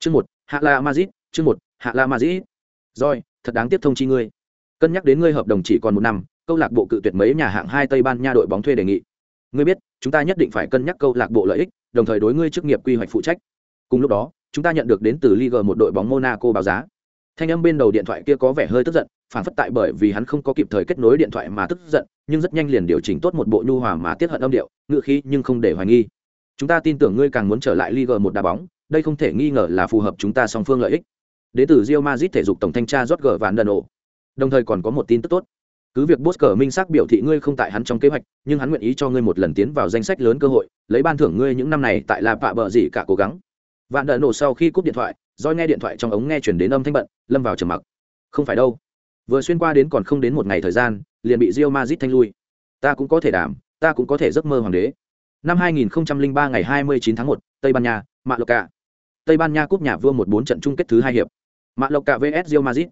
chương một hạ la mazit chương một hạ la mazit rồi thật đáng tiếp thông chi ngươi cân nhắc đến ngươi hợp đồng chỉ còn một năm câu lạc bộ cự tuyệt mấy nhà hạng hai tây ban nha đội bóng thuê đề nghị ngươi biết chúng ta nhất định phải cân nhắc câu lạc bộ lợi ích đồng thời đối ngươi chức nghiệp quy hoạch phụ trách cùng lúc đó chúng ta nhận được đến từ Liga một đội bóng Monaco báo giá. Thanh âm bên đầu điện thoại kia có vẻ hơi tức giận, phản phất tại bởi vì hắn không có kịp thời kết nối điện thoại mà tức giận, nhưng rất nhanh liền điều chỉnh tốt một bộ nhu hòa mà tiết hận âm điệu, ngựa khí nhưng không để hoài nghi. Chúng ta tin tưởng ngươi càng muốn trở lại Liga một đá bóng, đây không thể nghi ngờ là phù hợp chúng ta song phương lợi ích. Đến từ Real Madrid thể dục tổng thanh tra rót gờ vạn đần ổ Đồng thời còn có một tin tức tốt. Cứ việc Bosker minh xác biểu thị ngươi không tại hắn trong kế hoạch, nhưng hắn nguyện ý cho ngươi một lần tiến vào danh sách lớn cơ hội, lấy ban thưởng ngươi những năm này tại La Pạ bợ gì cả cố gắng. Vạn đợn nổ sau khi cúp điện thoại doi nghe điện thoại trong ống nghe chuyển đến âm thanh bận lâm vào trầm mặc. Không phải đâu. Vừa xuyên qua đến còn không đến một ngày thời gian liền bị rio mazit thanh lui. Ta cũng có thể đảm ta cũng có thể giấc mơ hoàng đế. Năm 2003 ngày 29 tháng 1, tây ban nha mạ lộc cả tây ban nha cúp nhà vua một bốn trận chung kết thứ hai hiệp mạ lộc cả vs Real Madrid.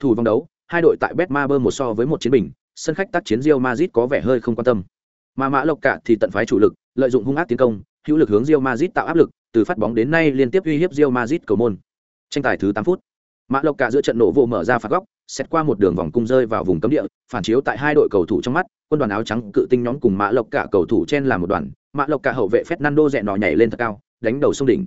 thủ vòng đấu hai đội tại betmaber một so với một chiến bình sân khách tác chiến Real Madrid có vẻ hơi không quan tâm mà mã lộc cả thì tận phái chủ lực lợi dụng hung ác tiến công hữu lực hướng Real Madrid tạo áp lực từ phát bóng đến nay liên tiếp uy hiếp Real Madrid cầu môn. Tranh tài thứ 8 phút. Mã Lộc cả giữa trận nổ vô mở ra phạt góc, xét qua một đường vòng cung rơi vào vùng cấm địa, phản chiếu tại hai đội cầu thủ trong mắt, quân đoàn áo trắng cự tinh nhóm cùng Mã Lộc cả cầu thủ chen làm một đoàn, Mã Lộc cả hậu vệ Fernando rẽ nọ nhảy lên thật cao, đánh đầu sông đỉnh.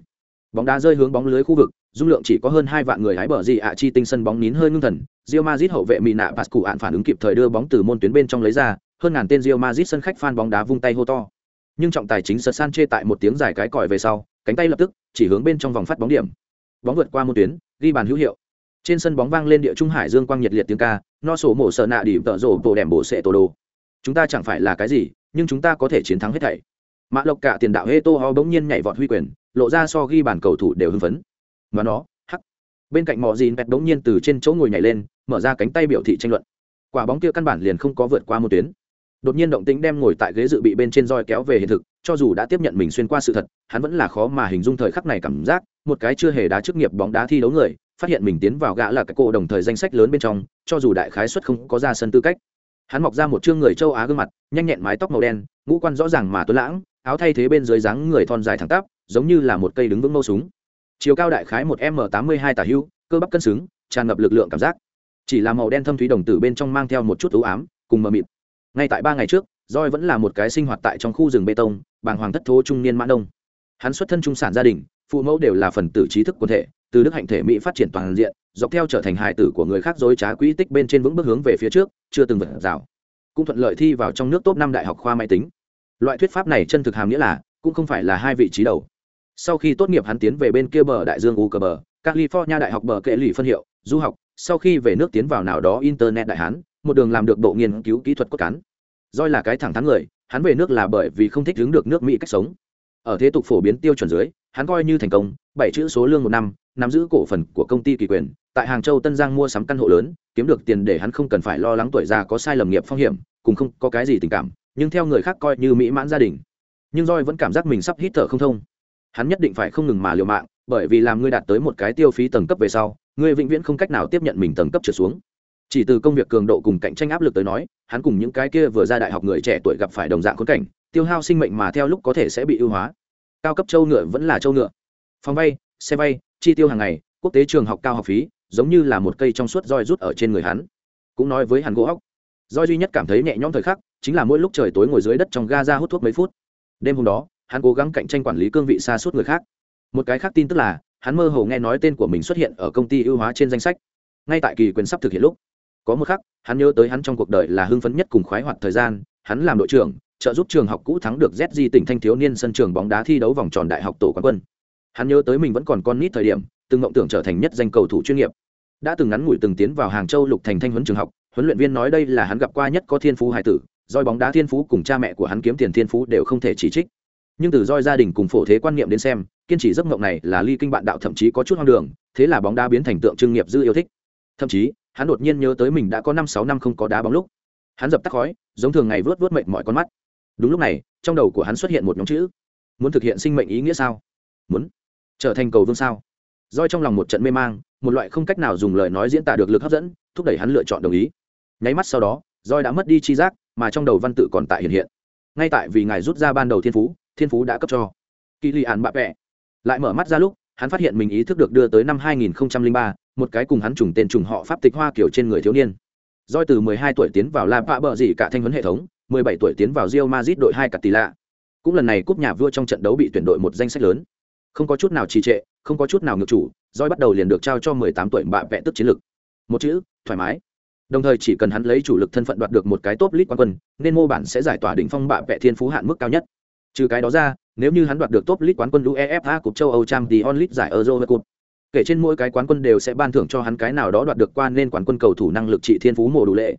Bóng đá rơi hướng bóng lưới khu vực, dung lượng chỉ có hơn hai vạn người hái bờ gì ạ chi tinh sân bóng nín hơi ngưng thần, Real Madrid hậu vệ Mina Pascu ạn phản ứng kịp thời đưa bóng từ môn tuyến bên trong lấy ra, hơn ngàn tên Real Madrid sân khách fan bóng đá vung tay hô to. Nhưng trọng tài chính San chê tại một tiếng giải cái còi về sau, cánh tay lập tức chỉ hướng bên trong vòng phát bóng điểm. Bóng vượt qua môn tuyến ghi bàn hữu hiệu. Trên sân bóng vang lên địa trung hải dương quang nhiệt liệt tiếng ca no sổ mổ sợ nạ đi tợ rổ bộ đèm bộ sệ tổ đồ. Chúng ta chẳng phải là cái gì nhưng chúng ta có thể chiến thắng hết thảy mã lộc cả tiền đạo hê tô ho bỗng nhiên nhảy vọt huy quyền, lộ ra so ghi bàn cầu thủ đều hưng phấn. Và nó, hắc. Bên cạnh mò dìn pẹt bỗng nhiên từ trên chỗ ngồi nhảy lên, mở ra cánh tay biểu thị tranh luận. Quả bóng kia căn bản liền không có vượt qua một tuyến. Đột nhiên động tĩnh đem ngồi tại ghế dự bị bên trên roi kéo về hiện thực, cho dù đã tiếp nhận mình xuyên qua sự thật, hắn vẫn là khó mà hình dung thời khắc này cảm giác, một cái chưa hề đá chức nghiệp bóng đá thi đấu người, phát hiện mình tiến vào gã là cái cổ đồng thời danh sách lớn bên trong, cho dù đại khái xuất không có ra sân tư cách. Hắn mọc ra một chương người châu á gương mặt, nhanh nhẹn mái tóc màu đen, ngũ quan rõ ràng mà tuấn lãng áo thay thế bên dưới dáng người thon dài thẳng tắp, giống như là một cây đứng vững mâu súng. Chiều cao đại khái một m tám mươi hai tả hưu, cơ bắp cân xứng, tràn ngập lực lượng cảm giác. Chỉ là màu đen thâm thúy đồng tử bên trong mang theo một chút ưu ám, cùng mờ mịt. Ngay tại ba ngày trước roi vẫn là một cái sinh hoạt tại trong khu rừng bê tông, bàng hoàng thất thố trung niên mãn đông hắn xuất thân trung sản gia đình, phụ mẫu đều là phần tử trí thức quân thể, từ đức hạnh thể mỹ phát triển toàn diện, dọc theo trở thành hài tử của người khác dối trá quỹ tích bên trên vững bước hướng về phía trước, chưa từng vượt rào. Cũng thuận lợi thi vào trong nước top năm đại học khoa máy tính loại thuyết pháp này chân thực hàm nghĩa là cũng không phải là hai vị trí đầu. Sau khi tốt nghiệp hắn tiến về bên kia bờ đại dương u cờ bờ california đại học bờ kệ lì phân hiệu du học sau khi về nước tiến vào nào đó internet đại hán một đường làm được bộ nghiên cứu kỹ thuật cốt cán. Doi là cái thẳng thắn người, hắn về nước là bởi vì không thích đứng được nước Mỹ cách sống. Ở thế tục phổ biến tiêu chuẩn dưới, hắn coi như thành công, bảy chữ số lương một năm, nắm giữ cổ phần của công ty kỳ quyền, tại Hàng Châu Tân Giang mua sắm căn hộ lớn, kiếm được tiền để hắn không cần phải lo lắng tuổi già có sai lầm nghiệp phong hiểm, cùng không có cái gì tình cảm, nhưng theo người khác coi như mỹ mãn gia đình. Nhưng roi vẫn cảm giác mình sắp hít thở không thông. Hắn nhất định phải không ngừng mà liều mạng, bởi vì làm ngươi đạt tới một cái tiêu phí tầng cấp về sau, ngươi vĩnh viễn không cách nào tiếp nhận mình tầng cấp trở xuống. Chỉ từ công việc cường độ cùng cạnh tranh áp lực tới nói hắn cùng những cái kia vừa ra đại học người trẻ tuổi gặp phải đồng dạng khốn cảnh tiêu hao sinh mệnh mà theo lúc có thể sẽ bị ưu hóa. Cao cấp châu ngựa vẫn là châu ngựa. Phòng vay xe vay chi tiêu hàng ngày quốc tế trường học cao học phí giống như là một cây trong suốt roi rút ở trên người hắn. Cũng nói với hắn gỗ hóc roi duy nhất cảm thấy nhẹ nhõm thời khắc chính là mỗi lúc trời tối ngồi dưới đất trong ga ra hút thuốc mấy phút. Đêm hôm đó, hắn cố gắng cạnh tranh quản lý cương vị xa suốt người khác. Một cái khác tin tức là, hắn mơ hồ nghe nói tên của mình xuất hiện ở công ty ưu hóa trên danh sách. Ngay tại kỳ quyền sắp thực hiện lúc, có một khắc, hắn nhớ tới hắn trong cuộc đời là hưng phấn nhất cùng khoái hoạt thời gian, hắn làm đội trưởng, trợ giúp trường học cũ thắng được zg tỉnh thanh thiếu niên sân trường bóng đá thi đấu vòng tròn đại học tổ quán quân. Hắn nhớ tới mình vẫn còn con nít thời điểm, từng mộng tưởng trở thành nhất danh cầu thủ chuyên nghiệp. Đã từng ngắn ngủi từng tiến vào hàng châu lục thành thanh huấn trường học, huấn luyện viên nói đây là hắn gặp qua nhất có thiên phú hải tử Roi bóng đá thiên phú cùng cha mẹ của hắn kiếm tiền thiên phú đều không thể chỉ trích. Nhưng từ roi gia đình cùng phổ thế quan niệm đến xem, kiên trì giấc mộng này là ly kinh bạn đạo thậm chí có chút hoang đường, thế là bóng đá biến thành tượng trưng nghiệp dư yêu thích. Thậm chí, hắn đột nhiên nhớ tới mình đã có năm sáu năm không có đá bóng lúc. Hắn dập tắt khói, giống thường ngày vớt vớt mệnh mọi con mắt. Đúng lúc này, trong đầu của hắn xuất hiện một nhóm chữ. Muốn thực hiện sinh mệnh ý nghĩa sao? Muốn trở thành cầu vương sao? Roi trong lòng một trận mê mang, một loại không cách nào dùng lời nói diễn tả được lực hấp dẫn, thúc đẩy hắn lựa chọn đồng ý. Nháy mắt sau đó, roi đã mất đi chi giác mà trong đầu văn tự còn tại hiện hiện ngay tại vì ngài rút ra ban đầu thiên phú thiên phú đã cấp cho kỳ lì ạn bạ vẹ lại mở mắt ra lúc hắn phát hiện mình ý thức được đưa tới năm 2003, một cái cùng hắn trùng tên trùng họ pháp tịch hoa kiểu trên người thiếu niên Doi từ 12 tuổi tiến vào La bạ bờ gì cả thanh huấn hệ thống, 17 tuổi tiến vào Real Madrid đội hai tỷ lạ. Cũng lần này cúp nhà vua trong trận đấu bị tuyển đội một danh sách lớn. Không có chút nào trì trệ, không có chút nào ngược chủ, Doi bắt đầu liền được trao cho 18 tuổi bạ vẽ tức chiến lực. Một chữ, thoải mái. Đồng thời chỉ cần hắn lấy chủ lực thân phận đoạt được một cái top lit quán quân, nên mô bản sẽ giải tỏa đỉnh phong bạ vẽ thiên phú hạn mức cao nhất. Trừ cái đó ra, nếu như hắn đoạt được top lit quán quân UEFA cúp châu Âu trang thì onlit giải Euro Cup, kể trên mỗi cái quán quân đều sẽ ban thưởng cho hắn cái nào đó đoạt được qua nên quán quân cầu thủ năng lực trị thiên phú mùa đủ lệ.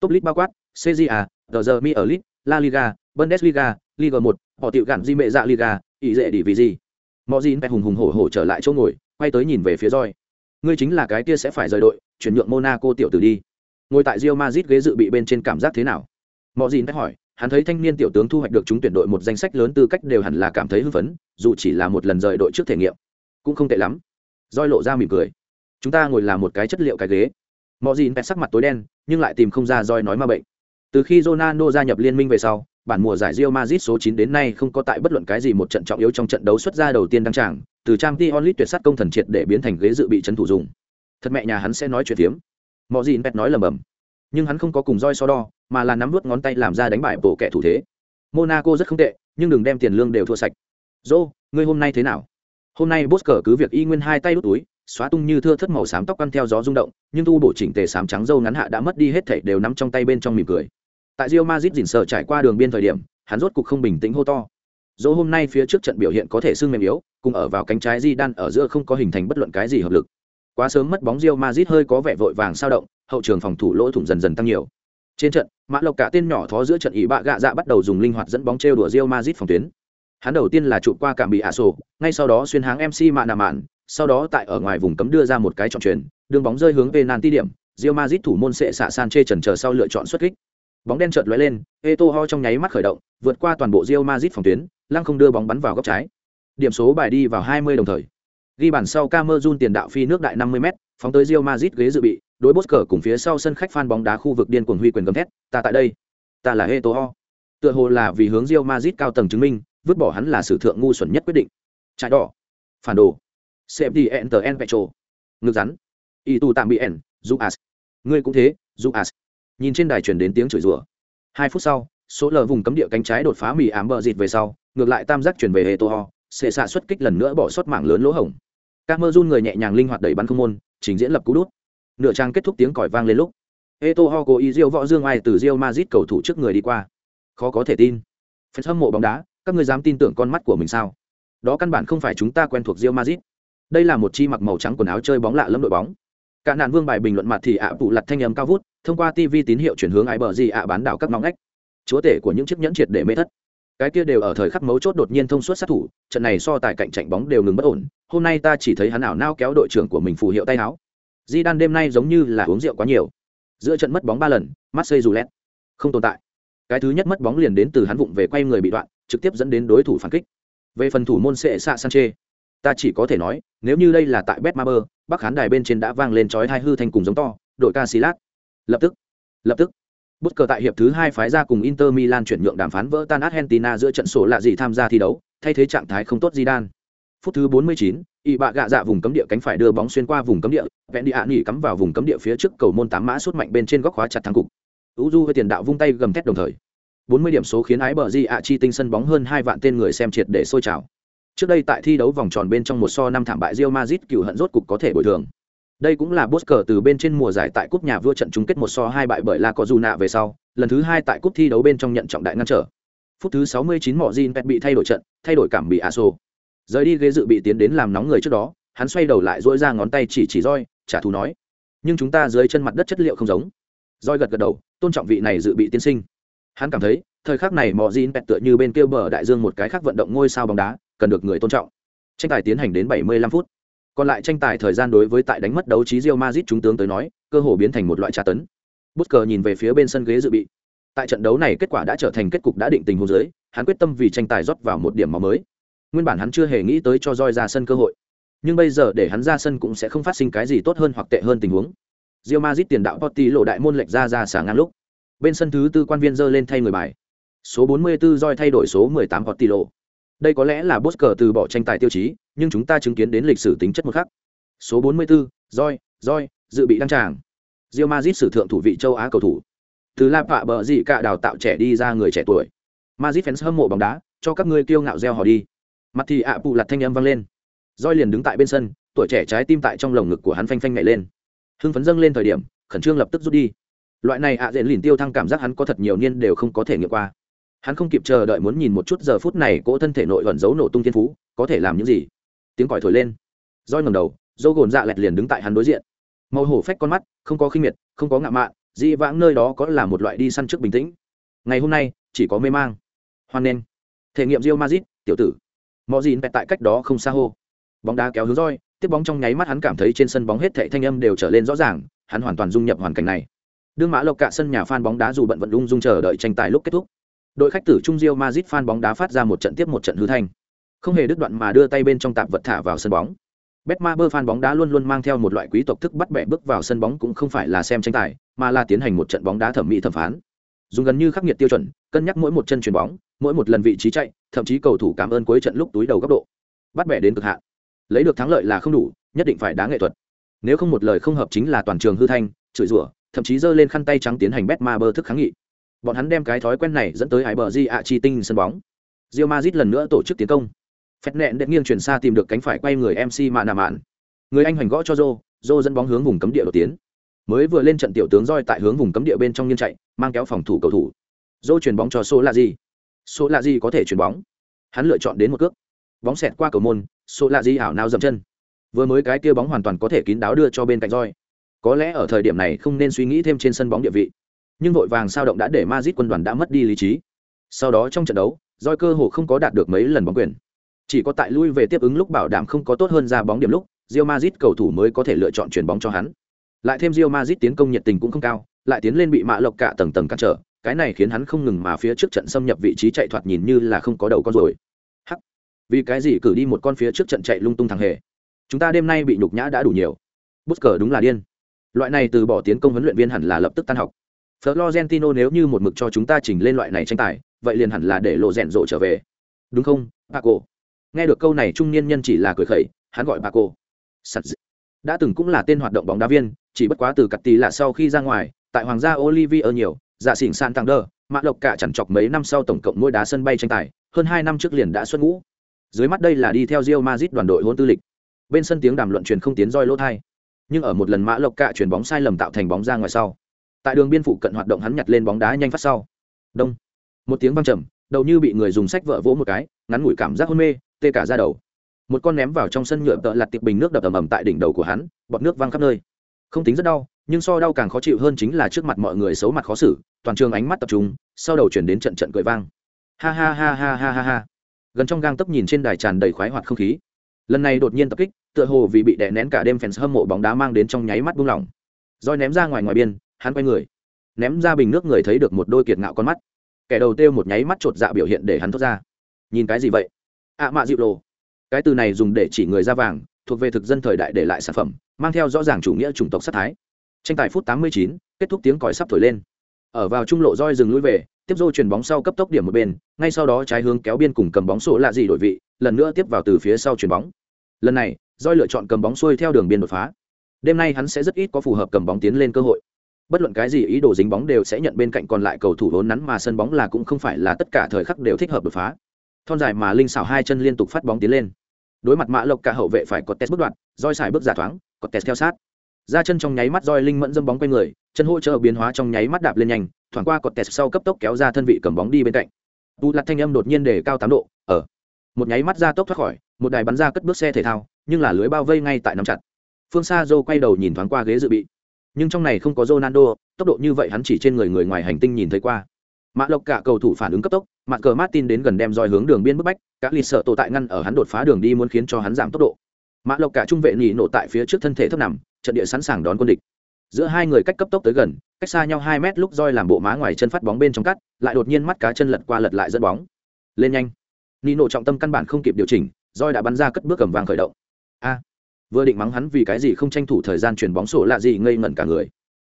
Top lit bao quát cja tờ giờ mi ở league la liga bundesliga liga một họ tiệu gạn di mệ dạ liga ý dễ đi vì gì mọi gì hùng hùng hổ hổ trở lại chỗ ngồi quay tới nhìn về phía roi ngươi chính là cái kia sẽ phải rời đội chuyển nhượng monaco tiểu tử đi ngồi tại Real Madrid, ghế dự bị bên trên cảm giác thế nào? Mọi gì hỏi hắn thấy thanh niên tiểu tướng thu hoạch được chúng tuyển đội một danh sách lớn tư cách đều hẳn là cảm thấy hưng phấn dù chỉ là một lần rời đội trước thể nghiệm cũng không tệ lắm. Roi lộ ra mỉm cười. Chúng ta ngồi là một cái chất liệu cái ghế. Mọ Dìn pet sắc mặt tối đen nhưng lại tìm không ra roi nói ma bệnh. Từ khi Ronaldo gia nhập liên minh về sau bản mùa giải Real Madrid số 9 đến nay không có tại bất luận cái gì một trận trọng yếu trong trận đấu xuất ra đầu tiên đăng tràng, từ Champions League tuyệt sát công thần triệt để biến thành ghế dự bị trấn thủ dùng. Thật mẹ nhà hắn sẽ nói chuyện tiếm. Mọi gì Pet nói lầm bầm. Nhưng hắn không có cùng roi so đo, mà là nắm vút ngón tay làm ra đánh bại bộ kẻ thủ thế. Monaco rất không tệ, nhưng đừng đem tiền lương đều thua sạch. dô ngươi hôm nay thế nào? hôm nay bốt cờ cứ việc y nguyên hai tay đút túi xóa tung như thưa thất màu xám tóc ăn theo gió rung động nhưng tu bổ chỉnh tề xám trắng dâu ngắn hạ đã mất đi hết thảy đều nắm trong tay bên trong mỉm cười tại rio mazit dình sờ trải qua đường biên thời điểm hắn rốt cục không bình tĩnh hô to dỗ hôm nay phía trước trận biểu hiện có thể sưng mềm yếu cùng ở vào cánh trái di đan ở giữa không có hình thành bất luận cái gì hợp lực quá sớm mất bóng Real Madrid hơi có vẻ vội vàng sao động, hậu trường phòng thủ lỗ thủng dần dần tăng nhiều. Trên trận, mã lộc cả tên nhỏ thó giữa trận ý bạ gạ dạ bắt đầu dùng linh hoạt dẫn bóng trêu đùa Real Madrid phòng tuyến. Hắn đầu tiên là chụp qua cảm bị ả ngay sau đó xuyên háng mc mạn mạn sau đó tại ở ngoài vùng cấm đưa ra một cái trọng truyền đường bóng rơi hướng về nan ti điểm, Real Madrid thủ môn sẽ xạ san chê chờ sau lựa chọn xuất kích. Bóng đen chợt lóe lên, eto ho trong nháy mắt khởi động, vượt qua toàn bộ Real Madrid phòng tuyến, lăng không đưa bóng bắn vào góc trái. Điểm số bài đi vào 20 đồng thời ghi bàn sau Camerun tiền đạo phi nước đại 50 m phóng tới Real Madrid ghế dự bị, đối Bosker cùng phía sau sân khách phan bóng đá khu vực điên cuồng huy quyền gầm thét, ta tại đây, ta là Eto'o tựa hồ là vì hướng Real Madrid cao tầng chứng minh, vứt bỏ hắn là sử thượng ngu xuẩn nhất quyết định. Trái đỏ. Phản đồ. Xem enter en petro ngược rắn. Y tù tạm bị ẻn du as. Ngươi cũng thế du as. Nhìn trên đài truyền đến tiếng chửi rủa. Hai phút sau, số lờ vùng cấm địa cánh trái đột phá mì ám bờ dịt về sau, ngược lại tam giác chuyển về hệ sẽ xạ xuất kích lần nữa bỏ sót mảng lớn lỗ hổng các mơ run người nhẹ nhàng linh hoạt đẩy bắn không môn trình diễn lập cú đút. Nửa trang kết thúc tiếng còi vang lên lúc. Eto Ho cố ý diêu võ dương ai từ Real Madrid cầu thủ trước người đi qua. Khó có thể tin. Phần hâm mộ bóng đá, các người dám tin tưởng con mắt của mình sao? Đó căn bản không phải chúng ta quen thuộc diêu mazit đây là một chi mặc màu trắng quần áo chơi bóng lạ lẫm đội bóng. Cả nạn vương bài bình luận mặt thì ạ à lặt thanh âm cao vút thông qua tv tín hiệu chuyển hướng ai bờ gì ạ bán đảo các ngóng ngách. Chúa tể của những chiếc nhẫn triệt để mê thất cái kia đều ở thời khắc mấu chốt đột nhiên thông suốt sát thủ, trận này so tài cạnh tranh bóng đều ngừng bất ổn, hôm nay ta chỉ thấy hắn ảo nao kéo đội trưởng của mình phù hiệu tay áo. Di đan đêm nay giống như là uống rượu quá nhiều. Giữa trận mất bóng ba lần marseille dù lét không tồn tại. Cái thứ nhất mất bóng liền đến từ hắn vụng về quay người bị đoạn, trực tiếp dẫn đến đối thủ phản kích. Về phần thủ môn sệ xạ sanche ta chỉ có thể nói, nếu như đây là tại betmaber bắc khán đài bên trên đã vang lên chói hai hư thành cùng giống to, đội ca xí lát lập tức lập tức bút cờ tại hiệp thứ hai phái ra cùng inter milan chuyển nhượng đàm phán vỡ tan argentina giữa trận sổ lạ gì tham gia thi đấu thay thế trạng thái không tốt Zidane. phút thứ 49, y bạ gạ dạ vùng cấm địa cánh phải đưa bóng xuyên qua vùng cấm địa vẹn đi ạ nghỉ cắm vào vùng cấm địa phía trước cầu môn tám mã sút mạnh bên trên góc khóa chặt thắng cục Uju với tiền đạo vung tay gầm thét đồng thời 40 điểm số khiến ái bờ di ạ chi tinh sân bóng hơn hai vạn tên người xem triệt để sôi trào. Trước đây tại thi đấu vòng tròn bên trong một so năm thảm bại Real Madrid cựu hận rốt cục có thể bồi thường. Đây cũng là Bosker từ bên trên mùa giải tại cúp nhà vua trận chung kết một so hai bại bởi La Cojuna về sau, lần thứ hai tại cúp thi đấu bên trong nhận trọng đại ngăn trở. Phút thứ 69 Mọ Jin Pet bị thay đổi trận, thay đổi cảm bị Aso. Rời đi ghế dự bị tiến đến làm nóng người trước đó, hắn xoay đầu lại duỗi ra ngón tay chỉ chỉ roi, trả thù nói: "Nhưng chúng ta dưới chân mặt đất chất liệu không giống." Roi gật gật đầu, tôn trọng vị này dự bị tiên sinh. Hắn cảm thấy, thời khắc này mò dìn pẹt tựa như bên kia bờ đại dương một cái khác vận động ngôi sao bóng đá cần được người tôn trọng tranh tài tiến hành đến 75 phút còn lại tranh tài thời gian đối với tại đánh mất đấu trí Real Madrid chúng tướng tới nói, cơ hồ biến thành một loại tra tấn. Busker nhìn về phía bên sân ghế dự bị. Tại trận đấu này kết quả đã trở thành kết cục đã định tình huống dưới, hắn quyết tâm vì tranh tài rót vào một điểm máu mới. Nguyên bản hắn chưa hề nghĩ tới cho roi ra sân cơ hội. Nhưng bây giờ để hắn ra sân cũng sẽ không phát sinh cái gì tốt hơn hoặc tệ hơn tình huống. Real Madrid tiền đạo Potti lộ đại môn lệch ra ra sáng ngang lúc. Bên sân thứ tư quan viên dơ lên thay người bài. Số 44 roi thay đổi số 18 Portillo đây có lẽ là Bosker từ bỏ tranh tài tiêu chí nhưng chúng ta chứng kiến đến lịch sử tính chất một khắc số 44, roi roi dự bị đăng tràng. Rio mazit sử thượng thủ vị châu Á cầu thủ. Từ la Pạ bờ gì cả đào tạo trẻ đi ra người trẻ tuổi. Mazit fans hâm mộ bóng đá cho các ngươi kiêu ngạo gieo họ đi. Mặt thì ạ phụ lặt thanh âm vang lên. Roi liền đứng tại bên sân tuổi trẻ trái tim tại trong lồng ngực của hắn phanh phanh nhảy lên. Hưng phấn dâng lên thời điểm khẩn trương lập tức rút đi. Loại này ạ à diện lìn tiêu thăng cảm giác hắn có thật nhiều niên đều không có thể nghiệm qua hắn không kịp chờ đợi muốn nhìn một chút giờ phút này cỗ thân thể nội ẩn giấu nổ tung thiên phú, có thể làm những gì? Tiếng còi thổi lên. Roi ngầm đầu dâu gồn dạ lẹt liền đứng tại hắn đối diện. Màu hổ phách con mắt, không có khinh miệt, không có ngạo mạn dị vãng nơi đó có là một loại đi săn trước bình tĩnh. Ngày hôm nay, chỉ có mê mang. Hoan nghênh. Thể nghiệm rio mazit tiểu tử. Mọi gì tại cách đó không xa hô. Bóng đá kéo hướng roi, tiếp bóng trong nháy mắt hắn cảm thấy trên sân bóng hết thệ thanh âm đều trở lên rõ ràng, hắn hoàn toàn dung nhập hoàn cảnh này. Đương mã lộc cả sân nhà phan bóng đá dù bận vận ung dung chờ đợi tranh tài lúc kết thúc đội khách tử trung rio mazit phan bóng đá phát ra một trận tiếp một trận hư thanh không hề đứt đoạn mà đưa tay bên trong tạp vật thả vào sân bóng Betmaber fan bóng đá luôn luôn mang theo một loại quý tộc thức bắt bẻ bước vào sân bóng cũng không phải là xem tranh tài, mà là tiến hành một trận bóng đá thẩm mỹ thẩm phán. Dùng gần như khắc nghiệt tiêu chuẩn, cân nhắc mỗi một chân chuyền bóng, mỗi một lần vị trí chạy, thậm chí cầu thủ cảm ơn cuối trận lúc túi đầu góc độ. Bắt bẻ đến cực hạn. Lấy được thắng lợi là không đủ, nhất định phải đá nghệ thuật. Nếu không một lời không hợp chính là toàn trường hư thanh, chửi rủa, thậm chí giơ lên khăn tay trắng tiến hành Betmaber thức kháng nghị. Bọn hắn đem cái thói quen này dẫn tới hái bờ di ạ chi tinh sân bóng. rio mazit lần nữa tổ chức tiến công. phép nện đệm nghiêng chuyển xa tìm được cánh phải quay người MC Mạn Mạn người anh hoành gõ cho joe. Joe dẫn bóng hướng vùng cấm địa đột tiến. Mới vừa lên trận tiểu tướng roi tại hướng vùng cấm địa bên trong nghiêng chạy, mang kéo phòng thủ cầu thủ. Joe chuyển bóng cho Số là gì? Số là gì có thể chuyển bóng? Hắn lựa chọn đến một cước. Bóng xẹt qua cầu môn, Số là gì ảo nào dậm chân. Vừa mới cái kia bóng hoàn toàn có thể kín đáo đưa cho bên cạnh roi. Có lẽ ở thời điểm này không nên suy nghĩ thêm trên sân bóng địa vị. Nhưng vội vàng sao động đã để Madrid quân đoàn đã mất đi lý trí. Sau đó trong trận đấu, roi cơ hồ không có đạt được mấy lần bóng quyền. Chỉ có tại lui về tiếp ứng lúc bảo đảm không có tốt hơn ra bóng điểm lúc, Real Madrid cầu thủ mới có thể lựa chọn chuyển bóng cho hắn. Lại thêm Real Madrid tiến công nhiệt tình cũng không cao, lại tiến lên bị mạ lộc cả tầng tầng cản trở, cái này khiến hắn không ngừng mà phía trước trận xâm nhập vị trí chạy thoạt nhìn như là không có đầu con rồi. Hắc. Vì cái gì cử đi một con phía trước trận chạy lung tung thằng hề. Chúng ta đêm nay bị nhục nhã đã đủ nhiều. Busker đúng là điên. Loại này từ bỏ tiến công huấn luyện viên hẳn là lập tức tan học. Florentino nếu như một mực cho chúng ta chỉnh lên loại này tranh tài, vậy liền hẳn là để lộ rèn rộ trở về. Đúng không, Paco? Nghe được câu này trung niên nhân chỉ là cười khẩy, hắn gọi Paco. Sắt đã từng cũng là tên hoạt động bóng đá viên chỉ bất quá từ cặt tì là sau khi ra ngoài tại hoàng gia olivier nhiều dạ xỉn san tăng đơ mạ lộc cả chẳng chọc mấy năm sau tổng cộng mỗi đá sân bay tranh tài hơn hai năm trước liền đã xuất ngũ. Dưới mắt đây là đi theo Real Madrid đoàn đội hôn tư lịch. Bên sân tiếng đàm luận truyền không tiến roi lỗ hai, nhưng ở một lần mã lộc cạ chuyển bóng sai lầm tạo thành bóng ra ngoài sau tại đường biên phụ cận hoạt động hắn nhặt lên bóng đá nhanh phát sau. Đông. Một tiếng văng trầm, đầu như bị người dùng sách vợ vỗ một cái, ngắn ngủi cảm giác hôn mê, tê cả ra đầu. Một con ném vào trong sân nhựa tợ lặt tiệp bình nước đập ầm ầm tại đỉnh đầu của hắn, bọt nước văng khắp nơi. Không tính rất đau, nhưng so đau càng khó chịu hơn chính là trước mặt mọi người xấu mặt khó xử, toàn trường ánh mắt tập trung, sau đầu chuyển đến trận trận cười vang. Ha ha ha ha ha ha ha. Gần trong gang tấp nhìn trên đài tràn đầy khoái hoạt không khí. Lần này đột nhiên tập kích, tựa hồ vì bị đè nén cả đêm fans hâm mộ bóng đá mang đến trong nháy mắt buông lỏng. Roi ném ra ngoài ngoài biên hắn quay người ném ra bình nước người thấy được một đôi kiệt ngạo con mắt. Kẻ đầu tiêu một nháy mắt chột dạ biểu hiện để hắn thốt ra. Nhìn cái gì vậy? Ạ à, mạ dịu lồ cái từ này dùng để chỉ người da vàng thuộc về thực dân thời đại để lại sản phẩm mang theo rõ ràng chủ nghĩa chủng tộc sát thái. Tranh tài phút 89, kết thúc tiếng còi sắp thổi lên. Ở vào trung lộ roi dừng lui về tiếp dô chuyền bóng sau cấp tốc điểm một bên ngay sau đó trái hướng kéo biên cùng cầm bóng sổ lạ gì đổi vị lần nữa tiếp vào từ phía sau chuyền bóng. Lần này roi lựa chọn cầm bóng xuôi theo đường biên đột phá. Đêm nay hắn sẽ rất ít có phù hợp cầm bóng tiến lên cơ hội bất luận cái gì ý đồ dính bóng đều sẽ nhận bên cạnh còn lại cầu thủ vốn nắn mà sân bóng là cũng không phải là tất cả thời khắc đều thích hợp đột phá. Thon dài mà linh xảo hai chân liên tục phát bóng tiến lên. Đối mặt mã lộc cả hậu vệ phải có test bước đoạn, roi xài bước giả thoáng, có test theo sát. Ra chân trong nháy mắt roi linh mẫn dâm bóng quanh người, chân hỗ trợ biến hóa trong nháy mắt đạp lên nhanh, thoảng qua cọt test sau cấp tốc kéo ra thân vị cầm bóng đi bên cạnh. Tu lặt thanh âm đột nhiên để cao tám độ ở một nháy mắt ra tốc thoát khỏi, một đài bắn ra cất bước xe thể thao, nhưng là lưới bao vây ngay tại nắm chặt. Phương xa joe quay đầu nhìn thoáng qua ghế dự bị nhưng trong này không có ronaldo, tốc độ như vậy hắn chỉ trên người người ngoài hành tinh nhìn thấy qua. Mã lộc cả cầu thủ phản ứng cấp tốc, Mạn cờ martin đến gần đem roi hướng đường biên bức bách các lịch sợ tổ tại ngăn ở hắn đột phá đường đi muốn khiến cho hắn giảm tốc độ. Mã lộc cả trung vệ nhì nổ tại phía trước thân thể thấp nằm, trận địa sẵn sàng đón quân địch. Giữa hai người cách cấp tốc tới gần, cách xa nhau hai mét lúc roi làm bộ má ngoài chân phát bóng bên trong cắt, lại đột nhiên mắt cá chân lật qua lật lại dẫn bóng. Lên nhanh. Nổ trọng tâm căn bản không kịp điều chỉnh, roi đã bắn ra cất bước cầm vàng khởi động. A! Vừa định mắng hắn vì cái gì không tranh thủ thời gian chuyển bóng sổ lạ gì ngây ngẩn cả người.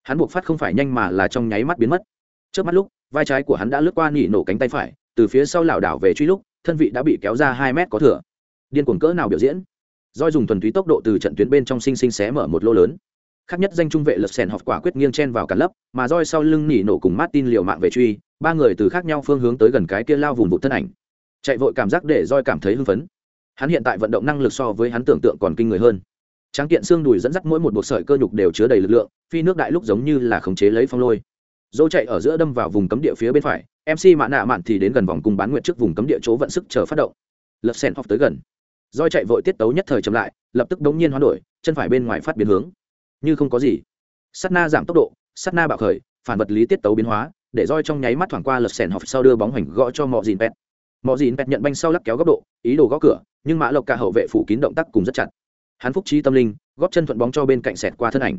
Hắn buộc phát không phải nhanh mà là trong nháy mắt biến mất. Trước mắt lúc, vai trái của hắn đã lướt qua nỉ nổ cánh tay phải, từ phía sau lảo đảo về truy lúc, thân vị đã bị kéo ra hai mét có thừa. Điên cuồng cỡ nào biểu diễn? Doi dùng thuần túy tốc độ từ trận tuyến bên trong sinh sinh xé mở một lô lớn. Khác nhất danh trung vệ lật sèn họp quả quyết nghiêng chen vào cả lớp, mà roi sau lưng nỉ nổ cùng martin liều mạng về truy, ba người từ khác nhau phương hướng tới gần cái kia lao vùng vụ thân ảnh. Chạy vội cảm giác để roi cảm thấy hưng phấn hắn hiện tại vận động năng lực so với hắn tưởng tượng còn kinh người hơn. Tráng kiện xương đùi dẫn dắt mỗi một bộ sợi cơ nhục đều chứa đầy lực lượng, phi nước đại lúc giống như là khống chế lấy phong lôi. Dỗ chạy ở giữa đâm vào vùng cấm địa phía bên phải mc mạ nạ mạn thì đến gần vòng cung bán nguyện trước vùng cấm địa chỗ vận sức chờ phát động. Lật sen học tới gần. Doi chạy vội tiết tấu nhất thời chậm lại, lập tức đống nhiên hoán đổi, chân phải bên ngoài phát biến hướng. Như không có gì. Sắt na giảm tốc độ sắt na bạo khởi, phản vật lý tiết tấu biến hóa, để roi trong nháy mắt thoảng qua lật sèn học sau đưa bóng hoành gõ cho mọi dìn pet mọi dìn pet nhận banh sau lắc kéo góc độ, ý đồ gõ cửa, nhưng mã lộc cả hậu vệ phủ kín động tác cùng rất chặt. Hắn phúc trí tâm linh, góp chân thuận bóng cho bên cạnh sẹt qua thân ảnh.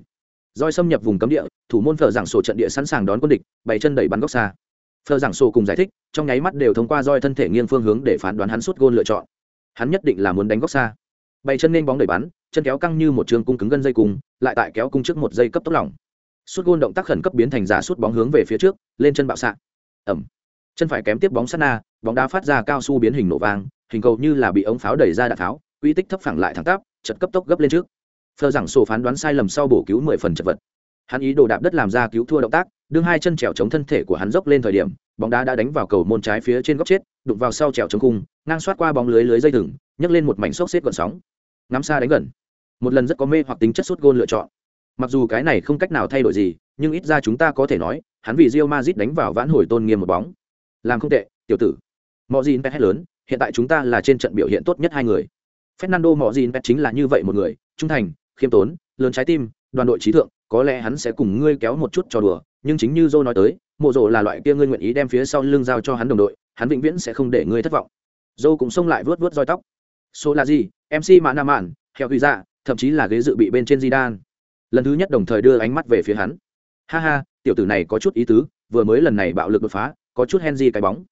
Roi xâm nhập vùng cấm địa, thủ môn phở giảng sổ trận địa sẵn sàng đón quân địch bảy chân đẩy bắn góc xa. Phở giảng sổ cùng giải thích, trong nháy mắt đều thông qua roi thân thể nghiêng phương hướng để phán đoán hắn suốt gôn lựa chọn. Hắn nhất định là muốn đánh góc xa. Bảy chân nên bóng đẩy bắn, chân kéo căng như một trường cung cứng gân dây cung lại tại kéo cung trước một dây cấp tốc lỏng. Suốt gôn động tác khẩn cấp biến thành giả suốt bóng hướng về phía trước, lên chân bạo xạ. Ẩm chân phải kém tiếp bóng sát na, bóng đá phát ra cao su biến hình nổ vang, hình cầu như là bị ống pháo đẩy ra đạn pháo quy tích thấp phẳng lại thẳng tắp, chật cấp tốc gấp lên trước. Phờ rằng sổ phán đoán sai lầm sau bổ cứu mười phần chật vật. Hắn ý đồ đạp đất làm ra cứu thua động tác, đương hai chân trèo chống thân thể của hắn dốc lên thời điểm, bóng đá đã đánh vào cầu môn trái phía trên góc chết, đụng vào sau trèo chống khung, ngang xoát qua bóng lưới lưới dây thừng, nhấc lên một mảnh xốc xếp gọn sóng. Ngắm xa đánh gần. Một lần rất có mê hoặc tính chất sút gôn lựa chọn. Mặc dù cái này không cách nào thay đổi gì, nhưng ít ra chúng ta có thể nói, hắn vì Real Madrid đánh vào vãn hồi tôn nghiêm một bóng làm không tệ, tiểu tử. Mọi gì hét lớn, hiện tại chúng ta là trên trận biểu hiện tốt nhất hai người. Fernando mọi gì chính là như vậy một người, trung thành, khiêm tốn, lớn trái tim, đoàn đội trí thượng, có lẽ hắn sẽ cùng ngươi kéo một chút trò đùa, nhưng chính như Joe nói tới, mộ rộ là loại kia ngươi nguyện ý đem phía sau lưng giao cho hắn đồng đội, hắn vĩnh viễn sẽ không để ngươi thất vọng. Joe cũng xông lại vớt vớt roi tóc. Số là gì? Mc mã nam mạn theo ghi ra thậm chí là ghế dự bị bên trên di đan lần thứ nhất đồng thời đưa ánh mắt về phía hắn. Ha ha, tiểu tử này có chút ý tứ, vừa mới lần này bạo lực đột phá có chút hen di cái bóng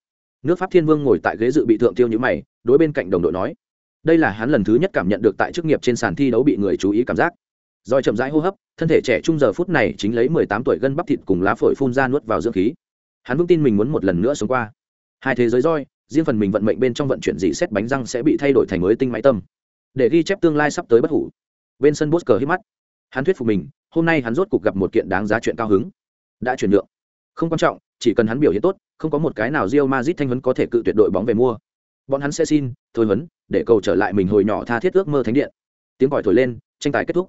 nước pháp thiên vương ngồi tại ghế dự bị thượng tiêu như mày đối bên cạnh đồng đội nói đây là hắn lần thứ nhất cảm nhận được tại chức nghiệp trên sàn thi đấu bị người chú ý cảm giác rồi chậm rãi hô hấp, thân thể trẻ trung giờ phút này chính lấy mười tám tuổi gân bắp thịt cùng lá phổi phun ra nuốt vào dưỡng khí. Hắn vững tin mình muốn một lần nữa sống qua. Hai thế giới roi, riêng phần mình vận mệnh bên trong vận chuyển dị xét bánh răng sẽ bị thay đổi thành mới tinh máy tâm. Để ghi chép tương lai sắp tới bất hủ. Bên sân Bosker hít mắt. Hắn thuyết phục mình, hôm nay hắn rốt cục gặp một kiện đáng giá chuyện cao hứng. Đã chuyển nhượng. Không quan trọng, chỉ cần hắn biểu hiện tốt, không có một cái nào Real Madrid thanh huấn có thể cự tuyệt đội bóng về mua. Bọn hắn sẽ xin, thôi huấn, để cầu trở lại mình hồi nhỏ tha thiết ước mơ thánh điện. Tiếng còi thổi lên, tranh tài kết thúc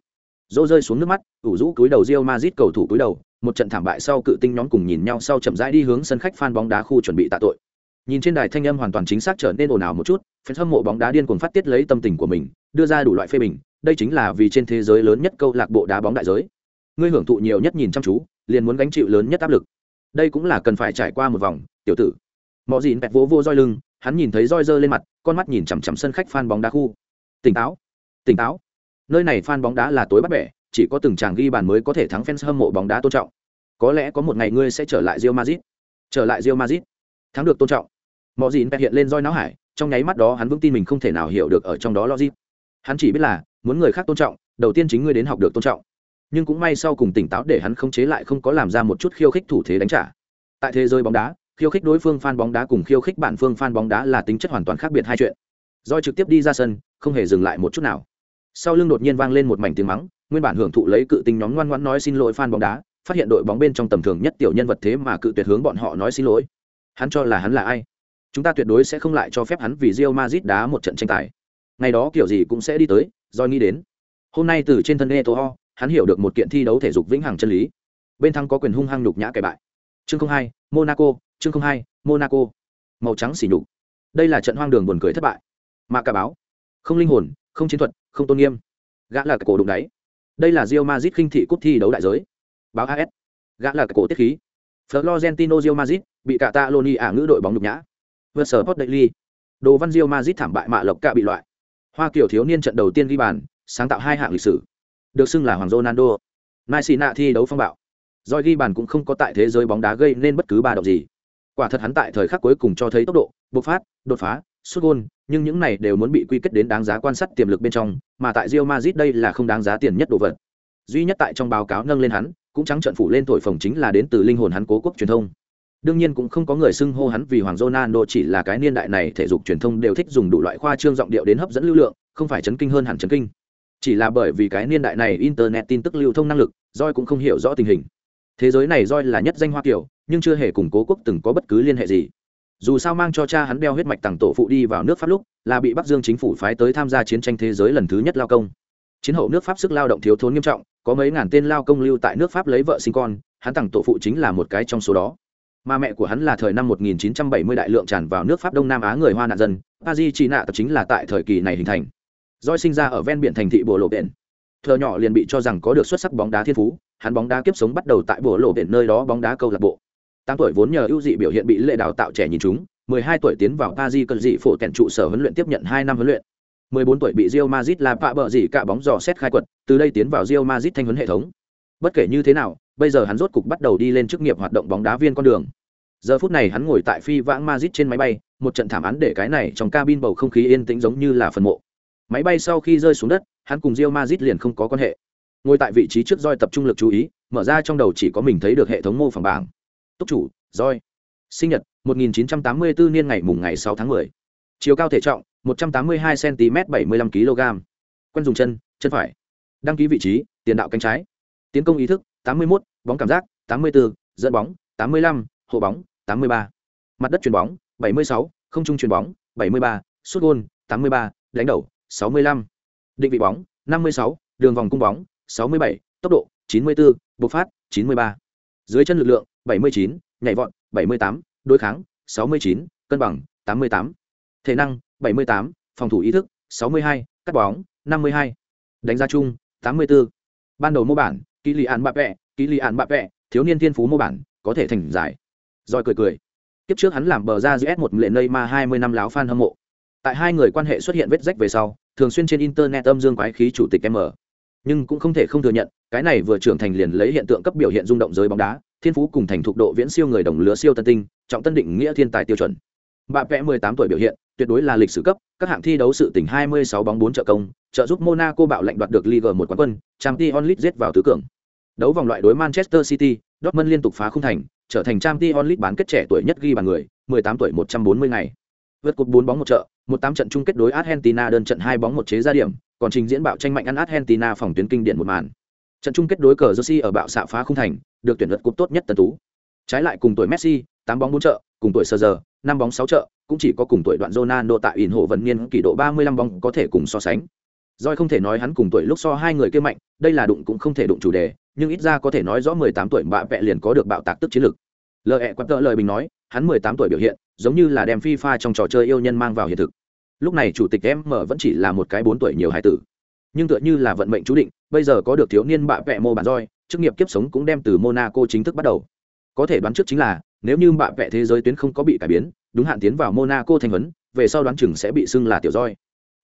dô rơi xuống nước mắt ủ rũ túi đầu rio mazit cầu thủ túi đầu một trận thảm bại sau cự tinh nhóm cùng nhìn nhau sau chậm rãi đi hướng sân khách phan bóng đá khu chuẩn bị tạ tội nhìn trên đài thanh âm hoàn toàn chính xác trở nên ồn ào một chút fan hâm mộ bóng đá điên cuồng phát tiết lấy tâm tình của mình đưa ra đủ loại phê bình đây chính là vì trên thế giới lớn nhất câu lạc bộ đá bóng đại giới ngươi hưởng thụ nhiều nhất nhìn chăm chú liền muốn gánh chịu lớn nhất áp lực đây cũng là cần phải trải qua một vòng, tiểu tử. Mọi gì bẹt vỗ vô roi lưng, hắn nhìn thấy roi dơ lên mặt, con mắt nhìn chằm chằm sân khách phan bóng đá khu. Tỉnh táo tỉnh táo. Nơi này fan bóng đá là tối bắt bẻ, chỉ có từng chàng ghi bàn mới có thể thắng fans hâm mộ bóng đá tôn trọng. Có lẽ có một ngày ngươi sẽ trở lại Real Madrid. Trở lại Real Madrid. Thắng được tôn trọng. Mọi gì hiện lên roi não hải, trong nháy mắt đó hắn vững tin mình không thể nào hiểu được ở trong đó logic. Hắn chỉ biết là, muốn người khác tôn trọng, đầu tiên chính ngươi đến học được tôn trọng nhưng cũng may sau cùng tỉnh táo để hắn không chế lại không có làm ra một chút khiêu khích thủ thế đánh trả. Tại thế giới bóng đá, khiêu khích đối phương fan bóng đá cùng khiêu khích bản phương fan bóng đá là tính chất hoàn toàn khác biệt hai chuyện. Roi trực tiếp đi ra sân, không hề dừng lại một chút nào. Sau lưng đột nhiên vang lên một mảnh tiếng mắng, nguyên bản hưởng thụ lấy cự tinh nhóm ngoan ngoãn nói xin lỗi fan bóng đá, phát hiện đội bóng bên trong tầm thường nhất tiểu nhân vật thế mà cự tuyệt hướng bọn họ nói xin lỗi. Hắn cho là hắn là ai? Chúng ta tuyệt đối sẽ không lại cho phép hắn vì Real Madrid đá một trận tranh tài. Ngày đó kiểu gì cũng sẽ đi tới do nghĩ đến. Hôm nay từ trên thân Eto'o hắn hiểu được một kiện thi đấu thể dục vĩnh hằng chân lý. Bên thắng có quyền hung hăng nhục nhã kẻ bại. Chương hai, monaco, chương hai, monaco. Màu trắng xỉ nhục. Đây là trận hoang đường buồn cười thất bại. Mà cả báo. Không linh hồn, không chiến thuật, không tôn nghiêm. Gã là cái cổ đụng đáy. Đây là rio mazit khinh thị cúp thi đấu đại giới. Báo as gã là cái cổ tiết khí. Florentino rio mazit bị cả ta loni ả ngữ đội bóng nhục nhã. Vượt sở hot daily. Đồ văn rio mazit thảm bại mạ lộc cả bị loại. Hoa kiểu thiếu niên trận đầu tiên ghi bàn, sáng tạo hai hạng lịch sử được xưng là hoàng ronaldo nai xì nạ thi đấu phong bạo doi ghi bàn cũng không có tại thế giới bóng đá gây nên bất cứ ba động gì quả thật hắn tại thời khắc cuối cùng cho thấy tốc độ bộc phát đột phá sút gôn nhưng những này đều muốn bị quy kết đến đáng giá quan sát tiềm lực bên trong, mà tại Real Madrid đây là không đáng giá tiền nhất đồ vật. Duy nhất tại trong báo cáo nâng lên hắn, cũng trắng trận phủ lên thổi phồng chính là đến từ linh hồn hắn cố quốc truyền thông. Đương nhiên cũng không có người xưng hô hắn vì Hoàng Ronaldo chỉ là cái niên đại này thể dục truyền thông đều thích dùng đủ loại khoa trương giọng điệu đến hấp dẫn lưu lượng, không phải chấn kinh hơn hẳn chấn kinh. Chỉ là bởi vì cái niên đại này internet tin tức lưu thông năng lực, roi cũng không hiểu rõ tình hình. Thế giới này roi là nhất danh hoa kiểu, nhưng chưa hề cùng Cố Quốc từng có bất cứ liên hệ gì. Dù sao mang cho cha hắn đeo huyết mạch tặng tổ phụ đi vào nước Pháp lúc, là bị Bắc Dương chính phủ phái tới tham gia chiến tranh thế giới lần thứ nhất lao công. Chiến hậu nước Pháp sức lao động thiếu thốn nghiêm trọng, có mấy ngàn tên lao công lưu tại nước Pháp lấy vợ sinh con, hắn tặng tổ phụ chính là một cái trong số đó mà mẹ của hắn là thời năm 1970 đại lượng tràn vào nước pháp đông nam á người hoa nạn dân paris chỉ nạ tập chính là tại thời kỳ này hình thành doi sinh ra ở ven biển thành thị Bồ lộ biển. Thờ nhỏ liền bị cho rằng có được xuất sắc bóng đá thiên phú hắn bóng đá kiếp sống bắt đầu tại Bồ lộ biển nơi đó bóng đá câu lạc bộ. Tám tuổi vốn nhờ ưu dị biểu hiện bị lệ đào tạo trẻ nhìn chúng 12 tuổi tiến vào paris Cần dị phổ kèn trụ sở huấn luyện tiếp nhận hai năm huấn luyện. 14 tuổi bị Real Madrid là pạ bờ gì cả bóng dò xét khai quật, từ đây tiến vào Real Madrid thanh huấn hệ thống. Bất kể như thế nào, bây giờ hắn rốt cục bắt đầu đi lên chức nghiệp hoạt động bóng đá viên con đường. Giờ phút này hắn ngồi tại phi vãng Madrid trên máy bay một trận thảm án để cái này trong cabin bầu không khí yên tĩnh giống như là phần mộ máy bay sau khi rơi xuống đất hắn cùng Real Madrid liền không có quan hệ. Ngồi tại vị trí trước roi tập trung lực chú ý mở ra trong đầu chỉ có mình thấy được hệ thống mô phỏng bảng. Túc chủ roi. Sinh nhật 1984 niên ngày mùng ngày 6 tháng 10. chiều cao thể trọng 182 cm 75 kg quen dùng chân chân phải. Đăng ký vị trí tiền đạo cánh trái. Tiến công ý thức 81, bóng cảm giác 84, dẫn bóng 85, hộ bóng 83. mặt đất chuyền bóng 76, không trung chuyền bóng 73, sút gôn 83, đánh đầu. 65. định vị bóng 56, đường vòng cung bóng 67, tốc độ 94, bộc phát 93. dưới chân lực lượng 79, nhảy vọt 78, đối kháng 69, cân bằng 88. thể năng 78, phòng thủ ý thức 62, cắt bóng 52. đánh giá chung 84. ban đầu mô bản kỹ lý án bạ vẹ kỹ lý án bạ vẹ thiếu niên thiên phú mô bản có thể thành giải rồi cười cười tiếp trước hắn làm bờ ra giữa một lệ nơi ma hai mươi năm láo fan hâm mộ tại hai người quan hệ xuất hiện vết rách về sau thường xuyên trên internet âm dương quái khí chủ tịch m. Nhưng cũng không thể không thừa nhận cái này vừa trưởng thành liền lấy hiện tượng cấp biểu hiện rung động giới bóng đá thiên phú cùng thành thục độ viễn siêu người đồng lứa siêu tân tinh trọng tân định nghĩa thiên tài tiêu chuẩn. Bà vẽ 18 tuổi biểu hiện tuyệt đối là lịch sử cấp các hạng thi đấu sự tỉnh 26 bóng 4 trợ công trợ giúp monaco bạo lệnh đoạt được liga một quán quân champions league giết vào tứ cường. Đấu vòng loại đối manchester city dortmund liên tục phá khung thành trở thành trang Tion League bán kết trẻ tuổi nhất ghi bàn người, 18 tuổi 140 ngày. Vượt cột 4 bóng một trợ, một tám trận chung kết đối Argentina đơn trận hai bóng một chế ra điểm, còn trình diễn bạo tranh mạnh ăn Argentina phòng tuyến kinh điển một màn. Trận chung kết đối cờ Jersey ở bạo xạ phá không thành, được tuyển lượt cúp tốt nhất tần tú. Trái lại cùng tuổi Messi, 8 bóng 4 trợ, cùng tuổi Sergio, 5 bóng 6 trợ, cũng chỉ có cùng tuổi đoạn Ronaldo tại ỉn hộ vận niên kỷ độ 35 bóng có thể cùng so sánh. Doi không thể nói hắn cùng tuổi lúc so hai người kia mạnh, đây là đụng cũng không thể đụng chủ đề, nhưng ít ra có thể nói rõ 18 tuổi bạ vẽ liền có được bạo tạc tức chiến lực Lợi ẹ quặn tợ lời bình nói hắn mười tám tuổi biểu hiện giống như là đem phi pha trong trò chơi yêu nhân mang vào hiện thực. Lúc này chủ tịch em mở vẫn chỉ là một cái bốn tuổi nhiều hải tử. Nhưng tựa như là vận mệnh chú định, bây giờ có được thiếu niên bạ vẹ mô bản roi, chức nghiệp kiếp sống cũng đem từ monaco chính thức bắt đầu. Có thể đoán trước chính là, nếu như bạ vẹ thế giới tuyến không có bị cải biến, đúng hạn tiến vào monaco thành vấn về sau đoán chừng sẽ bị xưng là tiểu roi.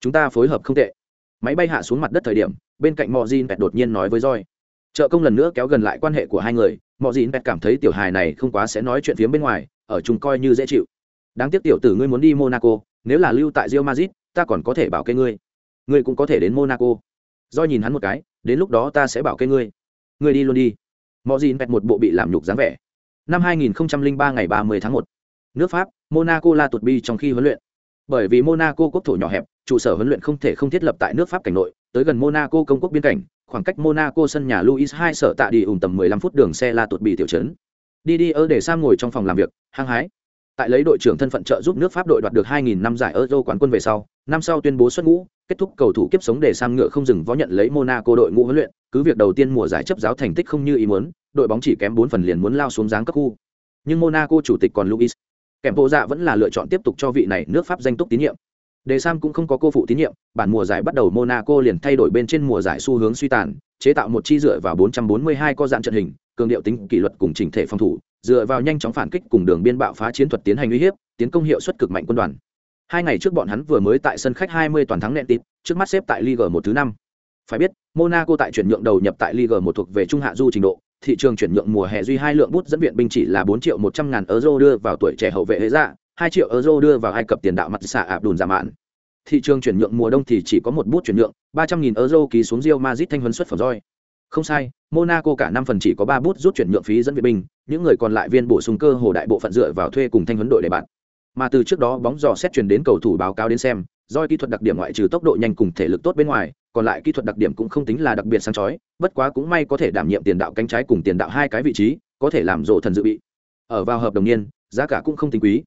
Chúng ta phối hợp không tệ. Máy bay hạ xuống mặt đất thời điểm, bên cạnh mò jean đột nhiên nói với roi. Trợ công lần nữa kéo gần lại quan hệ của hai người mọi gin bẹt cảm thấy tiểu hài này không quá sẽ nói chuyện phía bên ngoài, ở chúng coi như dễ chịu đáng tiếc tiểu tử ngươi muốn đi monaco nếu là lưu tại rio mazit ta còn có thể bảo kê ngươi. Ngươi cũng có thể đến monaco. Do nhìn hắn một cái đến lúc đó ta sẽ bảo kê ngươi. Ngươi đi luôn đi. Mọi gì bẹt một bộ bị làm nhục dáng vẻ. Năm 2003 ngày 30 tháng 1, nước pháp monaco la tuột bi trong khi huấn luyện. Bởi vì monaco quốc thổ nhỏ hẹp trụ sở huấn luyện không thể không thiết lập tại nước pháp cảnh nội tới gần monaco công quốc biên cảnh khoảng cách Monaco sân nhà Louis II sở tạ đi ủng tầm 15 phút đường xe la tuột bị tiểu trấn. Đi đi ơ để Sam ngồi trong phòng làm việc, hăng hái. Tại lấy đội trưởng thân phận trợ giúp nước Pháp đội đoạt được 2.000 năm giải Euro quán quân về sau, năm sau tuyên bố xuất ngũ, kết thúc cầu thủ kiếp sống để Sam ngựa không dừng vó nhận lấy Monaco đội ngũ huấn luyện, cứ việc đầu tiên mùa giải chấp giáo thành tích không như ý muốn, đội bóng chỉ kém 4 phần liền muốn lao xuống dáng cấp khu. Nhưng Monaco chủ tịch còn luis kèm bộ dạ vẫn là lựa chọn tiếp tục cho vị này nước Pháp danh túc tín nhiệm. Đề Sam cũng không có cô phụ tín nhiệm, bản mùa giải bắt đầu Monaco liền thay đổi bên trên mùa giải xu hướng suy tàn, chế tạo một chi dựa vào 442 co dạng trận hình, cường điệu tính kỷ luật cùng chỉnh thể phòng thủ, dựa vào nhanh chóng phản kích cùng đường biên bạo phá chiến thuật tiến hành uy hiếp, tiến công hiệu suất cực mạnh quân đoàn. Hai ngày trước bọn hắn vừa mới tại sân khách 20 toàn thắng nện tít, trước mắt xếp tại Liga một thứ năm. Phải biết, Monaco tại chuyển nhượng đầu nhập tại Liga một thuộc về trung hạ du trình độ, thị trường chuyển nhượng mùa hè duy hai lượng bút dẫn viện binh chỉ là 4 triệu 100 ngàn euro đưa vào tuổi trẻ hậu vệ hệ dạ, 2 triệu euro đưa vào Ai Cập tiền đạo mặt xạ ạp đùn giả mạn thị trường chuyển nhượng mùa đông thì chỉ có một bút chuyển nhượng, 300.000 euro ký xuống Real Madrid thanh huấn xuất phẩm roi. Không sai, Monaco cả năm phần chỉ có ba bút rút chuyển nhượng phí dẫn viện binh, những người còn lại viên bổ sung cơ hồ đại bộ phận dựa vào thuê cùng thanh huấn đội để bạn. Mà từ trước đó bóng dò xét truyền đến cầu thủ báo cáo đến xem, do kỹ thuật đặc điểm ngoại trừ tốc độ nhanh cùng thể lực tốt bên ngoài, còn lại kỹ thuật đặc điểm cũng không tính là đặc biệt sáng chói, bất quá cũng may có thể đảm nhiệm tiền đạo cánh trái cùng tiền đạo hai cái vị trí, có thể làm rộ thần dự bị. Ở vào hợp đồng niên, giá cả cũng không tính quý.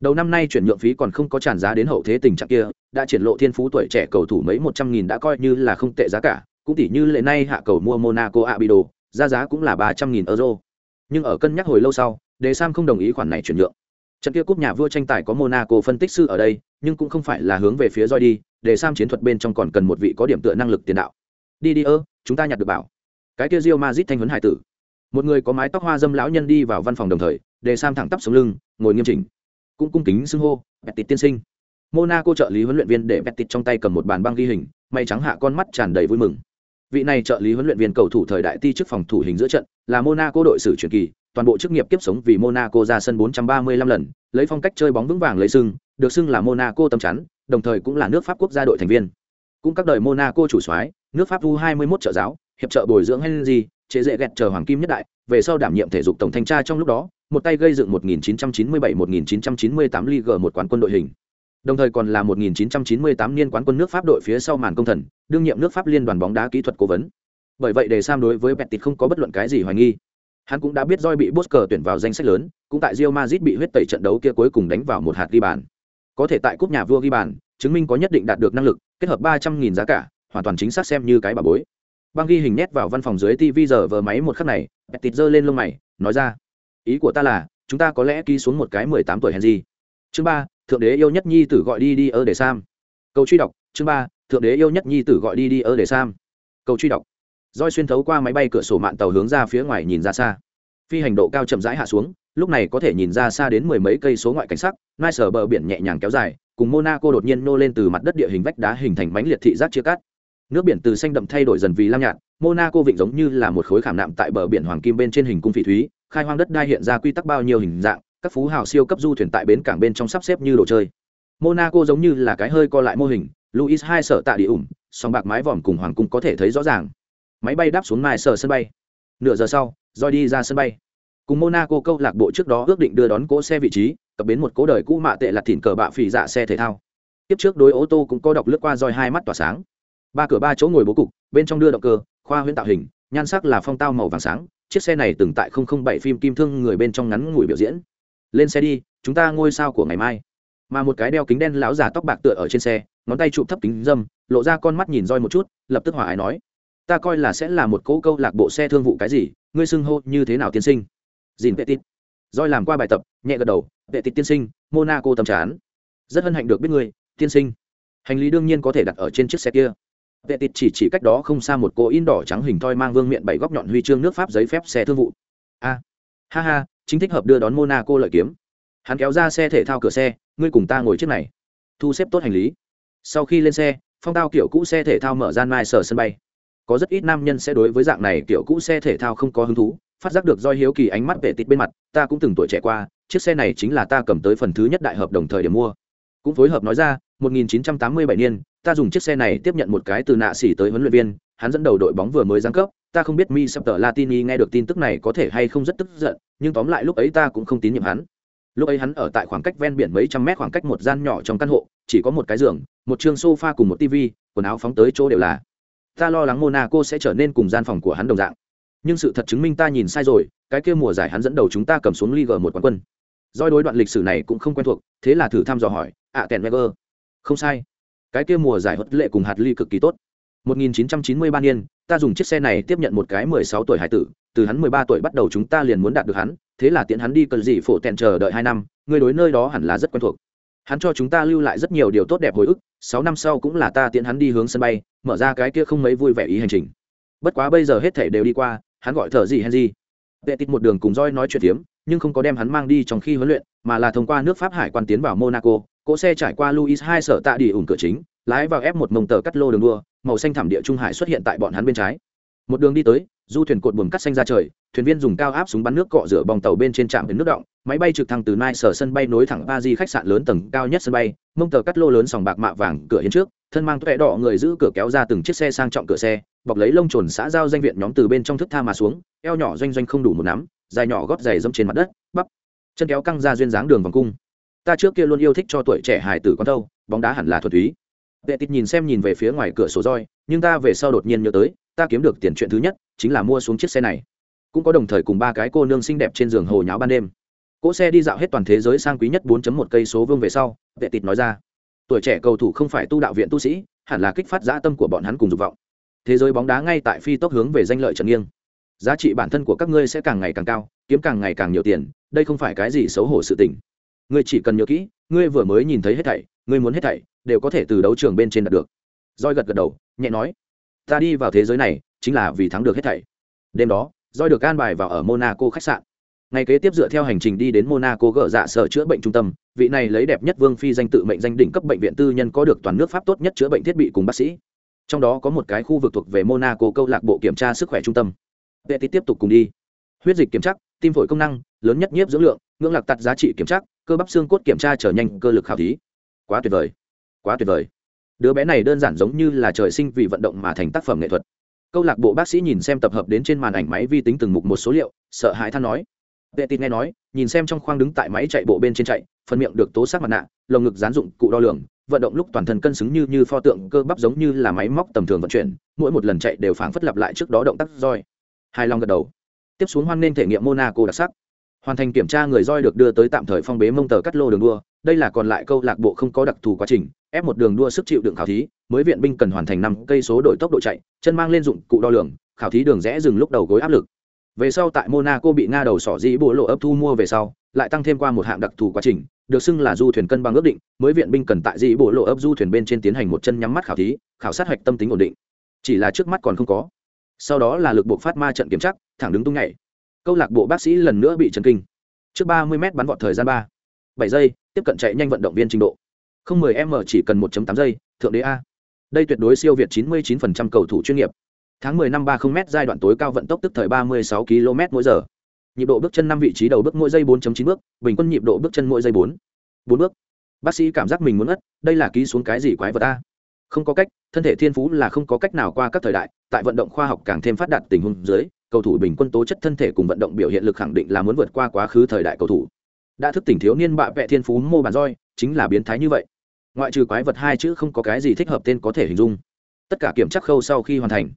Đầu năm nay chuyển nhượng phí còn không có tràn giá đến hậu thế tình trạng kia, đã triển lộ thiên phú tuổi trẻ cầu thủ mấy một trăm nghìn đã coi như là không tệ giá cả, cũng tỷ như lệ nay hạ cầu mua monaco abido, giá giá cũng là ba trăm nghìn euro nhưng ở cân nhắc hồi lâu sau đề sam không đồng ý khoản này chuyển nhượng. Trận kia cúp nhà vua tranh tài có monaco phân tích sư ở đây, nhưng cũng không phải là hướng về phía roi đi đề sam chiến thuật bên trong còn cần một vị có điểm tựa năng lực tiền đạo. Đi đi ơ, chúng ta nhặt được bảo. Cái kia rio mazit thanh huấn hải tử. Một người có mái tóc hoa dâm lão nhân đi vào văn phòng đồng thời đề sam thẳng tắp xuống lưng, ngồi nghiêm chỉnh. Cũng cung kính xưng hô, petit tiên sinh. Monaco trợ lý huấn luyện viên để petit trong tay cầm một bàn băng ghi hình, may trắng hạ con mắt tràn đầy vui mừng vị này trợ lý huấn luyện viên cầu thủ thời đại ti chức phòng thủ hình giữa trận là monaco đội sử truyền kỳ, toàn bộ chức nghiệp kiếp sống vì monaco ra sân 435 lần, lấy phong cách chơi bóng vững vàng lấy sưng được xưng là monaco tâm chắn, đồng thời cũng là nước pháp quốc gia đội thành viên cũng các đời monaco chủ soái, nước pháp u 21 trợ giáo, hiệp trợ bồi dưỡng henry, chế dễ ghẹt chờ hoàng kim nhất đại, về sau đảm nhiệm thể dục tổng thanh tra trong lúc đó, một tay gây dựng 1997-1998 Ligue một quán quân đội hình. Đồng thời còn là 1998 niên quán quân nước Pháp đội phía sau màn công thần, đương nhiệm nước Pháp liên đoàn bóng đá kỹ thuật cố vấn. Bởi vậy để Sam đối với Betis không có bất luận cái gì hoài nghi. Hắn cũng đã biết Joy bị Bosker tuyển vào danh sách lớn, cũng tại Real Madrid bị huyết tẩy trận đấu kia cuối cùng đánh vào một hạt ghi bàn. Có thể tại cúp nhà vua ghi bàn, chứng minh có nhất định đạt được năng lực, kết hợp 300.000 giá cả, hoàn toàn chính xác xem như cái bà bối. Băng ghi hình nét vào văn phòng dưới TV giờ vờ máy một khắc này, Betis giơ lên lông mày, nói ra: ý của ta là chúng ta có lẽ ký xuống một cái mười tám tuổi henry chương ba thượng đế yêu nhất nhi tử gọi đi đi ơ để sam. Câu truy đọc, chương ba, thượng đế yêu nhất nhi tử gọi đi đi ơ để sam. Câu truy đọc. Roi xuyên thấu qua máy bay cửa sổ mạng tàu hướng ra phía ngoài nhìn ra xa. Phi hành độ cao chậm rãi hạ xuống, lúc này có thể nhìn ra xa đến mười mấy cây số ngoại cảnh sắc nai sở bờ biển nhẹ nhàng kéo dài, cùng monaco đột nhiên nô lên từ mặt đất địa hình vách đá hình thành bánh liệt thị giác chia cắt. Nước biển từ xanh đậm thay đổi dần vì lam nhạt, monaco vịnh giống như là một khối khảm nạm tại bờ biển hoàng kim bên trên hình cung phỉ thúy, khai hoang đất đai hiện ra quy tắc bao nhiêu hình dạng các phú hào siêu cấp du thuyền tại bến cảng bên trong sắp xếp như đồ chơi. Monaco giống như là cái hơi co lại mô hình luis hai sở tạ địa ủng, song bạc mái vòm cùng hoàng cung có thể thấy rõ ràng. Máy bay đáp xuống mai sở sân bay. Nửa giờ sau roi đi ra sân bay. Cùng monaco câu lạc bộ trước đó ước định đưa đón cỗ xe vị trí, cập bến một cố đời cũ mạ tệ là thỉn cờ bạ phỉ dạ xe thể thao. Tiếp trước đối ô tô cũng có đọc lướt qua roi hai mắt tỏa sáng. Ba cửa ba chỗ ngồi bố cục, bên trong đưa động cơ, khoa huyễn tạo hình, nhan sắc là phong tao màu vàng sáng, chiếc xe này từng tại không không bảy phim kim thương người bên trong ngắn ngủi biểu diễn lên xe đi, chúng ta ngôi sao của ngày mai. Mà một cái đeo kính đen lão già tóc bạc tựa ở trên xe, ngón tay chụp thấp kính dâm, lộ ra con mắt nhìn roi một chút, lập tức hòa ái nói, ta coi là sẽ là một cỗ câu lạc bộ xe thương vụ cái gì, ngươi xưng hô như thế nào tiên sinh? Dìn vệ tít roi làm qua bài tập, nhẹ gật đầu, vệ tít tiên sinh, monaco tầm chán. Rất hân hạnh được biết ngươi, tiên sinh. Hành lý đương nhiên có thể đặt ở trên chiếc xe kia. Vệ tịt chỉ chỉ cách đó không xa một cô in đỏ trắng hình thoi mang vương miện bảy góc nhọn huy chương nước pháp giấy phép xe thương vụ. A, ha ha chính thích hợp đưa đón monaco lợi kiếm. Hắn kéo ra xe thể thao cửa xe, ngươi cùng ta ngồi chiếc này. Thu xếp tốt hành lý. Sau khi lên xe, phong tao kiểu cũ xe thể thao mở gian mai sở sân bay. Có rất ít nam nhân sẽ đối với dạng này kiểu cũ xe thể thao không có hứng thú, phát giác được do hiếu kỳ ánh mắt vẻ tịt bên mặt, ta cũng từng tuổi trẻ qua, chiếc xe này chính là ta cầm tới phần thứ nhất đại hợp đồng thời để mua. Cũng phối hợp nói ra 1987 niên, ta dùng chiếc xe này tiếp nhận một cái từ nạ xỉ tới huấn luyện viên, hắn dẫn đầu đội bóng vừa mới giáng cấp ta không biết mi sắp tờ latini nghe được tin tức này có thể hay không rất tức giận nhưng tóm lại lúc ấy ta cũng không tín nhiệm hắn. Lúc ấy hắn ở tại khoảng cách ven biển mấy trăm mét khoảng cách một gian nhỏ trong căn hộ chỉ có một cái giường một chương sofa cùng một tv quần áo phóng tới chỗ đều là. Ta lo lắng monaco sẽ trở nên cùng gian phòng của hắn đồng dạng. Nhưng sự thật chứng minh ta nhìn sai rồi cái kia mùa giải hắn dẫn đầu chúng ta cầm xuống League một quán quân. Do đối đoạn lịch sử này cũng không quen thuộc thế là thử thăm dò hỏi ạ à, tèn Wenger. không sai. Cái kia mùa giải huấn lệ cùng hạt ly cực kỳ tốt. 1993 niên, ta dùng chiếc xe này tiếp nhận một cái 16 tuổi hải tử, từ hắn 13 tuổi bắt đầu chúng ta liền muốn đạt được hắn, thế là tiện hắn đi cần gì phổ tèn chờ đợi hai năm, người đối nơi đó hẳn là rất quen thuộc. Hắn cho chúng ta lưu lại rất nhiều điều tốt đẹp hồi ức, sáu năm sau cũng là ta tiện hắn đi hướng sân bay, mở ra cái kia không mấy vui vẻ ý hành trình. Bất quá bây giờ hết thể đều đi qua, hắn gọi thở gì henry. Vệ tịch một đường cùng roi nói chuyện tiếm nhưng không có đem hắn mang đi trong khi huấn luyện, mà là thông qua nước pháp hải quan tiến vào monaco, cỗ xe trải qua Louis hai sở tạ đi ủng cửa chính, lái vào F1 mông tờ cắt lô đường đua màu xanh thảm địa trung hải xuất hiện tại bọn hắn bên trái. Một đường đi tới, du thuyền cột buồm cắt xanh ra trời, thuyền viên dùng cao áp súng bắn nước cọ rửa bong tàu bên trên trạm đến nước động, máy bay trực thăng từ nai sở sân bay nối thẳng ba di khách sạn lớn tầng cao nhất sân bay, mông tờ cắt lô lớn sòng bạc mạ vàng cửa hiến trước, thân mang tuệ đỏ người giữ cửa kéo ra từng chiếc xe sang trọng cửa xe, bọc lấy lông trồn xã giao danh viện nhóm từ bên trong thức tha mà xuống, eo nhỏ doanh doanh không đủ một nắm, dài nhỏ gót giày dâm trên mặt đất, bắp, chân kéo căng ra duyên dáng đường vòng cung. Ta trước kia luôn yêu thích cho tuổi trẻ hài tử con thâu, bóng đá hẳn là thuật túy vệ tịt nhìn xem nhìn về phía ngoài cửa sổ roi, nhưng ta về sau đột nhiên nhớ tới, ta kiếm được tiền chuyện thứ nhất, chính là mua xuống chiếc xe này. Cũng có đồng thời cùng ba cái cô nương xinh đẹp trên giường hồ nháo ban đêm. Cỗ xe đi dạo hết toàn thế giới sang quý nhất 4.1 cây số vương về sau, vệ tịt nói ra, tuổi trẻ cầu thủ không phải tu đạo viện tu sĩ, hẳn là kích phát dã tâm của bọn hắn cùng dục vọng. Thế giới bóng đá ngay tại phi tốc hướng về danh lợi trần nghiêng. Giá trị bản thân của các ngươi sẽ càng ngày càng cao, kiếm càng ngày càng nhiều tiền, đây không phải cái gì xấu hổ sự tình. Ngươi chỉ cần nhớ kỹ, ngươi vừa mới nhìn thấy hết thảy, ngươi muốn hết thảy đều có thể từ đấu trường bên trên đạt được. Roi gật gật đầu, nhẹ nói, ta đi vào thế giới này chính là vì thắng được hết thảy. Đêm đó roi được an bài vào ở monaco khách sạn. Ngày kế tiếp dựa theo hành trình đi đến monaco gỡ dạ sở chữa bệnh trung tâm, vị này lấy đẹp nhất vương phi danh tự mệnh danh đỉnh cấp bệnh viện tư nhân có được toàn nước pháp tốt nhất chữa bệnh thiết bị cùng bác sĩ. Trong đó có một cái khu vực thuộc về monaco câu lạc bộ kiểm tra sức khỏe trung tâm. Vệ tiếp tục cùng đi. Huyết dịch kiểm tra, tim phổi công năng, lớn nhất nhiếp dưỡng lượng, ngưỡng lạc tặt giá trị kiểm tra, cơ bắp xương cốt kiểm tra trở nhanh, cơ lực khảo thí. Quá tuyệt vời quá tuyệt vời. Đứa bé này đơn giản giống như là trời sinh vì vận động mà thành tác phẩm nghệ thuật. Câu lạc bộ bác sĩ nhìn xem tập hợp đến trên màn ảnh máy vi tính từng mục một số liệu, sợ hãi than nói. Vệ tịt nghe nói, nhìn xem trong khoang đứng tại máy chạy bộ bên trên chạy, phần miệng được tố sát mặt nạ, lồng ngực dán dụng cụ đo lường, vận động lúc toàn thân cân xứng như như pho tượng, cơ bắp giống như là máy móc tầm thường vận chuyển, mỗi một lần chạy đều phảng phất lặp lại trước đó động tác roi. Hai long gật đầu. Tiếp xuống hoan nên thể nghiệm monaco đặc sắc. Hoàn thành kiểm tra người roi được đưa tới tạm thời phong bế mông tờ cắt lô đường đua, đây là còn lại câu lạc bộ không có đặc thù quá trình ép một đường đua sức chịu đựng khảo thí, mới viện binh cần hoàn thành năm cây số đổi tốc độ chạy, chân mang lên dụng cụ đo lường, khảo thí đường rẽ dừng lúc đầu gối áp lực. Về sau tại monaco bị nga đầu sỏ dĩ bộ lộ ấp thu mua về sau, lại tăng thêm qua một hạng đặc thù quá trình, được xưng là du thuyền cân bằng ước định, mới viện binh cần tại dĩ bộ lộ ấp du thuyền bên trên tiến hành một chân nhắm mắt khảo thí, khảo sát hạch tâm tính ổn định. Chỉ là trước mắt còn không có. Sau đó là lực buộc phát ma trận kiểm chắc thẳng đứng tung nhảy. Câu lạc bộ bác sĩ lần nữa bị chấn kinh. Trước ba mươi m bắn vọt thời gian ba, bảy giây, tiếp cận chạy nhanh vận động viên trình độ không mười m chỉ cần một tám giây, thượng đế a. Đây tuyệt đối siêu việt 99% cầu thủ chuyên nghiệp. Tháng 10 năm 30 m giai đoạn tối cao vận tốc tức thời 36 km mỗi giờ. Nhịp độ bước chân năm vị trí đầu bước mỗi giây 4.9 bước, bình quân nhịp độ bước chân mỗi giây 4 4 bước. Bác sĩ cảm giác mình muốn ngất, đây là ký xuống cái gì quái vật ta không có cách, thân thể thiên phú là không có cách nào qua các thời đại, tại vận động khoa học càng thêm phát đạt tình huống dưới, cầu thủ bình quân tố chất thân thể cùng vận động biểu hiện lực khẳng định là muốn vượt qua quá khứ thời đại cầu thủ. Đã thức tỉnh thiếu niên bạ vẹ thiên phú mô bản roi, chính là biến thái như vậy ngoại trừ quái vật hai chữ không có cái gì thích hợp tên có thể hình dung tất cả kiểm tra khâu sau khi hoàn thành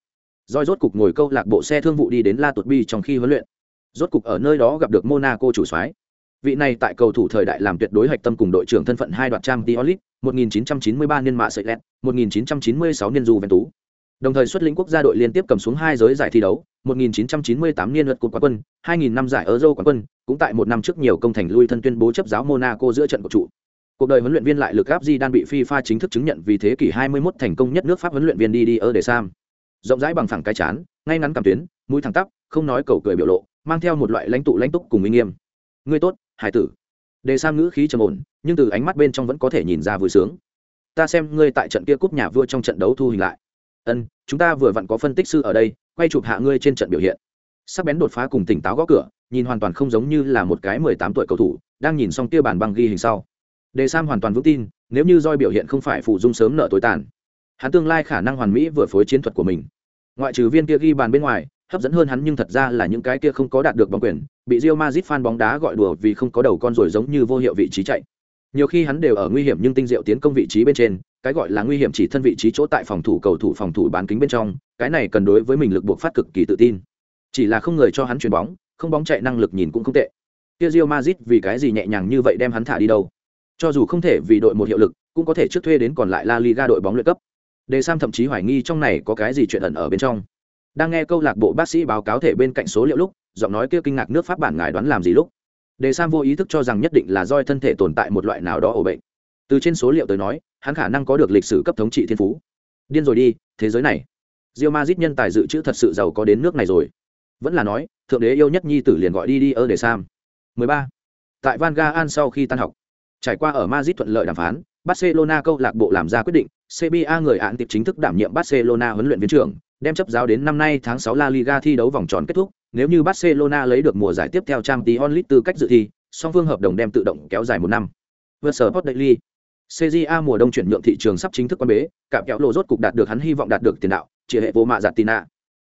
roi rốt cục ngồi câu lạc bộ xe thương vụ đi đến la tuột bi trong khi huấn luyện rốt cục ở nơi đó gặp được monaco chủ soái vị này tại cầu thủ thời đại làm tuyệt đối hạch tâm cùng đội trưởng thân phận hai đoạn trang Diolit, 1993 niên mạ sợi lẹt, 1996 niên dù ven tú. Đồng thời xuất lĩnh quốc gia đội liên tiếp cầm xuống hai giới giải thi đấu, 1998 niên lượt cột quán quân, 2000 năm giải Euro quán quân, cũng tại một năm trước nhiều công thành lui thân tuyên bố chấp giáo Monaco giữa trận của trụ. Cuộc đời huấn luyện viên lại lực áp Di Đan bị FIFA chính thức chứng nhận vì thế kỷ 21 thành công nhất nước Pháp huấn luyện viên đi đi ở để Sam rộng rãi bằng phẳng cái chán, ngay ngắn cảm tuyến, mũi thẳng tắp, không nói cầu cười biểu lộ, mang theo một loại lãnh tụ lãnh túc cùng uy nghiêm. Ngươi tốt, hải tử. Đề sam ngữ khí trầm ổn, nhưng từ ánh mắt bên trong vẫn có thể nhìn ra vui sướng. Ta xem ngươi tại trận kia cúp nhà vua trong trận đấu thu hình lại. Ân, chúng ta vừa vặn có phân tích sư ở đây, quay chụp hạ ngươi trên trận biểu hiện. Sắc bén đột phá cùng tỉnh táo gõ cửa, nhìn hoàn toàn không giống như là một cái mười tám tuổi cầu thủ, đang nhìn xong kia bàn băng ghi hình sau đề sam hoàn toàn vững tin, nếu như doi biểu hiện không phải phụ dung sớm nợ tối tàn, hắn tương lai khả năng hoàn mỹ vừa phối chiến thuật của mình. Ngoại trừ viên kia ghi bàn bên ngoài, hấp dẫn hơn hắn nhưng thật ra là những cái kia không có đạt được bóng quyền, bị Real Madrid fan bóng đá gọi đùa vì không có đầu con rồi giống như vô hiệu vị trí chạy. Nhiều khi hắn đều ở nguy hiểm nhưng tinh diệu tiến công vị trí bên trên, cái gọi là nguy hiểm chỉ thân vị trí chỗ tại phòng thủ cầu thủ phòng thủ bán kính bên trong, cái này cần đối với mình lực buộc phát cực kỳ tự tin. Chỉ là không người cho hắn chuyền bóng, không bóng chạy năng lực nhìn cũng không tệ. Kia Real Madrid vì cái gì nhẹ nhàng như vậy đem hắn thả đi đâu? Cho dù không thể vì đội một hiệu lực, cũng có thể trước thuê đến còn lại La Liga đội bóng luyện cấp. Đề sam thậm chí hoài nghi trong này có cái gì chuyện ẩn ở bên trong. Đang nghe câu lạc bộ bác sĩ báo cáo thể bên cạnh số liệu lúc, giọng nói kia kinh ngạc nước pháp bản ngài đoán làm gì lúc? Đề sam vô ý thức cho rằng nhất định là doi thân thể tồn tại một loại nào đó ổ bệnh. Từ trên số liệu tới nói, hắn khả năng có được lịch sử cấp thống trị thiên phú. Điên rồi đi, thế giới này. Rio mazit nhân tài dự trữ thật sự giàu có đến nước này rồi. Vẫn là nói, thượng đế yêu nhất nhi tử liền gọi đi đi ơ đề sam. 13. tại van Gaal sau khi tan học trải qua ở Madrid thuận lợi đàm phán barcelona câu lạc bộ làm ra quyết định CBA người án tiếp chính thức đảm nhiệm Barcelona huấn luyện viên trưởng, đem chấp giáo đến năm nay tháng 6 La Liga thi đấu vòng tròn kết thúc, nếu như Barcelona lấy được mùa giải tiếp theo Champions League tư cách dự thi, song phương hợp đồng đem tự động kéo dài một năm. Versport Daily CJA mùa đông chuyển nhượng thị trường sắp chính thức quan bế, cạm kéo lộ rốt cục đạt được hắn hy vọng đạt được tiền đạo, chỉ hệ vô mạ giặt Tina.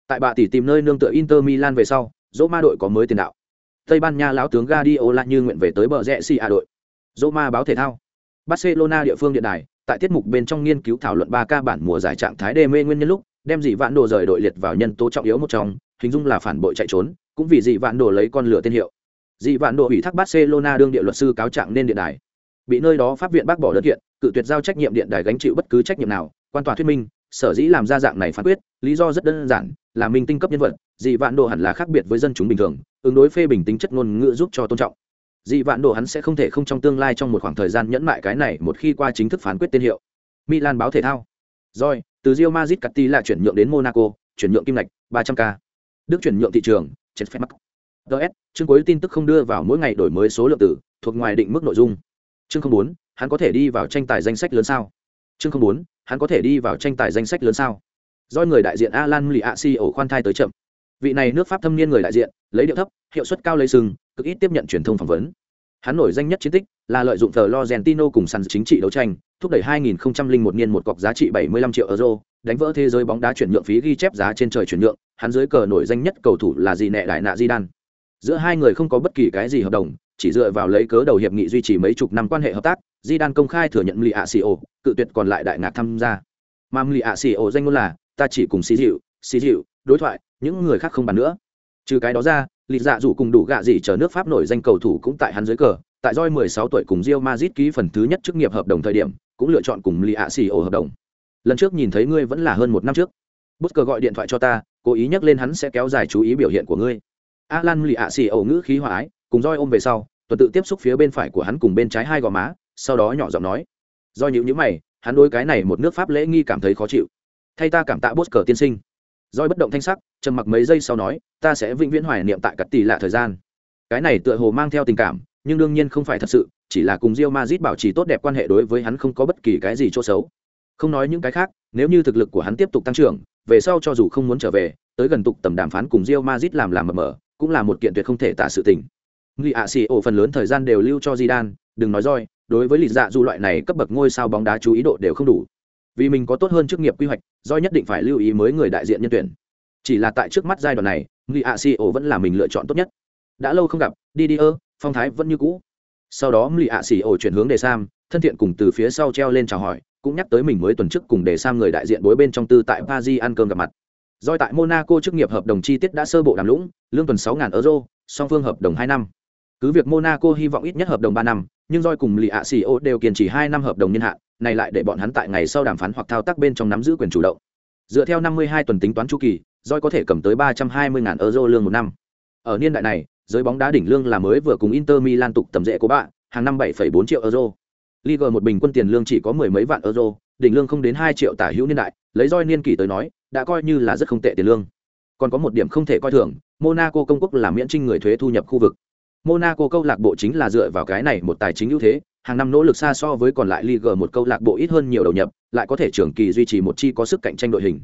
Tại bà tỷ tìm nơi nương tựa Inter Milan về sau, Roma đội có mới tiền đạo. Tây Ban Nha lão tướng Guardiola như nguyện về tới bờ rẽ si a đội. Roma báo thể thao. Barcelona địa phương điện đài, tại tiết mục bên trong nghiên cứu thảo luận 3 ca bản mùa giải trạng thái đê mê nguyên nhân lúc, đem dị vạn đồ rời đội liệt vào nhân tố trọng yếu một trong, hình dung là phản bội chạy trốn, cũng vì dị vạn đồ lấy con lửa tên hiệu. Dị vạn đồ ủy thác Barcelona đương địa luật sư cáo trạng nên điện đài. Bị nơi đó pháp viện bác bỏ đơn kiện, cự tuyệt giao trách nhiệm điện đài gánh chịu bất cứ trách nhiệm nào, quan tòa thuyết minh, sở dĩ làm ra dạng này phán quyết, lý do rất đơn giản, là minh tinh cấp nhân vật, dị vạn đồ hẳn là khác biệt với dân chúng bình thường, ứng đối phê bình tính chất ngôn ngữ giúp cho tôn trọng dị vạn đồ hắn sẽ không thể không trong tương lai trong một khoảng thời gian nhẫn mại cái này một khi qua chính thức phán quyết tên hiệu. Milan báo thể thao. Rồi, từ rio mazit catti là chuyển nhượng đến monaco, chuyển nhượng kim ngạch 300 k. Đức chuyển nhượng thị trường chết phép mắc ts chương cuối tin tức không đưa vào mỗi ngày đổi mới số lượng tử thuộc ngoài định mức nội dung. Chương không bốn, hắn có thể đi vào tranh tài danh sách lớn sao? Chương không bốn, hắn có thể đi vào tranh tài danh sách lớn sao? Do người đại diện alan lì a si ổ khoan thai tới chậm. Vị này nước pháp thâm niên người đại diện, lấy điệu thấp, hiệu suất cao lấy sừng cực ít tiếp nhận truyền thông phỏng vấn. Hắn nổi danh nhất chiến tích là lợi dụng tờ Lorentino cùng sàn chính trị đấu tranh, thúc đẩy 2001 niên một cọc giá trị 75 triệu euro, đánh vỡ thế giới bóng đá chuyển nhượng phí ghi chép giá trên trời chuyển nhượng, hắn dưới cờ nổi danh nhất cầu thủ là gì nệ đại nạ di đan giữa hai người không có bất kỳ cái gì hợp đồng, chỉ dựa vào lấy cớ đầu hiệp nghị duy trì mấy chục năm quan hệ hợp tác di đan công khai thừa nhận lì cự tuyệt còn lại đại ngạc tham gia. Mà lì danh ngôn là, ta chỉ cùng xì dịu xì dịu đối thoại, những người khác không bàn nữa. Trừ cái đó ra lì dạ dù cùng đủ gạ gì chờ nước pháp nổi danh cầu thủ cũng tại hắn dưới cờ, tại roi 16 tuổi cùng rio mazit ký phần thứ nhất chức nghiệp hợp đồng thời điểm, cũng lựa chọn cùng lì ạ xì ổ hợp đồng. Lần trước nhìn thấy ngươi vẫn là hơn một năm trước. Busker gọi điện thoại cho ta, cố ý nhắc lên hắn sẽ kéo dài chú ý biểu hiện của ngươi. Alan lì ạ xì ổ ngữ khí hòa ái, cùng roi ôm về sau, tuần tự tiếp xúc phía bên phải của hắn cùng bên trái hai gò má, sau đó nhỏ giọng nói. Do những nhữ mày, hắn đối cái này một nước pháp lễ nghi cảm thấy khó chịu. Thay ta cảm tạ Busker tiên sinh roi bất động thanh sắc trầm mặc mấy giây sau nói ta sẽ vĩnh viễn hoài niệm tại cắt tỷ lạ thời gian. Cái này tựa hồ mang theo tình cảm nhưng đương nhiên không phải thật sự chỉ là cùng rio mazit bảo trì tốt đẹp quan hệ đối với hắn không có bất kỳ cái gì chỗ xấu. Không nói những cái khác nếu như thực lực của hắn tiếp tục tăng trưởng về sau cho dù không muốn trở về tới gần tục tầm đàm phán cùng rio mazit làm làm mờ mờ cũng là một kiện tuyệt không thể tả sự tình. Người ạ xì ổ phần lớn thời gian đều lưu cho Di Đan, đừng nói roi, đối với lịch dạ du loại này cấp bậc ngôi sao bóng đá chú ý độ đều không đủ. Vì mình có tốt hơn chức nghiệp quy hoạch, do nhất định phải lưu ý mới người đại diện nhân tuyển. Chỉ là tại trước mắt giai đoạn này người ạ xì ổ vẫn là mình lựa chọn tốt nhất. Đã lâu không gặp đi đi ơ phong thái vẫn như cũ. Sau đó người ạ xì ổ chuyển hướng đề sam thân thiện cùng từ phía sau treo lên chào hỏi cũng nhắc tới mình mới tuần trước cùng đề sam người đại diện bối bên trong tư tại paris ăn cơm gặp mặt. Doi tại monaco chức nghiệp hợp đồng chi tiết đã sơ bộ đàm lũng lương tuần sáu euro song phương hợp đồng hai năm. Cứ việc monaco hy vọng ít nhất hợp đồng ba năm nhưng doi cùng lì ạ xì ô đều kiên trì hai năm hợp đồng niên hạn này lại để bọn hắn tại ngày sau đàm phán hoặc thao tác bên trong nắm giữ quyền chủ động dựa theo năm mươi hai tuần tính toán chu kỳ roi có thể cầm tới 320 ngàn euro lương một năm. Ở niên đại này, giới bóng đá đỉnh lương là mới vừa cùng Inter Milan tục tầm rễ của bạn, hàng năm 7,4 triệu euro. Liga một bình quân tiền lương chỉ có mười mấy vạn euro, đỉnh lương không đến 2 triệu tả hữu niên đại, lấy roi niên kỷ tới nói, đã coi như là rất không tệ tiền lương. Còn có một điểm không thể coi thường, Monaco công quốc là miễn trinh người thuế thu nhập khu vực. Monaco câu lạc bộ chính là dựa vào cái này một tài chính ưu thế, hàng năm nỗ lực xa so với còn lại Liga một câu lạc bộ ít hơn nhiều đầu nhập, lại có thể trưởng kỳ duy trì một chi có sức cạnh tranh đội hình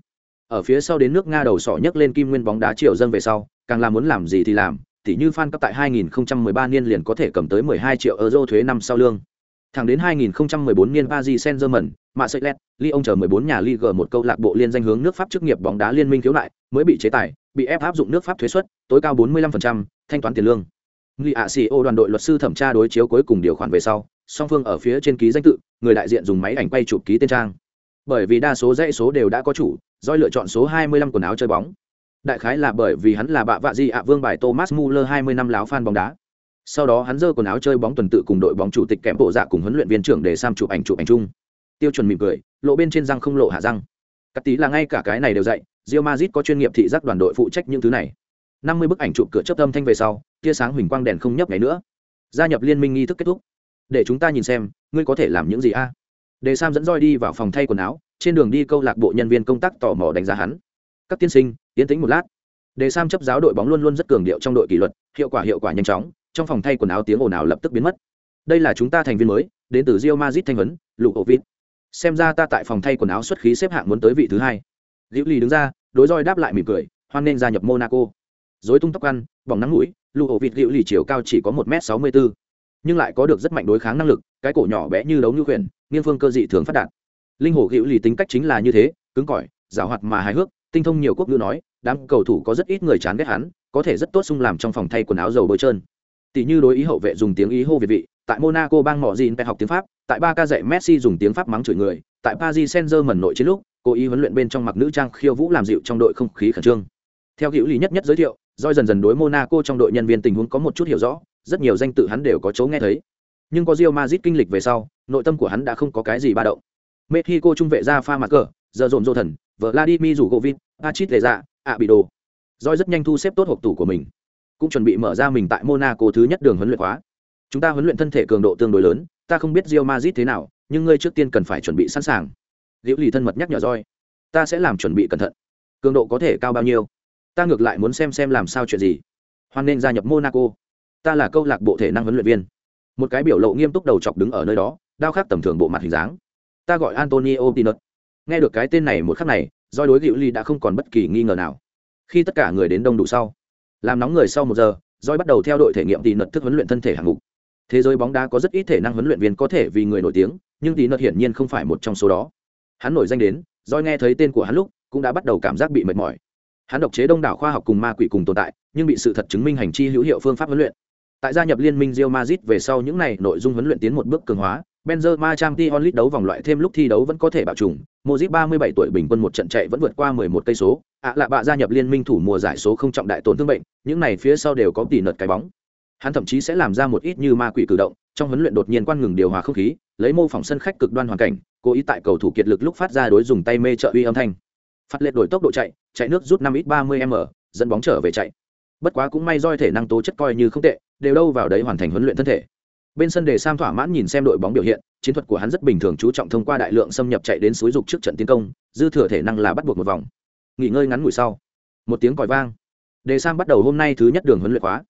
ở phía sau đến nước nga đầu sỏ nhấc lên kim nguyên bóng đá triều dân về sau càng làm muốn làm gì thì làm tỉ như fan cấp tại 2013 niên liền có thể cầm tới 12 triệu euro thuế năm sau lương thẳng đến 2014 niên Paris Saint-Germain, Marseille, Lyon chờ 14 nhà Ligue một câu lạc bộ liên danh hướng nước Pháp chức nghiệp bóng đá liên minh khiếu nại, mới bị chế tài, bị ép áp dụng nước Pháp thuế suất, tối cao 45%, thanh toán tiền lương. Li ACO đoàn đội luật sư thẩm tra đối chiếu cuối cùng điều khoản về sau, song phương ở phía trên ký danh tự, người đại diện dùng máy ảnh quay chụp ký tên trang. Bởi vì đa số dãy số đều đã có chủ, Doi lựa chọn số 25 quần áo chơi bóng. Đại khái là bởi vì hắn là bạ vạ di ạ vương bài Thomas Muller 20 năm láo fan bóng đá. Sau đó hắn giơ quần áo chơi bóng tuần tự cùng đội bóng chủ tịch kém bộ dạ cùng huấn luyện viên trưởng để sam chụp ảnh chụp ảnh chung. Tiêu chuẩn mỉm cười, lộ bên trên răng không lộ hạ răng. Cắt tí là ngay cả cái này đều dạy, rio Madrid có chuyên nghiệp thị giác đoàn đội phụ trách những thứ này. 50 bức ảnh chụp cửa chớp âm thanh về sau, tia sáng huỳnh quang đèn không nhấp ngày nữa. Gia nhập liên minh nghi thức kết thúc. Để chúng ta nhìn xem, ngươi có thể làm những gì a? À? Để Sam dẫn roi đi vào phòng thay quần áo, trên đường đi câu lạc bộ nhân viên công tác tò mò đánh giá hắn. Các tiên sinh tiến tĩnh một lát. Đề sam chấp giáo đội bóng luôn luôn rất cường điệu trong đội kỷ luật hiệu quả hiệu quả nhanh chóng trong phòng thay quần áo tiếng ồn ào lập tức biến mất. Đây là chúng ta thành viên mới đến từ rio mazit thanh vấn lục ổ vít xem ra ta tại phòng thay quần áo xuất khí xếp hạng muốn tới vị thứ hai. Liễu ly đứng ra đối roi đáp lại mỉm cười hoan nên gia nhập monaco. Dối tung tóc ăn bỏng nắng mũi lục ổ vịt liễu ly chiều cao chỉ có một m sáu mươi bốn nhưng lại có được rất mạnh đối kháng năng lực, cái cổ nhỏ bé như đấu như khuyển nghiên phương cơ dị thường phát đạt. Linh hồ hữu lì tính cách chính là như thế, cứng cỏi, giảo hoạt mà hài hước, tinh thông nhiều quốc ngữ nói, đám cầu thủ có rất ít người chán ghét hắn, có thể rất tốt xung làm trong phòng thay quần áo dầu bôi trơn. Tỷ như đối ý hậu vệ dùng tiếng ý hô việt vị, tại monaco bang mỏ gìn học tiếng pháp, tại ba ca dạy messi dùng tiếng pháp mắng chửi người, tại paris saint germain nội chiến lúc, cố ý huấn luyện bên trong mặc nữ trang khiêu vũ làm dịu trong đội không khí khẩn trương. Theo hữu lý nhất nhất giới thiệu doi dần dần đối monaco trong đội nhân viên tình huống có một chút hiểu rõ rất nhiều danh tự hắn đều có chỗ nghe thấy. Nhưng có Real Madrid kinh lịch về sau nội tâm của hắn đã không có cái gì ba động. Mexico trung vệ ra pha mặt cờ giờ rộn rộn thần vladimir zugovin achit Leza, Abido. ạ bị đồ doi rất nhanh thu xếp tốt hộp tủ của mình. Cũng chuẩn bị mở ra mình tại monaco thứ nhất đường huấn luyện khóa. Chúng ta huấn luyện thân thể cường độ tương đối lớn ta không biết Real Madrid thế nào nhưng ngươi trước tiên cần phải chuẩn bị sẵn sàng. Liễu lì thân mật nhắc nhở Rồi, ta sẽ làm chuẩn bị cẩn thận. Cường độ có thể cao bao nhiêu? Ta ngược lại muốn xem xem làm sao chuyện gì. Hoan nên gia nhập monaco ta là câu lạc bộ thể năng huấn luyện viên. Một cái biểu lộ nghiêm túc đầu chọc đứng ở nơi đó, đao khắc tầm thường bộ mặt hình dáng. Ta gọi antonio pinot. Nghe được cái tên này một khắc này do đối hữu ly đã không còn bất kỳ nghi ngờ nào. Khi tất cả người đến đông đủ sau, làm nóng người sau một giờ doi bắt đầu theo đội thể nghiệm tỷ nật thức huấn luyện thân thể hạng mục. Thế giới bóng đá có rất ít thể năng huấn luyện viên có thể vì người nổi tiếng, nhưng tỷ nật hiển nhiên không phải một trong số đó. Hắn nổi danh đến doi nghe thấy tên của hắn lúc, cũng đã bắt đầu cảm giác bị mệt mỏi. Hắn độc chế đông đảo khoa học cùng ma quỷ cùng tồn tại, nhưng bị sự thật chứng minh hành chi hữu hiệu phương pháp huấn luyện tại gia nhập liên minh Real Madrid về sau những này nội dung huấn luyện tiến một bước cường hóa Benzema Champions League đấu vòng loại thêm lúc thi đấu vẫn có thể bảo trùng, Modric 37 tuổi bình quân một trận chạy vẫn vượt qua 11 cây số, ạ à lạ bạ gia nhập liên minh thủ mùa giải số không trọng đại tổn thương bệnh, những này phía sau đều có tỷ nợt cái bóng. Hắn thậm chí sẽ làm ra một ít như ma quỷ cử động, trong huấn luyện đột nhiên quan ngừng điều hòa không khí, lấy mô phỏng sân khách cực đoan hoàn cảnh, cố ý tại cầu thủ kiệt lực lúc phát ra đối dùng tay mê trợ uy âm thanh. Phát lệ đổi tốc độ chạy, chạy nước rút 5ít 30m, dẫn bóng trở về chạy. Bất quá cũng may roi thể năng tố chất coi như không tệ, đều đâu vào đấy hoàn thành huấn luyện thân thể. Bên sân đề sam thỏa mãn nhìn xem đội bóng biểu hiện chiến thuật của hắn rất bình thường chú trọng thông qua đại lượng xâm nhập chạy đến suối dục trước trận tiến công dư thừa thể năng là bắt buộc một vòng. Nghỉ ngơi ngắn ngủi sau một tiếng còi vang. Đề sam bắt đầu hôm nay thứ nhất đường huấn luyện khóa.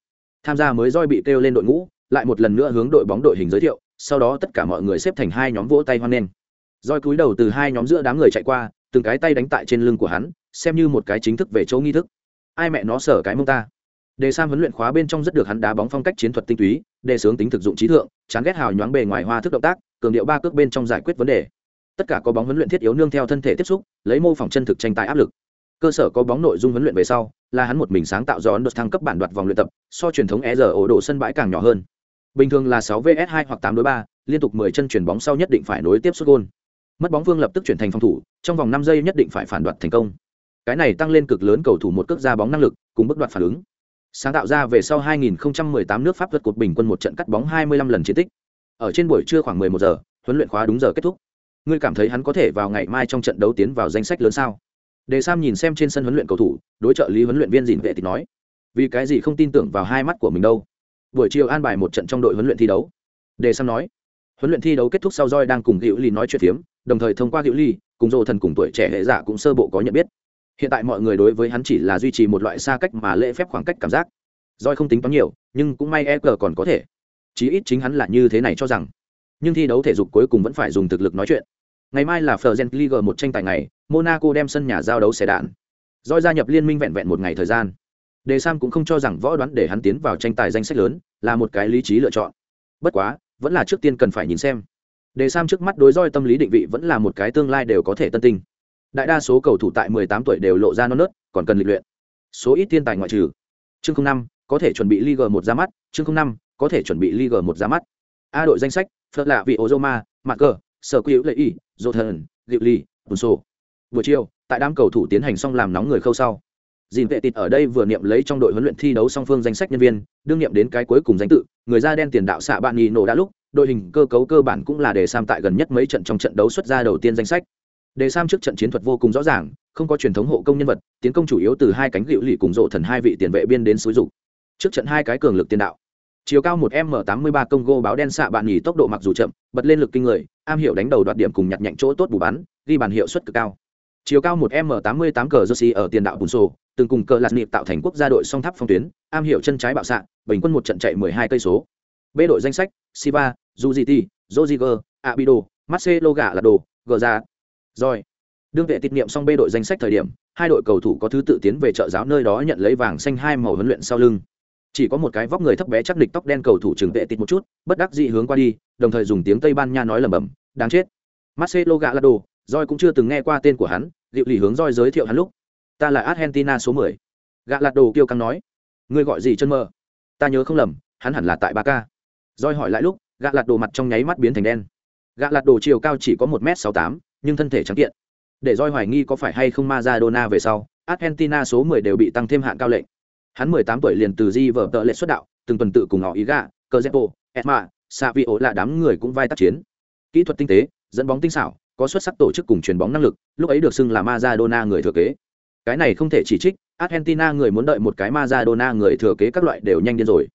Tham gia mới roi bị kêu lên đội ngũ lại một lần nữa hướng đội bóng đội hình giới thiệu sau đó tất cả mọi người xếp thành hai nhóm vỗ tay hoan nghênh. Roi cúi đầu từ hai nhóm giữa đám người chạy qua từng cái tay đánh tại trên lưng của hắn xem như một cái chính thức về chỗ nghi thức. Ai mẹ nó sở cái mông ta? Đề sam huấn luyện khóa bên trong rất được hắn đá bóng phong cách chiến thuật tinh túy đề sướng tính thực dụng trí thượng chán ghét hào nhoáng bề ngoài hoa thức động tác cường điệu ba cước bên trong giải quyết vấn đề. Tất cả có bóng huấn luyện thiết yếu nương theo thân thể tiếp xúc lấy mô phỏng chân thực tranh tài áp lực. Cơ sở có bóng nội dung huấn luyện về sau là hắn một mình sáng tạo do ấn đột thăng cấp bản đoạt vòng luyện tập so truyền thống e r ổ độ sân bãi càng nhỏ hơn. Bình thường là 6 vs 2 hoặc 8 đối 3, liên tục 10 chân chuyển bóng sau nhất định phải nối tiếp xuất gôn. Mất bóng vương lập tức chuyển thành phòng thủ trong vòng 5 giây nhất định phải phản đoạt thành công. Cái này tăng lên cực lớn cầu thủ một cước ra bóng năng lực cùng bước đoạt phản ứng sáng tạo ra về sau 2018 nước pháp vượt cột bình quân một trận cắt bóng 25 lần chiến tích. Ở trên buổi trưa khoảng 11 giờ, huấn luyện khóa đúng giờ kết thúc. Ngươi cảm thấy hắn có thể vào ngày mai trong trận đấu tiến vào danh sách lớn sao? Đề sam nhìn xem trên sân huấn luyện cầu thủ, đối trợ lý huấn luyện viên dìn vệ thì nói, vì cái gì không tin tưởng vào hai mắt của mình đâu? Buổi chiều an bài một trận trong đội huấn luyện thi đấu. Đề sam nói, huấn luyện thi đấu kết thúc sau roi đang cùng hữu ly nói chuyện phiếm, đồng thời thông qua hữu ly cùng dô thần cùng tuổi trẻ hệ giả cũng sơ bộ có nhận biết hiện tại mọi người đối với hắn chỉ là duy trì một loại xa cách mà lễ phép khoảng cách cảm giác. Roi không tính toán nhiều, nhưng cũng may e còn có thể. Chí ít chính hắn là như thế này cho rằng. Nhưng thi đấu thể dục cuối cùng vẫn phải dùng thực lực nói chuyện. Ngày mai là Fergen League một tranh tài ngày, Monaco đem sân nhà giao đấu xe đạn. Roi gia nhập liên minh vẹn vẹn một ngày thời gian. Đề sam cũng không cho rằng võ đoán để hắn tiến vào tranh tài danh sách lớn là một cái lý trí lựa chọn. Bất quá, vẫn là trước tiên cần phải nhìn xem. Đề sam trước mắt đối roi tâm lý định vị vẫn là một cái tương lai đều có thể tân tinh đại đa số cầu thủ tại 18 tuổi đều lộ ra non nớt, còn cần lịch luyện. Số ít thiên tài ngoại trừ. Chương năm, có thể chuẩn bị Liga một ra mắt. Chương năm, có thể chuẩn bị Liga một ra mắt. A đội danh sách phật lạ vị ozoma mặt cờ sở quy lệ y dô thần liệu ly bùn sổ buổi chiều, tại đám cầu thủ tiến hành xong làm nóng người khâu sau dìn vệ tịt ở đây vừa niệm lấy trong đội huấn luyện thi đấu song phương danh sách nhân viên, đương niệm đến cái cuối cùng danh tự, người da đen tiền đạo xạ bạn nhì nổ đã lúc, đội hình cơ cấu cơ bản cũng là để sam tại gần nhất mấy trận trong trận đấu xuất ra đầu tiên danh sách đề sam trước trận chiến thuật vô cùng rõ ràng, không có truyền thống hộ công nhân vật, tiến công chủ yếu từ hai cánh gịu lì cùng rộ thần hai vị tiền vệ biên đến xúi dục. Trước trận hai cái cường lực tiền đạo. Chiều cao một m tám mươi ba congo báo đen xạ bạn nhì tốc độ mặc dù chậm, bật lên lực kinh người, am hiểu đánh đầu đoạt điểm cùng nhặt nhạnh chỗ tốt bù bắn, ghi bàn hiệu suất cực cao. Chiều cao một m tám mươi tám cờ jersey ở tiền đạo bùn sô, từng cùng cờ lạt nịp tạo thành quốc gia đội song tháp phong tuyến, am hiểu chân trái bạo xạ, bình quân một trận chạy mười hai cây số. B đội danh sách, siva juziti joziger abido, marcelo gà là đồ gờ ra rồi. Đương vệ tiết niệm xong bê đội danh sách thời điểm, hai đội cầu thủ có thứ tự tiến về trợ giáo nơi đó nhận lấy vàng xanh hai màu huấn luyện sau lưng. Chỉ có một cái vóc người thấp bé chắc địch tóc đen cầu thủ trường vệ tịt một chút, bất đắc dĩ hướng qua đi, đồng thời dùng tiếng tây ban nha nói lẩm bẩm, đáng chết. Marcelo gallardo roi cũng chưa từng nghe qua tên của hắn, liệu lì hướng roi giới thiệu hắn lúc, ta là argentina số mười. Gallardo lạt đồ kêu căng nói, ngươi gọi gì chân mơ ta nhớ không lầm, hắn hẳn là tại ba ca roi hỏi lại lúc, Gallardo lạt đồ mặt trong nháy mắt biến thành đen. Gã lạt đồ chiều cao chỉ có một m sáu tám nhưng thân thể trắng kiện. Để roi hoài nghi có phải hay không Maradona về sau, argentina số mười đều bị tăng thêm hạng cao lệnh. Hắn mười tám tuổi liền từ di vở tợ lệ xuất đạo, từng tuần tự cùng họ ý gạ cờ savio là đám người cũng vai tác chiến. Kỹ thuật tinh tế, dẫn bóng tinh xảo, có xuất sắc tổ chức cùng truyền bóng năng lực, lúc ấy được xưng là Maradona người thừa kế. Cái này không thể chỉ trích, argentina người muốn đợi một cái Maradona người thừa kế các loại đều nhanh điên rồi.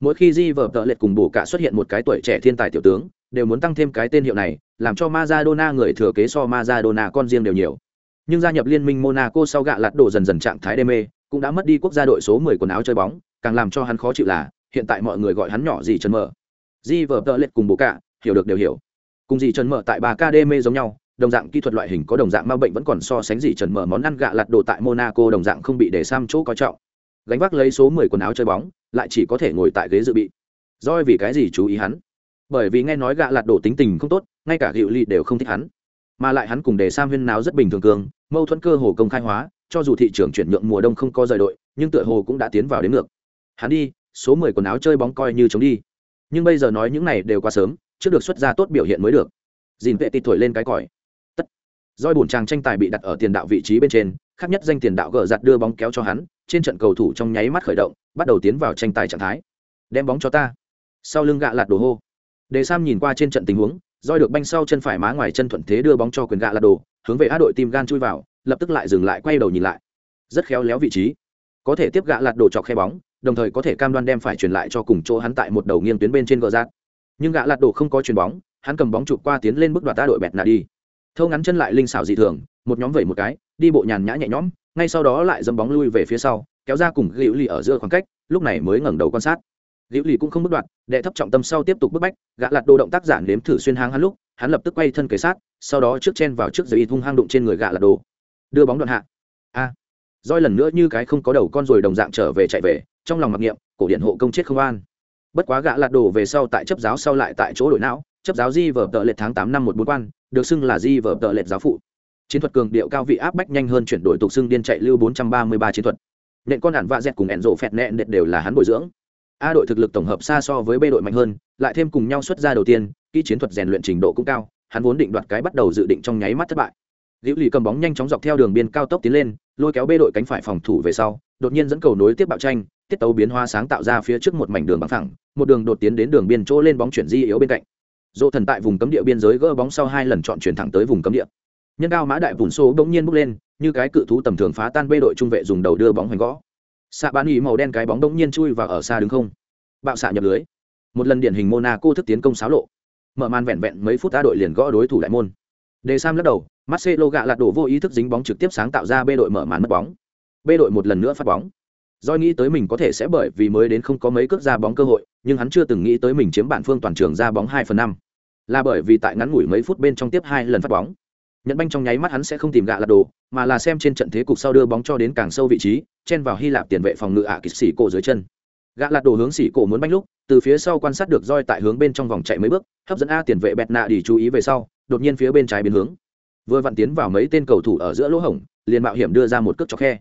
Mỗi khi di vở tợ lệ cùng bổ cả xuất hiện một cái tuổi trẻ thiên tài tiểu tướng, đều muốn tăng thêm cái tên hiệu này làm cho Maradona người thừa kế so Maradona con riêng đều nhiều. Nhưng gia nhập liên minh Monaco sau gạ lạt đổ dần dần trạng thái đê mê, cũng đã mất đi quốc gia đội số 10 quần áo chơi bóng, càng làm cho hắn khó chịu là, hiện tại mọi người gọi hắn nhỏ gì chân mở di vợ tợ lệch cùng bố cả, hiểu được đều hiểu. Cùng gì chân mở tại bà mê giống nhau, đồng dạng kỹ thuật loại hình có đồng dạng ma bệnh vẫn còn so sánh gì trần mở món ăn gạ lạt đồ tại monaco đồng dạng không bị để sam chỗ coi trọng. Gánh vác lấy số 10 quần áo chơi bóng, lại chỉ có thể ngồi tại ghế dự bị. Doi vì cái gì chú ý hắn? Bởi vì nghe nói gạ lạt đồ tính tình không tốt ngay cả hiệu lì đều không thích hắn. Mà lại hắn cùng đề sam huyên náo rất bình thường cường, mâu thuẫn cơ hồ công khai hóa, cho dù thị trường chuyển nhượng mùa đông không có rời đội, nhưng tựa hồ cũng đã tiến vào đến ngược. Hắn đi, số 10 quần áo chơi bóng coi như chống đi. Nhưng bây giờ nói những này đều quá sớm chưa được xuất ra tốt biểu hiện mới được. Dìn vệ tịt thổi lên cái còi. Tất. Doi bổn chàng tranh tài bị đặt ở tiền đạo vị trí bên trên, khác nhất danh tiền đạo gỡ giặt đưa bóng kéo cho hắn, trên trận cầu thủ trong nháy mắt khởi động, bắt đầu tiến vào tranh tài trạng thái. Đem bóng cho ta. Sau lưng gạ lạt đồ hô. Đề sam nhìn qua trên trận tình huống roi được banh sau chân phải má ngoài chân thuận thế đưa bóng cho quyền gạ lạt đồ, hướng về a đội tim gan chui vào, lập tức lại dừng lại, quay đầu nhìn lại. Rất khéo léo vị trí. Có thể tiếp gạ lạt đồ chọc khe bóng, đồng thời có thể cam đoan đem phải truyền lại cho cùng chỗ hắn tại một đầu nghiêng tuyến bên trên gờ rát nhưng gạ lạt đồ không có chuyền bóng, hắn cầm bóng chụp qua tiến lên bước đoạt ta đội bẹt nà đi. Thâu ngắn chân lại linh xảo dị thường, một nhóm vẩy một cái, đi bộ nhàn nhã nhẹ nhõm, ngay sau đó lại dâm bóng lui về phía sau, kéo ra cùng liễu lì ở giữa khoảng cách, lúc này mới ngẩng đầu quan sát liễu lì cũng không bước đoạn, đệ thấp trọng tâm sau tiếp tục bước bách gã lạt đồ động tác giản nếm thử xuyên hang hắn lúc hắn lập tức quay thân kế sát sau đó trước chen vào trước giấy hung hang đụng trên người gã lạt đồ. Đưa bóng đoạn hạ. A. À. roi lần nữa như cái không có đầu con rồi đồng dạng trở về chạy về trong lòng mặc niệm cổ điện hộ công chết không an. Bất quá gã lạt đồ về sau tại chấp giáo sau lại tại chỗ đổi não chấp giáo di vở tợ lệ tháng tám năm một bốn quan được xưng là di vở tợ lệ giáo phụ. Chiến thuật cường điệu cao vị áp bách nhanh hơn chuyển đổi tục xưng điên chạy lưu bốn trăm ba mươi ba chiến thuật. Nện con ản vạ dẹt cùng ẻn rộ phẹt nện đều là hắn bồi dưỡng a đội thực lực tổng hợp xa so với b đội mạnh hơn, lại thêm cùng nhau xuất ra đầu tiên, kỹ chiến thuật rèn luyện trình độ cũng cao, hắn vốn định đoạt cái bắt đầu dự định trong nháy mắt thất bại. Liễu lì cầm bóng nhanh chóng dọc theo đường biên cao tốc tiến lên, lôi kéo B đội cánh phải phòng thủ về sau, đột nhiên dẫn cầu nối tiếp bạo tranh, tiết tấu biến hóa sáng tạo ra phía trước một mảnh đường bằng thẳng một đường đột tiến đến đường biên chỗ lên bóng chuyển di yếu bên cạnh. Dỗ thần tại vùng cấm địa biên giới gỡ bóng sau hai lần chọn chuyển thẳng tới vùng cấm địa. Nhân cao mã đại vùn số bỗng nhiên bốc lên, như cái cự thú tầm thường phá tan bê đội trung vệ dùng đầu đưa bóng hoành gõ xạ bán ý màu đen cái bóng đông nhiên chui và ở xa đứng không. Bạo xạ nhập lưới. Một lần điển hình monaco thức tiến công xáo lộ. Mở màn vẹn vẹn mấy phút ta đội liền gõ đối thủ đại môn. Đề sam lắc đầu marcelo gạ lạt đổ vô ý thức dính bóng trực tiếp sáng tạo ra bê đội mở màn mất bóng. Bê đội một lần nữa phát bóng. Doi nghĩ tới mình có thể sẽ bởi vì mới đến không có mấy cước ra bóng cơ hội, nhưng hắn chưa từng nghĩ tới mình chiếm bản phương toàn trường ra bóng hai phần năm. Là bởi vì tại ngắn ngủi mấy phút bên trong tiếp hai lần phát bóng. Nhận banh trong nháy mắt hắn sẽ không tìm gạ lật đồ, mà là xem trên trận thế cục sau đưa bóng cho đến càng sâu vị trí, chen vào Hy Lạp tiền vệ phòng ngự ạ à kịch sĩ cổ dưới chân. Gạ lật đồ hướng xỉ cổ muốn banh lúc, từ phía sau quan sát được roi tại hướng bên trong vòng chạy mấy bước, hấp dẫn a tiền vệ bẹt nạ đi chú ý về sau, đột nhiên phía bên trái biến hướng. Vừa vặn tiến vào mấy tên cầu thủ ở giữa lỗ hổng, liền mạo hiểm đưa ra một cước cho khe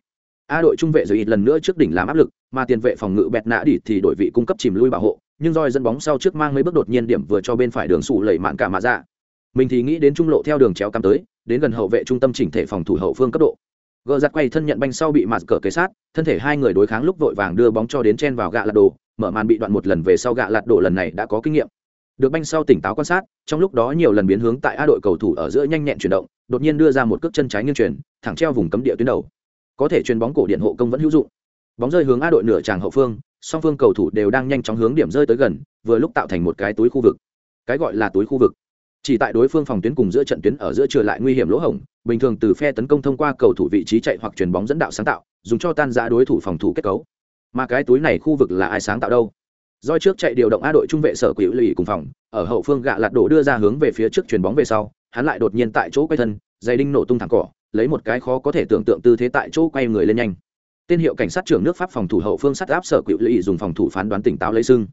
a đội trung vệ rồi ít lần nữa trước đỉnh làm áp lực mà tiền vệ phòng ngự bẹt nạ đi thì đội vị cung cấp chìm lui bảo hộ nhưng roi dẫn bóng sau trước mang mấy bước đột nhiên điểm vừa cho bên phải đường sụ lẩy mạn cả mà ra dạ. mình thì nghĩ đến trung lộ theo đường chéo cắm tới đến gần hậu vệ trung tâm chỉnh thể phòng thủ hậu phương cấp độ. Gờ giặt quay thân nhận banh sau bị mạt cờ kế sát, thân thể hai người đối kháng lúc vội vàng đưa bóng cho đến chen vào gạ lạt đồ, mở màn bị đoạn một lần về sau gạ lạt đồ lần này đã có kinh nghiệm. Được banh sau tỉnh táo quan sát, trong lúc đó nhiều lần biến hướng tại a đội cầu thủ ở giữa nhanh nhẹn chuyển động, đột nhiên đưa ra một cước chân trái nghiêng chuyển, thẳng treo vùng cấm địa tuyến đầu. Có thể chuyền bóng cổ điện hộ công vẫn hữu dụng. Bóng rơi hướng a đội nửa tràng hậu phương, song phương cầu thủ đều đang nhanh chóng hướng điểm rơi tới gần, vừa lúc tạo thành một cái túi khu vực. Cái gọi là túi khu vực chỉ tại đối phương phòng tuyến cùng giữa trận tuyến ở giữa trở lại nguy hiểm lỗ hổng bình thường từ phe tấn công thông qua cầu thủ vị trí chạy hoặc chuyền bóng dẫn đạo sáng tạo dùng cho tan giã đối thủ phòng thủ kết cấu. Mà cái túi này khu vực là ai sáng tạo đâu? Doi trước chạy điều động A đội trung vệ sở quỷ lì cùng phòng, ở hậu phương gạ lạt đổ đưa ra hướng về phía trước chuyền bóng về sau, hắn lại đột nhiên tại chỗ quay thân, dây đinh nổ tung thẳng cỏ, lấy một cái khó có thể tưởng tượng tư thế tại chỗ quay người lên nhanh. Tên hiệu cảnh sát trưởng nước pháp phòng thủ hậu phương sát áp sở quỷ lỵ dùng phòng thủ phán đoán tỉnh táo lấy sưng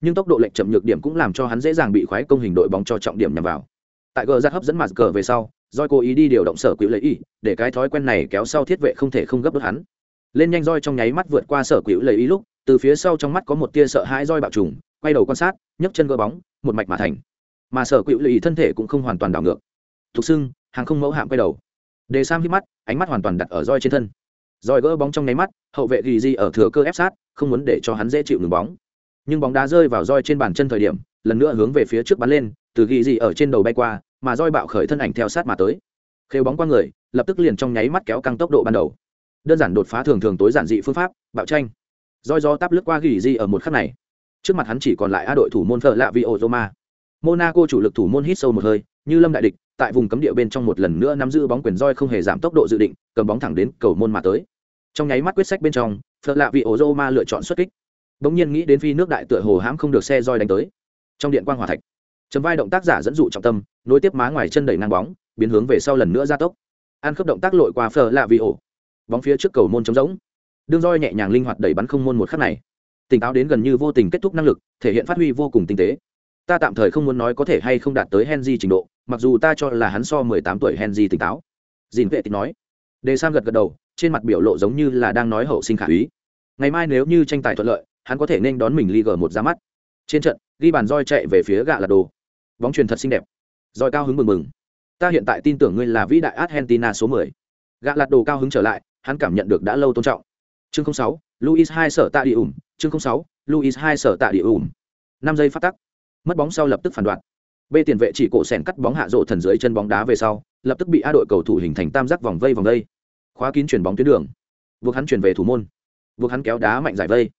nhưng tốc độ lệnh chậm nhược điểm cũng làm cho hắn dễ dàng bị khoái công hình đội bóng cho trọng điểm nhằm vào. Tại gờ ra hấp dẫn mặt cờ về sau roi cố ý đi điều động sở quỹ lấy ý để cái thói quen này kéo sau thiết vệ không thể không gấp đốt hắn. Lên nhanh roi trong nháy mắt vượt qua sở quỹ lấy ý lúc, từ phía sau trong mắt có một tia sợ hãi roi bạo trùng, quay đầu quan sát, nhấc chân gỡ bóng, một mạch mà thành. Mà sở quỹ lấy ý thân thể cũng không hoàn toàn đảo ngược. Thục xưng hàng không mẫu hạm quay đầu. Đề sam hít mắt, ánh mắt hoàn toàn đặt ở roi trên thân. Roi gỡ bóng trong nháy mắt, hậu vệ ghi di ở thừa cơ ép sát, không muốn để cho hắn dễ chịu ngừng bóng nhưng bóng đá rơi vào roi trên bàn chân thời điểm, lần nữa hướng về phía trước bắn lên, từ ghi gì ở trên đầu bay qua, mà roi bạo khởi thân ảnh theo sát mà tới. Khêu bóng qua người, lập tức liền trong nháy mắt kéo căng tốc độ ban đầu. Đơn giản đột phá thường thường tối giản dị phương pháp, bạo tranh. Roi do táp lướt qua ghi gì ở một khắc này. Trước mặt hắn chỉ còn lại a đội thủ môn phở lạ vi ô roma monaco chủ lực thủ môn hít sâu một hơi, như lâm đại địch, tại vùng cấm địa bên trong một lần nữa nắm giữ bóng quyền roi không hề giảm tốc độ dự định, cầm bóng thẳng đến cầu môn mà tới. Trong nháy mắt quyết sách bên trong, phở lạ vi ô roma lựa chọn xuất kích bỗng nhiên nghĩ đến phi nước đại tựa hồ hãm không được xe roi đánh tới. Trong điện quang hòa thạch, chấm vai động tác giả dẫn dụ trọng tâm, nối tiếp má ngoài chân đẩy ngang bóng, biến hướng về sau lần nữa gia tốc. Ăn khớp động tác lội qua phờ lạ vị ổ. Bóng phía trước cầu môn trống rỗng. Đương roi nhẹ nhàng linh hoạt đẩy bắn không môn một khắc này. Tỉnh táo đến gần như vô tình kết thúc năng lực, thể hiện phát huy vô cùng tinh tế. Ta tạm thời không muốn nói có thể hay không đạt tới henry trình độ, mặc dù ta cho là hắn so mười tám tuổi henry tỉnh táo. Dìn vệ tịch nói. Đề sam gật gật đầu, trên mặt biểu lộ giống như là đang nói hậu sinh khả úy. Ngày mai nếu như tranh tài thuận lợi hắn có thể nên đón mình Liga một ra mắt. Trên trận, ghi bàn roi chạy về phía gạ là đồ. Bóng truyền thật xinh đẹp. Roi cao hứng mừng mừng. Ta hiện tại tin tưởng ngươi là vĩ đại Argentina số 10. Gạ lạt đồ cao hứng trở lại, hắn cảm nhận được đã lâu tôn trọng. Chương 06, Luis hai sở tạ địa ủm, chương 06, Luis hai sở tạ địa ủm. 5 giây phát tắc. Mất bóng sau lập tức phản đoạn. B tiền vệ chỉ cổ sèn cắt bóng hạ rộ thần dưới chân bóng đá về sau, lập tức bị A đội cầu thủ hình thành tam giác vòng vây vòng vây. Khóa kín chuyển bóng tuyến đường. Buộc hắn chuyển về thủ môn. Buộc hắn kéo đá mạnh giải vây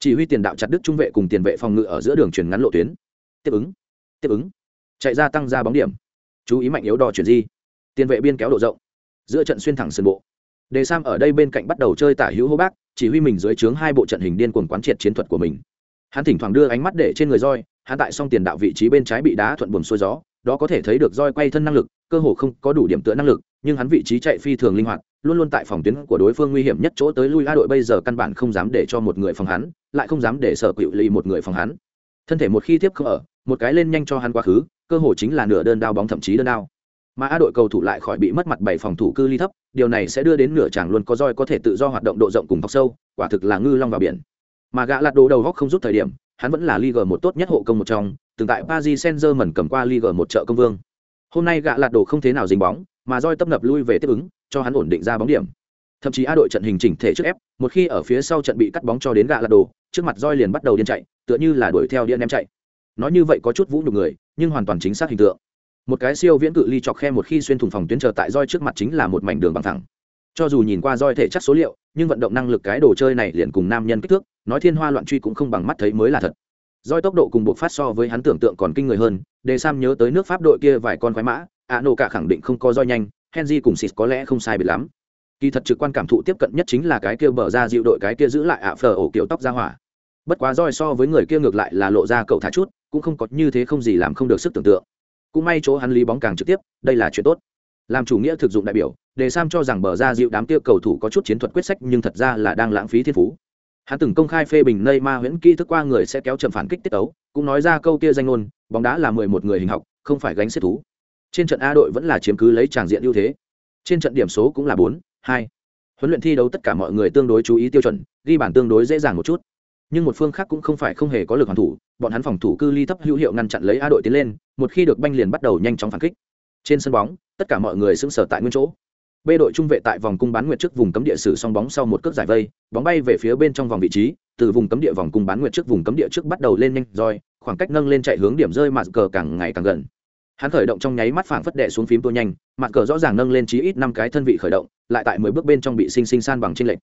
chỉ huy tiền đạo chặt đứt trung vệ cùng tiền vệ phòng ngự ở giữa đường chuyển ngắn lộ tuyến. Tiếp ứng tiếp ứng. Chạy ra tăng ra bóng điểm. Chú ý mạnh yếu đo chuyển di. Tiền vệ biên kéo độ rộng. Giữa trận xuyên thẳng sườn bộ. Đề sam ở đây bên cạnh bắt đầu chơi tả hữu hô bác, chỉ huy mình dưới trướng hai bộ trận hình điên cuồng quán triệt chiến thuật của mình. Hắn thỉnh thoảng đưa ánh mắt để trên người roi, hắn tại xong tiền đạo vị trí bên trái bị đá thuận buồm xuôi gió, đó có thể thấy được roi quay thân năng lực, cơ hồ không có đủ điểm tựa năng lực, nhưng hắn vị trí chạy phi thường linh hoạt luôn luôn tại phòng tuyến của đối phương nguy hiểm nhất chỗ tới lui a đội bây giờ căn bản không dám để cho một người phòng hắn, lại không dám để sở cựu lì một người phòng hắn. Thân thể một khi tiếp không ở, một cái lên nhanh cho hắn quá khứ, cơ hồ chính là nửa đơn đao bóng thậm chí đơn đao. Mà a đội cầu thủ lại khỏi bị mất mặt bảy phòng thủ cư ly thấp, điều này sẽ đưa đến nửa chàng luôn có roi có thể tự do hoạt động độ rộng cùng thọc sâu, quả thực là ngư long vào biển. Mà gã lạt đồ đầu góc không rút thời điểm, hắn vẫn là Liga một tốt nhất hộ công một trong, từng tại Paris Saint-Germain cầm qua Liga một trợ công vương. Hôm nay gã lạt đồ không thế nào dính bóng, mà roi tâm nập lui về tiếp ứng cho hắn ổn định ra bóng điểm. Thậm chí a đội trận hình chỉnh thể trước ép, một khi ở phía sau trận bị cắt bóng cho đến gạ lạt đồ, trước mặt roi liền bắt đầu điên chạy, tựa như là đuổi theo điên em chạy. Nói như vậy có chút vũ nhục người, nhưng hoàn toàn chính xác hình tượng. Một cái siêu viễn cự ly chọc khe một khi xuyên thủng phòng tuyến chờ tại roi trước mặt chính là một mảnh đường bằng thẳng. Cho dù nhìn qua roi thể chất số liệu, nhưng vận động năng lực cái đồ chơi này liền cùng nam nhân kích thước, nói thiên hoa loạn truy cũng không bằng mắt thấy mới là thật. Roi tốc độ cùng bộ phát so với hắn tưởng tượng còn kinh người hơn để sam nhớ tới nước pháp đội kia vài con khoái mã ạ nổ cả khẳng định không có roi nhanh henry cùng sis có lẽ không sai biệt lắm. Kỳ thật trực quan cảm thụ tiếp cận nhất chính là cái kia bờ ra dịu đội cái kia giữ lại ạ phờ ổ kiểu tóc ra hỏa. Bất quá roi so với người kia ngược lại là lộ ra cậu thả chút, cũng không có như thế không gì làm không được sức tưởng tượng. Cũng may chỗ hắn lý bóng càng trực tiếp, đây là chuyện tốt. Làm chủ nghĩa thực dụng đại biểu, đề sam cho rằng bờ ra dịu đám kia cầu thủ có chút chiến thuật quyết sách nhưng thật ra là đang lãng phí thiên phú. Hắn từng công khai phê bình nơi ma huyễn kỹ thức qua người sẽ kéo chậm phản kích tiết tấu cũng nói ra câu kia danh ngôn, bóng đá là mười một người hình học, không phải gánh xếp thú trên trận a đội vẫn là chiếm cứ lấy tràng diện ưu thế. Trên trận điểm số cũng là bốn, hai. Huấn luyện thi đấu tất cả mọi người tương đối chú ý tiêu chuẩn, ghi bản tương đối dễ dàng một chút. Nhưng một phương khác cũng không phải không hề có lực hoàn thủ, bọn hắn phòng thủ cư ly thấp hữu hiệu ngăn chặn lấy a đội tiến lên, một khi được banh liền bắt đầu nhanh chóng phản kích. Trên sân bóng, tất cả mọi người sững sờ tại nguyên chỗ. B đội trung vệ tại vòng cung bán nguyệt trước vùng cấm địa sử song bóng sau một cước giải vây, bóng bay về phía bên trong vòng vị trí, từ vùng cấm địa vòng cung bán nguyệt trước vùng cấm địa trước bắt đầu lên nhanh roi, khoảng cách nâng lên chạy hướng điểm rơi mà cờ càng ngày càng gần hắn khởi động trong nháy mắt phảng phất đệ xuống phím tua nhanh mặt cờ rõ ràng nâng lên chí ít năm cái thân vị khởi động, lại tại mười bước bên trong bị sinh sinh san bằng trên lệnh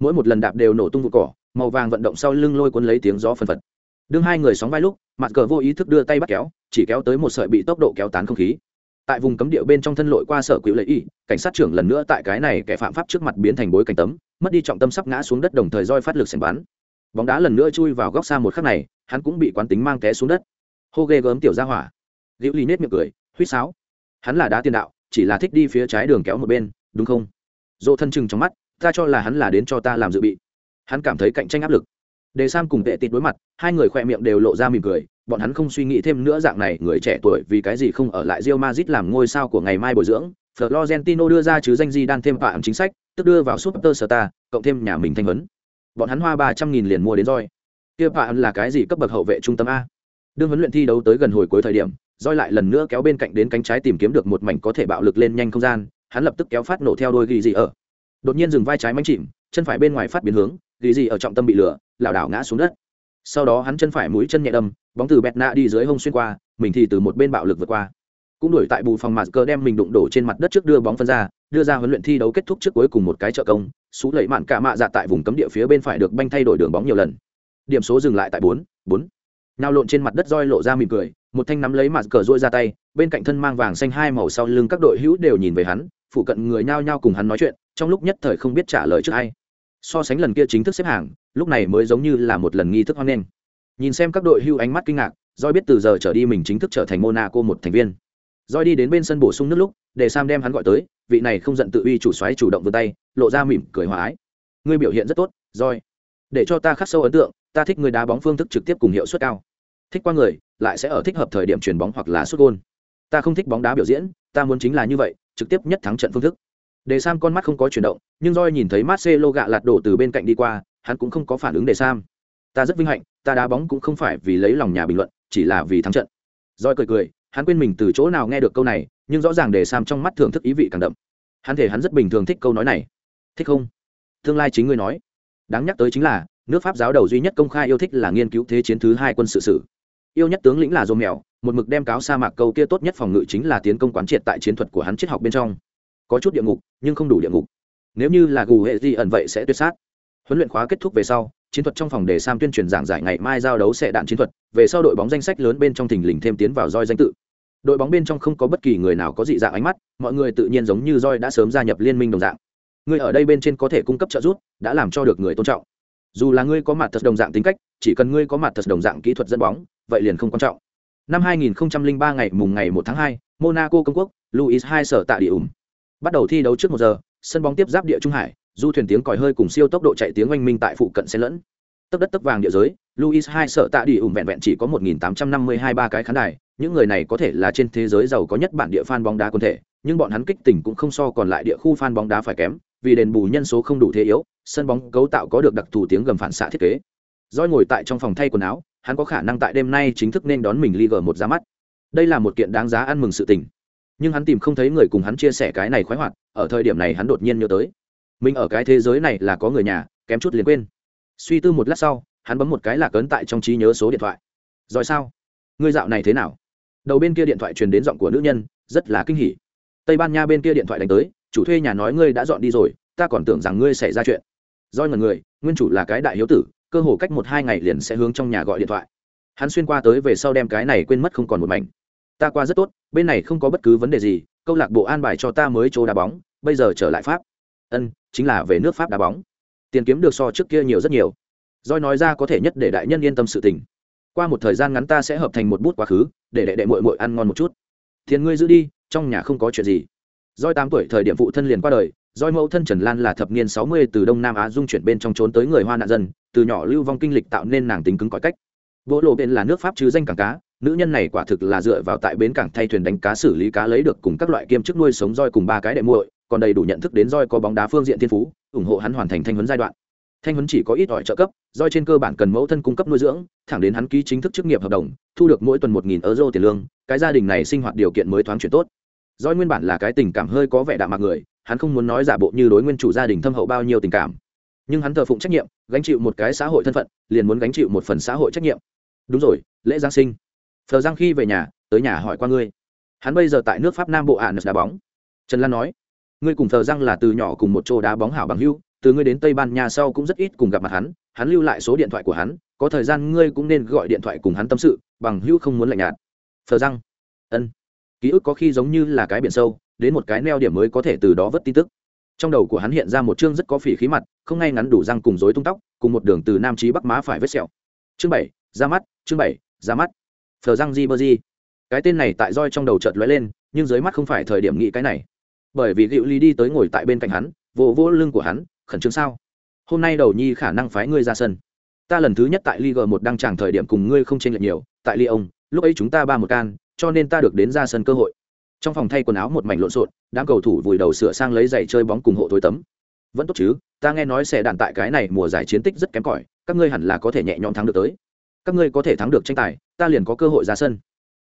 mỗi một lần đạp đều nổ tung vụ cỏ, màu vàng vận động sau lưng lôi cuốn lấy tiếng gió phân phật. Đương hai người sóng vai lúc mặt cờ vô ý thức đưa tay bắt kéo, chỉ kéo tới một sợi bị tốc độ kéo tán không khí. Tại vùng cấm địa bên trong thân lội qua sở quỹ lợi y, cảnh sát trưởng lần nữa tại cái này kẻ phạm pháp trước mặt biến thành bối cảnh tấm, mất đi trọng tâm sắp ngã xuống đất đồng thời roi phát lực sẻn bắn. Bóng đá lần nữa chui vào góc xa một khắc này, hắn cũng bị quán tính mang té xuống đất. Hô ghê gớm tiểu ra hỏa liễu ly nết miệng cười huýt sáo hắn là đá tiền đạo chỉ là thích đi phía trái đường kéo một bên đúng không dỗ thân chừng trong mắt ta cho là hắn là đến cho ta làm dự bị hắn cảm thấy cạnh tranh áp lực đề sam cùng tệ tịt đối mặt hai người khoe miệng đều lộ ra mỉm cười bọn hắn không suy nghĩ thêm nữa dạng này người trẻ tuổi vì cái gì không ở lại rio mazit làm ngôi sao của ngày mai bồi dưỡng Florentino đưa ra chứ danh di đan thêm phạm chính sách, tức đưa vào Super Star, cộng thêm nhà mình thanh vấn. Bọn hắn hoa ba trăm nghìn liền mua đến rồi. Kia phạm là cái gì cấp bậc hậu vệ trung tâm a? Đương huấn luyện thi đấu tới gần hồi cuối thời điểm, roi lại lần nữa kéo bên cạnh đến cánh trái tìm kiếm được một mảnh có thể bạo lực lên nhanh không gian, hắn lập tức kéo phát nổ theo đôi ghi gì ở. Đột nhiên dừng vai trái mánh chìm, chân phải bên ngoài phát biến hướng, ghi gì ở trọng tâm bị lửa, lảo đảo ngã xuống đất. Sau đó hắn chân phải mũi chân nhẹ đâm, bóng từ bẹt nạ đi dưới hông xuyên qua, mình thì từ một bên bạo lực vượt qua cũng đuổi tại bù phòng mặt cơ đem mình đụng đổ trên mặt đất trước đưa bóng phân ra đưa ra huấn luyện thi đấu kết thúc trước cuối cùng một cái trợ công xú lẩy mạn cả mạ dạ tại vùng cấm địa phía bên phải được banh thay đổi đường bóng nhiều lần điểm số dừng lại tại bốn bốn nào lộn trên mặt đất roi lộ ra mỉm cười một thanh nắm lấy mặt cờ rôi ra tay bên cạnh thân mang vàng xanh hai màu sau lưng các đội hữu đều nhìn về hắn phụ cận người nhao nhao cùng hắn nói chuyện trong lúc nhất thời không biết trả lời trước ai so sánh lần kia chính thức xếp hàng lúc này mới giống như là một lần nghi thức hoan nghênh nhìn xem các đội hưu ánh mắt kinh ngạc doi biết từ giờ trở đi mình chính thức trở thành monaco một thành viên Doi đi đến bên sân bổ sung nước lúc, để Sam đem hắn gọi tới, vị này không giận tự uy chủ soái chủ động vươn tay, lộ ra mỉm cười hòa ái. Ngươi biểu hiện rất tốt, Doi. Để cho ta khắc sâu ấn tượng, ta thích người đá bóng phương thức trực tiếp cùng hiệu suất cao. Thích qua người, lại sẽ ở thích hợp thời điểm chuyển bóng hoặc là sút gôn. Ta không thích bóng đá biểu diễn, ta muốn chính là như vậy, trực tiếp nhất thắng trận phương thức. Để Sam con mắt không có chuyển động, nhưng Roi nhìn thấy Marcelo gạ lạt đổ từ bên cạnh đi qua, hắn cũng không có phản ứng để Sam. Ta rất vinh hạnh, ta đá bóng cũng không phải vì lấy lòng nhà bình luận, chỉ là vì thắng trận. Roi cười cười, hắn quên mình từ chỗ nào nghe được câu này nhưng rõ ràng để sam trong mắt thưởng thức ý vị càng đậm hắn thể hắn rất bình thường thích câu nói này thích không tương lai chính ngươi nói đáng nhắc tới chính là nước pháp giáo đầu duy nhất công khai yêu thích là nghiên cứu thế chiến thứ hai quân sự sử yêu nhất tướng lĩnh là dô mèo một mực đem cáo sa mạc câu kia tốt nhất phòng ngự chính là tiến công quán triệt tại chiến thuật của hắn triết học bên trong có chút địa ngục nhưng không đủ địa ngục nếu như là gù hệ di ẩn vậy sẽ tuyệt sát huấn luyện khóa kết thúc về sau chiến thuật trong phòng để Sam tuyên truyền giảng giải ngày mai giao đấu sẽ đạn chiến thuật, về sau đội bóng danh sách lớn bên trong thình lình thêm tiến vào roi danh tự. Đội bóng bên trong không có bất kỳ người nào có dị dạng ánh mắt, mọi người tự nhiên giống như roi đã sớm gia nhập liên minh đồng dạng. Người ở đây bên trên có thể cung cấp trợ giúp, đã làm cho được người tôn trọng. Dù là ngươi có mặt thật đồng dạng tính cách, chỉ cần ngươi có mặt thật đồng dạng kỹ thuật dẫn bóng, vậy liền không quan trọng. Năm 2003 ngày mùng ngày 1 tháng 2, Monaco công quốc, Louis II sở tạ địa ủng. Bắt đầu thi đấu trước 1 giờ, sân bóng tiếp giáp địa Trung Hải, du thuyền tiếng còi hơi cùng siêu tốc độ chạy tiếng oanh minh tại phụ cận xen lẫn tấp đất tấp vàng địa giới luis hai sở tạ địa ủng vẹn vẹn chỉ có một nghìn tám trăm năm mươi hai ba cái khán đài những người này có thể là trên thế giới giàu có nhất bản địa fan bóng đá quân thể nhưng bọn hắn kích tỉnh cũng không so còn lại địa khu fan bóng đá phải kém vì đền bù nhân số không đủ thế yếu, sân bóng cấu tạo có được đặc thù tiếng gầm phản xạ thiết kế. Doi ngồi tại trong phòng thay quần áo, hắn có khả năng tại đêm nay chính thức nên đón mình Liga một ra mắt. Đây là một kiện đáng giá ăn mừng sự tình. Nhưng hắn tìm không thấy người cùng hắn chia sẻ cái này khoái hoạt, ở thời điểm này hắn đột nhiên nhớ tới. Mình ở cái thế giới này là có người nhà, kém chút liền quên. Suy tư một lát sau, hắn bấm một cái lạc ấn tại trong trí nhớ số điện thoại. Rồi sao? Ngươi dạo này thế nào? Đầu bên kia điện thoại truyền đến giọng của nữ nhân, rất là kinh hỉ. Tây ban nha bên kia điện thoại đánh tới chủ thuê nhà nói ngươi đã dọn đi rồi, ta còn tưởng rằng ngươi xảy ra chuyện. Doi ngần người, nguyên chủ là cái đại hiếu tử, cơ hồ cách một hai ngày liền sẽ hướng trong nhà gọi điện thoại. Hắn xuyên qua tới về sau đem cái này quên mất không còn một mảnh. Ta qua rất tốt, bên này không có bất cứ vấn đề gì, câu lạc bộ an bài cho ta mới chỗ đá bóng, bây giờ trở lại pháp. Ân, chính là về nước pháp đá bóng. Tiền kiếm được so trước kia nhiều rất nhiều. Doi nói ra có thể nhất để đại nhân yên tâm sự tình. Qua một thời gian ngắn ta sẽ hợp thành một bút quá khứ, để đệ đệ mội mội ăn ngon một chút. Tiền ngươi giữ đi, trong nhà không có chuyện gì doi tám tuổi thời điểm phụ thân liền qua đời doi mẫu thân trần lan là thập niên sáu mươi từ đông nam á dung chuyển bên trong trốn tới người hoa nạn dân, từ nhỏ lưu vong kinh lịch tạo nên nàng tính cứng cỏi cách. Bộ lộ bên là nước pháp chứ danh cảng cá, nữ nhân này quả thực là dựa vào tại bến cảng thay thuyền đánh cá xử lý cá lấy được cùng các loại kiêm chức nuôi sống Doi cùng ba cái đệ muội, còn đầy đủ nhận thức đến Doi có bóng đá phương diện thiên phú, ủng hộ hắn hoàn thành thanh huấn giai đoạn. Thanh huấn chỉ có ít ỏi trợ cấp Doi trên cơ bản cần mẫu thân cung cấp nuôi dưỡng, thẳng đến hắn ký chính thức chức nghiệp hợp đồng, thu được mỗi tuần một nghìn euro tiền lương, cái gia đình này sinh hoạt điều kiện mới thoáng chuyển tốt doi nguyên bản là cái tình cảm hơi có vẻ đạm mạc người hắn không muốn nói giả bộ như đối nguyên chủ gia đình thâm hậu bao nhiêu tình cảm. Nhưng hắn thờ phụng trách nhiệm gánh chịu một cái xã hội thân phận liền muốn gánh chịu một phần xã hội trách nhiệm. Đúng rồi lễ giáng sinh. Phờ giang khi về nhà tới nhà hỏi qua ngươi. Hắn bây giờ tại nước pháp nam bộ ả nợ đá bóng. Trần lan nói ngươi cùng thờ Giang là từ nhỏ cùng một chỗ đá bóng hảo bằng hưu từ ngươi đến tây ban nha sau cũng rất ít cùng gặp mặt hắn hắn lưu lại số điện thoại của hắn có thời gian ngươi cũng nên gọi điện thoại cùng hắn tâm sự bằng hưu không muốn lạnh nhạt. Thờ Giang, ân ký ức có khi giống như là cái biển sâu, đến một cái neo điểm mới có thể từ đó vớt tin tức. Trong đầu của hắn hiện ra một chương rất có phỉ khí mặt, không ngay ngắn đủ răng cùng dối tung tóc, cùng một đường từ nam trí bắc má phải vết sẹo. Chương bảy, ra mắt, chương bảy, ra mắt. Phờ răng di bơ di. Cái tên này tại roi trong đầu chợt lóe lên, nhưng dưới mắt không phải thời điểm nghĩ cái này. Bởi vì liệu ly đi tới ngồi tại bên cạnh hắn, vỗ vỗ lưng của hắn, khẩn trương sao? Hôm nay đầu nhi khả năng phái ngươi ra sân. Ta lần thứ nhất tại liga một đăng tràng thời điểm cùng ngươi không chênh lệch nhiều, tại ly ông, lúc ấy chúng ta ba một can cho nên ta được đến ra sân cơ hội. Trong phòng thay quần áo một mảnh lộn xộn, đám cầu thủ vùi đầu sửa sang lấy giày chơi bóng cùng hộ tối tấm. Vẫn tốt chứ, ta nghe nói sẽ đạn tại cái này mùa giải chiến tích rất kém cỏi, các ngươi hẳn là có thể nhẹ nhõm thắng được tới. Các ngươi có thể thắng được tranh tài, ta liền có cơ hội ra sân.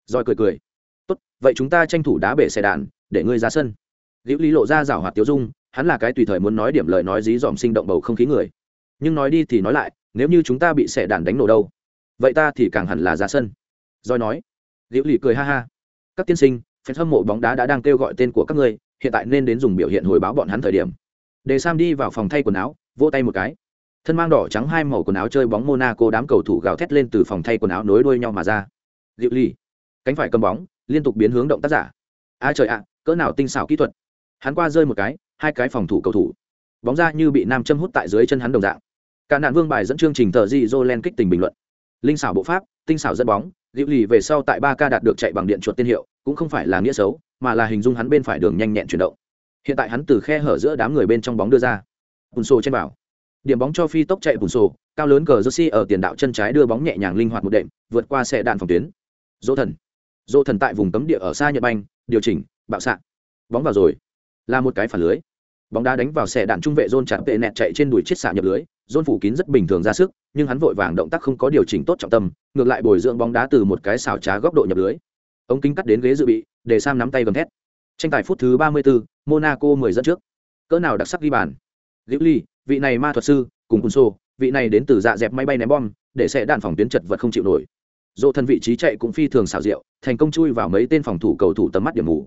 Rồi cười cười. Tốt, vậy chúng ta tranh thủ đá bể xe đạn, để ngươi ra sân. Liễu lý lộ ra rảo hoạt tiêu dung, hắn là cái tùy thời muốn nói điểm lời nói dí dỏm sinh động bầu không khí người. Nhưng nói đi thì nói lại, nếu như chúng ta bị xe đạn đánh nổ đâu, vậy ta thì càng hẳn là ra sân. Rồi nói liễu Lệ cười ha ha. Các tiên sinh fan hâm mộ bóng đá đã đang kêu gọi tên của các ngươi hiện tại nên đến dùng biểu hiện hồi báo bọn hắn thời điểm. Để sam đi vào phòng thay quần áo vỗ tay một cái. Thân mang đỏ trắng hai màu quần áo chơi bóng monaco đám cầu thủ gào thét lên từ phòng thay quần áo nối đuôi nhau mà ra. Diệu Lệ, cánh phải cầm bóng liên tục biến hướng động tác giả. A trời ạ cỡ nào tinh xảo kỹ thuật. Hắn qua rơi một cái hai cái phòng thủ cầu thủ. Bóng ra như bị nam châm hút tại dưới chân hắn đồng dạng. Cả nạn vương bài dẫn chương trình tờ di jolen kích tình bình luận. Linh xảo bộ pháp tinh xảo dẫn bóng liệu lì về sau tại ba ca đạt được chạy bằng điện chuột tiên hiệu, cũng không phải là nghĩa xấu, mà là hình dung hắn bên phải đường nhanh nhẹn chuyển động. Hiện tại hắn từ khe hở giữa đám người bên trong bóng đưa ra. Bùn sổ trên bảo. Điểm bóng cho phi tốc chạy bùn sổ, cao lớn cờ jersey ở tiền đạo chân trái đưa bóng nhẹ nhàng linh hoạt một đệm, vượt qua xe đạn phòng tuyến. Dỗ thần. Dỗ thần tại vùng cấm địa ở xa nhật banh, điều chỉnh, bạo xạ. Bóng vào rồi. Là một cái phản lưới. Bóng đá đánh vào xe đạn trung vệ dôn chạm vệ nẹt chạy trên đùi chiết xạ nhập lưới dôn phủ kín rất bình thường ra sức nhưng hắn vội vàng động tác không có điều chỉnh tốt trọng tâm ngược lại bồi dưỡng bóng đá từ một cái xảo trá góc độ nhập lưới. Ống kính cắt đến ghế dự bị để sam nắm tay gầm thét. Tranh tài phút thứ ba mươi 34, monaco 10 dẫn trước. Cỡ nào đặc sắc ghi bàn. Liễu ly vị này ma thuật sư cùng Cunso xô vị này đến từ dạ dẹp máy bay ném bom để sẽ đạn phòng tuyến chật vật không chịu nổi. Dỗ thân vị trí chạy cũng phi thường xảo diệu thành công chui vào mấy tên phòng thủ cầu thủ tầm mắt điểm mù.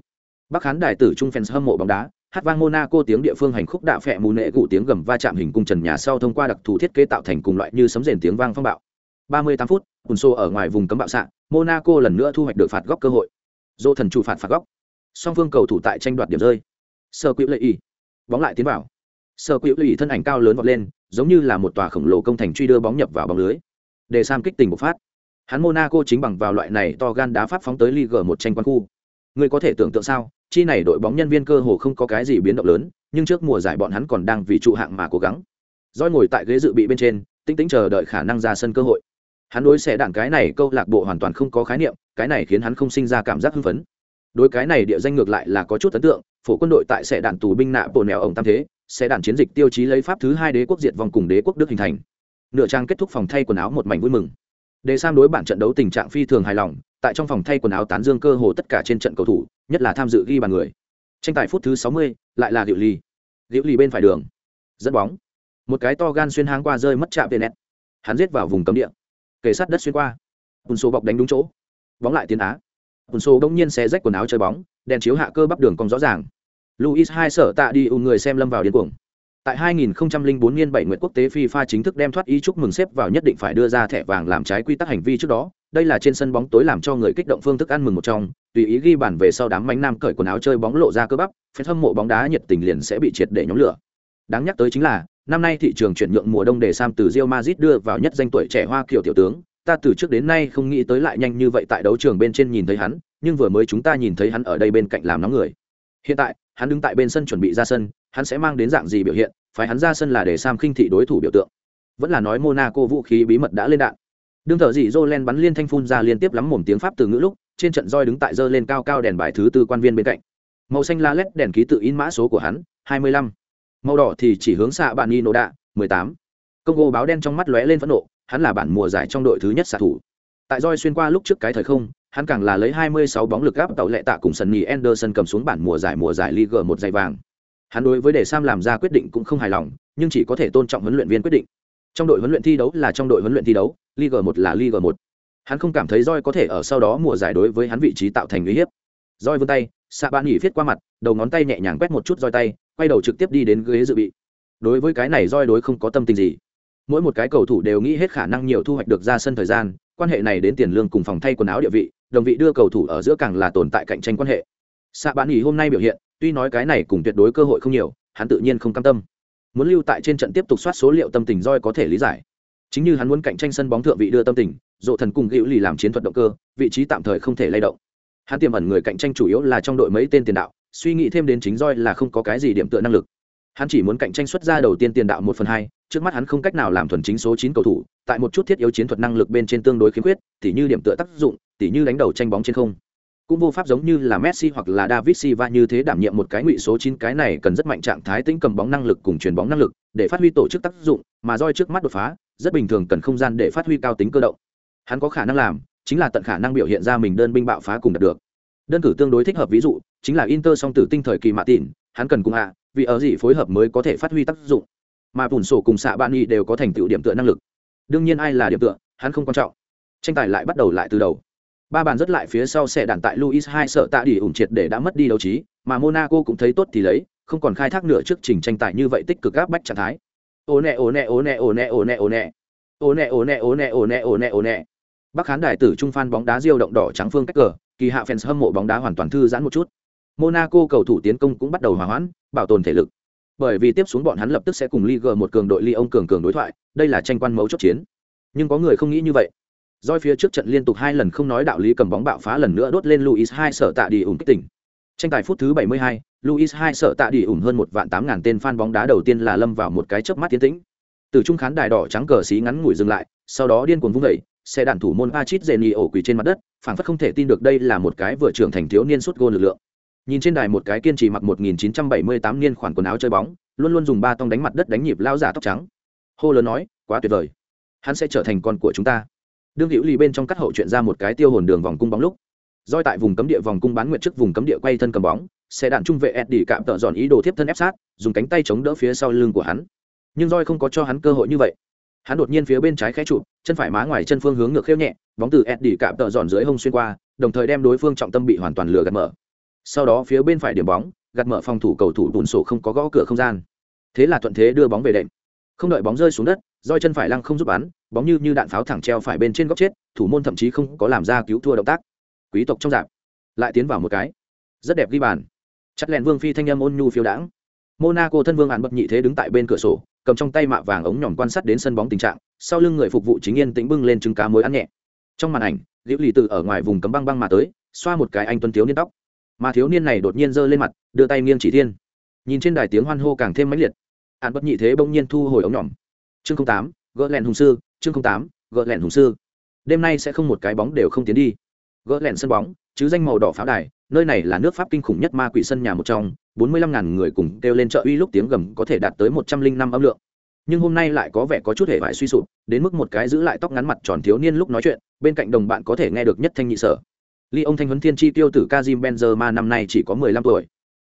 Bắc khán đại tử trung fans hâm mộ bóng đá hát vang monaco tiếng địa phương hành khúc đạo phẹ mù nệ cụ tiếng gầm va chạm hình cung trần nhà sau thông qua đặc thù thiết kế tạo thành cùng loại như sấm rền tiếng vang phong bạo. 38 phút cùn xô ở ngoài vùng cấm bạo xạ, monaco lần nữa thu hoạch được phạt góc cơ hội. Dô thần chủ phạt phạt góc. Song phương cầu thủ tại tranh đoạt điểm rơi. Sơ quỹ lệ y bóng lại tiến vào. Sơ quỹ lệ y thân ảnh cao lớn vọt lên, giống như là một tòa khổng lồ công thành truy đưa bóng nhập vào bóng lưới. Để sam kích tình bộc phát. Hắn monaco chính bằng vào loại này to gan đá pháp phóng tới ligue một tranh quan khu. Người có thể tưởng tượng sao? Chi này đội bóng nhân viên cơ hồ không có cái gì biến động lớn, nhưng trước mùa giải bọn hắn còn đang vì trụ hạng mà cố gắng. Doi ngồi tại ghế dự bị bên trên, tĩnh tĩnh chờ đợi khả năng ra sân cơ hội. Hắn đối xẻ đạn cái này câu lạc bộ hoàn toàn không có khái niệm, cái này khiến hắn không sinh ra cảm giác hưng phấn. Đối cái này địa danh ngược lại là có chút ấn tượng, phổ quân đội tại sẽ đạn tù binh nạ bộ nèo ổng tam thế, sẽ đạn chiến dịch tiêu chí lấy pháp thứ hai đế quốc diệt vòng cùng đế quốc đức hình thành. Nửa trang kết thúc phòng thay quần áo một mảnh vui mừng để sam đối bản trận đấu tình trạng phi thường hài lòng tại trong phòng thay quần áo tán dương cơ hồ tất cả trên trận cầu thủ nhất là tham dự ghi bàn người. Tranh tài phút thứ 60, lại là diệu ly diệu ly bên phải đường. Dẫn bóng. Một cái to gan xuyên háng qua rơi mất chạm tiền nét. Hắn giết vào vùng cấm địa. Kề sát đất xuyên qua. Quân số bọc đánh đúng chỗ. Bóng lại tiến á. Quân số đông nhiên xé rách quần áo chơi bóng, đèn chiếu hạ cơ bắp đường cong rõ ràng. Luis hai sở tạ đi ùn người xem lâm vào điên cuồng. Tại 2004 niên 7 nguyệt quốc tế FIFA chính thức đem thoát ý chúc mừng xếp vào nhất định phải đưa ra thẻ vàng làm trái quy tắc hành vi trước đó, đây là trên sân bóng tối làm cho người kích động phương thức ăn mừng một trong, tùy ý ghi bàn về sau đám mánh nam cởi quần áo chơi bóng lộ ra cơ bắp, fan hâm mộ bóng đá nhiệt tình liền sẽ bị triệt để nhóm lửa. Đáng nhắc tới chính là, năm nay thị trường chuyển nhượng mùa đông để Sam từ Real Madrid đưa vào nhất danh tuổi trẻ Hoa Kiều tiểu tướng, ta từ trước đến nay không nghĩ tới lại nhanh như vậy tại đấu trường bên trên nhìn thấy hắn, nhưng vừa mới chúng ta nhìn thấy hắn ở đây bên cạnh làm nóng người. Hiện tại hắn đứng tại bên sân chuẩn bị ra sân hắn sẽ mang đến dạng gì biểu hiện? Phải hắn ra sân là để sam khinh thị đối thủ biểu tượng vẫn là nói monaco vũ khí bí mật đã lên đạn đương thợ dị jolen bắn liên thanh phun ra liên tiếp lắm mồm tiếng pháp từ ngữ lúc, trên trận roi đứng tại dơ lên cao cao đèn bài thứ tư quan viên bên cạnh màu xanh la lét đèn ký tự in mã số của hắn 25. màu đỏ thì chỉ hướng xạ bạn nino đạ 18. công gô báo đen trong mắt lóe lên phẫn nộ, hắn là bản mùa giải trong đội thứ nhất xạ thủ tại roi xuyên qua lúc trước cái thời không, hắn càng là lấy 26 bóng lực gáp tàu lệ tạ cùng Sunny Anderson cầm xuống bản mùa giải mùa giải league một giày vàng. Hắn đối với để Sam làm ra quyết định cũng không hài lòng, nhưng chỉ có thể tôn trọng huấn luyện viên quyết định. Trong đội huấn luyện thi đấu là trong đội huấn luyện thi đấu, Liga một là Liga một. Hắn không cảm thấy roi có thể ở sau đó mùa giải đối với hắn vị trí tạo thành uy hiếp. roi vươn tay, xạ bạn nghỉ viết qua mặt, đầu ngón tay nhẹ nhàng quét một chút roi tay, quay đầu trực tiếp đi đến ghế dự bị. Đối với cái này roi đối không có tâm tình gì. Mỗi một cái cầu thủ đều nghĩ hết khả năng nhiều thu hoạch được ra sân thời gian, quan hệ này đến tiền lương cùng phòng thay quần áo địa vị, đồng vị đưa cầu thủ ở giữa càng là tồn tại cạnh tranh quan hệ xạ bạn nghỉ hôm nay biểu hiện tuy nói cái này cùng tuyệt đối cơ hội không nhiều, hắn tự nhiên không cam tâm. Muốn lưu tại trên trận tiếp tục soát số liệu tâm tình roi có thể lý giải. Chính như hắn muốn cạnh tranh sân bóng thượng vị đưa tâm tình dộ thần cùng hữu lì làm chiến thuật động cơ, vị trí tạm thời không thể lay động. Hắn tiềm ẩn người cạnh tranh chủ yếu là trong đội mấy tên tiền đạo, suy nghĩ thêm đến chính roi là không có cái gì điểm tựa năng lực. Hắn chỉ muốn cạnh tranh xuất ra đầu tiên tiền đạo một phần hai, trước mắt hắn không cách nào làm thuần chính số chín cầu thủ, tại một chút thiết yếu chiến thuật năng lực bên trên tương đối khiếm khuyết, tỉ như điểm tựa tác dụng, tỉ như đánh đầu tranh bóng trên không cũng vô pháp giống như là Messi hoặc là David Silva như thế đảm nhiệm một cái ngụy số 9 cái này cần rất mạnh trạng thái tính cầm bóng năng lực cùng truyền bóng năng lực để phát huy tổ chức tác dụng, mà roi trước mắt đột phá, rất bình thường cần không gian để phát huy cao tính cơ động. Hắn có khả năng làm, chính là tận khả năng biểu hiện ra mình đơn binh bạo phá cùng đạt được. Đơn cử tương đối thích hợp ví dụ, chính là Inter song tử tinh thời kỳ mạ tịn, hắn cần cùng ạ, vì ở gì phối hợp mới có thể phát huy tác dụng. Mà bùn sổ cùng xạ bạn y đều có thành tựu điểm tựa năng lực. Đương nhiên ai là điểm tựa, hắn không quan trọng. Tranh tài lại bắt đầu lại từ đầu ba bàn rất lại phía sau sẽ đạn tại luis hai sợ tạ đi ủng triệt để đã mất đi đấu trí mà monaco cũng thấy tốt thì lấy không còn khai thác nửa trước trình tranh tài như vậy tích cực áp bách trạng thái ô nẹ ô nẹ ô nẹ ô nẹ ô nẹ ô nẹ ô nẹ ô nẹ ô nẹ ô nẹ ô nẹ ô nẹ bắc khán đài tử trung phan bóng đá diêu động đỏ trắng phương cách cờ kỳ hạ fans hâm mộ bóng đá hoàn toàn thư giãn một chút monaco cầu thủ tiến công cũng bắt đầu hòa hoãn bảo tồn thể lực bởi vì tiếp xuống bọn hắn lập tức sẽ cùng Liga một cường đội Lyon cường cường đối thoại, đây là tranh quan mấu chốt chiến. Nhưng có người không nghĩ như vậy. Doi phía trước trận liên tục hai lần không nói đạo lý cầm bóng bạo phá lần nữa đốt lên Luis hai sở tạ đi ủng kích tỉnh. Tranh tài phút thứ 72, Luis hai sở tạ đi ủng hơn một vạn tám ngàn tên fan bóng đá đầu tiên là lâm vào một cái chớp mắt tiến tĩnh. Từ trung khán đài đỏ trắng cờ xí ngắn ngủi dừng lại, sau đó điên cuồng vung dậy, xe đạn thủ môn Pachit Zeni ổ quỳ trên mặt đất, phảng phất không thể tin được đây là một cái vừa trưởng thành thiếu niên sút gôn lực lượng. Nhìn trên đài một cái kiên trì mặc 1978 niên khoản quần áo chơi bóng, luôn luôn dùng ba tông đánh mặt đất đánh nhịp lao giả tóc trắng. Hô lớn nói, quá tuyệt vời. Hắn sẽ trở thành con của chúng ta đương hữu lì bên trong cắt hậu chuyện ra một cái tiêu hồn đường vòng cung bóng lúc, roi tại vùng cấm địa vòng cung bán nguyện trước vùng cấm địa quay thân cầm bóng, xe đạn trung vệ eddie cạm tợ dọn ý đồ tiếp thân ép sát, dùng cánh tay chống đỡ phía sau lưng của hắn. Nhưng roi không có cho hắn cơ hội như vậy. Hắn đột nhiên phía bên trái khẽ trụ chân phải má ngoài chân phương hướng ngược khêu nhẹ, bóng từ eddie cạm tợ dọn dưới hông xuyên qua, đồng thời đem đối phương trọng tâm bị hoàn toàn lừa gạt mở. Sau đó phía bên phải điểm bóng, gạt mở phòng thủ cầu thủ bùn sổ không có gõ cửa không gian. Thế là thuận thế đưa bóng về đệm. Không đợi bóng rơi xuống đất, roi chân phải lăng không giúp bắn bóng như như đạn pháo thẳng treo phải bên trên góc chết, thủ môn thậm chí không có làm ra cứu thua động tác. Quý tộc trong dạp, lại tiến vào một cái rất đẹp ghi bàn. Chắc lẹn vương phi thanh âm ôn nhu phiêu đãng. Monaco thân vương án bật nhị thế đứng tại bên cửa sổ, cầm trong tay mạ vàng ống nhỏm quan sát đến sân bóng tình trạng, sau lưng người phục vụ chính yên tĩnh bưng lên trứng cá muối ăn nhẹ. Trong màn ảnh liễu lì từ ở ngoài vùng cấm băng băng mà tới, xoa một cái anh tuấn thiếu niên tóc. Mà thiếu niên này đột nhiên giơ lên mặt, đưa tay nghiêng chỉ thiên. Nhìn trên đài tiếng hoan hô càng thêm mãnh liệt. Án bất nhị thế bỗng nhiên thu hồi ống nhỏm chương tám, gỡ lẹn hùng sư chương tám gỡ lẹn hùng sư. Đêm nay sẽ không một cái bóng đều không tiến đi. Gỡ lẹn sân bóng chứ danh màu đỏ pháo đài nơi này là nước pháp kinh khủng nhất ma quỷ sân nhà một trong bốn mươi lăm ngàn người cùng kêu lên chợ uy lúc tiếng gầm có thể đạt tới một trăm linh năm âm lượng. Nhưng hôm nay lại có vẻ có chút hề vải suy sụp đến mức một cái giữ lại tóc ngắn mặt tròn thiếu niên lúc nói chuyện bên cạnh đồng bạn có thể nghe được nhất thanh nhị sở. Ly ông thanh huấn thiên chi tiêu tử kazim benzema năm nay chỉ có mười lăm tuổi.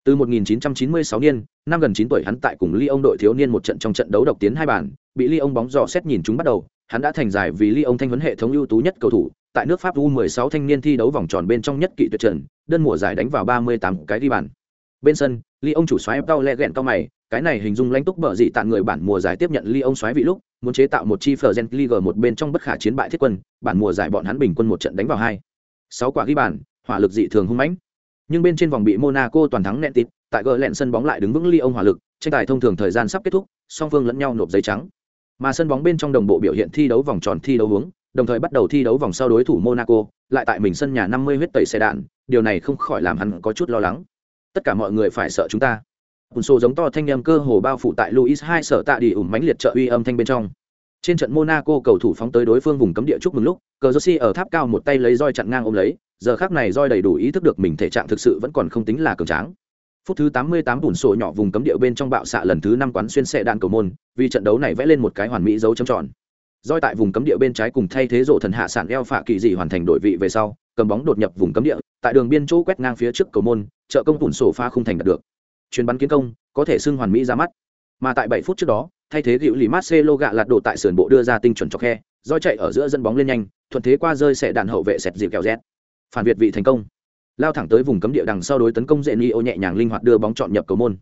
Từ 1996 niên, năm gần 9 tuổi hắn tại cùng Lyon đội thiếu niên một trận trong trận đấu độc tiến hai bàn, bị Lyon bóng dò xét nhìn chúng bắt đầu, hắn đã thành giải vì Lyon thanh huấn hệ thống ưu tú nhất cầu thủ, tại nước Pháp U16 thanh niên thi đấu vòng tròn bên trong nhất kỵ tuyệt trận, đơn mùa giải đánh vào 38 cái ghi bàn. Bên sân, Lyon chủ soái tao lẹ gẹn cao mày, cái này hình dung lãnh túc bở dị tạn người bản mùa giải tiếp nhận Lyon xoáy vị lúc, muốn chế tạo một chi Fergen League một bên trong bất khả chiến bại thiết quân, bản mùa giải bọn hắn bình quân một trận đánh vào hai. sáu quả ghi bàn, hỏa lực dị thường hung mãnh. Nhưng bên trên vòng bị Monaco toàn thắng nẹn tịt, tại gỡ lẹn sân bóng lại đứng vững ly ông hỏa lực tranh tài thông thường thời gian sắp kết thúc song phương lẫn nhau nộp giấy trắng mà sân bóng bên trong đồng bộ biểu hiện thi đấu vòng tròn thi đấu hướng, đồng thời bắt đầu thi đấu vòng sau đối thủ monaco, lại tại mình sân nhà 50 huyết tẩy xe đạn, điều này không khỏi làm hắn có chút lo lắng. Tất cả mọi người phải sợ chúng ta. Ùn xô giống to thanh â cơ hồ bao phủ tại luis hai sở tạ đi ủng mánh liệt trợ uy âm thanh bên trong. Trên trận monaco cầu thủ phóng tới đối phương vùng cấm địa chúc mừng lúc, cờ ở tháp cao một tay lấy roi chặn ngang ôm lấy, giờ khác này roi đầy đủ ý thức được mình thể trạng thực sự vẫn còn không tính là cường tráng phút thứ 88 tủn sổ nhỏ vùng cấm địa bên trong bạo xạ lần thứ năm quán xuyên xe đạn cầu môn, vì trận đấu này vẽ lên một cái hoàn mỹ dấu chấm tròn. Doi tại vùng cấm địa bên trái cùng thay thế rổ thần hạ sản eo phạ kỳ dị hoàn thành đổi vị về sau, cầm bóng đột nhập vùng cấm địa, tại đường biên chỗ quét ngang phía trước cầu môn, trợ công tủn sổ pha không thành đạt được. Chuyến bắn kiến công, có thể xưng hoàn mỹ ra mắt. Mà tại 7 phút trước đó, thay thế dịu lì Marcelo gạ lạt đổ tại sườn bộ đưa ra tinh chuẩn cho khe Doi chạy ở giữa dẫn bóng lên nhanh, thuận thế qua rơi sẽ đạn hậu vệ sẹt dịu kẹo rét phản việt vị thành công lao thẳng tới vùng cấm địa đằng sau đối tấn công dễ ni ô nhẹ nhàng linh hoạt đưa bóng chọn nhập cầu môn.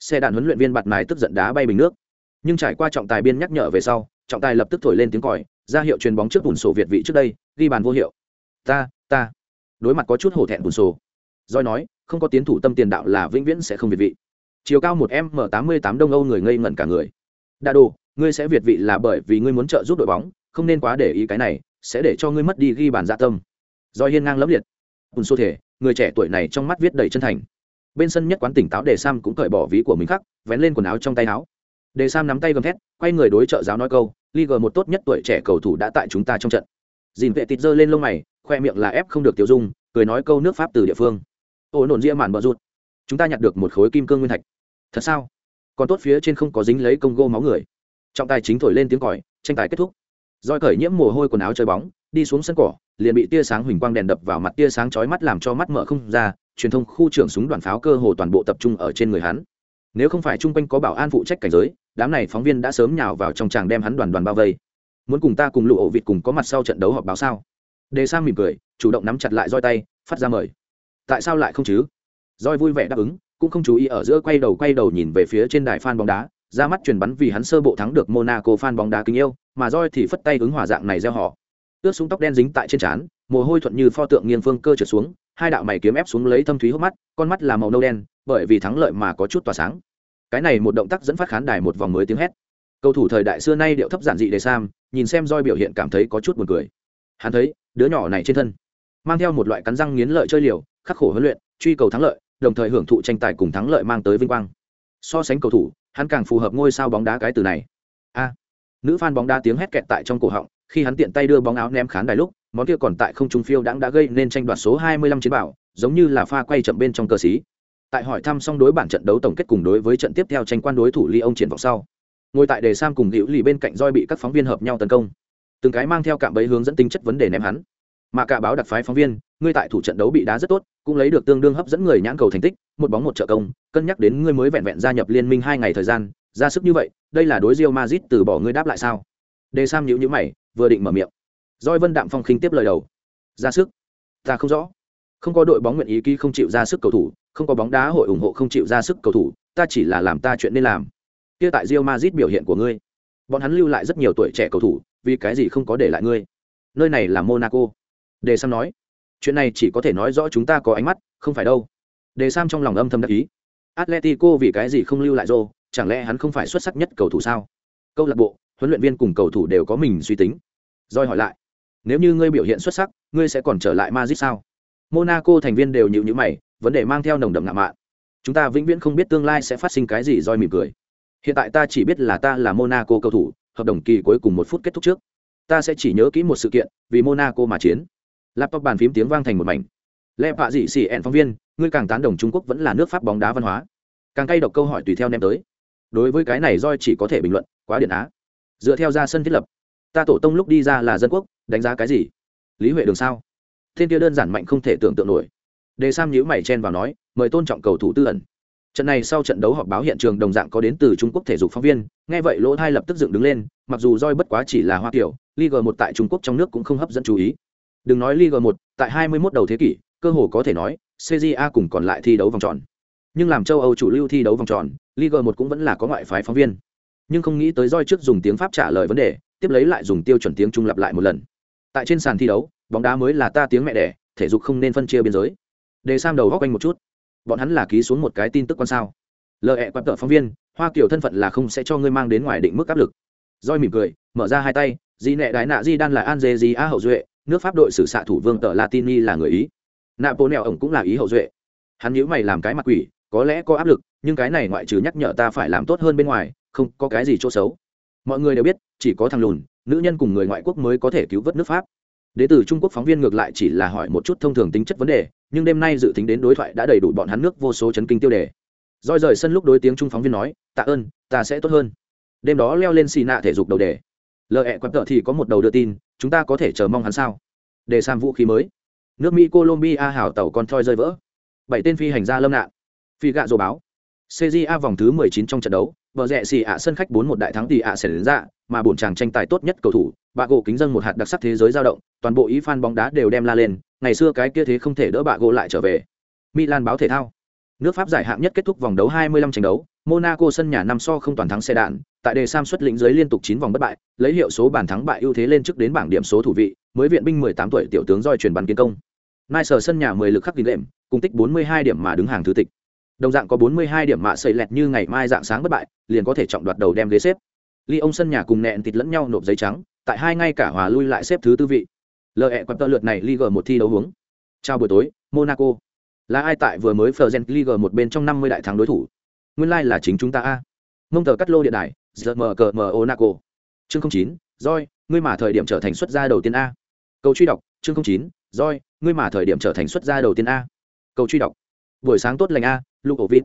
Xe đạn huấn luyện viên bạt mài tức giận đá bay bình nước. Nhưng trải qua trọng tài biên nhắc nhở về sau, trọng tài lập tức thổi lên tiếng còi, ra hiệu truyền bóng trước bùn sổ việt vị trước đây, ghi bàn vô hiệu. Ta ta. Đối mặt có chút hổ thẹn bùn sổ. Doi nói, không có tiến thủ tâm tiền đạo là vĩnh viễn sẽ không việt vị. Chiều cao một m tám mươi tám đông âu người ngây ngẩn cả người. Đa đồ, ngươi sẽ việt vị là bởi vì ngươi muốn trợ giúp đội bóng, không nên quá để ý cái này, sẽ để cho ngươi mất đi ghi bàn dạ tâm. Doi hiên ngang lẫm liệt. Bùn sổ thể người trẻ tuổi này trong mắt viết đầy chân thành. Bên sân nhất quán tỉnh táo đề sam cũng cởi bỏ ví của mình khắc, vén lên quần áo trong tay áo. Đề sam nắm tay gầm thét, quay người đối trợ giáo nói câu, liga một tốt nhất tuổi trẻ cầu thủ đã tại chúng ta trong trận. Dìn vệ tịt giơ lên lông mày, khoe miệng là ép không được tiêu dung, cười nói câu nước pháp từ địa phương. Ô, nổn ria màn bờ rụt. Chúng ta nhặt được một khối kim cương nguyên thạch. Thật sao? Còn tốt phía trên không có dính lấy công gô máu người. Trọng tài chính thổi lên tiếng còi, tranh tài kết thúc. Roi cởi nhiễm mồ hôi quần áo chơi bóng, đi xuống sân cỏ liền bị tia sáng huỳnh quang đèn đập vào mặt, tia sáng chói mắt làm cho mắt mở không ra, truyền thông khu trưởng súng đoàn pháo cơ hồ toàn bộ tập trung ở trên người hắn. Nếu không phải chung quanh có bảo an phụ trách cảnh giới, đám này phóng viên đã sớm nhào vào trong tràng đem hắn đoàn đoàn bao vây. Muốn cùng ta cùng lụ ổ vịt cùng có mặt sau trận đấu họp báo sao? Đề sang mỉm cười, chủ động nắm chặt lại roi tay, phát ra mời. Tại sao lại không chứ? Roi vui vẻ đáp ứng, cũng không chú ý ở giữa quay đầu quay đầu nhìn về phía trên đài fan bóng đá, ra mắt truyền bắn vì hắn sơ bộ thắng được monaco fan bóng đá kính yêu, mà roi thì phất tay ứng hòa dạng này gieo họ ướt xuống tóc đen dính tại trên trán, mồ hôi thuận như pho tượng nghiêng phương cơ trượt xuống, hai đạo mày kiếm ép xuống lấy thâm thúy hốc mắt, con mắt là màu nâu đen, bởi vì thắng lợi mà có chút tỏa sáng. Cái này một động tác dẫn phát khán đài một vòng mới tiếng hét. Cầu thủ thời đại xưa nay điệu thấp giản dị đề sam, nhìn xem roi biểu hiện cảm thấy có chút buồn cười. Hắn thấy, đứa nhỏ này trên thân, mang theo một loại cắn răng nghiến lợi chơi liều, khắc khổ huấn luyện, truy cầu thắng lợi, đồng thời hưởng thụ tranh tài cùng thắng lợi mang tới vinh quang. So sánh cầu thủ, hắn càng phù hợp ngôi sao bóng đá cái từ này. A. Nữ fan bóng đá tiếng hét kẹt tại trong cổ họng khi hắn tiện tay đưa bóng áo ném khán đài lúc, món kia còn tại không trung phiêu đãng đã gây nên tranh đoạt số 25 chiến bảo giống như là pha quay chậm bên trong cờ xí. Tại hỏi thăm xong đối bản trận đấu tổng kết cùng đối với trận tiếp theo tranh quan đối thủ ly ông triển vọng sau, ngồi tại đề sam cùng hữu lì bên cạnh roi bị các phóng viên hợp nhau tấn công. Từng cái mang theo cạm bẫy hướng dẫn tính chất vấn đề ném hắn. Mà cả báo đặc phái phóng viên, ngươi tại thủ trận đấu bị đá rất tốt, cũng lấy được tương đương hấp dẫn người nhãn cầu thành tích, một bóng một trợ công, cân nhắc đến ngươi mới vẹn vẹn gia nhập liên minh hai ngày thời gian, ra sức như vậy, đây là đối Real Madrid từ bỏ ngươi đáp lại sao? Đề sam nhíu nhíu mày vừa định mở miệng. Roi vân đạm phong khinh tiếp lời đầu. Ra sức. Ta không rõ. Không có đội bóng nguyện ý ký không chịu ra sức cầu thủ, không có bóng đá hội ủng hộ không chịu ra sức cầu thủ, ta chỉ là làm ta chuyện nên làm. Kia tại Real Madrid biểu hiện của ngươi. Bọn hắn lưu lại rất nhiều tuổi trẻ cầu thủ, vì cái gì không có để lại ngươi? Nơi này là Monaco. Đề sam nói. Chuyện này chỉ có thể nói rõ chúng ta có ánh mắt, không phải đâu. Đề sam trong lòng âm thầm đắc ý. Atletico vì cái gì không lưu lại rô chẳng lẽ hắn không phải xuất sắc nhất cầu thủ sao? Câu lạc bộ, huấn luyện viên cùng cầu thủ đều có mình suy tính. Rồi hỏi lại, nếu như ngươi biểu hiện xuất sắc, ngươi sẽ còn trở lại madrid sao? Monaco thành viên đều nhíu nhíu mày, vấn đề mang theo nồng đậm ngạo mạn. Chúng ta vĩnh viễn không biết tương lai sẽ phát sinh cái gì. Rồi mỉm cười, hiện tại ta chỉ biết là ta là monaco cầu thủ, hợp đồng kỳ cuối cùng một phút kết thúc trước. Ta sẽ chỉ nhớ kỹ một sự kiện, vì monaco mà chiến. Laptop bàn phím tiếng vang thành một mảnh. Lẽ vạ dị xỉ ẹn phóng viên, ngươi càng tán đồng trung quốc vẫn là nước pháp bóng đá văn hóa. Càng cay độc câu hỏi tùy theo ném tới. Đối với cái này roi chỉ có thể bình luận, quá điện á. Dựa theo ra sân thiết lập ta tổ tông lúc đi ra là dân quốc, đánh giá cái gì? Lý huệ đường sao? Thiên kia đơn giản mạnh không thể tưởng tượng nổi. Đề sam nhíu mày chen vào nói, mời tôn trọng cầu thủ tư ẩn. Trận này sau trận đấu họp báo hiện trường đồng dạng có đến từ trung quốc thể dục phóng viên, nghe vậy lỗ thai lập tức dựng đứng lên, mặc dù roi bất quá chỉ là hoa kiểu, liga một tại trung quốc trong nước cũng không hấp dẫn chú ý. Đừng nói liga một, tại 21 đầu thế kỷ, cơ hồ có thể nói cja cùng còn lại thi đấu vòng tròn. Nhưng làm châu âu chủ lưu thi đấu vòng tròn, liga một cũng vẫn là có ngoại phái phóng viên. Nhưng không nghĩ tới roi trước dùng tiếng pháp trả lời vấn đề tiếp lấy lại dùng tiêu chuẩn tiếng trung lặp lại một lần. Tại trên sàn thi đấu, bóng đá mới là ta tiếng mẹ đẻ, thể dục không nên phân chia biên giới. Để sang đầu góc quanh một chút. Bọn hắn là ký xuống một cái tin tức quan sao. Lợi hẹ quặp tợ phóng viên, hoa kiểu thân phận là không sẽ cho ngươi mang đến ngoài định mức áp lực. Roi mỉm cười, mở ra hai tay, di nẹ đái nạ di đan là an dê di a hậu duệ, nước pháp đội sử xạ thủ vương tợ latini là người ý. Nạ bố nẹo ổng cũng là ý hậu duệ. Hắn nhíu mày làm cái mặt quỷ, có lẽ có áp lực, nhưng cái này ngoại trừ nhắc nhở ta phải làm tốt hơn bên ngoài, không có cái gì chỗ xấu mọi người đều biết, chỉ có thằng lùn, nữ nhân cùng người ngoại quốc mới có thể cứu vớt nước pháp. Đ ế từ trung quốc phóng viên ngược lại chỉ là hỏi một chút thông thường tính chất vấn đề, nhưng đêm nay dự tính đến đối thoại đã đầy đủ bọn hắn nước vô số chấn kinh tiêu đề. Roi rời sân lúc đối tiếng trung phóng viên nói, tạ ơn, ta sẽ tốt hơn. Đêm đó leo lên xì nạ thể dục đầu đề. Lợi ẹ quẹp tợ thì có một đầu đưa tin, chúng ta có thể chờ mong hắn sao? Để sang vũ khí mới. Nước mỹ colombia hảo tàu con thoi rơi vỡ. Bảy tên phi hành gia lâm nạn. Phi gạ dồ báo cja vòng thứ 19 trong trận đấu vợ rẻ xì ạ sân khách 4 một đại thắng tỷ ạ sẽ đến ra mà bổn chàng tranh tài tốt nhất cầu thủ bạ gỗ kính dân một hạt đặc sắc thế giới dao động toàn bộ ý fan bóng đá đều đem la lên ngày xưa cái kia thế không thể đỡ bạ gỗ lại trở về. Milan báo thể thao. Nước pháp giải hạng nhất kết thúc vòng đấu 25 trận đấu monaco sân nhà năm so không toàn thắng xe đạn tại đề sam xuất lĩnh dưới liên tục 9 vòng bất bại lấy hiệu số bàn thắng bại ưu thế lên trước đến bảng điểm số thủ vị mới viện binh 18 tuổi tiểu tướng roi truyền bắn kiến công. Nice sân nhà 10 lực khắc ghi lệm, cùng tích 42 điểm mà đứng hàng thứ tịch. Đồng dạng có 42 điểm mạ sẩy lẹt như ngày mai dạng sáng bất bại, liền có thể trọng đoạt đầu đem ghế xếp. Lyon sân nhà cùng nẹn thịt lẫn nhau nộp giấy trắng, tại hai ngay cả hòa lui lại xếp thứ tư vị. Lệ e quặp tơ lượt này Ligue một thi đấu hướng. Chào buổi tối, Monaco. Là ai tại vừa mới Fergen Ligue một bên trong 50 đại thắng đối thủ? Nguyên lai like là chính chúng ta a. Mông tờ cắt lô điện đài, ZM cờ Monaco. Chương 09, Rồi, ngươi mà thời điểm trở thành xuất gia đầu tiên a. Cầu truy đọc, chương 09, roi ngươi mà thời điểm trở thành xuất gia đầu tiên a cầu truy đọc buổi sáng tốt lành a lục ổ vịt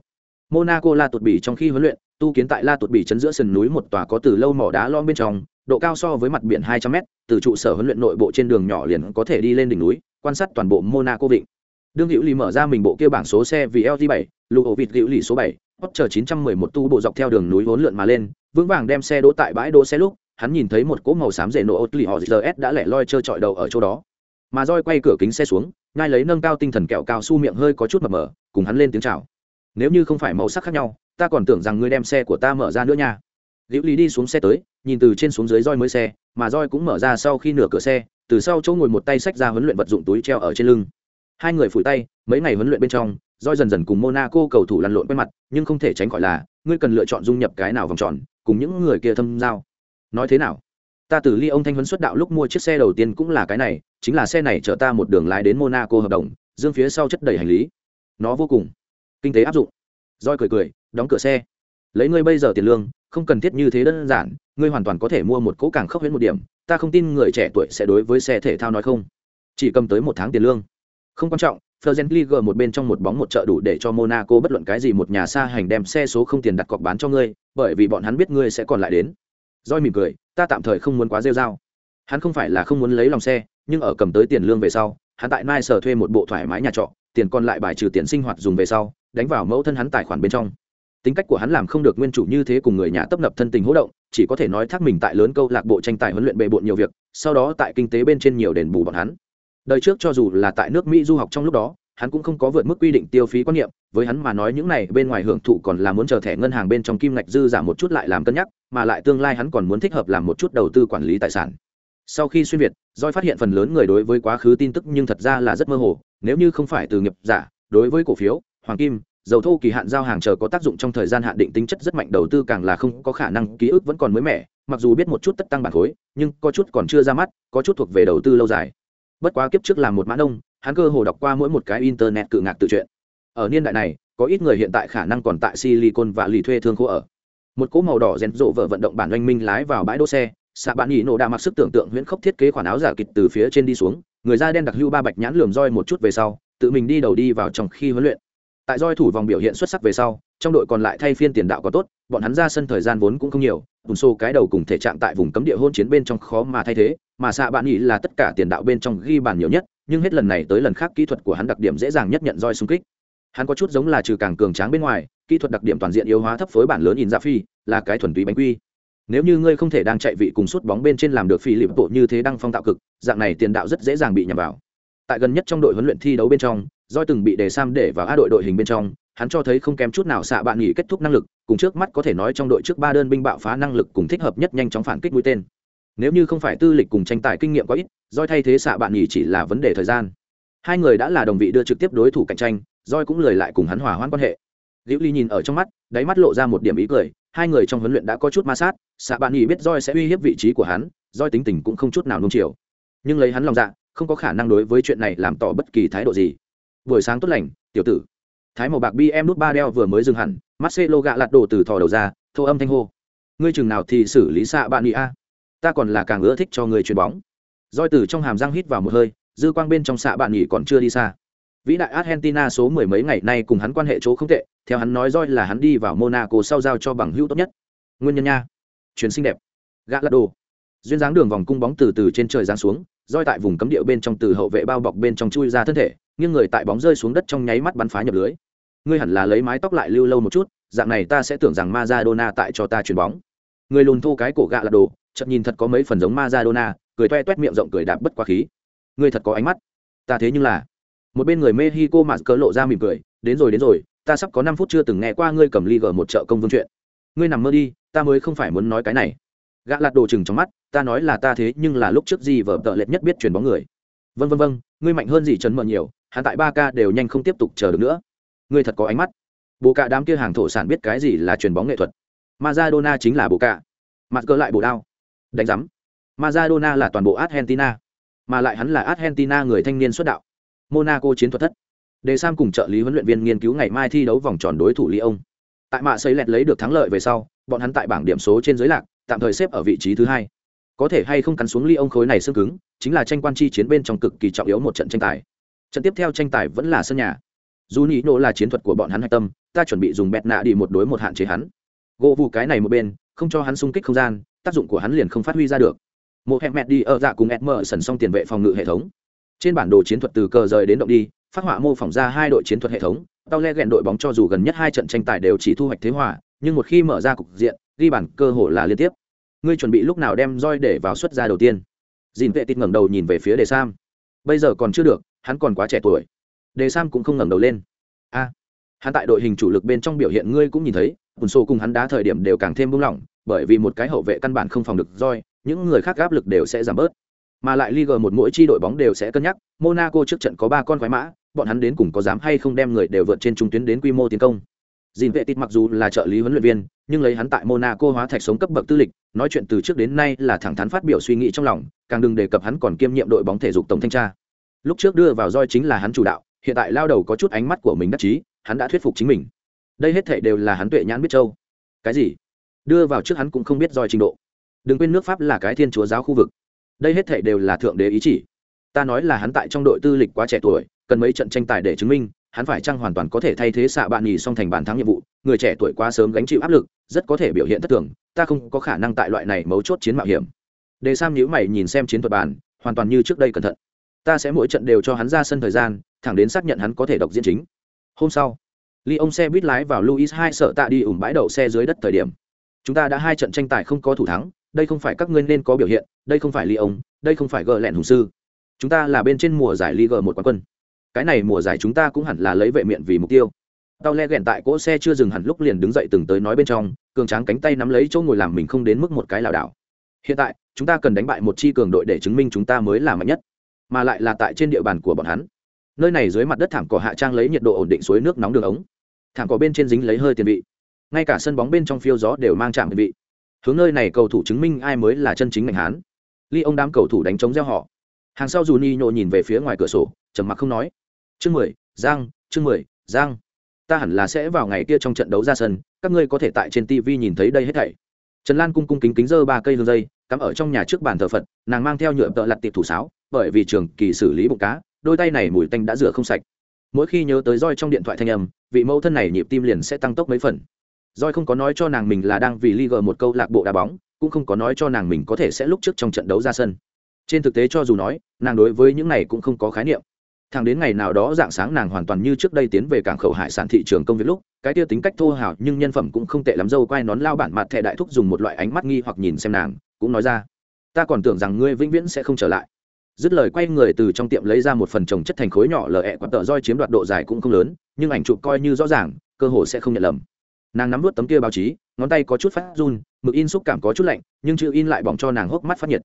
monaco la tụt bỉ trong khi huấn luyện, tu kiến tại la tụt bỉ chấn giữa sườn núi một tòa có từ lâu mỏ đá lom bên trong, độ cao so với mặt biển 200 m từ trụ sở huấn luyện nội bộ trên đường nhỏ liền có thể đi lên đỉnh núi, quan sát toàn bộ monaco vịnh. Đương hữu lì mở ra mình bộ kia bảng số xe vì lg 7 lục ổ vịt hữu lì số 7 hot chờ 911 tu bộ dọc theo đường núi vốn lượn mà lên, vững vàng đem xe đỗ tại bãi đỗ xe lúc, hắn nhìn thấy một cỗ màu xám rể nổ ốt lì họ gs đã lẻ loi trơ trọi đầu ở chỗ đó. Mà roi quay cửa kính xe xuống, ngay lấy nâng cao tinh thần kẹo cao su miệng hơi có chút mập mờ cùng hắn lên tiếng chào. Nếu như không phải màu sắc khác nhau, ta còn tưởng rằng ngươi đem xe của ta mở ra nữa nha. Liễu lý đi xuống xe tới, nhìn từ trên xuống dưới roi mới xe, mà roi cũng mở ra sau khi nửa cửa xe, từ sau chỗ ngồi một tay xách ra huấn luyện vật dụng túi treo ở trên lưng. Hai người phủi tay, mấy ngày huấn luyện bên trong, roi dần dần cùng monaco cầu thủ lăn lộn quen mặt, nhưng không thể tránh khỏi là, ngươi cần lựa chọn dung nhập cái nào vòng tròn, cùng những người kia thâm giao. Nói thế nào? Ta từ ly ông thanh huấn xuất đạo lúc mua chiếc xe đầu tiên cũng là cái này, chính là xe này chở ta một đường lái đến monaco hợp đồng, dương phía sau chất đầy hành lý nó vô cùng kinh tế áp dụng roi cười cười đóng cửa xe lấy ngươi bây giờ tiền lương không cần thiết như thế đơn giản ngươi hoàn toàn có thể mua một cỗ càng khốc huyễn một điểm ta không tin người trẻ tuổi sẽ đối với xe thể thao nói không chỉ cầm tới một tháng tiền lương không quan trọng Florent Ligue một bên trong một bóng một chợ đủ để cho Monaco bất luận cái gì một nhà xa hành đem xe số không tiền đặt cọc bán cho ngươi, bởi vì bọn hắn biết ngươi sẽ còn lại đến. roi mỉm cười, ta tạm thời không muốn quá rêu rao. Hắn không phải là không muốn lấy lòng xe, nhưng ở cầm tới tiền lương về sau, hắn tại Nai sở thuê một bộ thoải mái nhà trọ, tiền còn lại bài trừ tiền sinh hoạt dùng về sau, đánh vào mẫu thân hắn tài khoản bên trong. Tính cách của hắn làm không được nguyên chủ như thế cùng người nhà tấp nập thân tình hỗ động, chỉ có thể nói thác mình tại lớn câu lạc bộ tranh tài huấn luyện bề bộn nhiều việc, sau đó tại kinh tế bên trên nhiều đền bù bọn hắn đời trước cho dù là tại nước mỹ du học trong lúc đó hắn cũng không có vượt mức quy định tiêu phí quan niệm với hắn mà nói những này bên ngoài hưởng thụ còn là muốn chờ thẻ ngân hàng bên trong kim ngạch dư giảm một chút lại làm cân nhắc mà lại tương lai hắn còn muốn thích hợp làm một chút đầu tư quản lý tài sản sau khi xuyên việt doi phát hiện phần lớn người đối với quá khứ tin tức nhưng thật ra là rất mơ hồ nếu như không phải từ nghiệp giả, đối với cổ phiếu, hoàng kim, dầu thô kỳ hạn giao hàng chờ có tác dụng trong thời gian hạn định tính chất rất mạnh, đầu tư càng là không có khả năng, ký ức vẫn còn mới mẻ, mặc dù biết một chút tất tăng bản khối, nhưng có chút còn chưa ra mắt, có chút thuộc về đầu tư lâu dài. Bất quá kiếp trước làm một mã nông, hắn cơ hồ đọc qua mỗi một cái internet cự ngạc tự chuyện. Ở niên đại này, có ít người hiện tại khả năng còn tại silicon và lì thuê thương khô ở. Một cỗ màu đỏ rèn rộ vợ vận động bản oanh minh lái vào bãi đỗ xe xạ bạn nhị nổ đã mặc sức tưởng tượng huyễn khốc thiết kế khoản áo giả kịch từ phía trên đi xuống, người da đen đặc hưu ba bạch nhãn lườm roi một chút về sau, tự mình đi đầu đi vào trong khi huấn luyện. Tại roi thủ vòng biểu hiện xuất sắc về sau, trong đội còn lại thay phiên tiền đạo có tốt, bọn hắn ra sân thời gian vốn cũng không nhiều ùn xô cái đầu cùng thể trạng tại vùng cấm địa hôn chiến bên trong khó mà thay thế, mà xạ bạn nhị là tất cả tiền đạo bên trong ghi bàn nhiều nhất, nhưng hết lần này tới lần khác kỹ thuật của hắn đặc điểm dễ dàng nhất nhận roi xung kích. Hắn có chút giống là trừ càng cường tráng bên ngoài, kỹ thuật đặc điểm toàn diện yếu hóa thấp phối bản lớn in ra phi là cái thuần túy bánh quy nếu như ngươi không thể đang chạy vị cùng suốt bóng bên trên làm được phi lịp bộ như thế đang phong tạo cực, dạng này tiền đạo rất dễ dàng bị nhầm vào. Tại gần nhất trong đội huấn luyện thi đấu bên trong doi từng bị đề sam để vào a đội đội hình bên trong, hắn cho thấy không kém chút nào xạ bạn nghỉ kết thúc năng lực, cùng trước mắt có thể nói trong đội trước ba đơn binh bạo phá năng lực cùng thích hợp nhất nhanh chóng phản kích mũi tên. Nếu như không phải tư lịch cùng tranh tài kinh nghiệm quá ít doi thay thế xạ bạn nghỉ chỉ là vấn đề thời gian. Hai người đã là đồng vị đưa trực tiếp đối thủ cạnh tranh doi cũng lời lại cùng hắn hòa hoãn quan hệ. Liễu ly nhìn ở trong mắt, đáy mắt lộ ra một điểm ý cười hai người trong huấn luyện đã có chút ma sát xạ bạn nghỉ biết roi sẽ uy hiếp vị trí của hắn roi tính tình cũng không chút nào nung chiều. Nhưng lấy hắn lòng dạ không có khả năng đối với chuyện này làm tỏ bất kỳ thái độ gì. Buổi sáng tốt lành, tiểu tử. Thái màu bạc bi em nút ba đeo vừa mới dừng hẳn, marcelo gạ lạt đổ từ thò đầu ra, thô âm thanh hô. Ngươi chừng nào thì xử lý xạ bạn nghỉ a? Ta còn là càng ưa thích cho người chuyền bóng. Roi từ trong hàm răng hít vào một hơi, dư quang bên trong xạ bạn nghỉ còn chưa đi xa vĩ đại argentina số mười mấy ngày nay cùng hắn quan hệ chỗ không tệ, theo hắn nói roi là hắn đi vào monaco sau giao cho bằng hữu tốt nhất. Nguyên nhân nha. Chuyến xinh đẹp. Gã lật đồ duyên dáng đường vòng cung bóng từ từ trên trời giáng xuống, roi tại vùng cấm địa bên trong từ hậu vệ bao bọc bên trong chui ra thân thể nhưng người tại bóng rơi xuống đất trong nháy mắt bắn phá nhập lưới. Ngươi hẳn là lấy mái tóc lại lưu lâu một chút, dạng này ta sẽ tưởng rằng Maradona tại cho ta chuyền bóng. Người lùn thu cái cổ gạ là đồ chợt nhìn thật có mấy phần giống Maradona, cười toe toét miệng rộng cười đạp bất quá khí. Ngươi thật có ánh mắt. Ta thế nhưng là một bên người mexico mà cỡ lộ ra mỉm cười, đến rồi đến rồi, ta sắp có năm phút chưa từng nghe qua ngươi cầm ly gờ một chợ công vương chuyện. Ngươi nằm mơ đi, ta mới không phải muốn nói cái này. Gã lạt đồ chừng trong mắt, ta nói là ta thế, nhưng là lúc trước gì vợ tợ lệch nhất biết truyền bóng người. Vân vân vân ngươi mạnh hơn gì trần mờ nhiều, hắn tại ba ca đều nhanh không tiếp tục chờ được nữa. Ngươi thật có ánh mắt. Bồ cạ đám kia hàng thổ sản biết cái gì là truyền bóng nghệ thuật? Maradona chính là bồ cạ. Mặt cỡ lại bồ đao. Đánh giám Maradona là toàn bộ Argentina, mà lại hắn là Argentina người thanh niên xuất đạo. Monaco chiến thuật thất. Đề Sam cùng trợ lý huấn luyện viên nghiên cứu ngày mai thi đấu vòng tròn đối thủ Lyon. Tại mạ xây lẹt lấy được thắng lợi về sau, bọn hắn tại bảng điểm số trên dưới lạc, tạm thời xếp ở vị trí thứ hai. có thể hay không cắn xuống lyon ông khối này xương cứng chính là tranh quan chi chiến bên trong cực kỳ trọng yếu một trận tranh tài. Trận tiếp theo tranh tài vẫn là sân nhà. Dù nhị nộ là chiến thuật của bọn hắn hạch tâm ta chuẩn bị dùng bẹt nạ đi một đối một hạn chế hắn. Gỗ vụ cái này một bên không cho hắn xung kích không gian tác dụng của hắn liền không phát huy ra được. Một hẹn mẹt đi ở dạ cùng sm sần xong tiền vệ phòng ngự hệ thống trên bản đồ chiến thuật từ cờ rời đến động đi, phát họa mô phỏng ra hai đội chiến thuật hệ thống. Tao le ghẹn đội bóng cho dù gần nhất hai trận tranh tài đều chỉ thu hoạch thế hòa, nhưng một khi mở ra cục diện, ghi bản cơ hội là liên tiếp. Ngươi chuẩn bị lúc nào đem roi để vào xuất ra đầu tiên? Dìn vệ tít ngẩng đầu nhìn về phía đề sam. Bây giờ còn chưa được, hắn còn quá trẻ tuổi. Đề sam cũng không ngẩng đầu lên. A, hắn tại đội hình chủ lực bên trong biểu hiện ngươi cũng nhìn thấy, bùn sô cùng hắn đá thời điểm đều càng thêm buông lỏng, bởi vì một cái hậu vệ căn bản không phòng được roi, những người khác áp lực đều sẽ giảm bớt mà lại Liga một mỗi chi đội bóng đều sẽ cân nhắc, Monaco trước trận có ba con quái mã, bọn hắn đến cùng có dám hay không đem người đều vượt trên trung tuyến đến quy mô tiến công. Dìn vệ tịt mặc dù là trợ lý huấn luyện viên, nhưng lấy hắn tại Monaco hóa thạch sống cấp bậc tư lịch, nói chuyện từ trước đến nay là thẳng thắn phát biểu suy nghĩ trong lòng, càng đừng đề cập hắn còn kiêm nhiệm đội bóng thể dục tổng thanh tra. Lúc trước đưa vào roi chính là hắn chủ đạo, hiện tại lao đầu có chút ánh mắt của mình đắc chí, hắn đã thuyết phục chính mình. Đây hết thảy đều là hắn tuệ nhãn biết châu. Cái gì? Đưa vào trước hắn cũng không biết roi trình độ. Đừng quên nước Pháp là cái thiên chúa giáo khu vực đây hết thể đều là thượng đế ý chỉ. Ta nói là hắn tại trong đội tư lịch quá trẻ tuổi, cần mấy trận tranh tài để chứng minh, hắn phải chăng hoàn toàn có thể thay thế xạ bạn nhì xong thành bàn thắng nhiệm vụ. Người trẻ tuổi quá sớm gánh chịu áp lực, rất có thể biểu hiện thất thường, ta không có khả năng tại loại này mấu chốt chiến mạo hiểm. Đề sam nhữ mày nhìn xem chiến thuật bàn, hoàn toàn như trước đây cẩn thận. Ta sẽ mỗi trận đều cho hắn ra sân thời gian, thẳng đến xác nhận hắn có thể độc diễn chính. Hôm sau ly ông xe buýt lái vào luis hai sợ tạ đi ủng bãi đậu xe dưới đất thời điểm. Chúng ta đã hai trận tranh tài không có thủ thắng đây không phải các ngươi nên có biểu hiện, đây không phải ly ông, đây không phải gờ lẹn hùng sư. Chúng ta là bên trên mùa giải Liga một quán quân. Cái này mùa giải chúng ta cũng hẳn là lấy vệ miệng vì mục tiêu. Tao le ghẹn tại cỗ xe chưa dừng hẳn lúc liền đứng dậy từng tới nói bên trong, cường tráng cánh tay nắm lấy chỗ ngồi làm mình không đến mức một cái lảo đảo. Hiện tại, chúng ta cần đánh bại một chi cường đội để chứng minh chúng ta mới là mạnh nhất, mà lại là tại trên địa bàn của bọn hắn. Nơi này dưới mặt đất thảm cỏ hạ trang lấy nhiệt độ ổn định suối nước nóng đường ống. Thảm cỏ bên trên dính lấy hơi tiền vị. Ngay cả sân bóng bên trong phiêu gió đều mang chạm vị hướng nơi này cầu thủ chứng minh ai mới là chân chính mạnh hán. Ly ông đám cầu thủ đánh chống gieo họ. Hàng sau dù ni nhộ nhìn về phía ngoài cửa sổ, trầm mặc không nói. Chương mười, giang, chương mười, giang. Ta hẳn là sẽ vào ngày kia trong trận đấu ra sân, các ngươi có thể tại trên tv nhìn thấy đây hết thảy. Trần lan cung cung kính kính dơ ba cây lương dây, cắm ở trong nhà trước bàn thờ phật, nàng mang theo nhựa tợ lặt tiệp thủ sáo, bởi vì trường kỳ xử lý bụng cá, đôi tay này mùi tanh đã rửa không sạch. Mỗi khi nhớ tới roi trong điện thoại thanh âm, vị mẫu thân này nhịp tim liền sẽ tăng tốc mấy phần. Doi không có nói cho nàng mình là đang vì Liga một câu lạc bộ đá bóng, cũng không có nói cho nàng mình có thể sẽ lúc trước trong trận đấu ra sân. Trên thực tế cho dù nói, nàng đối với những này cũng không có khái niệm. Thẳng đến ngày nào đó dạng sáng nàng hoàn toàn như trước đây tiến về cảng khẩu hải sản thị trường công việc lúc, cái kia tính cách thô hào nhưng nhân phẩm cũng không tệ lắm dâu quay nón lao bản mặt thẻ đại thúc dùng một loại ánh mắt nghi hoặc nhìn xem nàng, cũng nói ra: "Ta còn tưởng rằng ngươi vĩnh viễn sẽ không trở lại." Dứt lời quay người từ trong tiệm lấy ra một phần trồng chất thành khối nhỏ lờ ẹ quạt tờ roi chiếm đoạt độ dài cũng không lớn, nhưng ảnh chụp coi như rõ ràng, cơ hồ sẽ không nhận lầm nàng nắm vút tấm kia báo chí, ngón tay có chút phát run mực in xúc cảm có chút lạnh, nhưng chữ in lại bỏng cho nàng hốc mắt phát nhiệt.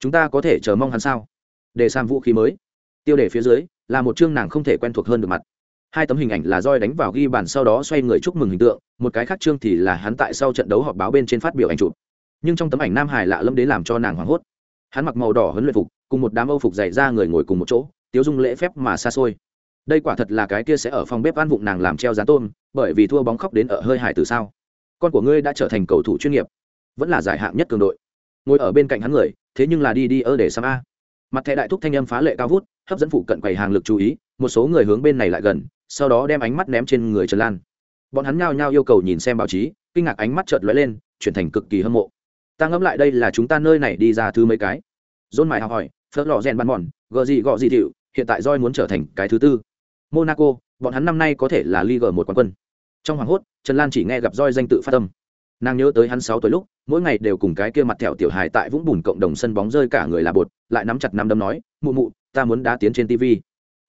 Chúng ta có thể chờ mong hắn sao? Để sang vũ khí mới. Tiêu đề phía dưới, là một chương nàng không thể quen thuộc hơn được mặt. Hai tấm hình ảnh là roi đánh vào ghi bàn sau đó xoay người chúc mừng hình tượng, một cái khác chương thì là hắn tại sau trận đấu họp báo bên trên phát biểu ảnh chụp. Nhưng trong tấm ảnh nam hải lạ lâm đến làm cho nàng hoảng hốt. Hắn mặc màu đỏ huấn luyện phục, cùng một đám âu phục dày ra người ngồi cùng một chỗ, tiếu dung lễ phép mà xa xôi. Đây quả thật là cái kia sẽ ở phòng bếp ăn vụng nàng làm treo rán tôm bởi vì thua bóng khóc đến ở hơi hải từ sao? Con của ngươi đã trở thành cầu thủ chuyên nghiệp, vẫn là giải hạng nhất cường đội. Ngồi ở bên cạnh hắn người, thế nhưng là đi đi ơ để sam a. Mặt thẻ đại thúc thanh âm phá lệ cao vút, hấp dẫn phụ cận quầy hàng lực chú ý, một số người hướng bên này lại gần, sau đó đem ánh mắt ném trên người trần lan. Bọn hắn nhao nhao yêu cầu nhìn xem báo chí, kinh ngạc ánh mắt chợt lóe lên, chuyển thành cực kỳ hâm mộ. Ta ngẫm lại đây là chúng ta nơi này đi ra thứ mấy cái? Dôn mải học hỏi phớt lò rèn bắn mòn gờ gì gọ gì thiệu, hiện tại roi muốn trở thành cái thứ tư. Monaco bọn hắn năm nay có thể là Liga một quán quân. Trong hoàng hốt, trần lan chỉ nghe gặp roi danh tự phát tâm nàng nhớ tới hắn sáu tuổi lúc, mỗi ngày đều cùng cái kia mặt thẹo tiểu hài tại vũng bùn cộng đồng sân bóng rơi cả người là bột, lại nắm chặt nắm đấm nói, mụ mụ, ta muốn đá tiến trên tv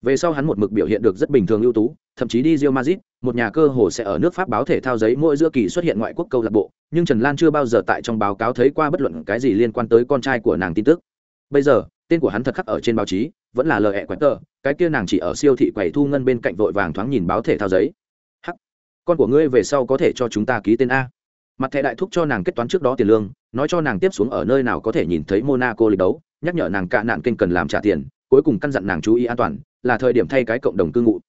về sau hắn một mực biểu hiện được rất bình thường ưu tú, thậm chí đi rio mazit một nhà cơ hồ sẽ ở nước pháp báo thể thao giấy mỗi giữa kỳ xuất hiện ngoại quốc câu lạc bộ, nhưng trần lan chưa bao giờ tại trong báo cáo thấy qua bất luận cái gì liên quan tới con trai của nàng tin tức. Bây giờ tên của hắn thật khắc ở trên báo chí, vẫn là lời hẹ quẹt tờ, cái kia nàng chỉ ở siêu thị quầy thu ngân bên cạnh vội vàng thoáng nhìn báo thể thao giấy. Hắc, con của ngươi về sau có thể cho chúng ta ký tên a. Mặt thẻ đại thúc cho nàng kết toán trước đó tiền lương, nói cho nàng tiếp xuống ở nơi nào có thể nhìn thấy monaco lịch đấu, nhắc nhở nàng cạ nạn kênh cần làm trả tiền, cuối cùng căn dặn nàng chú ý an toàn, là thời điểm thay cái cộng đồng cư ngụ.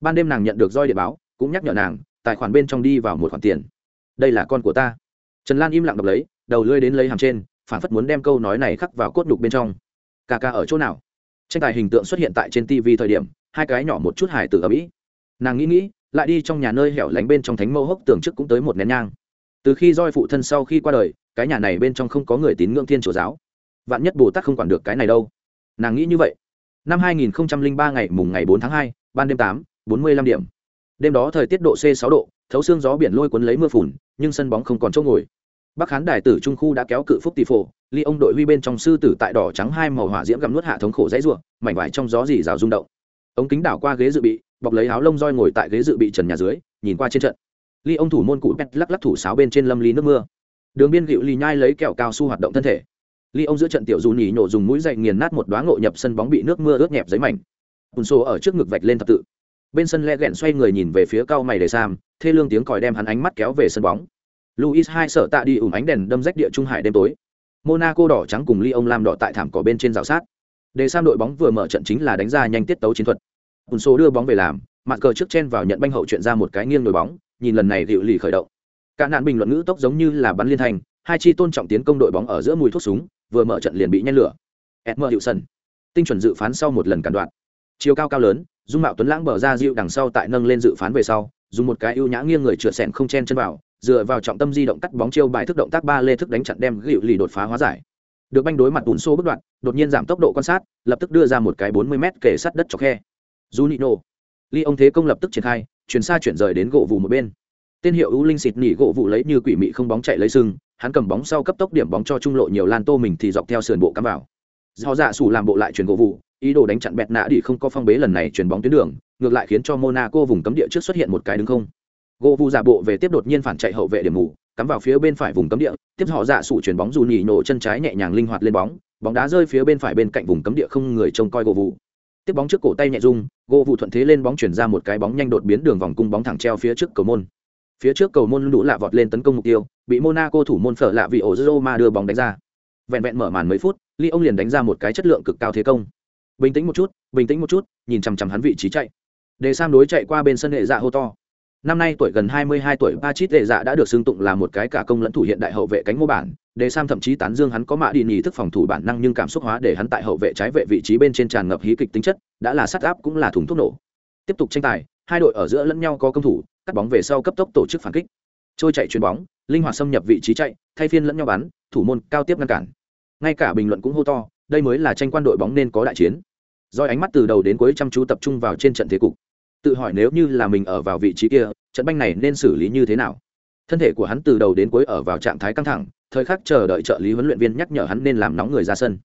Ban đêm nàng nhận được roi điện báo, cũng nhắc nhở nàng, tài khoản bên trong đi vào một khoản tiền. Đây là con của ta. Trần lan im lặng đọc lấy, đầu lưỡi đến lấy hàm trên, phản phất muốn đem câu nói này khắc vào cốt nhục bên trong ca ca ở chỗ nào? Tranh tài hình tượng xuất hiện tại trên tv thời điểm hai cái nhỏ một chút hải tử ở mỹ nàng nghĩ nghĩ lại đi trong nhà nơi hẻo lánh bên trong thánh mẫu hốc tường trước cũng tới một nén nhang. Từ khi roi phụ thân sau khi qua đời cái nhà này bên trong không có người tín ngưỡng thiên chúa giáo. Vạn nhất bồ tát không quản được cái này đâu. Nàng nghĩ như vậy. Năm 2003 ngày mùng ngày 4 tháng 2, ban đêm 8, 45 điểm. Đêm đó thời tiết độ c 6 độ thấu xương gió biển lôi cuốn lấy mưa phùn nhưng sân bóng không còn chỗ ngồi. Bắc hán đài tử trung khu đã kéo cự phúc tỷ phổ ly ông đội huy bên trong sư tử tại đỏ trắng hai màu hỏa diễm gặm nuốt hạ thống khổ dãy ruộng mảnh vải trong gió dì rào rung động. Ống kính đảo qua ghế dự bị, bọc lấy áo lông roi ngồi tại ghế dự bị trần nhà dưới, nhìn qua trên trận. Ly ông thủ môn cụ pet lắc lắc thủ sáo bên trên lâm ly nước mưa. Đường biên gịu ly nhai lấy kẹo cao su hoạt động thân thể. Ly ông giữa trận tiểu dù nhỉ nhổ dùng mũi dậy nghiền nát một đoá ngộ nhập sân bóng bị nước mưa ướt nhẹp giấy mảnh. Bùn xô ở trước ngực vạch lên thập tự. Bên sân le ghẹn xoay người nhìn về phía cao mày đề sam, thê lương tiếng còi đem hắn ánh mắt kéo về sân bóng. Luis hai sợ tạ đi ủng ánh đèn đâm rách địa trung hải đêm tối monaco đỏ trắng cùng Lyon lam đỏ tại thảm cỏ bên trên rào sát. Đề sam đội bóng vừa mở trận chính là đánh ra nhanh tiết tấu chiến thuật. Unso đưa bóng về làm mặt cờ trước chen vào nhận banh hậu chuyện ra một cái nghiêng nổi bóng, nhìn lần này dịu lì khởi động. Cả nạn bình luận ngữ tốc giống như là bắn liên thành, hai chi tôn trọng tiến công đội bóng ở giữa mùi thuốc súng, vừa mở trận liền bị nhen lửa. Edmer hiệu sân tinh chuẩn dự phán sau một lần cản đoạn. Chiều cao cao lớn, dung mạo tuấn lãng bờ ra dịu đằng sau tại nâng lên dự phán về sau, dùng một cái ưu nhã nghiêng người chừa sẹn không chen chân vào dựa vào trọng tâm di động cắt bóng chiêu bài thức động tác ba lê thức đánh chặn đem gịu lì đột phá hóa giải được banh đối mặt bùn xô bất đoạn đột nhiên giảm tốc độ quan sát lập tức đưa ra một cái bốn mươi m kể sát đất cho khe Junino. Ly ông thế công lập tức triển khai, chuyển xa chuyển rời đến gỗ vụ một bên. Tên hiệu ưu Linh xịt nỉ gỗ vụ lấy như quỷ mị không bóng chạy lấy sừng, hắn cầm bóng sau cấp tốc điểm bóng cho trung lộ nhiều lan tô mình thì dọc theo sườn bộ cắm vào. Do dạ sủ làm bộ lại chuyển gỗ vụ, ý đồ đánh chặn bẹt nã đi không có phong bế lần này chuyển bóng tuyến đường, ngược lại khiến cho Monaco vùng cấm địa trước xuất hiện một cái đứng không. Gỗ vụ giả bộ về tiếp đột nhiên phản chạy hậu vệ điểm mù, cắm vào phía bên phải vùng cấm địa, tiếp họ dạ sủ chuyển bóng dù nhỉ nổ chân trái nhẹ nhàng linh hoạt lên bóng, bóng đá rơi phía bên phải bên cạnh vùng cấm địa không người trông coi gỗ vụ tiếp bóng trước cổ tay nhẹ rung gỗ vụ thuận thế lên bóng chuyển ra một cái bóng nhanh đột biến đường vòng cung bóng thẳng treo phía trước cầu môn. Phía trước cầu môn đủ lạ vọt lên tấn công mục tiêu bị monaco thủ môn phở lạ vì ổ roma đưa bóng đánh ra. Vẹn vẹn mở màn mấy phút ly ông liền đánh ra một cái chất lượng cực cao thế công. Bình tĩnh một chút bình tĩnh một chút nhìn chằm chằm hắn vị trí chạy. Để sam đối chạy qua bên sân hệ dạ hô to năm nay tuổi gần 22 tuổi Patrick Đệ Dạ đã được xưng tụng là một cái cả công lẫn thủ hiện đại hậu vệ cánh mô bản, Đề Sam thậm chí tán dương hắn có mã đi nhì thức phòng thủ bản năng nhưng cảm xúc hóa để hắn tại hậu vệ trái vệ vị trí bên trên tràn ngập hí kịch tính chất, đã là sát áp cũng là thùng thuốc nổ. Tiếp tục tranh tài, hai đội ở giữa lẫn nhau có công thủ, cắt bóng về sau cấp tốc tổ chức phản kích. Trôi chạy chuyền bóng, linh hoạt xâm nhập vị trí chạy, thay phiên lẫn nhau bắn, thủ môn cao tiếp ngăn cản. Ngay cả bình luận cũng hô to, đây mới là tranh quan đội bóng nên có đại chiến. Rồi ánh mắt từ đầu đến cuối chăm chú tập trung vào trên trận thế cục tự hỏi nếu như là mình ở vào vị trí kia trận banh này nên xử lý như thế nào? Thân thể của hắn từ đầu đến cuối ở vào trạng thái căng thẳng thời khắc chờ đợi trợ lý huấn luyện viên nhắc nhở hắn nên làm nóng người ra sân.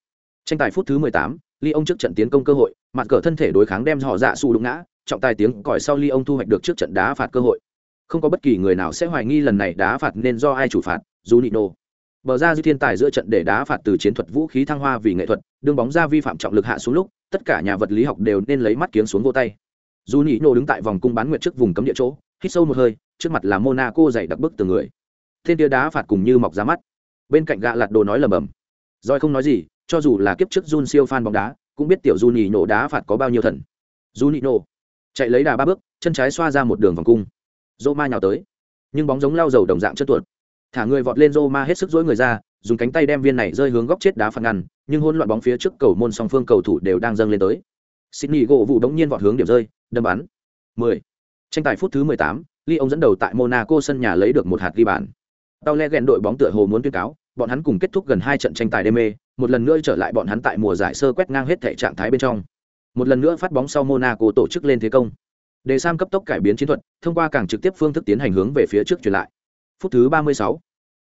Tranh tài phút thứ mười tám, ly ông trước trận tiến công cơ hội mặt cờ thân thể đối kháng đem họ dạ xù đụng ngã trọng tài tiếng còi sau ly ông thu hoạch được trước trận đá phạt cơ hội. Không có bất kỳ người nào sẽ hoài nghi lần này đá phạt nên do ai chủ phạt dù nị nô bờ ra dư thiên tài giữa trận để đá phạt từ chiến thuật vũ khí thăng hoa vì nghệ thuật đương bóng ra vi phạm trọng lực hạ xuống lúc tất cả nhà vật lý học đều nên lấy mắt kiếng xuống vô tay dù nị nổ đứng tại vòng cung bán nguyệt trước vùng cấm địa chỗ, hít sâu một hơi, trước mặt là monaco dày đặc bức từ người. Thiên tia đá phạt cùng như mọc ra mắt. Bên cạnh gạ lạt đồ nói lầm bầm roi không nói gì, cho dù là kiếp trước jun siêu fan bóng đá, cũng biết tiểu du nị nổ đá phạt có bao nhiêu thần. Du nị nổ chạy lấy đà ba bước, chân trái xoa ra một đường vòng cung. Dô ma nhào tới, nhưng bóng giống lao dầu đồng dạng chất tuột. Thả người vọt lên dô ma hết sức dỗi người ra, dùng cánh tay đem viên này rơi hướng góc chết đá phạt ngăn, nhưng hôn loạn bóng phía trước cầu môn song phương cầu thủ đều đang dâng lên tới. Sydney gỗ vụ đống nhiên vọt hướng điểm rơi, đâm bắn. 10. Tranh tài phút thứ 18, Lyon dẫn đầu tại Monaco sân nhà lấy được một hạt ghi bàn. Tao le gẹn đội bóng tựa hồ muốn tuyên cáo, bọn hắn cùng kết thúc gần hai trận tranh tài đêm mê, một lần nữa trở lại bọn hắn tại mùa giải sơ quét ngang hết thể trạng thái bên trong. Một lần nữa phát bóng sau Monaco tổ chức lên thế công. Đề Sam cấp tốc cải biến chiến thuật, thông qua càng trực tiếp phương thức tiến hành hướng về phía trước chuyển lại. Phút thứ 36,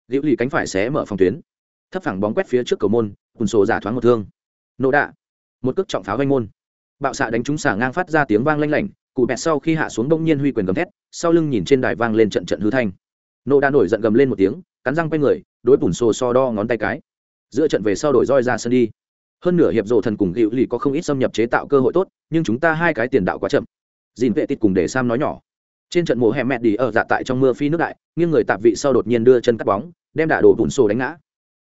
Diệu lì cánh phải xé mở phòng tuyến. Thấp phẳng bóng quét phía trước cầu môn, cùng số giả thoáng một thương. Nô đạ. Một cước trọng pháo vanh môn bạo xạ đánh trúng xả ngang phát ra tiếng vang lanh lảnh, cụ bẹt sau khi hạ xuống bỗng nhiên huy quyền gầm thét, sau lưng nhìn trên đài vang lên trận trận hư thanh. Nộ đã nổi giận gầm lên một tiếng, cắn răng quay người, đối bùn xô so đo ngón tay cái. Giữa trận về sau đổi roi ra sân đi. Hơn nửa hiệp rộ thần cùng hữu lì có không ít xâm nhập chế tạo cơ hội tốt, nhưng chúng ta hai cái tiền đạo quá chậm. Dìn vệ tít cùng để sam nói nhỏ. Trên trận mùa hè mẹ đi ở dạ tại trong mưa phi nước đại, nghiêng người tạp vị sau đột nhiên đưa chân cắt bóng, đem đả đổ bùn xô đánh ngã.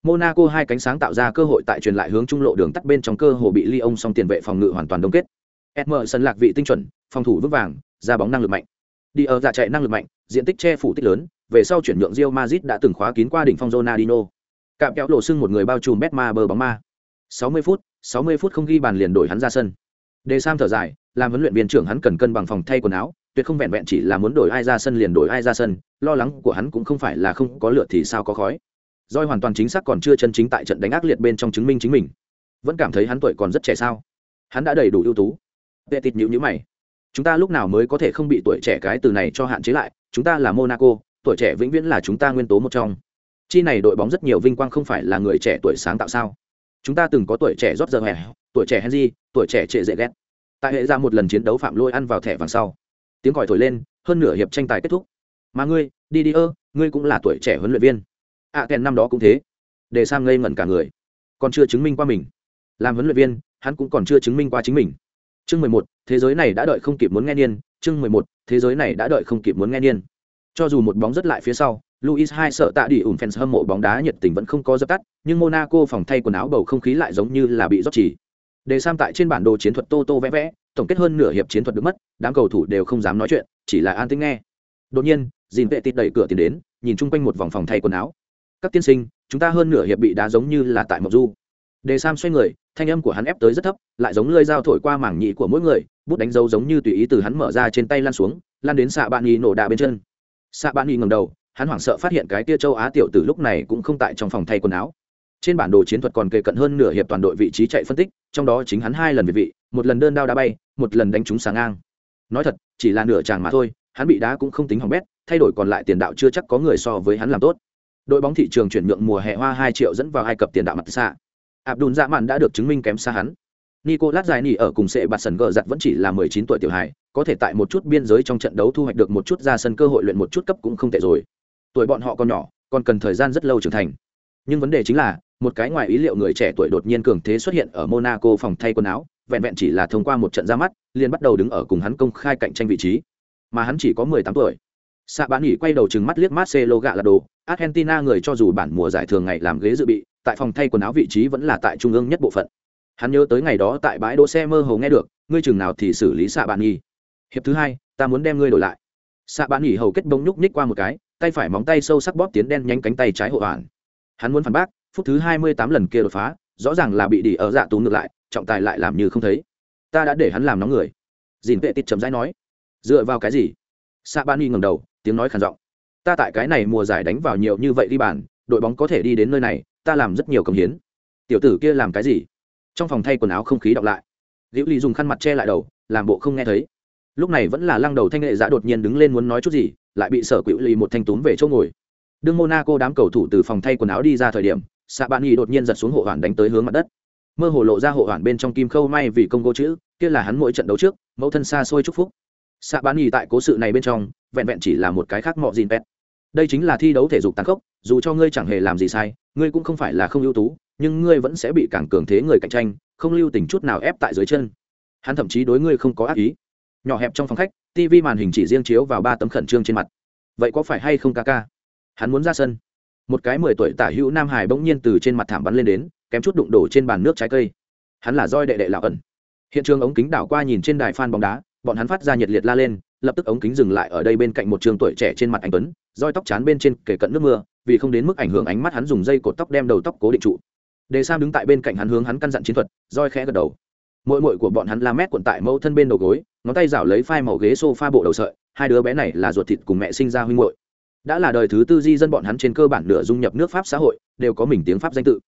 Monaco hai cánh sáng tạo ra cơ hội tại truyền lại hướng trung lộ đường tắt bên trong cơ hồ bị Lyon song tiền vệ phòng ngự hoàn toàn đông kết. Emerson lạc vị tinh chuẩn, phòng thủ vững vàng, ra bóng năng lực mạnh. Đi ở giả chạy năng lực mạnh, diện tích che phủ tích lớn, về sau chuyển nhượng Real Madrid đã từng khóa kín qua đỉnh phong Ronaldinho. cạm kéo lộ xương một người bao trùm Betma bờ bóng ma 60 phút 60 phút không ghi bàn liền đổi hắn ra sân đề sam thở dài làm huấn luyện viên trưởng hắn cần cân bằng phòng thay quần áo tuyệt không vẹn vẹn chỉ là muốn đổi ai ra sân liền đổi ai ra sân lo lắng của hắn cũng không phải là không có lựa thì sao có khói Doi hoàn toàn chính xác còn chưa chân chính tại trận đánh ác liệt bên trong chứng minh chính mình. Vẫn cảm thấy hắn tuổi còn rất trẻ sao? Hắn đã đầy đủ ưu tú. Vệ tịt nhữ nhữ mày. Chúng ta lúc nào mới có thể không bị tuổi trẻ cái từ này cho hạn chế lại? Chúng ta là monaco, tuổi trẻ vĩnh viễn là chúng ta nguyên tố một trong. Chi này đội bóng rất nhiều vinh quang không phải là người trẻ tuổi sáng tạo sao? Chúng ta từng có tuổi trẻ rót giờ hè tuổi trẻ henry, tuổi trẻ trệ dễ ghét tại hệ ra một lần chiến đấu phạm lôi ăn vào thẻ vàng sau, tiếng còi thổi lên, hơn nửa hiệp tranh tài kết thúc. Mà ngươi đi đi ơ ngươi cũng là tuổi trẻ huấn luyện viên ạ à, kèn năm đó cũng thế. Để sang ngây ngẩn cả người. Còn chưa chứng minh qua mình. Làm huấn luyện viên hắn cũng còn chưa chứng minh qua chính mình. Chương mười một thế giới này đã đợi không kịp muốn nghe niên. Chương mười một thế giới này đã đợi không kịp muốn nghe niên. Cho dù một bóng rất lại phía sau luis hai sợ tạ đi ủng fans hâm mộ bóng đá nhiệt tình vẫn không có dập tắt nhưng monaco phòng thay quần áo bầu không khí lại giống như là bị rót chỉ. Để sam tại trên bản đồ chiến thuật tô tô vẽ vẽ tổng kết hơn nửa hiệp chiến thuật được mất đám cầu thủ đều không dám nói chuyện chỉ là an tĩnh nghe. Đột nhiên dìn vệ tịt đẩy cửa tiến đến nhìn chung quanh một vòng phòng thay quần áo các tiên sinh, chúng ta hơn nửa hiệp bị đá giống như là tại mộc du. Đề sam xoay người, thanh âm của hắn ép tới rất thấp, lại giống lơi dao thổi qua mảng nhị của mỗi người, bút đánh dấu giống như tùy ý từ hắn mở ra trên tay lan xuống lan đến xạ bạn nhì nổ đà bên chân. Xạ bạn nhì ngầm đầu, hắn hoảng sợ phát hiện cái tia châu á tiểu từ lúc này cũng không tại trong phòng thay quần áo. Trên bản đồ chiến thuật còn kề cận hơn nửa hiệp toàn đội vị trí chạy phân tích, trong đó chính hắn hai lần về vị, một lần đơn đao đá bay, một lần đánh trúng sáng ngang. Nói thật, chỉ là nửa chàng mà thôi, hắn bị đá cũng không tính hỏng bét, thay đổi còn lại tiền đạo chưa chắc có người so với hắn làm tốt đội bóng thị trường chuyển nhượng mùa hè hoa hai triệu dẫn vào hai cặp tiền đạo mặt xa. Abdul dạ mạn đã được chứng minh kém xa hắn. Nicolas giải ở cùng sẽ bạt sần gờ giặt vẫn chỉ là mười chín tuổi tiểu hài, có thể tại một chút biên giới trong trận đấu thu hoạch được một chút ra sân cơ hội luyện một chút cấp cũng không tệ rồi. Tuổi bọn họ còn nhỏ, còn cần thời gian rất lâu trưởng thành. Nhưng vấn đề chính là, một cái ngoài ý liệu người trẻ tuổi đột nhiên cường thế xuất hiện ở monaco phòng thay quần áo, vẹn vẹn chỉ là thông qua một trận ra mắt, liền bắt đầu đứng ở cùng hắn công khai cạnh tranh vị trí. Mà hắn chỉ có mười tám tuổi xạ bán nghỉ quay đầu chừng mắt liếc marcelo gạ là đồ. Argentina người cho dù bản mùa giải thường ngày làm ghế dự bị, tại phòng thay quần áo vị trí vẫn là tại trung ương nhất bộ phận. Hắn nhớ tới ngày đó tại bãi đỗ xe mơ hồ nghe được, ngươi chừng nào thì xử lý xạ bạn nghỉ hiệp thứ hai, ta muốn đem ngươi đổi lại. Xạ bạn nghỉ hầu kết bông nhúc nhích qua một cái, tay phải móng tay sâu sắc bóp tiến đen nhánh cánh tay trái hộ hoàn. Hắn muốn phản bác, phút thứ hai mươi tám lần kia đột phá, rõ ràng là bị đỉ ở dạ tú ngược lại, trọng tài lại làm như không thấy. Ta đã để hắn làm nóng người. Dìn vệ tịt chấm dãi nói. Dựa vào cái gì? Sạ ban nghỉ ngầm đầu tiếng nói khàn giọng. Ta tại cái này mùa giải đánh vào nhiều như vậy đi bàn, đội bóng có thể đi đến nơi này, ta làm rất nhiều công hiến. Tiểu tử kia làm cái gì? Trong phòng thay quần áo không khí đọc lại. Liễu ly dùng khăn mặt che lại đầu, làm bộ không nghe thấy. Lúc này vẫn là lăng đầu thanh nghệ giã đột nhiên đứng lên muốn nói chút gì, lại bị sở quỷ ly một thanh túm về chỗ ngồi. Đương monaco đám cầu thủ từ phòng thay quần áo đi ra thời điểm xạ bạn nghi đột nhiên giật xuống hộ hoàn đánh tới hướng mặt đất. Mơ hồ lộ ra hộ hoàn bên trong kim khâu may vì công gỗ chữ, kia là hắn mỗi trận đấu trước, mẫu thân xa xôi chúc phúc xạ bán nhì tại cố sự này bên trong, vẹn vẹn chỉ là một cái khác mọ dìn pet. Đây chính là thi đấu thể dục tàn khốc, dù cho ngươi chẳng hề làm gì sai, ngươi cũng không phải là không ưu tú, nhưng ngươi vẫn sẽ bị càng cường thế người cạnh tranh, không lưu tình chút nào ép tại dưới chân. Hắn thậm chí đối ngươi không có ác ý. Nhỏ hẹp trong phòng khách tv màn hình chỉ riêng chiếu vào ba tấm khẩn trương trên mặt. Vậy có phải hay không ca ca? Hắn muốn ra sân. Một cái mười tuổi tả hữu nam hải bỗng nhiên từ trên mặt thảm bắn lên đến, kém chút đụng đổ trên bàn nước trái cây. Hắn là roi đệ đệ lão ẩn. Hiện trường ống kính đảo qua nhìn trên đài phan bóng đá bọn hắn phát ra nhiệt liệt la lên, lập tức ống kính dừng lại ở đây bên cạnh một trường tuổi trẻ trên mặt anh tuấn, roi tóc chán bên trên kể cận nước mưa, vì không đến mức ảnh hưởng ánh mắt hắn dùng dây cột tóc đem đầu tóc cố định trụ. Đề sam đứng tại bên cạnh hắn hướng hắn căn dặn chiến thuật, roi khẽ gật đầu. Mỗi mội của bọn hắn la mét cuộn tại mẫu thân bên đầu gối, ngón tay rảo lấy phai màu ghế s o f a bộ đầu sợi, hai đứa bé này là ruột thịt cùng mẹ sinh ra huynh hội đã là đời thứ tư di dân bọn hắn trên cơ bản nửa dung nhập nước pháp xã hội, đều có mình tiếng pháp danh tự.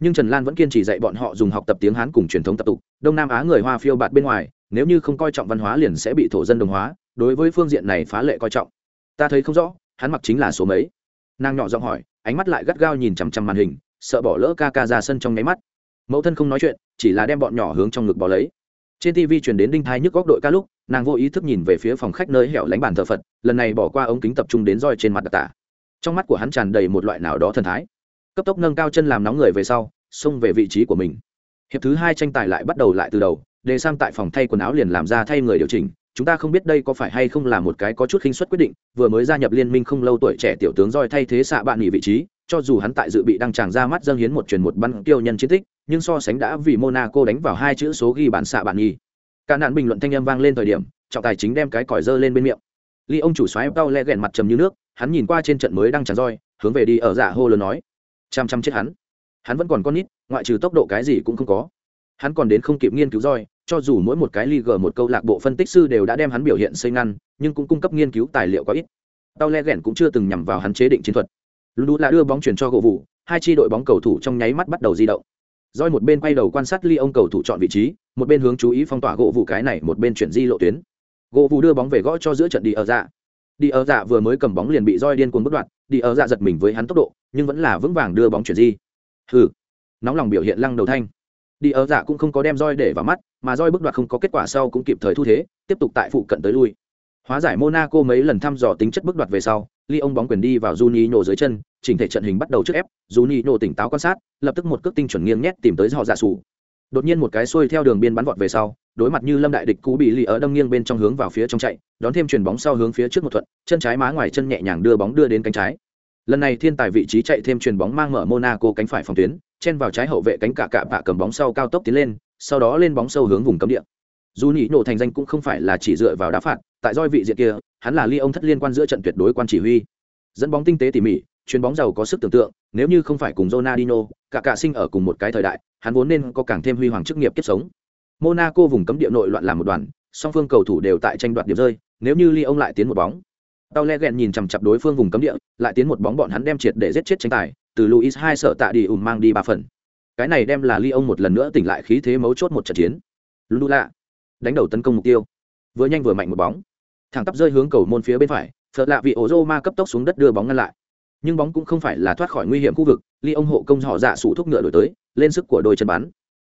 Nhưng trần lan vẫn kiên trì dạy bọn họ dùng học tập tiếng hán cùng truyền thống tập tục, đông nam á người hoa phiêu bạt bên ngoài nếu như không coi trọng văn hóa liền sẽ bị thổ dân đồng hóa, đối với phương diện này phá lệ coi trọng. Ta thấy không rõ, hắn mặc chính là số mấy? Nàng nhỏ giọng hỏi, ánh mắt lại gắt gao nhìn chằm chằm màn hình, sợ bỏ lỡ ca ca ra sân trong nháy mắt. Mẫu thân không nói chuyện, chỉ là đem bọn nhỏ hướng trong ngực bỏ lấy. Trên tv truyền đến đinh thai nhức góc đội ca lúc, nàng vô ý thức nhìn về phía phòng khách nơi hẻo lánh bàn thờ phật, lần này bỏ qua ống kính tập trung đến roi trên mặt đặc tả trong mắt của hắn tràn đầy một loại nào đó thần thái. Cấp tốc nâng cao chân làm nóng người về sau, xông về vị trí của mình. Hiệp thứ hai tranh tài lại bắt đầu lại từ đầu đề sang tại phòng thay quần áo liền làm ra thay người điều chỉnh, chúng ta không biết đây có phải hay không là một cái có chút khinh suất quyết định, vừa mới gia nhập liên minh không lâu tuổi trẻ tiểu tướng roi thay thế xạ bạn nghỉ vị trí, cho dù hắn tại dự bị đăng tràng ra mắt dâng hiến một truyền một bắn tiêu nhân chiến tích, nhưng so sánh đã vì monaco đánh vào hai chữ số ghi bản xạ bạn nghỉ. Cả nạn bình luận thanh âm vang lên thời điểm, trọng tài chính đem cái còi dơ lên bên miệng. Ly ông chủ xoáy đau le ghẹn mặt trầm như nước, hắn nhìn qua trên trận mới đang tràn roi, hướng về đi ở giả hô lớn nói, chăm chăm chết hắn. Hắn vẫn còn con nít, ngoại trừ tốc độ cái gì cũng không có. Hắn còn đến không kịp nghiên cứu roi cho dù mỗi một cái league một câu lạc bộ phân tích sư đều đã đem hắn biểu hiện xây ngăn, nhưng cũng cung cấp nghiên cứu tài liệu quá ít. Tao le Gẹn cũng chưa từng nhằm vào hắn chế định chiến thuật. Lulu là đưa bóng chuyển cho gỗ vụ hai chi đội bóng cầu thủ trong nháy mắt bắt đầu di động. Roi một bên quay đầu quan sát ly ông cầu thủ chọn vị trí, một bên hướng chú ý phong tỏa gỗ vụ cái này, một bên chuyển di lộ tuyến. Gỗ vụ đưa bóng về gõ cho giữa trận đi ở dạ đi ở dạ vừa mới cầm bóng liền bị roi điên cuồng bất đoạn đi ở dạ giật mình với hắn tốc độ, nhưng vẫn là vững vàng đưa bóng chuyển di. Hừ. Nóng lòng biểu hiện lăng đầu thanh đi ở dạ cũng không có đem roi để vào mắt, mà roi bước đoạt không có kết quả sau cũng kịp thời thu thế, tiếp tục tại phụ cận tới lui. Hóa giải monaco mấy lần thăm dò tính chất bước đoạt về sau ly ông bóng quyền đi vào Juni nổ dưới chân, chỉnh thể trận hình bắt đầu trước ép Juni nổ tỉnh táo quan sát, lập tức một cước tinh chuẩn nghiêng nhét tìm tới họ dạ sủ. Đột nhiên một cái xuôi theo đường biên bắn vọt về sau, đối mặt như lâm đại địch cú bị lì ở đâm nghiêng bên trong hướng vào phía trong chạy, đón thêm chuyền bóng sau hướng phía trước một thuận, chân trái má ngoài chân nhẹ nhàng đưa bóng đưa đến cánh trái. Lần này thiên tài vị trí chạy thêm chuyền bóng mang mở monaco cánh phải phòng tuyến chen vào trái hậu vệ cánh cả cạ bạ cầm bóng sau cao tốc tiến lên sau đó lên bóng sâu hướng vùng cấm địa dù nhị nổ thành danh cũng không phải là chỉ dựa vào đá phạt tại roi vị diện kia hắn là ly ông thất liên quan giữa trận tuyệt đối quan chỉ huy dẫn bóng tinh tế tỉ mỉ chuyền bóng giàu có sức tưởng tượng nếu như không phải cùng Ronaldinho, cả cả sinh ở cùng một cái thời đại, hắn vốn nên có càng thêm huy hoàng chức nghiệp kiếp sống. Monaco vùng cấm địa nội loạn làm một đoàn, song phương cầu thủ đều tại tranh đoạt điểm rơi, nếu như ly ông lại tiến một bóng. Tao Legend nhìn chằm chằm đối phương vùng cấm địa, lại tiến một bóng bọn hắn đem triệt để giết chết tranh tài, từ Luis hai sợ tạ đi ùn mang đi ba phần. Cái này đem là Lyon một lần nữa tỉnh lại khí thế mấu chốt một trận chiến. Lula đánh đầu tấn công mục tiêu, vừa nhanh vừa mạnh một bóng, thẳng tắp rơi hướng cầu môn phía bên phải, Phật lạ vị ổ cấp tốc xuống đất đưa bóng ngăn lại. Nhưng bóng cũng không phải là thoát khỏi nguy hiểm khu vực ly ông hộ công họ dạ sủ thúc ngựa đổi tới lên sức của đôi chân bắn.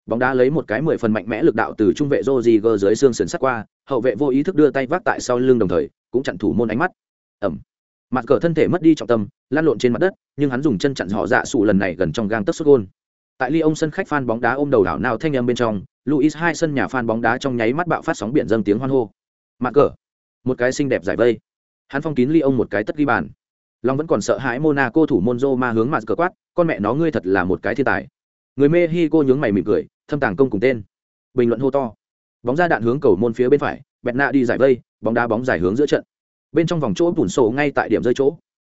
Bóng đá lấy một cái mười phần mạnh mẽ lực đạo từ trung vệ Roger dưới xương sườn sắt qua hậu vệ vô ý thức đưa tay vác tại sau lưng đồng thời cũng chặn thủ môn ánh mắt. Ẩm mặt cờ thân thể mất đi trọng tâm lan lộn trên mặt đất, nhưng hắn dùng chân chặn họ dạ sụ lần này gần trong gang tấc xuất gôn. Tại ly ông sân khách phan bóng đá ôm đầu đảo nào thanh âm bên trong, luis hai sân nhà phan bóng đá trong nháy mắt bạo phát sóng biển dâng tiếng hoan hô. Mặt cờ, một cái xinh đẹp giải vây. Hắn phong kín ly ông một cái tất ghi bàn. Long vẫn còn sợ hãi monaco thủ môn roma hướng mặt cờ quát, con mẹ nó ngươi thật là một cái thiên tài. Người mê hi cô nhướng mày mỉm cười, thâm tàng công cùng tên. Bình luận hô to. Bóng ra đạn hướng cầu môn phía bên phải bẹt nạ đi giải vây, bóng đá bóng giải hướng giữa trận bên trong vòng chỗ bùn sổ ngay tại điểm rơi chỗ.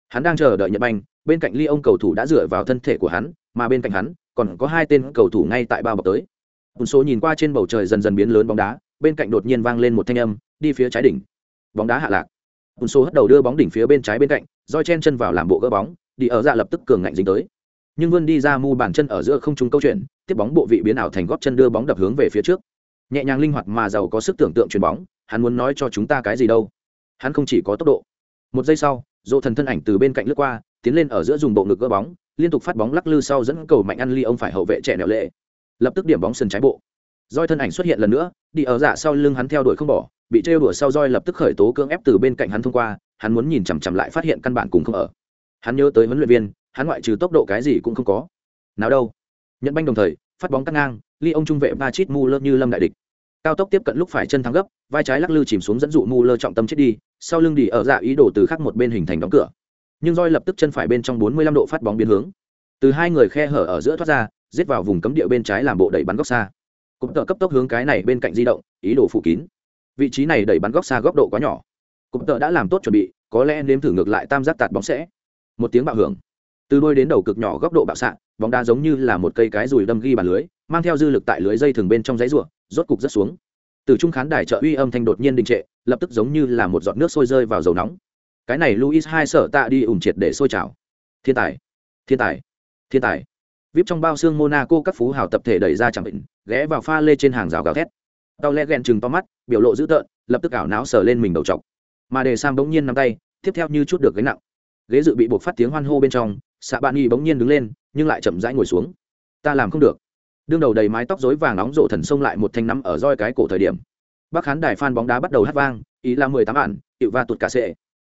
Hắn đang chờ đợi nhật banh, bên cạnh ly ông cầu thủ đã dựa vào thân thể của hắn, mà bên cạnh hắn còn có hai tên cầu thủ ngay tại bao bọc tới. Bùn sổ nhìn qua trên bầu trời dần dần biến lớn bóng đá, bên cạnh đột nhiên vang lên một thanh âm, đi phía trái đỉnh. Bóng đá hạ lạc. Bùn sổ hất đầu đưa bóng đỉnh phía bên trái bên cạnh, roi chen chân vào làm bộ gỡ bóng, đi ở dạ lập tức cường ngạnh dính tới. Nhưng vươn đi ra mu bàn chân ở giữa không trung câu chuyện, tiếp bóng bộ vị biến ảo thành góp chân đưa bóng đập hướng về phía trước. Nhẹ nhàng linh hoạt mà giàu có sức tưởng tượng chuyền bóng, hắn muốn nói cho chúng ta cái gì đâu? Hắn không chỉ có tốc độ. Một giây sau, dỗ thần thân ảnh từ bên cạnh lướt qua, tiến lên ở giữa dùng bộ ngực gỡ bóng, liên tục phát bóng lắc lư sau dẫn cầu mạnh ăn ly ông phải hậu vệ trẻ nẹo lệ. Lập tức điểm bóng sân trái bộ. Roi thân ảnh xuất hiện lần nữa, đi ở dạ sau lưng hắn theo đuổi không bỏ, bị trêu đùa sau roi lập tức khởi tố cưỡng ép từ bên cạnh hắn thông qua, hắn muốn nhìn chằm chằm lại phát hiện căn bản cùng không ở. Hắn nhớ tới huấn luyện viên, hắn ngoại trừ tốc độ cái gì cũng không có. Nào đâu. Nhận banh đồng thời, phát bóng cắt ngang, ly ông trung vệ ba chít mu lơ như lâm đại địch cao tốc tiếp cận lúc phải chân thắng gấp, vai trái lắc lư chìm xuống dẫn dụ mu lơ trọng tâm chết đi, sau lưng đi ở dạ ý đồ từ khắc một bên hình thành đóng cửa. Nhưng roi lập tức chân phải bên trong bốn mươi lăm độ phát bóng biến hướng. Từ hai người khe hở ở giữa thoát ra, giết vào vùng cấm địa bên trái làm bộ đẩy bắn góc xa. Cụm tợ cấp tốc hướng cái này bên cạnh di động, ý đồ phủ kín. Vị trí này đẩy bắn góc xa góc độ quá nhỏ. Cụm tợ đã làm tốt chuẩn bị, có lẽ nếm thử ngược lại tam giác tạt bóng sẽ. Một tiếng bạo hưởng. Từ đôi đến đầu cực nhỏ góc độ bạo xạ, bóng đá giống như là một cây cái rùi đâm ghi bàn lưới, mang theo dư lực tại lưới dây thường bên trong giấy ruộng rốt cục rất xuống. Từ trung khán đài trợ uy âm thanh đột nhiên đình trệ, lập tức giống như là một giọt nước sôi rơi vào dầu nóng. Cái này luis hai sợ tạ đi ủng triệt để sôi trào. Thiên tài thiên tài thiên tài. Vip trong bao xương monaco các phú hào tập thể đẩy ra chẳng bệnh ghé vào pha lê trên hàng rào gào thét. Tao lẽ ghen chừng to mắt, biểu lộ dữ tợn, lập tức ảo não sờ lên mình đầu chọc mà để sam bỗng nhiên nắm tay, tiếp theo như chút được gánh nặng. Ghế dự bị buộc phát tiếng hoan hô bên trong xạ bạn nghi bỗng nhiên đứng lên, nhưng lại chậm rãi ngồi xuống. Ta làm không được đương đầu đầy mái tóc rối vàng nóng rộ thần sông lại một thanh nắm ở roi cái cổ thời điểm. Bác khán đài phan bóng đá bắt đầu hát vang, ý là mười tám ạn hiệu va tụt cả sệ.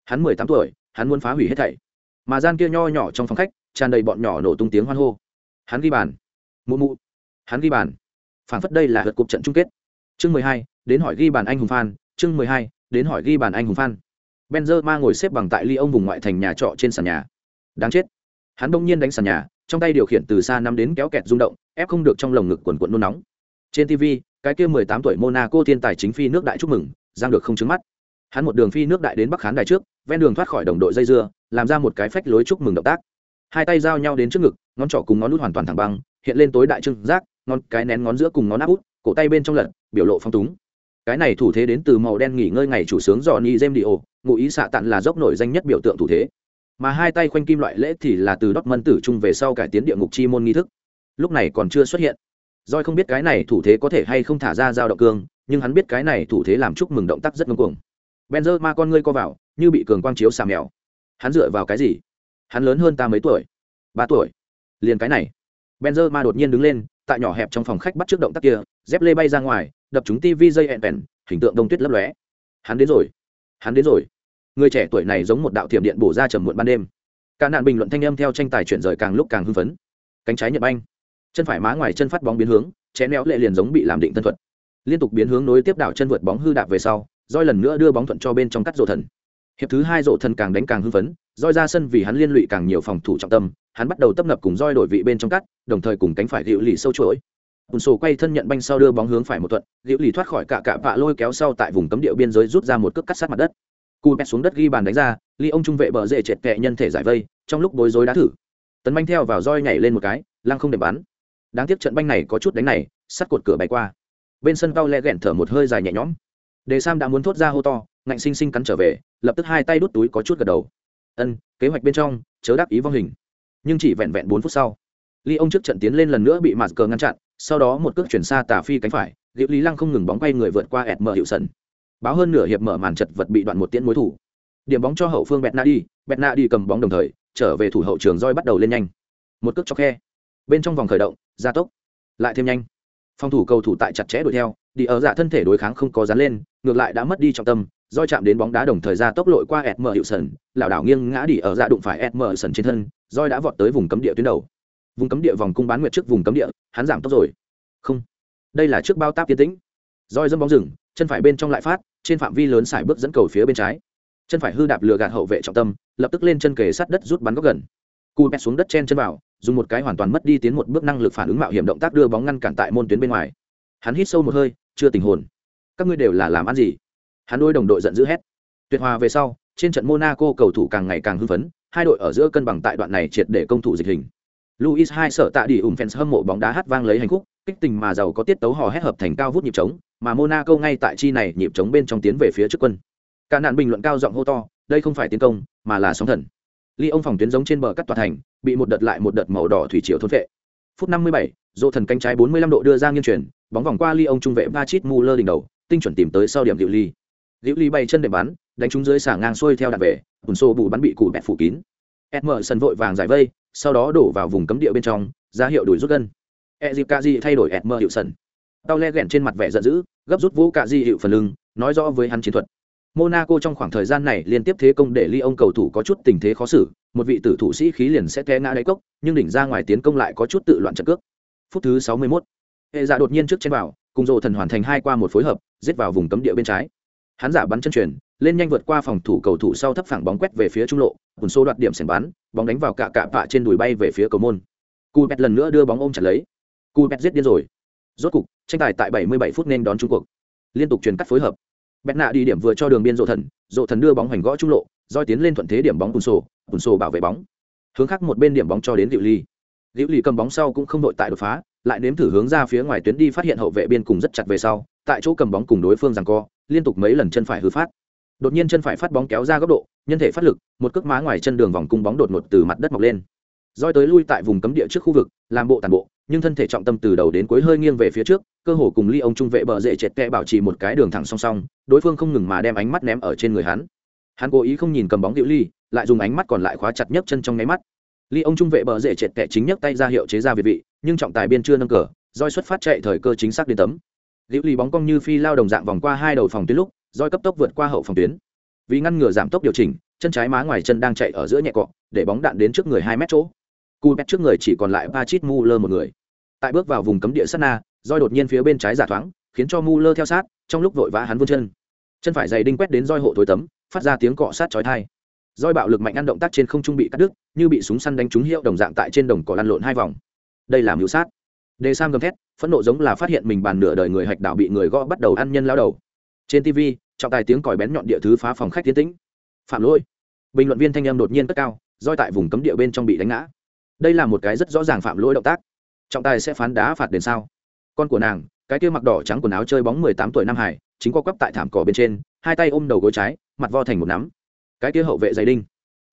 Hắn mười tám tuổi, hắn muốn phá hủy hết thảy. Mà gian kia nho nhỏ trong phòng khách, tràn đầy bọn nhỏ nổ tung tiếng hoan hô. Hắn ghi bàn. Mụ mụ. Hắn ghi bàn. Phản phất đây là hợp cục trận chung kết. Chương mười hai, đến hỏi ghi bàn anh hùng phan chương mười hai, đến hỏi ghi bàn anh hùng phan benzema ngồi xếp bằng tại ly ông vùng ngoại thành nhà trọ trên sàn nhà. Đáng chết. Hắn bỗng nhiên đánh sàn nhà, trong tay điều khiển từ xa năm đến kéo kẹt rung động ép không được trong lồng ngực quần quận nôn nóng. Trên tv cái kia mười tám tuổi monaco thiên tài chính phi nước đại chúc mừng, giang được không trứng mắt. Hắn một đường phi nước đại đến bắc khán đài trước, ven đường thoát khỏi đồng đội dây dưa, làm ra một cái phách lối chúc mừng động tác. Hai tay giao nhau đến trước ngực, ngón trỏ cùng ngón út hoàn toàn thẳng băng, hiện lên tối đại trưng giác, ngón cái nén ngón giữa cùng ngón áp út, cổ tay bên trong lật, biểu lộ phong túng. Cái này thủ thế đến từ màu đen nghỉ ngơi ngày chủ sướng dò ni jem ngụ ý xạ tặn là dốc nổi danh nhất biểu tượng thủ thế. Mà hai tay khoanh kim loại lễ thì là từ đốc mân tử trung về sau cải tiến địa ngục chi môn nghi thức lúc này còn chưa xuất hiện. Doi không biết cái này thủ thế có thể hay không thả ra dao động cương, nhưng hắn biết cái này thủ thế làm chúc mừng động tác rất ngông cuồng. Benzer ma con ngươi co vào, như bị cường quang chiếu xà mèo. Hắn dựa vào cái gì? Hắn lớn hơn ta mấy tuổi? Ba tuổi. Liền cái này. Benzer ma đột nhiên đứng lên, tại nhỏ hẹp trong phòng khách bắt trước động tác kia, dép lê bay ra ngoài, đập chúng tivi dây ẹn bèn hình tượng đông tuyết lấp lóe. Hắn đến rồi. Hắn đến rồi. Người trẻ tuổi này giống một đạo thiểm điện bổ ra trầm muộn ban đêm. Cả nạn bình luận thanh âm theo tranh tài chuyển rời càng lúc càng hưng phấn. Cánh trái nhật anh chân phải má ngoài chân phát bóng biến hướng chén néo lệ liền giống bị làm định thân thuật liên tục biến hướng nối tiếp đảo chân vượt bóng hư đạp về sau roi lần nữa đưa bóng thuận cho bên trong cắt rổ thần hiệp thứ hai rổ thần càng đánh càng hưng phấn roi ra sân vì hắn liên lụy càng nhiều phòng thủ trọng tâm hắn bắt đầu tấp nập cùng roi đổi vị bên trong cắt đồng thời cùng cánh phải hữu lì sâu chuỗi Bùn sổ quay thân nhận banh sau đưa bóng hướng phải một thuận, Diệu Lì thoát khỏi cả cả vạ lôi kéo sau tại vùng cấm địa biên giới rút ra một cước cắt sát mặt đất. Cú bẹt xuống đất ghi bàn đánh ra, Ly ông trung vệ bờ rễ chệt kẹ nhân thể giải vây, trong lúc bối rối đá thử. Tấn banh theo vào roi nhảy lên một cái, lăng không để bắn. Đáng tiếc trận banh này có chút đánh này, sắt cột cửa bay qua. Bên sân cao lẹ ghẹn thở một hơi dài nhẹ nhõm. Đề Sam đã muốn thốt ra hô to, ngạnh sinh sinh cắn trở về, lập tức hai tay đút túi có chút gật đầu. Ân, kế hoạch bên trong, chớ đáp ý vong hình. Nhưng chỉ vẹn vẹn bốn phút sau, Ly ông trước trận tiến lên lần nữa bị Mạt cờ ngăn chặn, sau đó một cước chuyển xa tà phi cánh phải liệu lý lăng không ngừng bóng quay người vượt qua ẹt mở hiệu sân báo hơn nửa hiệp mở màn chật vật bị đoạn một tiễn mối thủ điểm bóng cho hậu phương bẹt na đi bẹt na đi cầm bóng đồng thời trở về thủ hậu trường roi bắt đầu lên nhanh một cước cho khe bên trong vòng khởi động gia tốc, lại thêm nhanh. Phòng thủ cầu thủ tại chặt chẽ đuổi theo, đi ở dạ thân thể đối kháng không có dán lên, ngược lại đã mất đi trọng tâm, roi chạm đến bóng đá đồng thời gia tốc lội qua ẹt mờ hiệu sần lảo đảo nghiêng ngã đi ở dạ đụng phải ẹt mờ sần trên thân, roi đã vọt tới vùng cấm địa tuyến đầu. Vùng cấm địa vòng cung bán nguyệt trước vùng cấm địa, hắn giảm tốc rồi. Không, đây là trước bao táp tiến tĩnh. Roi dâm bóng rừng, chân phải bên trong lại phát, trên phạm vi lớn xài bước dẫn cầu phía bên trái. Chân phải hư đạp lừa gạt hậu vệ trọng tâm, lập tức lên chân kề sát đất rút bắn góc gần. Cù bẹt xuống đất chen chân vào dùng một cái hoàn toàn mất đi tiến một bước năng lực phản ứng mạo hiểm động tác đưa bóng ngăn cản tại môn tuyến bên ngoài. Hắn hít sâu một hơi chưa tình hồn. Các ngươi đều là làm ăn gì? Hắn đôi đồng đội giận dữ hét. Tuyệt hòa về sau trên trận monaco cầu thủ càng ngày càng hưng phấn hai đội ở giữa cân bằng tại đoạn này triệt để công thủ dịch hình. Luis hai sợ tạ đi ủng fans hâm mộ bóng đá hát vang lấy hành khúc, kích tình mà giàu có tiết tấu hò hét hợp thành cao vút nhịp trống, mà Monaco ngay tại chi này nhịp trống bên trong tiến về phía trước quân. Cả nạn bình luận cao giọng hô to, đây không phải tiến công, mà là sóng thần. Ly ông phòng tuyến giống trên bờ cắt tòa thành, bị một đợt lại một đợt màu đỏ thủy triều thôn vệ. Phút 57, Dỗ thần cánh trái 45 độ đưa ra nghiêng chuyển, bóng vòng qua Ly ông trung vệ Pachit Muller đỉnh đầu, tinh chuẩn tìm tới sau điểm Diệu Ly. Diệu Ly bay chân để bắn, đánh trúng dưới xả ngang xuôi theo đạn về, bùn xô bù bắn bị cụ bẹt phủ kín. Edmerson vội vàng giải vây, sau đó đổ vào vùng cấm địa bên trong ra hiệu đuổi rút gân e thay đổi ẹt hiệu sân, tao le ghẹn trên mặt vẻ giận dữ gấp rút vũ ca di hiệu phần lưng nói rõ với hắn chiến thuật monaco trong khoảng thời gian này liên tiếp thế công để Lyon cầu thủ có chút tình thế khó xử, một vị tử thủ sĩ khí liền sẽ té ngã đáy cốc, nhưng đỉnh ra ngoài tiến công lại có chút tự loạn trận cước. Phút thứ 61. hệ dạ đột nhiên trước trên vào, cùng rộ thần hoàn thành hai qua một phối hợp, giết vào vùng cấm địa bên trái. Hắn giả bắn chân truyền, lên nhanh vượt qua phòng thủ cầu thủ sau thấp phẳng bóng quét về phía trung lộ cùng số đoạt điểm sẻn bắn, bóng đánh vào cả cạ vạ trên đùi bay về phía cầu môn. Cupet lần nữa đưa bóng ôm chặt lấy. Cupet giết điên rồi. Rốt cục, tranh tài tại 77 phút nên đón chung cuộc liên tục truyền cắt phối hợp bẹt nạ đi điểm vừa cho đường biên rộ thần rộ thần đưa bóng hoành gõ trung lộ, roi tiến lên thuận thế điểm bóng cùn sổ cùn sổ bảo vệ bóng. Hướng khác một bên điểm bóng cho đến diệu ly diệu ly cầm bóng sau cũng không đội tại đột phá, lại nếm thử hướng ra phía ngoài tuyến đi phát hiện hậu vệ biên cùng rất chặt về sau, tại chỗ cầm bóng cùng đối phương rằng co, liên tục mấy lần chân phải hư phát. Đột nhiên chân phải phát bóng kéo ra góc độ, nhân thể phát lực, một cước má ngoài chân đường vòng cung bóng đột ngột từ mặt đất mọc lên. Roi tới lui tại vùng cấm địa trước khu vực, làm bộ tàn bộ nhưng thân thể trọng tâm từ đầu đến cuối hơi nghiêng về phía trước, cơ hồ cùng ly ông trung vệ bờ rễ chẹt kẽ bảo trì một cái đường thẳng song song, đối phương không ngừng mà đem ánh mắt ném ở trên người hắn. Hắn cố ý không nhìn cầm bóng điệu ly, lại dùng ánh mắt còn lại khóa chặt nhấc chân trong nháy mắt. Ly ông trung vệ bờ rễ chẹt kẽ chính nhấc tay ra hiệu chế ra việt vị, nhưng trọng tài biên chưa nâng cờ, roi xuất phát chạy thời cơ chính xác đến tấm. Liễu ly bóng cong như phi lao đồng dạng vòng qua hai đầu phòng tuyến lúc, roi cấp tốc vượt qua hậu phòng tuyến. Vì ngăn ngừa giảm tốc điều chỉnh, chân trái má ngoài chân đang chạy ở giữa nhẹ cọ, để bóng đạn đến trước người hai mét chỗ. Cu mét trước người chỉ còn lại ba chít mu lơ một người tại bước vào vùng cấm địa sát na, roi đột nhiên phía bên trái giả thoáng, khiến cho mu lơ theo sát, trong lúc vội vã hắn vươn chân. Chân phải dày đinh quét đến roi hộ thối tấm, phát ra tiếng cọ sát chói thai roi bạo lực mạnh ăn động tác trên không trung bị cắt đứt, như bị súng săn đánh trúng hiệu đồng dạng tại trên đồng cỏ lăn lộn hai vòng. Đây là mưu sát. Đề sam gầm thét, phẫn nộ giống là phát hiện mình bàn nửa đời người hạch đạo bị người gõ bắt đầu ăn nhân lao đầu. Trên tv trọng tài tiếng còi bén nhọn địa thứ phá phòng khách tiến tĩnh. Phạm lỗi. Bình luận viên thanh em đột nhiên cất cao, roi tại vùng cấm địa bên trong bị đánh ngã. Đây là một cái rất rõ ràng phạm lỗi động tác trọng tài sẽ phán đá phạt đền sao? Con của nàng, cái kia mặc đỏ trắng quần áo chơi bóng mười tám tuổi nam hải, chính co quắp tại thảm cỏ bên trên, hai tay ôm đầu gối trái, mặt vo thành một nắm. Cái kia hậu vệ giày đinh.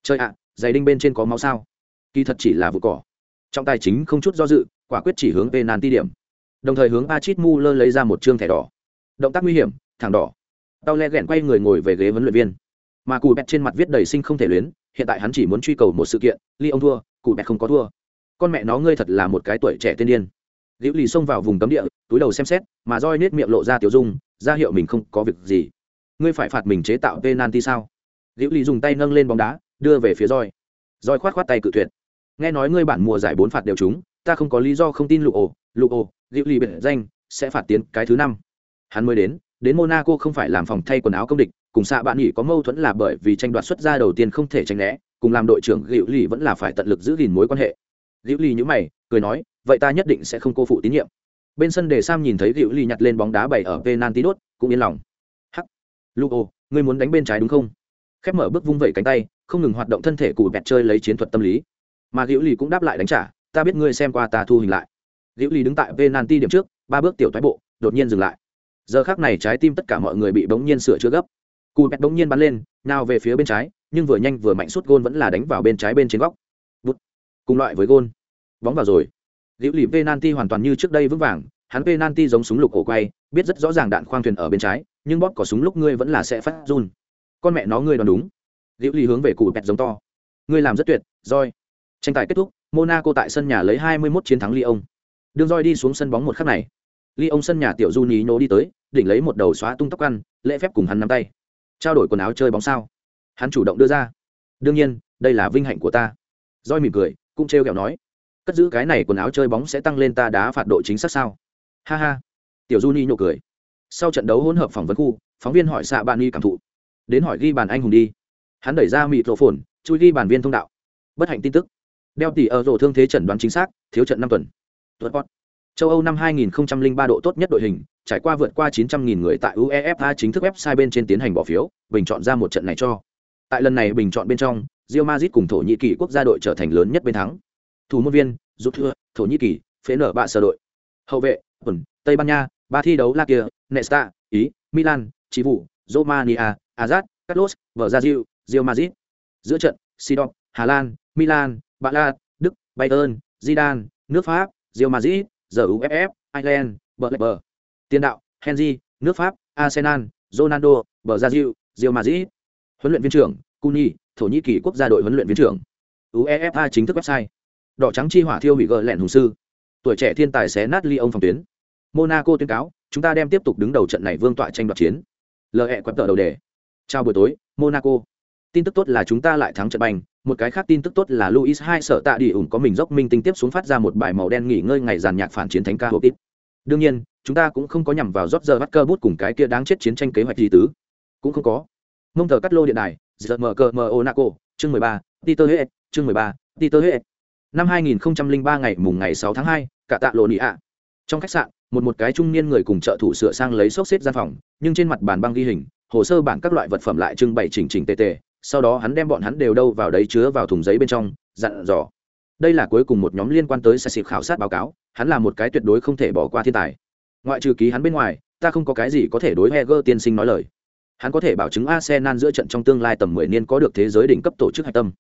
Chơi ạ, giày đinh bên trên có máu sao? Kỳ thật chỉ là vụ cỏ. Trọng tài chính không chút do dự, quả quyết chỉ hướng penalty điểm. Đồng thời hướng Achit Muller lấy ra một trương thẻ đỏ. Động tác nguy hiểm, thẳng đỏ. Tao le ghẹn quay người ngồi về ghế huấn luyện viên. Mà cụ bẹt trên mặt viết đầy sinh không thể luyến, hiện tại hắn chỉ muốn truy cầu một sự kiện ly ông thua cụ bẹt không có thua con mẹ nó ngươi thật là một cái tuổi trẻ tiên điên. Liễu lì xông vào vùng cấm địa, túi đầu xem xét, mà roi nết miệng lộ ra tiểu dung, ra hiệu mình không có việc gì. Ngươi phải phạt mình chế tạo penalty sao? Liễu lì dùng tay nâng lên bóng đá, đưa về phía roi. Roi khoát khoát tay cự tuyệt. Nghe nói ngươi bản mùa giải bốn phạt đều trúng, ta không có lý do không tin lụ ổ lụ ổ liễu lì biệt danh, sẽ phạt tiến cái thứ năm. Hắn mới đến đến monaco không phải làm phòng thay quần áo công địch, cùng xạ bạn nghỉ có mâu thuẫn là bởi vì tranh đoạt xuất ra đầu tiên không thể tránh né, cùng làm đội trưởng liễu lì vẫn là phải tận lực giữ gìn mối quan hệ liễu ly nhữ mày, cười nói, vậy ta nhất định sẽ không cô phụ tín nhiệm. Bên sân để sam nhìn thấy liễu ly nhặt lên bóng đá bày ở penalty đốt cũng yên lòng. Hắc, lugo, ngươi muốn đánh bên trái đúng không? Khép mở bước vung vẩy cánh tay, không ngừng hoạt động thân thể cụ bẹt chơi lấy chiến thuật tâm lý. Mà liễu ly cũng đáp lại đánh trả, ta biết ngươi xem qua ta thu hình lại. Liễu ly đứng tại penalty điểm trước, ba bước tiểu thoái bộ, đột nhiên dừng lại. Giờ khác này trái tim tất cả mọi người bị bỗng nhiên sửa chữa gấp. Cụ bẹt bỗng nhiên bắn lên, nào về phía bên trái, nhưng vừa nhanh vừa mạnh suốt gôn vẫn là đánh vào bên trái bên trên góc cùng loại với gôn. Bóng vào rồi. Liễu lì penalty hoàn toàn như trước đây vững vàng, hắn penalty giống súng lục cổ quay, biết rất rõ ràng đạn khoang thuyền ở bên trái, nhưng bóp có súng lúc ngươi vẫn là sẽ phát run. Con mẹ nó ngươi đoán đúng. Liễu lì hướng về cụ bẹt giống to. Ngươi làm rất tuyệt roi tranh tài kết thúc, monaco tại sân nhà lấy 21 chiến thắng lyon. Đương roi đi xuống sân bóng một khắc này. Lyon sân nhà tiểu du nhí nhố đi tới, đỉnh lấy một đầu xóa tung tóc ăn, lễ phép cùng hắn nắm tay. Trao đổi quần áo chơi bóng sao? Hắn chủ động đưa ra. Đương nhiên, đây là vinh hạnh của ta. Roi mỉm cười cũng trêu ghẹo nói, cất giữ cái này quần áo chơi bóng sẽ tăng lên ta đá phạt độ chính xác sao? Ha ha. Tiểu du ni nhộ cười. Sau trận đấu hỗn hợp phỏng vấn khu, phóng viên hỏi xạ bạn ni cảm thụ. Đến hỏi ghi bàn anh hùng đi. Hắn đẩy ra mịt rộ phồn chui ghi bàn viên thông đạo. Bất hạnh tin tức. Đeo tỷ ở rổ thương thế chẩn đoán chính xác, thiếu trận năm tuần. Tuần pot. Châu âu năm 2003 độ tốt nhất đội hình, trải qua vượt qua 900.000 người tại uefa chính thức website bên trên tiến hành bỏ phiếu, bình chọn ra một trận này cho. Tại lần này bình chọn bên trong Real Madrid cùng thổ nhĩ kỳ quốc gia đội trở thành lớn nhất bên thắng thủ môn viên giúp thưa thổ nhĩ kỳ phế nở bạ sở đội hậu vệ tuần tây ban nha ba thi đấu la kia nesta ý milan chỉ vụ romania azad carlos vợ gia Real madrid giữa trận sidon hà lan milan ba la đức bayern zidane nước pháp Real madrid giờ uff ireland Blackburn. tiền đạo henry nước pháp arsenal ronaldo Brazil, Real madrid huấn luyện viên trưởng Cuny. Thổ Nhĩ Kỳ quốc gia đội huấn luyện viên trưởng. UEFA chính thức website. Đỏ trắng chi hỏa thiêu hủy gờ lẹn hùng sư. Tuổi trẻ thiên tài xé nát Lyon phòng tuyến. Monaco tuyên cáo, chúng ta đem tiếp tục đứng đầu trận này vương tọa tranh đoạt chiến. Lệ quẹp tờ đầu đề. Chào buổi tối, Monaco. Tin tức tốt là chúng ta lại thắng trận bành một cái khác tin tức tốt là Luis hai sợ tạ đi ủng có mình dốc minh tinh tiếp xuống phát ra một bài màu đen nghỉ ngơi ngày giàn nhạc phản chiến thánh ca hộp ít. Đương nhiên, chúng ta cũng không có nhằm vào rót giờ bắt cơ bút cùng cái kia đáng chết chiến tranh kế hoạch gì tứ. Cũng không có. Mông thờ cắt lô điện đài, Giật mở cờ mở Monaco, chương 13, Peter Hết, chương 13, Peter Hết. Năm 2003 ngày mùng ngày 6 tháng 2, cả tạ lộ nị ạ. Trong khách sạn, một một cái trung niên người cùng trợ thủ sửa sang lấy xốc xếp gian phòng, nhưng trên mặt bàn băng ghi hình, hồ sơ bản các loại vật phẩm lại trưng bày chỉnh chỉnh tề tề, sau đó hắn đem bọn hắn đều đâu vào đấy chứa vào thùng giấy bên trong, dặn dò. Đây là cuối cùng một nhóm liên quan tới sẽ khảo sát báo cáo, hắn là một cái tuyệt đối không thể bỏ qua thiên tài. Ngoại trừ ký hắn bên ngoài, ta không có cái gì có thể đối Heger tiên sinh nói lời. Hắn có thể bảo chứng Arsenal giữa trận trong tương lai tầm 10 niên có được thế giới đỉnh cấp tổ chức hạch tâm.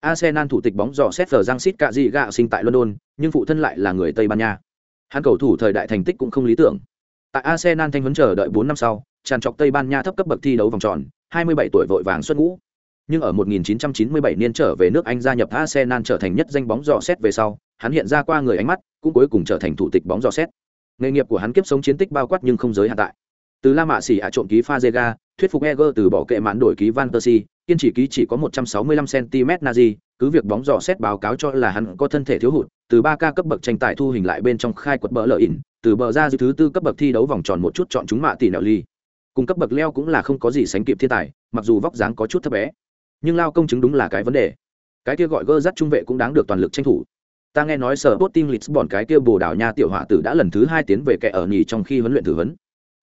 Arsenal thủ tịch bóng rổ Sergio Rangsit cạ gì gạ sinh tại London, nhưng phụ thân lại là người Tây Ban Nha. Hắn cầu thủ thời đại thành tích cũng không lý tưởng. Tại Arsenal thanh huấn chờ đợi 4 năm sau, tràn trọc Tây Ban Nha thấp cấp bậc thi đấu vòng tròn, 27 tuổi vội vàng xuất ngũ. Nhưng ở 1997 niên trở về nước Anh gia nhập Arsenal trở thành nhất danh bóng rổ xét về sau, hắn hiện ra qua người ánh mắt, cũng cuối cùng trở thành thủ tịch bóng rổ xét. Nghề nghiệp của hắn kiếp sống chiến tích bao quát nhưng không giới hạn tại. Từ La Mã xỉ ạ trộn ký Fazega, thuyết phục Eger từ bỏ kệ mãn đổi ký Van Persie, kiên trì ký chỉ có 165 cm Nazi, cứ việc bóng dò xét báo cáo cho là hắn có thân thể thiếu hụt, từ 3K cấp bậc tranh tài thu hình lại bên trong khai quật bỡ lợi ỉn, từ bờ ra dư thứ tư cấp bậc thi đấu vòng tròn một chút chọn chúng mạ tỷ nẹo ly. Cùng cấp bậc leo cũng là không có gì sánh kịp thiên tài, mặc dù vóc dáng có chút thấp bé, nhưng lao công chứng đúng là cái vấn đề. Cái kia gọi gơ dắt trung vệ cũng đáng được toàn lực tranh thủ. Ta nghe nói sở Sporting Lisbon cái kia Bồ Đào Nha tiểu họa tử đã lần thứ hai tiến về kẻ ở nhì trong khi huấn luyện thử huấn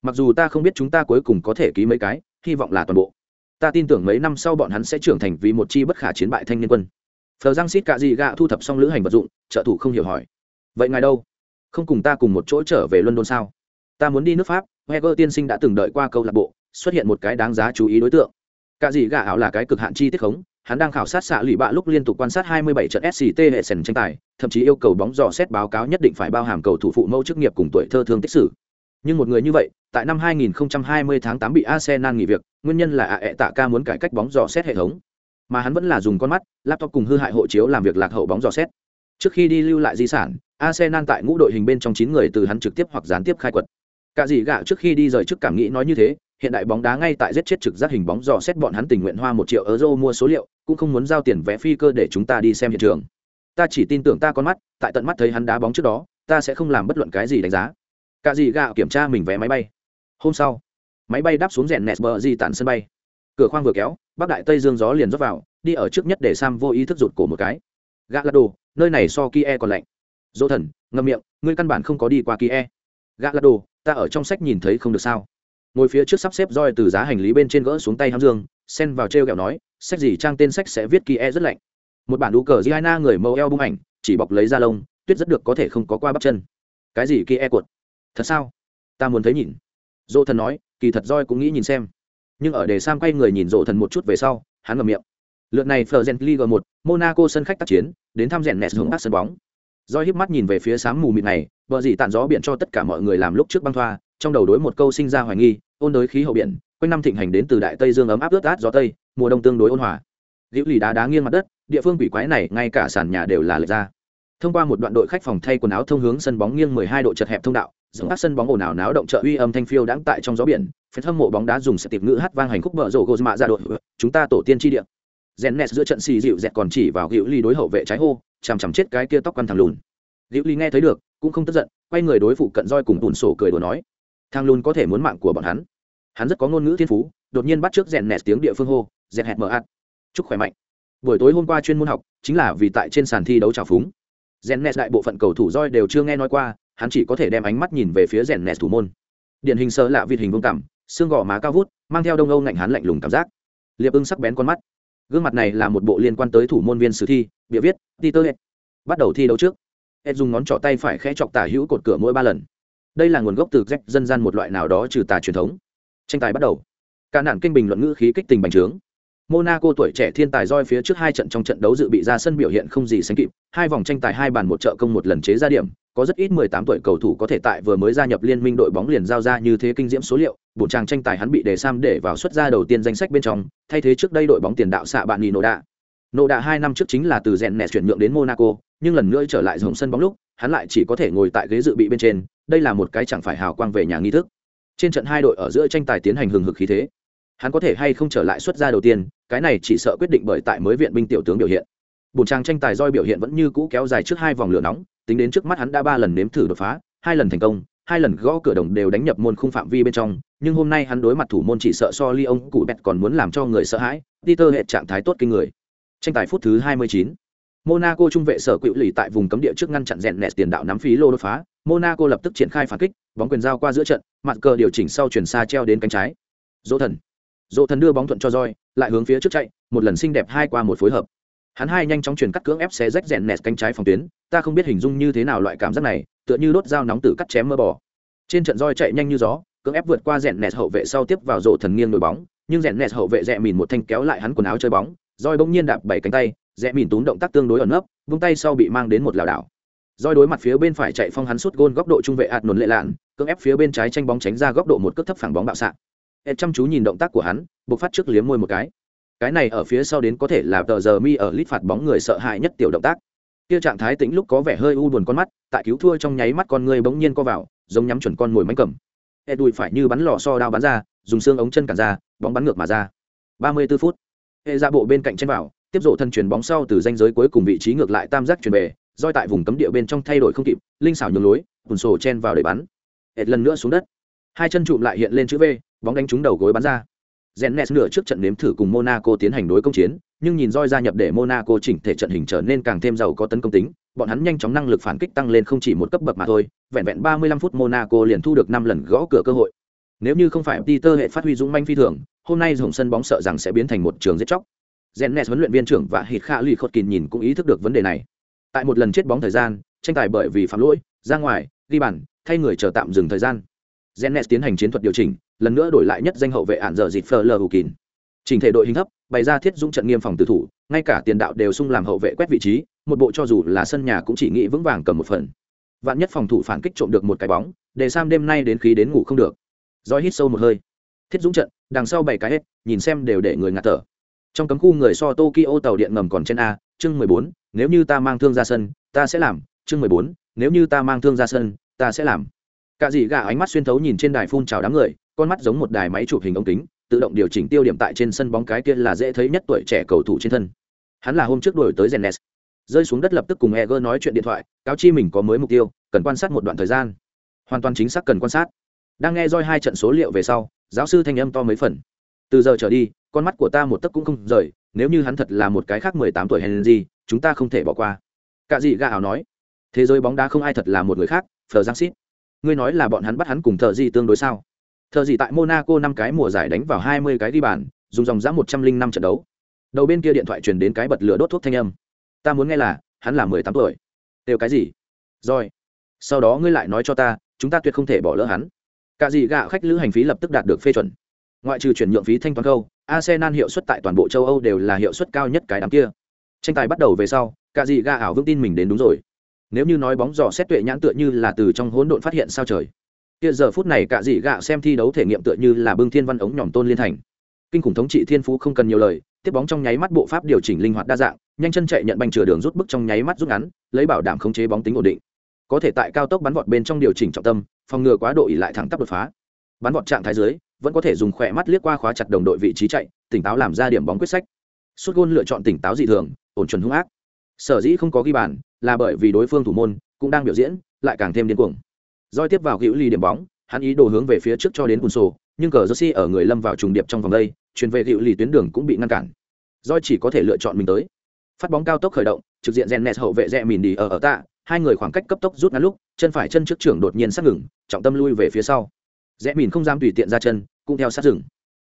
mặc dù ta không biết chúng ta cuối cùng có thể ký mấy cái hy vọng là toàn bộ. Ta tin tưởng mấy năm sau bọn hắn sẽ trưởng thành vì một chi bất khả chiến bại thanh niên quân. Phờ giang xít cạ dị gạ thu thập xong lữ hành vật dụng trợ thủ không hiểu hỏi. Vậy ngài đâu? Không cùng ta cùng một chỗ trở về london sao? Ta muốn đi nước pháp heger tiên sinh đã từng đợi qua câu lạc bộ xuất hiện một cái đáng giá chú ý đối tượng. Cạ dị gạ ảo là cái cực hạn chi tiết khống hắn đang khảo sát xạ lụy bạ lúc liên tục quan sát 27 trận SCT hệ sần tranh tài, thậm chí yêu cầu bóng dò xét báo cáo nhất định phải bao hàm cầu thủ phụ mẫu chức nghiệp cùng tuổi thơ thương tích sử. Nhưng một người như vậy, tại năm 2020 tháng 8 bị Arsenal nghỉ việc, nguyên nhân là AE Tạ Ca muốn cải cách bóng dò xét hệ thống, mà hắn vẫn là dùng con mắt, laptop cùng hư hại hộ chiếu làm việc lạc hậu bóng dò xét. Trước khi đi lưu lại di sản, Arsenal tại ngũ đội hình bên trong 9 người từ hắn trực tiếp hoặc gián tiếp khai quật. Cả gì gạo trước khi đi rời trước cảm nghĩ nói như thế, hiện đại bóng đá ngay tại giết chết trực giác hình bóng dò xét bọn hắn tình nguyện hoa một triệu euro mua số liệu, cũng không muốn giao tiền vé phi cơ để chúng ta đi xem hiện trường. Ta chỉ tin tưởng ta con mắt, tại tận mắt thấy hắn đá bóng trước đó, ta sẽ không làm bất luận cái gì đánh giá. Cả gì gạo kiểm tra mình vé máy bay. Hôm sau, máy bay đáp xuống rèn Nesber di tản sân bay. Cửa khoang vừa kéo, bắc đại tây dương gió liền rót vào, đi ở trước nhất để Sam vô ý thức rụt cổ một cái. Gạ lật đồ, nơi này so Kia còn lạnh. Dỗ thần, ngâm miệng, ngươi căn bản không có đi qua Kia. Gạ lật đồ, ta ở trong sách nhìn thấy không được sao? ngồi phía trước sắp xếp roi từ giá hành lý bên trên gỡ xuống tay hám dương xen vào t r e o kẹo nói sách gì trang tên sách sẽ viết kia e rất lạnh một bản đũ cờ giana người mẫu eo bung ảnh chỉ bọc lấy da lông tuyết rất được có thể không có qua bắp chân cái gì kia e cuột thật sao? Ta muốn thấy nhìn. Dỗ thần nói, kỳ thật roi cũng nghĩ nhìn xem. Nhưng ở đề sam quay người nhìn dỗ thần một chút về sau, hắn ngậm miệng. Lượt này phờ gen league một, monaco sân khách tác chiến, đến thăm rèn nes hướng bắc sân bóng. Roi híp mắt nhìn về phía sáng mù mịt này vợ gì tàn gió biển cho tất cả mọi người làm lúc trước băng thoa, trong đầu đối một câu sinh ra hoài nghi, ôn đới khí hậu biển, quanh năm thịnh hành đến từ đại tây dương ấm áp ướt át gió tây, mùa đông tương đối ôn hòa. Liễu lì đá đá nghiêng mặt đất, địa phương quỷ quái này, ngay cả sàn nhà đều là lệch ra. Thông qua một đoạn đội khách phòng thay quần áo thông hướng sân bóng nghiêng 12 độ chật hẹp thông đạo giống các sân bóng ồn ào náo động trợ uy âm thanh phiêu đãng tại trong gió biển phía hâm mộ bóng đá dùng sẽ tiệp ngữ hát vang hành khúc bờ rổ gô mạ ra đội chúng ta tổ tiên tri địa. Rennes giữa trận xì dịu dẹt còn chỉ vào Diệu Ly đối hậu vệ trái hô, chằm chằm chết cái kia tóc quăn thằng lùn. Diệu Ly nghe thấy được, cũng không tức giận, quay người đối phụ cận roi cùng tùn sổ cười đùa nói, thằng lùn có thể muốn mạng của bọn hắn. Hắn rất có ngôn ngữ thiên phú đột nhiên bắt trước rèn nẹt tiếng địa phương hô dẹt hẹt mờ ạt chúc khỏe mạnh. Buổi tối hôm qua chuyên môn học chính là vì tại trên sàn thi đấu trào phúng. Rèn nẹt đại bộ phận cầu thủ roi đều chưa nghe nói qua hắn chỉ có thể đem ánh mắt nhìn về phía rèn nẹt thủ môn. Điển hình sơ lạ vịt hình vương cảm, xương gò má cao vút, mang theo đông âu ngạnh hắn lạnh lùng cảm giác. Liệp ưng sắc bén con mắt. Gương mặt này là một bộ liên quan tới thủ môn viên sử thi bịa viết peter bắt đầu thi đấu trước. Hết dùng ngón trỏ tay phải khẽ chọc tả hữu cột cửa mỗi ba lần. Đây là nguồn gốc từ rách dân gian một loại nào đó trừ tà truyền thống. Tranh tài bắt đầu. Cả nạn kinh bình luận ngữ khí kích tình bành trướng. Monaco tuổi trẻ thiên tài roi phía trước hai trận trong trận đấu dự bị ra sân biểu hiện không gì sánh kịp, hai vòng tranh tài hai bàn một trợ công một lần chế ra điểm có rất ít 18 tuổi cầu thủ có thể tại vừa mới gia nhập liên minh đội bóng liền giao ra như thế kinh diễm số liệu bổn chàng tranh tài hắn bị đề sam để vào xuất ra đầu tiên danh sách bên trong, thay thế trước đây đội bóng tiền đạo xạ bạn nino Noda. Nộ đạ hai năm trước chính là từ rèn nẹt chuyển nhượng đến monaco, nhưng lần nữa trở lại dòng sân bóng lúc, hắn lại chỉ có thể ngồi tại ghế dự bị bên trên, đây là một cái chẳng phải hào quang về nhà nghi thức. Trên trận hai đội ở giữa tranh tài tiến hành hừng hực khí thế. Hắn có thể hay không trở lại xuất ra đầu tiên, cái này chỉ sợ quyết định bởi tại mới viện binh tiểu tướng biểu hiện. Bùn trang tranh tài roi biểu hiện vẫn như cũ kéo dài trước hai vòng lửa nóng tính đến trước mắt hắn đã ba lần nếm thử đột phá hai lần thành công hai lần gõ cửa đồng đều đánh nhập môn khung phạm vi bên trong nhưng hôm nay hắn đối mặt thủ môn chỉ sợ so ly ông cụ bẹt còn muốn làm cho người sợ hãi peter hệ trạng thái tốt kinh người tranh tài phút thứ 29. Monaco trung vệ sở quỹ lì tại vùng cấm địa trước ngăn chặn rèn nẹt tiền đạo nắm phí lô đột phá, Monaco lập tức triển khai phản kích, bóng quyền giao qua giữa trận, mặt cờ điều chỉnh sau chuyển xa treo đến cánh trái. Dỗ thần. Dỗ thần đưa bóng thuận cho roi, lại hướng phía trước chạy, một lần xinh đẹp hai qua một phối hợp. Hắn hai nhanh chóng chuyển cắt cưỡng ép xé rách rèn nẹt cánh trái phòng tuyến, ta không biết hình dung như thế nào loại cảm giác này, tựa như đốt dao nóng từ cắt chém mơ bò. Trên trận roi chạy nhanh như gió, cưỡng ép vượt qua rèn nẹt hậu vệ sau tiếp vào rổ thần nghiêng đổi bóng, nhưng rèn nẹt hậu vệ rẽ mìn một thanh kéo lại hắn quần áo chơi bóng, roi bỗng nhiên đạp bảy cánh tay, rẽ mìn túm động tác tương đối ẩn nấp vung tay sau bị mang đến một lảo đảo. Roi đối mặt phía bên phải chạy phong hắn suốt gôn góc độ trung vệ ạt nổn lệ lạn cưỡng ép phía bên trái tranh bóng tránh ra góc độ một cước thấp phẳng bóng bạo xạ. Ed chăm chú nhìn động tác của hắn buộc phát trước liếm môi một cái cái này ở phía sau đến có thể là tờ giờ mi ở lít phạt bóng người sợ hãi nhất tiểu động tác. Kia trạng thái tĩnh lúc có vẻ hơi u buồn con mắt, tại cứu thua trong nháy mắt con người bỗng nhiên co vào, giống nhắm chuẩn con mồi mánh cầm. E đùi phải như bắn lò so đao bắn ra, dùng xương ống chân cản ra, bóng bắn ngược mà ra. Ba mươi 34 phút, hệ ra bộ bên cạnh trên vào, tiếp rộ thân chuyền bóng sau từ danh giới cuối cùng vị trí ngược lại tam giác chuyển về, roi tại vùng cấm địa bên trong thay đổi không kịp, linh xảo nhường lối, bùn sổ chen vào để bắn. E lần nữa xuống đất. Hai chân trụm lại hiện lên chữ v, bóng đánh trúng đầu gối bắn ra. Rennes nửa trước trận nếm thử cùng Monaco tiến hành đối công chiến, nhưng nhìn roi gia nhập để Monaco chỉnh thể trận hình trở nên càng thêm giàu có tấn công tính, bọn hắn nhanh chóng năng lực phản kích tăng lên không chỉ một cấp bậc mà thôi, vẹn vẹn 35 phút Monaco liền thu được 5 lần gõ cửa cơ hội. Nếu như không phải Peter hệ phát huy dũng manh phi thường, hôm nay dùng sân bóng sợ rằng sẽ biến thành một trường giết chóc Rennes huấn luyện viên trưởng và Hít Khả Lì Khột Kìn nhìn cũng ý thức được vấn đề này. Tại một lần chết bóng thời gian, tranh tài bởi vì phạm lỗi, ra ngoài, đi bàn, thay người chờ tạm dừng thời gian. Rennes tiến hành chiến thuật điều chỉnh, lần nữa đổi lại nhất danh hậu vệ ản giờ dịt hù kín Trình thể đội hình thấp, bày ra thiết dũng trận nghiêm phòng tử thủ, ngay cả tiền đạo đều sung làm hậu vệ quét vị trí, một bộ cho dù là sân nhà cũng chỉ nghĩ vững vàng cầm một phần. Vạn nhất phòng thủ phản kích trộm được một cái bóng, để Sam đêm nay đến khí đến ngủ không được. Rồi hít sâu một hơi. Thiết dũng trận, đằng sau bảy cái hết, nhìn xem đều để người ngạt thở. Trong cấm khu người so Tokyo tàu điện ngầm còn trên a, chương mười bốn, nếu như ta mang thương ra sân, ta sẽ làm, chương mười bốn, nếu như ta mang thương ra sân, ta sẽ làm. Cả dị gà ánh mắt xuyên thấu nhìn trên đài phun chào đám người, con mắt giống một đài máy chụp hình ống kính, tự động điều chỉnh tiêu điểm tại trên sân bóng cái kia là dễ thấy nhất tuổi trẻ cầu thủ trên thân. Hắn là hôm trước đổi tới Rennes. Rơi xuống đất lập tức cùng Eger nói chuyện điện thoại, cáo chi mình có mới mục tiêu, cần quan sát một đoạn thời gian. Hoàn toàn chính xác cần quan sát. Đang nghe roi hai trận số liệu về sau, giáo sư thanh âm to mấy phần. Từ giờ trở đi, con mắt của ta một tấc cũng không rời, nếu như hắn thật là một cái khác mười tám tuổi Henry, chúng ta không thể bỏ qua. Cả gì gà ảo nói, thế giới bóng đá không ai thật là một người khác, Fleur Giang Ngươi nói là bọn hắn bắt hắn cùng thợ gì tương đối sao? Thờ gì tại Monaco năm cái mùa giải đánh vào hai mươi cái đi bàn, dùng dòng giá một trăm linh năm trận đấu. Đầu bên kia điện thoại truyền đến cái bật lửa đốt thuốc thanh âm. Ta muốn nghe là, hắn là mười tám tuổi. Đều cái gì? Rồi. Sau đó ngươi lại nói cho ta, chúng ta tuyệt không thể bỏ lỡ hắn. Cả gì gạ khách lữ hành phí lập tức đạt được phê chuẩn. Ngoại trừ chuyển nhượng phí thanh toán câu, Arsenal hiệu suất tại toàn bộ châu Âu đều là hiệu suất cao nhất cái đám kia. Tranh tài bắt đầu về sau, cả gì gạ ảo vững tin mình đến đúng rồi. Nếu như nói bóng rổ xét tuệ nhãn tựa như là từ trong hỗn độn phát hiện sao trời. Kia giờ phút này cả dị gạ xem thi đấu thể nghiệm tựa như là bưng thiên văn ống nhỏm tôn liên thành. Kinh khủng thống trị thiên phú không cần nhiều lời, tiếp bóng trong nháy mắt bộ pháp điều chỉnh linh hoạt đa dạng, nhanh chân chạy nhận banh chừa đường rút bức trong nháy mắt rút ngắn, lấy bảo đảm khống chế bóng tính ổn định. Có thể tại cao tốc bắn vọt bên trong điều chỉnh trọng tâm, phòng ngừa quá độ ỉ lại thẳng tắp đột phá. Bắn vọt trạng thái dưới, vẫn có thể dùng khỏe mắt liếc qua khóa chặt đồng đội vị trí chạy tỉnh táo làm ra điểm bóng quyết sách suốt gôn lựa chọn tỉnh táo dị thường ổn chuẩn hung ác sở dĩ không có ghi bàn là bởi vì đối phương thủ môn cũng đang biểu diễn lại càng thêm điên cuồng roi tiếp vào hữu ly điểm bóng, hắn ý đồ hướng về phía trước cho đến cùn sổ, nhưng cờ joshi ở người lâm vào trùng điệp trong vòng đây, chuyển về hữu ly tuyến đường cũng bị ngăn cản. Roi chỉ có thể lựa chọn mình tới. Phát bóng cao tốc khởi động, trực diện rèn hậu vệ rẽ mìn đi ở ở tạ, hai người khoảng cách cấp tốc rút ngắn lúc, chân phải chân trước trưởng đột nhiên sát ngừng, trọng tâm lui về phía sau. Rẽ mìn không dám tùy tiện ra chân, cũng theo sát rừng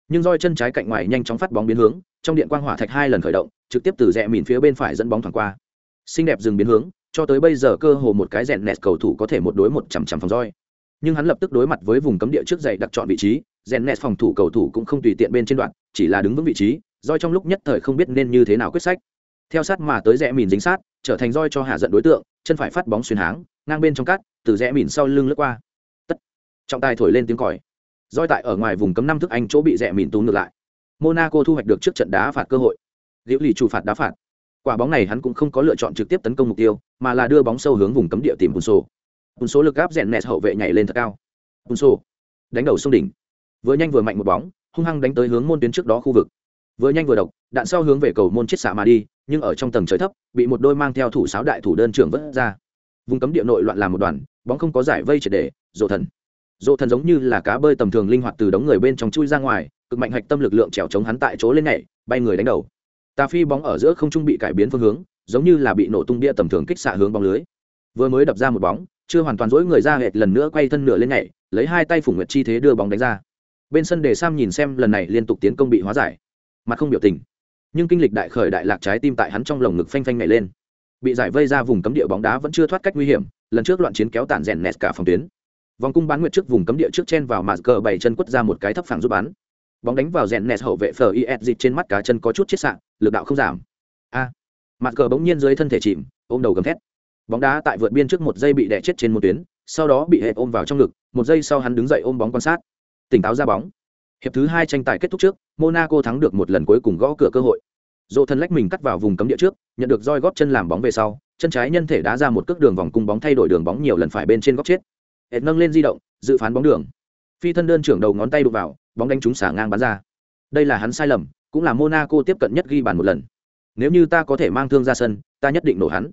nhưng roi chân trái cạnh ngoài nhanh chóng phát bóng biến hướng, trong điện quang hỏa thạch hai lần khởi động, trực tiếp từ rẽ mìn phía bên phải dẫn bóng thoảng qua. Xinh đẹp dừng biến hướng cho tới bây giờ cơ hồ một cái rèn nẹt cầu thủ có thể một đối một chằm chằm phòng roi nhưng hắn lập tức đối mặt với vùng cấm địa trước dậy đặt chọn vị trí, rèn nẹt phòng thủ cầu thủ cũng không tùy tiện bên trên đoạn, chỉ là đứng vững vị trí, roi trong lúc nhất thời không biết nên như thế nào quyết sách theo sát mà tới rẽ mìn dính sát, trở thành roi cho hạ giận đối tượng, chân phải phát bóng xuyên háng, ngang bên trong cát từ rẽ mìn sau lưng lướt qua tất trọng tài thổi lên tiếng còi Roi tại ở ngoài vùng cấm năm thức Anh chỗ bị rẽ mìn tú ngược lại. Monaco thu hoạch được trước trận đá phạt cơ hội. Liễu lì chủ phạt đá phạt. Quả bóng này hắn cũng không có lựa chọn trực tiếp tấn công mục tiêu, mà là đưa bóng sâu hướng vùng cấm địa tìm Punso. Punso lực gáp rèn nẹt hậu vệ nhảy lên thật cao. Punso đánh đầu sông đỉnh. Vừa nhanh vừa mạnh một bóng, hung hăng đánh tới hướng môn tuyến trước đó khu vực. Vừa nhanh vừa độc, đạn sau hướng về cầu môn chiết xạ mà đi, nhưng ở trong tầng trời thấp, bị một đôi mang theo thủ sáo đại thủ đơn trưởng vứt ra. Vùng cấm địa nội loạn làm một đoàn, bóng không có giải vây triệt để, dỗ thần dỗ thần giống như là cá bơi tầm thường linh hoạt từ đống người bên trong chui ra ngoài cực mạnh hạch tâm lực lượng trèo chống hắn tại chỗ lên nhảy bay người đánh đầu tà phi bóng ở giữa không trung bị cải biến phương hướng, giống như là bị nổ tung bia tầm thường kích xạ hướng bóng lưới. Vừa mới đập ra một bóng, chưa hoàn toàn dỗi người ra hệt lần nữa quay thân nửa lên nhảy, lấy hai tay phủ nguyệt chi thế đưa bóng đánh ra. Bên sân đề sam nhìn xem lần này liên tục tiến công bị hóa giải. Mặt không biểu tình. Nhưng kinh lịch đại khởi đại lạc trái tim tại hắn trong lồng ngực phanh phanh nhảy lên. Bị giải vây ra vùng cấm địa bóng đá vẫn chưa thoát cách nguy hiểm, lần trước loạn chiến kéo tàn rèn nẹt cả phòng tuyến. Vòng cung bán nguyệt trước vùng cấm địa trước chen vào mạt cờ bảy chân quất ra một cái thấp phẳng giúp bắn. Bóng đánh vào rèn nẹt hậu vệ phờ is dịch trên mắt cá chân có chút chết sạn lực đạo không giảm. A. À, mặt cờ bỗng nhiên dưới thân thể chìm ôm đầu gầm thét. Bóng đá tại vượt biên trước một giây bị đè chết trên một tuyến sau đó bị hệ ôm vào trong ngực một giây sau hắn đứng dậy ôm bóng quan sát. Tỉnh táo ra bóng. Hiệp thứ hai tranh tài kết thúc trước monaco thắng được một lần cuối cùng gõ cửa cơ hội. Dỗ thân lách mình cắt vào vùng cấm địa trước nhận được roi góp chân làm bóng về sau chân trái nhân thể đá ra một cước đường vòng cung bóng thay đổi đường bóng nhiều lần phải bên trên góc chết. Hệt nâng lên di động dự phán bóng đường. Phi thân đơn trưởng đầu ngón tay đụt vào bóng đánh trúng xả ngang bắn ra. Đây là hắn sai lầm cũng là monaco tiếp cận nhất ghi bàn một lần. Nếu như ta có thể mang thương ra sân, ta nhất định nổ hắn.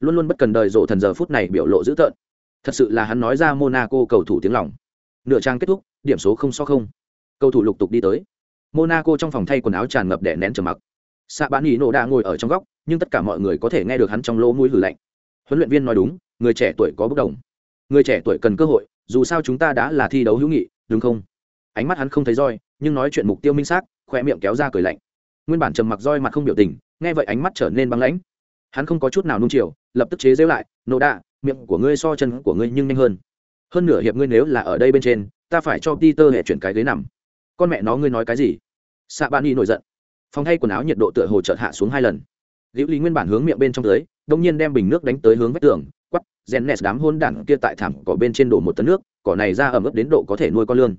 Luôn luôn bất cần đời rộ thần giờ phút này biểu lộ dữ tợn. Thật sự là hắn nói ra monaco cầu thủ tiếng lòng. Nửa trang kết thúc, điểm số không so không. Cầu thủ lục tục đi tới. Monaco trong phòng thay quần áo tràn ngập đẻ nén trầm mặc. Sạ bán ý nổ đã ngồi ở trong góc, nhưng tất cả mọi người có thể nghe được hắn trong lỗ mũi hừ lạnh. Huấn luyện viên nói đúng, người trẻ tuổi có bất đồng. Người trẻ tuổi cần cơ hội, dù sao chúng ta đã là thi đấu hữu nghị, đúng không? Ánh mắt hắn không thấy roi, nhưng nói chuyện mục tiêu minh xác khoe miệng kéo ra cười lạnh. Nguyên bản trầm mặc roi mặt không biểu tình, nghe vậy ánh mắt trở nên băng lãnh. Hắn không có chút nào nung chiều, lập tức chế giễu lại nộ đạ miệng của ngươi so chân của ngươi nhưng nhanh hơn. Hơn nửa hiệp ngươi nếu là ở đây bên trên, ta phải cho Peter hệ chuyển cái ghế nằm. Con mẹ nó ngươi nói cái gì? Xạ bạn y nổi giận. Phòng thay quần áo nhiệt độ tựa hồ chợt hạ xuống hai lần. Liễu lý nguyên bản hướng miệng bên trong dưới đông nhiên đem bình nước đánh tới hướng vách tường quắp rèn đám hôn đản kia tại thảm cỏ bên trên đổ một tấn nước, cỏ này ra ẩm ướt đến độ có thể nuôi con lươn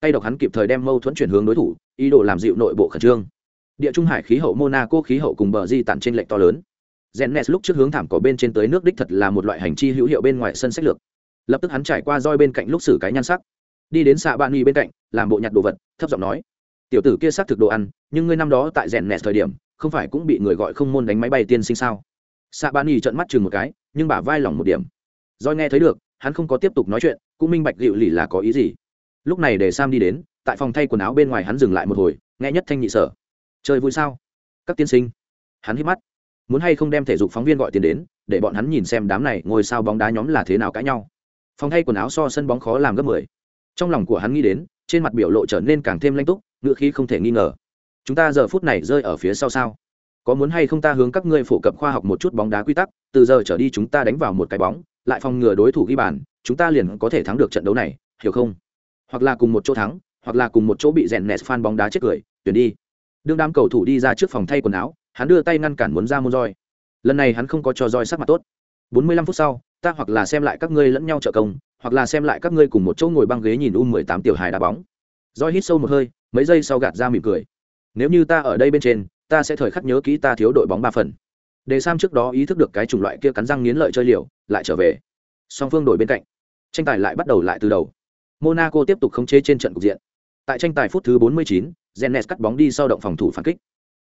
tay độc hắn kịp thời đem mâu thuẫn chuyển hướng đối thủ ý đồ làm dịu nội bộ khẩn trương địa trung hải khí hậu monaco khí hậu cùng bờ di tản trên lệnh to lớn Gennes lúc trước hướng thảm cỏ bên trên tới nước đích thật là một loại hành chi hữu hiệu bên ngoài sân sách lược. Lập tức hắn trải qua roi bên cạnh lúc xử cái nhan sắc, đi đến xạ bạn nghi bên cạnh, làm bộ nhặt đồ vật, thấp giọng nói: "Tiểu tử kia xác thực đồ ăn, nhưng ngươi năm đó tại Gennes thời điểm, không phải cũng bị người gọi không môn đánh máy bay tiên sinh sao?" Xạ bạn nghi trợn mắt chừng một cái, nhưng bả vai lỏng một điểm. Roi nghe thấy được, hắn không có tiếp tục nói chuyện, cũng minh bạch dịu lì là có ý gì. Lúc này để Sam đi đến, tại phòng thay quần áo bên ngoài hắn dừng lại một hồi, nghe nhất thanh nhị sở. Chơi vui sao? Các tiên sinh. Hắn hít mắt muốn hay không đem thể dục phóng viên gọi tiền đến để bọn hắn nhìn xem đám này ngồi sao bóng đá nhóm là thế nào cãi nhau phòng thay quần áo so sân bóng khó làm gấp mười trong lòng của hắn nghĩ đến trên mặt biểu lộ trở nên càng thêm lanh túc ngựa khí không thể nghi ngờ chúng ta giờ phút này rơi ở phía sau sao có muốn hay không ta hướng các ngươi phổ cập khoa học một chút bóng đá quy tắc từ giờ trở đi chúng ta đánh vào một cái bóng lại phòng ngừa đối thủ ghi bàn chúng ta liền có thể thắng được trận đấu này hiểu không hoặc là cùng một chỗ thắng, hoặc là cùng một chỗ bị rèn nẹt fan bóng đá chết cười, tuyển đi. Đương đám cầu thủ đi ra trước phòng thay quần áo, hắn đưa tay ngăn cản muốn ra môn roi. Lần này hắn không có cho roi sắc mặt tốt. Bốn mươi lăm phút sau, ta hoặc là xem lại các ngươi lẫn nhau trợ công, hoặc là xem lại các ngươi cùng một chỗ ngồi băng ghế nhìn u mười tám tiểu hài đá bóng. Roi hít sâu một hơi, mấy giây sau gạt ra mỉm cười. Nếu như ta ở đây bên trên, ta sẽ thời khắc nhớ kỹ ta thiếu đội bóng ba phần. Đề sam trước đó ý thức được cái chủng loại kia cắn răng nghiến lợi chơi liều, lại trở về. Song phương đổi bên cạnh. Tranh tài lại bắt đầu lại từ đầu monaco tiếp tục khống chế trên trận cục diện tại tranh tài phút thứ 49, Zennes cắt bóng đi sau động phòng thủ phản kích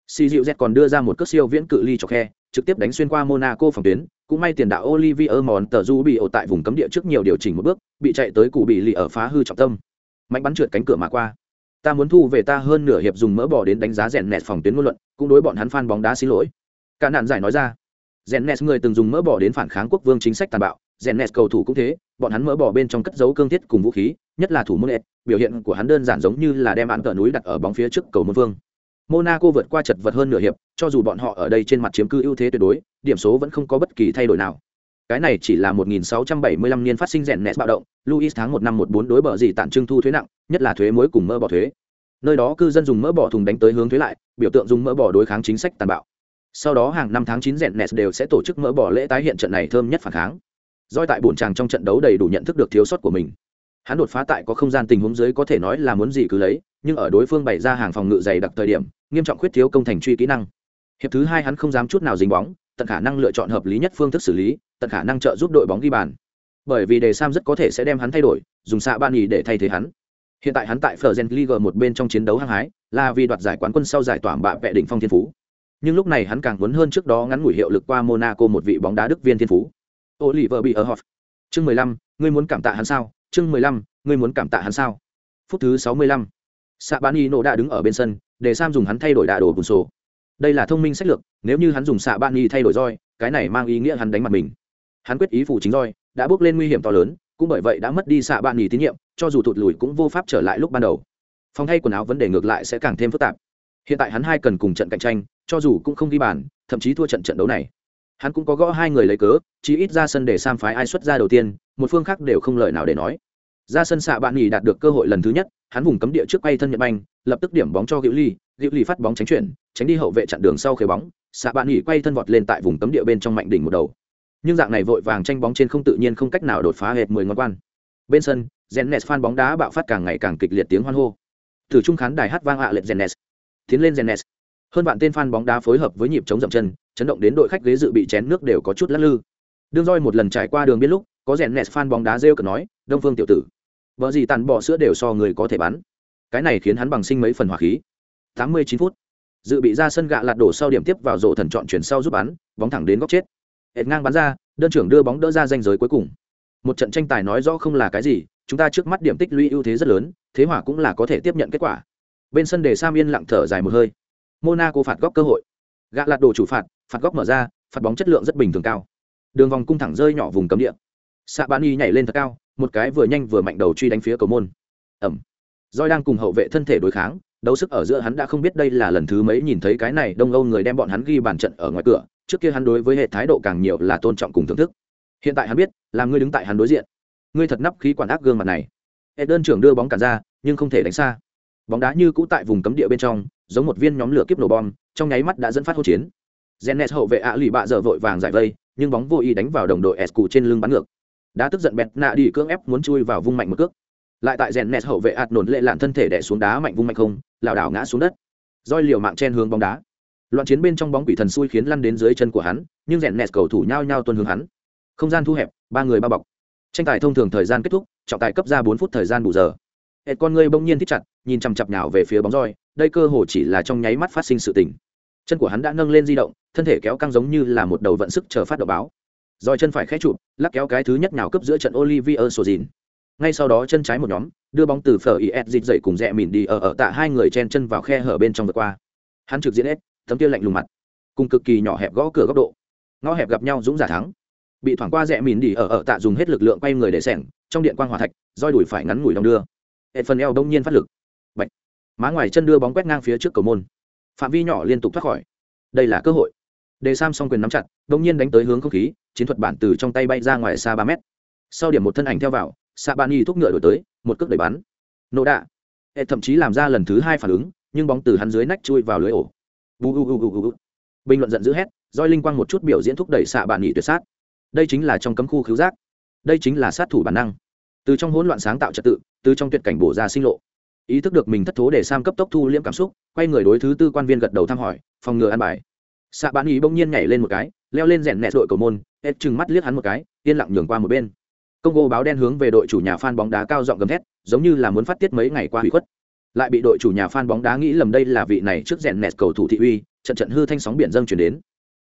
Si Z còn đưa ra một cước siêu viễn cự ly cho khe, trực tiếp đánh xuyên qua Monaco phòng tuyến, cũng may tiền đạo Olivier Montezu bị ổ tại vùng cấm địa trước nhiều điều chỉnh một bước, bị chạy tới cụ bị lì ở phá hư trọng tâm. Mạnh bắn trượt cánh cửa mà qua. Ta muốn thu về ta hơn nửa hiệp dùng mỡ bò đến đánh giá rèn nẹt phòng tuyến ngôn luận, cũng đối bọn hắn fan bóng đá xin lỗi. Cả nạn giải nói ra, rèn nẹt người từng dùng mỡ bò đến phản kháng quốc vương chính sách tàn bạo, rèn nẹt cầu thủ cũng thế, bọn hắn mỡ bò bên trong cất giấu cương thiết cùng vũ khí, nhất là thủ môn ed, biểu hiện của hắn đơn giản giống như là đem án cờ núi đặt ở bóng phía trước cầu môn vương Monaco vượt qua chật vật hơn nửa hiệp, cho dù bọn họ ở đây trên mặt chiếm cư ưu thế tuyệt đối, điểm số vẫn không có bất kỳ thay đổi nào. Cái này chỉ là 1675 niên phát sinh rèn nẹt bạo động, Louis tháng 1 năm 14 đối bờ gì tạm trưng thu thuế nặng, nhất là thuế muối cùng mỡ bò thuế. Nơi đó cư dân dùng mỡ bò thùng đánh tới hướng thuế lại, biểu tượng dùng mỡ bò đối kháng chính sách tàn bạo. Sau đó hàng năm tháng 9 rèn nẹt đều sẽ tổ chức mỡ bò lễ tái hiện trận này thơm nhất phản kháng. Doi tại buồn chàng trong trận đấu đầy đủ nhận thức được thiếu sót của mình. Hắn đột phá tại có không gian tình huống dưới có thể nói là muốn gì cứ lấy, nhưng ở đối phương bày ra hàng phòng ngự dày đặc thời điểm, nghiêm trọng khuyết thiếu công thành truy kỹ năng. Hiệp thứ hai hắn không dám chút nào dính bóng tận khả năng lựa chọn hợp lý nhất phương thức xử lý tận khả năng trợ giúp đội bóng ghi bàn. Bởi vì đề sam rất có thể sẽ đem hắn thay đổi dùng xạ ban nhì để thay thế hắn. Hiện tại hắn tại Fergen League một bên trong chiến đấu hăng hái là vì đoạt giải quán quân sau giải tỏa bạ vẽ đỉnh phong thiên phú. Nhưng lúc này hắn càng muốn hơn trước đó ngắn ngủi hiệu lực qua Monaco một vị bóng đá đức viên thiên phú. Oliver bị ở Hoff chương 15, ngươi muốn cảm tạ hắn sao? Chương 15, ngươi muốn cảm tạ hắn sao phút thứ 65. Sạ Bán Y nổ đã đứng ở bên sân, để Sam dùng hắn thay đổi đà đồ bùn sổ. Đây là thông minh sách lược, nếu như hắn dùng Sạ Bán Y thay đổi roi, cái này mang ý nghĩa hắn đánh mặt mình. Hắn quyết ý phủ chính roi, đã bước lên nguy hiểm to lớn, cũng bởi vậy đã mất đi Sạ Bán Y tín nhiệm, cho dù thụt lùi cũng vô pháp trở lại lúc ban đầu. Phòng thay quần áo vấn đề ngược lại sẽ càng thêm phức tạp. Hiện tại hắn hai cần cùng trận cạnh tranh, cho dù cũng không ghi bàn, thậm chí thua trận trận đấu này. Hắn cũng có gõ hai người lấy cớ, chỉ ít ra sân để Sam phái ai xuất ra đầu tiên, một phương khác đều không lời nào để nói. Ra sân xạ bạn nghỉ đạt được cơ hội lần thứ nhất hắn vùng cấm địa trước quay thân nhật banh lập tức điểm bóng cho hữu ly hữu ly phát bóng tránh chuyển tránh đi hậu vệ chặn đường sau khởi bóng xạ bạn nghỉ quay thân vọt lên tại vùng cấm địa bên trong mạnh đỉnh một đầu. Nhưng dạng này vội vàng tranh bóng trên không tự nhiên không cách nào đột phá hệt mười ngón quan. Bên sân Zennes phan bóng đá bạo phát càng ngày càng kịch liệt tiếng hoan hô. Từ trung khán đài hát vang ạ à lệ Zennes. Tiến lên Zennes. Hơn bạn tên fan bóng đá phối hợp với nhịp chống dậm chân chấn động đến đội khách ghế dự bị chén nước đều có chút lắc lư. Đương roi một lần trải qua đường biên lúc, có rèn nẹt fan bóng đá rêu cờ nói, đông phương tiểu tử, vợ gì tàn bỏ sữa đều so người có thể bắn. Cái này khiến hắn bằng sinh mấy phần hỏa khí. Tám mươi chín phút, dự bị ra sân gạ lạt đổ sau điểm tiếp vào rổ thần chọn chuyển sau giúp bắn, bóng thẳng đến góc chết. Hệt ngang bắn ra, đơn trưởng đưa bóng đỡ ra danh giới cuối cùng. Một trận tranh tài nói rõ không là cái gì, chúng ta trước mắt điểm tích lũy ưu thế rất lớn, thế hỏa cũng là có thể tiếp nhận kết quả. Bên sân để sam yên lặng thở dài một hơi. Monaco phạt góc cơ hội. Gạ lạt đổ chủ phạt phạt góc mở ra, phạt bóng chất lượng rất bình thường cao. Đường vòng cung thẳng rơi nhỏ vùng cấm địa. Xạ bán y nhảy lên thật cao, một cái vừa nhanh vừa mạnh đầu truy đánh phía cầu môn. Ẩm. Roi đang cùng hậu vệ thân thể đối kháng, đấu sức ở giữa hắn đã không biết đây là lần thứ mấy nhìn thấy cái này đông âu người đem bọn hắn ghi bàn trận ở ngoài cửa, trước kia hắn đối với hệ thái độ càng nhiều là tôn trọng cùng thưởng thức. Hiện tại hắn biết, là ngươi đứng tại hắn đối diện. Ngươi thật nắp khí quản ác gương mặt này. Hệ đơn trưởng đưa bóng cản ra, nhưng không thể đánh xa. Bóng đá như cũ tại vùng cấm địa bên trong, giống một viên nhóm lửa kiếp nổ bom, trong nháy mắt đã dẫn phát hỗn chiến. Genes hậu vệ ạ lì bạ giờ vội vàng giải vây, nhưng bóng vô ý đánh vào đồng đội Escu trên lưng bắn ngược. Đã tức giận bẹt nạ đi cưỡng ép muốn chui vào vung mạnh một cước. Lại tại rèn hậu vệ ạt nổn lệ lạn thân thể đè xuống đá mạnh vung mạnh không, lảo đảo ngã xuống đất. Roi liều mạng chen hướng bóng đá. Loạn chiến bên trong bóng quỷ thần xui khiến lăn đến dưới chân của hắn, nhưng rèn cầu thủ nhao nhao tuân hướng hắn. Không gian thu hẹp, ba người bao bọc. Tranh tài thông thường thời gian kết thúc, trọng tài cấp ra bốn phút thời gian bù giờ. Hệt con người bỗng nhiên thích chặt, nhìn chằm chằm nhào về phía bóng roi, đây cơ hồ chỉ là trong nháy mắt phát sinh sự tình chân của hắn đã nâng lên di động, thân thể kéo căng giống như là một đầu vận sức chờ phát độ báo. Rồi chân phải khẽ chụp, lắc kéo cái thứ nhất nào cấp giữa trận olivier sozin. Ngay sau đó chân trái một nhóm, đưa bóng từ phở is dịt dậy cùng rẽ mìn đi ở ở tạ hai người chen chân vào khe hở bên trong vượt qua. Hắn trực diễn ép tấm kia lạnh lùng mặt. Cùng cực kỳ nhỏ hẹp gõ cửa góc độ. Ngõ hẹp gặp nhau dũng giả thắng. Bị thoảng qua rẽ mìn đi ở ở tạ dùng hết lực lượng quay người để sẻng, trong điện quang hòa thạch, roi đùi phải ngắn ngủi đong đưa. Hệ phần eo đông nhiên phát lực. Bạch. má ngoài chân đưa bóng quét ngang phía trước cầu môn phạm vi nhỏ liên tục thoát khỏi. Đây là cơ hội. Đề sam Song quyền nắm chặt đông nhiên đánh tới hướng không khí, chiến thuật bản từ trong tay bay ra ngoài xa ba mét. Sau điểm một thân ảnh theo vào xạ ban y thúc ngựa đổi tới, một cước đẩy bắn. Nổ đạ. Hệ thậm chí làm ra lần thứ hai phản ứng, nhưng bóng từ hắn dưới nách chui vào lưới ổ. U u u u u. Bình luận giận dữ hét doi linh quang một chút biểu diễn thúc đẩy xạ bạn nhị tuyệt sát. Đây chính là trong cấm khu khiếu giác. Đây chính là sát thủ bản năng. Từ trong hỗn loạn sáng tạo trật tự, từ trong tuyệt cảnh bổ ra sinh lộ ý thức được mình thất thố để sam cấp tốc thu liễm cảm xúc quay người đối thứ tư quan viên gật đầu thăm hỏi phòng ngừa ăn bài xạ bán ý bỗng nhiên nhảy lên một cái leo lên rèn nẹt đội cầu môn hết chừng mắt liếc hắn một cái yên lặng nhường qua một bên Congo báo đen hướng về đội chủ nhà fan bóng đá cao giọng gầm thét, giống như là muốn phát tiết mấy ngày qua hủy khuất. Lại bị đội chủ nhà fan bóng đá nghĩ lầm đây là vị này trước rèn nẹt cầu thủ thị uy, trận trận hư thanh sóng biển dâng chuyển đến.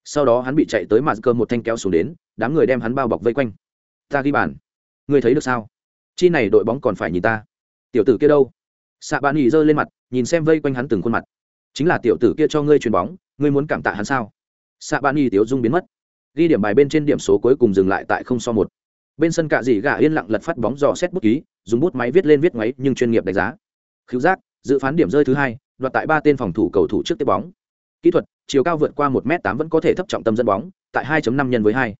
Sau đó hắn bị chạy tới mặt cơ một thanh kéo xuống đến, đám người đem hắn bao bọc vây quanh. Ta ghi bàn. người thấy được sao? Chi này đội bóng còn phải nhìn ta. Tiểu tử kia đâu? Sạ Bạn nhỉ giơ lên mặt, nhìn xem vây quanh hắn từng khuôn mặt. Chính là tiểu tử kia cho ngươi chuyền bóng, ngươi muốn cảm tạ hắn sao? Sạ Bạn nhỉ tiểu dung biến mất. Ghi điểm bài bên trên điểm số cuối cùng dừng lại tại không so một bên sân cạ dị gà yên lặng lật phát bóng dò xét bút ký dùng bút máy viết lên viết ngoáy nhưng chuyên nghiệp đánh giá khiếu giác dự phán điểm rơi thứ hai đoạt tại ba tên phòng thủ cầu thủ trước tiếp bóng kỹ thuật chiều cao vượt qua một m tám vẫn có thể thấp trọng tâm dẫn bóng tại 2 năm nhân với hai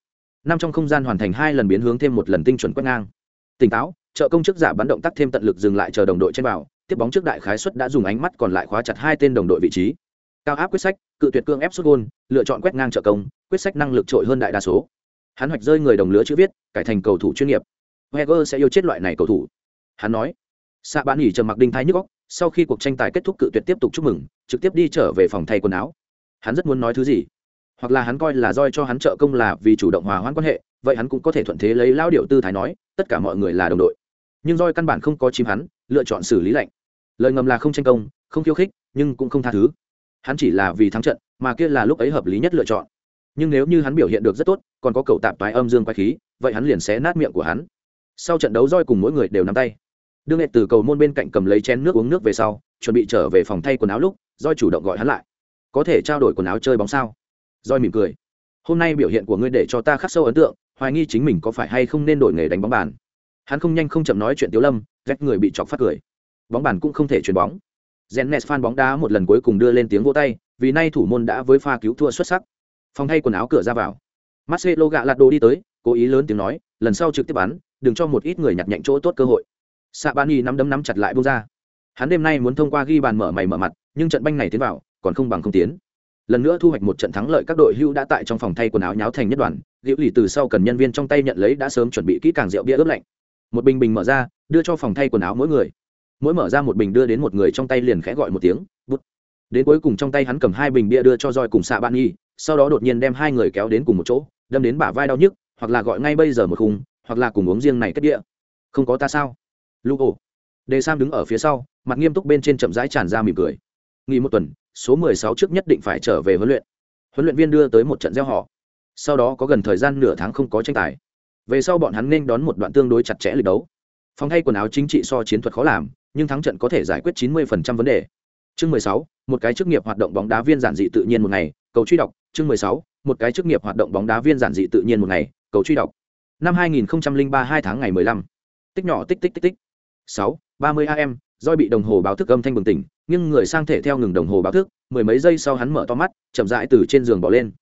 năm trong không gian hoàn thành hai lần biến hướng thêm một lần tinh chuẩn quét ngang tỉnh táo trợ công chức giả bắn động tác thêm tận lực dừng lại chờ đồng đội trên vào tiếp bóng trước đại khái suất đã dùng ánh mắt còn lại khóa chặt hai tên đồng đội vị trí. Cao áp quyết sách, cự tuyệt cương ép xuất gôn, lựa chọn quét ngang trợ công, quyết sách năng lực trội hơn đại đa số. Hắn hoạch rơi người đồng lứa chữ viết, cải thành cầu thủ chuyên nghiệp. Heger sẽ yêu chết loại này cầu thủ. Hắn nói xạ bạn nghỉ trầm mặc đinh thái nhức góc sau khi cuộc tranh tài kết thúc cự tuyệt tiếp tục chúc mừng, trực tiếp đi trở về phòng thay quần áo. Hắn rất muốn nói thứ gì? Hoặc là hắn coi là roi cho hắn trợ công là vì chủ động hòa hoãn quan hệ, vậy hắn cũng có thể thuận thế lấy lao điệu tư thái nói, tất cả mọi người là đồng đội. Nhưng roi căn bản không có chim hắn, lựa chọn xử lý lạnh lời ngầm là không tranh công, không khiêu khích, nhưng cũng không tha thứ. Hắn chỉ là vì thắng trận, mà kia là lúc ấy hợp lý nhất lựa chọn. Nhưng nếu như hắn biểu hiện được rất tốt, còn có cầu tạp toái âm dương quay khí, vậy hắn liền xé nát miệng của hắn. Sau trận đấu roi cùng mỗi người đều nắm tay. Đương nghệ từ cầu môn bên cạnh cầm lấy chén nước uống nước về sau, chuẩn bị trở về phòng thay quần áo lúc, roi chủ động gọi hắn lại. Có thể trao đổi quần áo chơi bóng sao? Roi mỉm cười. Hôm nay biểu hiện của ngươi để cho ta khắc sâu ấn tượng, hoài nghi chính mình có phải hay không nên đổi nghề đánh bóng bàn. Hắn không nhanh không chậm nói chuyện tiếu lâm rách người bị chọc phát cười bóng bàn cũng không thể chuyền bóng. Zennes fan bóng đá một lần cuối cùng đưa lên tiếng vỗ tay, vì nay thủ môn đã với pha cứu thua xuất sắc. Phòng thay quần áo cửa ra vào. Marcelo gạ lạt đồ đi tới, cố ý lớn tiếng nói, lần sau trực tiếp bắn, đừng cho một ít người nhặt nhạnh chỗ tốt cơ hội. Sabani nắm đấm nắm chặt lại buông ra. Hắn đêm nay muốn thông qua ghi bàn mở mày mở mặt, nhưng trận banh này tiến vào, còn không bằng không tiến. Lần nữa thu hoạch một trận thắng lợi các đội hưu đã tại trong phòng thay quần áo nháo thành nhất đoàn, Diệu lì từ sau cần nhân viên trong tay nhận lấy đã sớm chuẩn bị kỹ càng rượu bia ướp lạnh. Một bình bình mở ra, đưa cho phòng thay quần áo mỗi người mỗi mở ra một bình đưa đến một người trong tay liền khẽ gọi một tiếng bút đến cuối cùng trong tay hắn cầm hai bình bia đưa cho roi cùng xạ bạn nhi, sau đó đột nhiên đem hai người kéo đến cùng một chỗ, đâm đến bả vai đau nhức, hoặc là gọi ngay bây giờ một khung, hoặc là cùng uống riêng này kết địa không có ta sao? Lu ổ đề sam đứng ở phía sau, mặt nghiêm túc bên trên chậm rãi tràn ra mỉm cười. Nghỉ một tuần, số mười sáu trước nhất định phải trở về huấn luyện. Huấn luyện viên đưa tới một trận gieo họ. Sau đó có gần thời gian nửa tháng không có tranh tài. Về sau bọn hắn nên đón một đoạn tương đối chặt chẽ lịch đấu. Phòng thay quần áo chính trị so chiến thuật khó làm nhưng thắng trận có thể giải quyết chín mươi vấn đề. Chương mười sáu, một cái chức nghiệp hoạt động bóng đá viên giản dị tự nhiên một ngày, cầu truy đọc. Chương mười sáu, một cái chức nghiệp hoạt động bóng đá viên giản dị tự nhiên một ngày, cầu truy đọc. Năm hai nghìn ba, hai tháng ngày mười lăm. Tích nhỏ tích tích tích tích. Sáu, ba mươi am doi bị đồng hồ báo thức âm thanh bừng tỉnh nhưng người sang thể theo ngừng đồng hồ báo thức, mười mấy giây sau hắn mở to mắt, chậm rãi từ trên giường bỏ lên.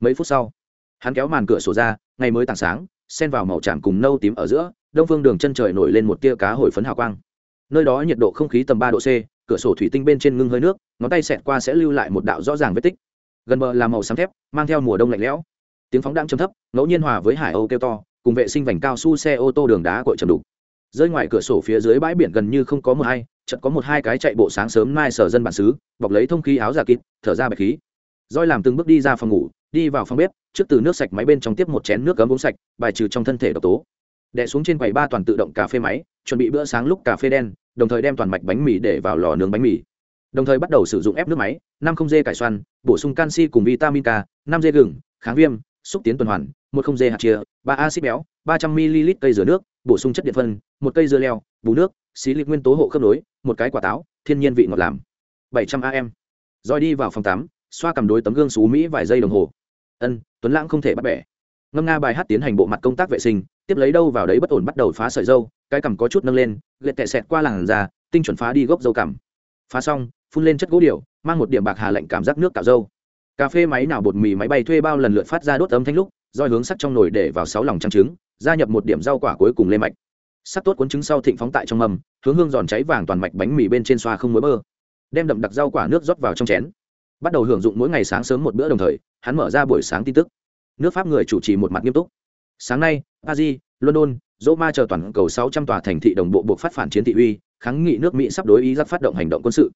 Mấy phút sau, hắn kéo màn cửa sổ ra, ngày mới tảng sáng, xen vào màu tràm cùng nâu tím ở giữa, đông phương đường chân trời nổi lên một tia cá hồi phấn hào quang nơi đó nhiệt độ không khí tầm ba độ c cửa sổ thủy tinh bên trên ngưng hơi nước ngón tay xẹt qua sẽ lưu lại một đạo rõ ràng vết tích. Gần bờ là màu xám thép mang theo mùa đông lạnh lẽo. Tiếng phóng đang chấm thấp ngẫu nhiên hòa với hải âu kêu to cùng vệ sinh vành cao su xe ô tô đường đá cội trầm đục. Rơi ngoài cửa sổ phía dưới bãi biển gần như không có mưa hay, chợt có một hai cái chạy bộ sáng sớm mai sở dân bản xứ bọc lấy thông khí áo giả kịt thở ra bạch khí. Roi làm từng bước đi ra phòng ngủ đi vào phòng bếp trước từ nước sạch máy bên trong tiếp một chén nước cấm uống sạch bài trừ trong thân thể độc tố đè xuống trên quầy ba toàn tự động cà phê máy, chuẩn bị bữa sáng lúc cà phê đen, đồng thời đem toàn mạch bánh mì để vào lò nướng bánh mì. Đồng thời bắt đầu sử dụng ép nước máy, năm không dê cải xoăn, bổ sung canxi cùng vitamin k, năm dê gừng, kháng viêm, xúc tiến tuần hoàn, một không dê hạt chia, ba acid béo, ba trăm ml cây rửa nước, bổ sung chất điện phân, một cây dưa leo, bù nước, xí lịch nguyên tố hộ khớp nối, một cái quả táo, thiên nhiên vị ngọt làm. Bảy trăm am rồi đi vào phòng tắm, xoa cầm đối tấm gương xú mỹ vài giây đồng hồ. Ân, tuấn lãng không thể bắt bẻ ngâm nga bài hát tiến hành bộ mặt công tác vệ sinh, tiếp lấy đâu vào đấy bất ổn bắt đầu phá sợi dâu, cái cằm có chút nâng lên lệ tệ xẹt qua làn da, tinh chuẩn phá đi gốc dâu cằm. Phá xong, phun lên chất gỗ điều mang một điểm bạc hà lạnh cảm giác nước cạo dâu. Cà phê máy nào bột mì máy bay thuê bao lần lượt phát ra đốt âm thanh lúc, roi hướng sắt trong nồi để vào sáu lòng trắng trứng, gia nhập một điểm rau quả cuối cùng lên mạch. Sắc tốt cuốn trứng sau thịnh phóng tại trong mầm hướng hương giòn cháy vàng toàn mạch bánh mì bên trên xoa không muối bơ. Đem đậm đặc rau quả nước rót vào trong chén. Bắt đầu hưởng dụng mỗi ngày sáng sớm một bữa đồng thời, hắn mở ra buổi sáng tin tức nước pháp người chủ trì một mặt nghiêm túc. Sáng nay paris london roma chờ toàn cầu 600 tòa thành thị đồng bộ buộc phát phản chiến thị uy kháng nghị nước mỹ sắp đối ý giáp phát động hành động quân sự.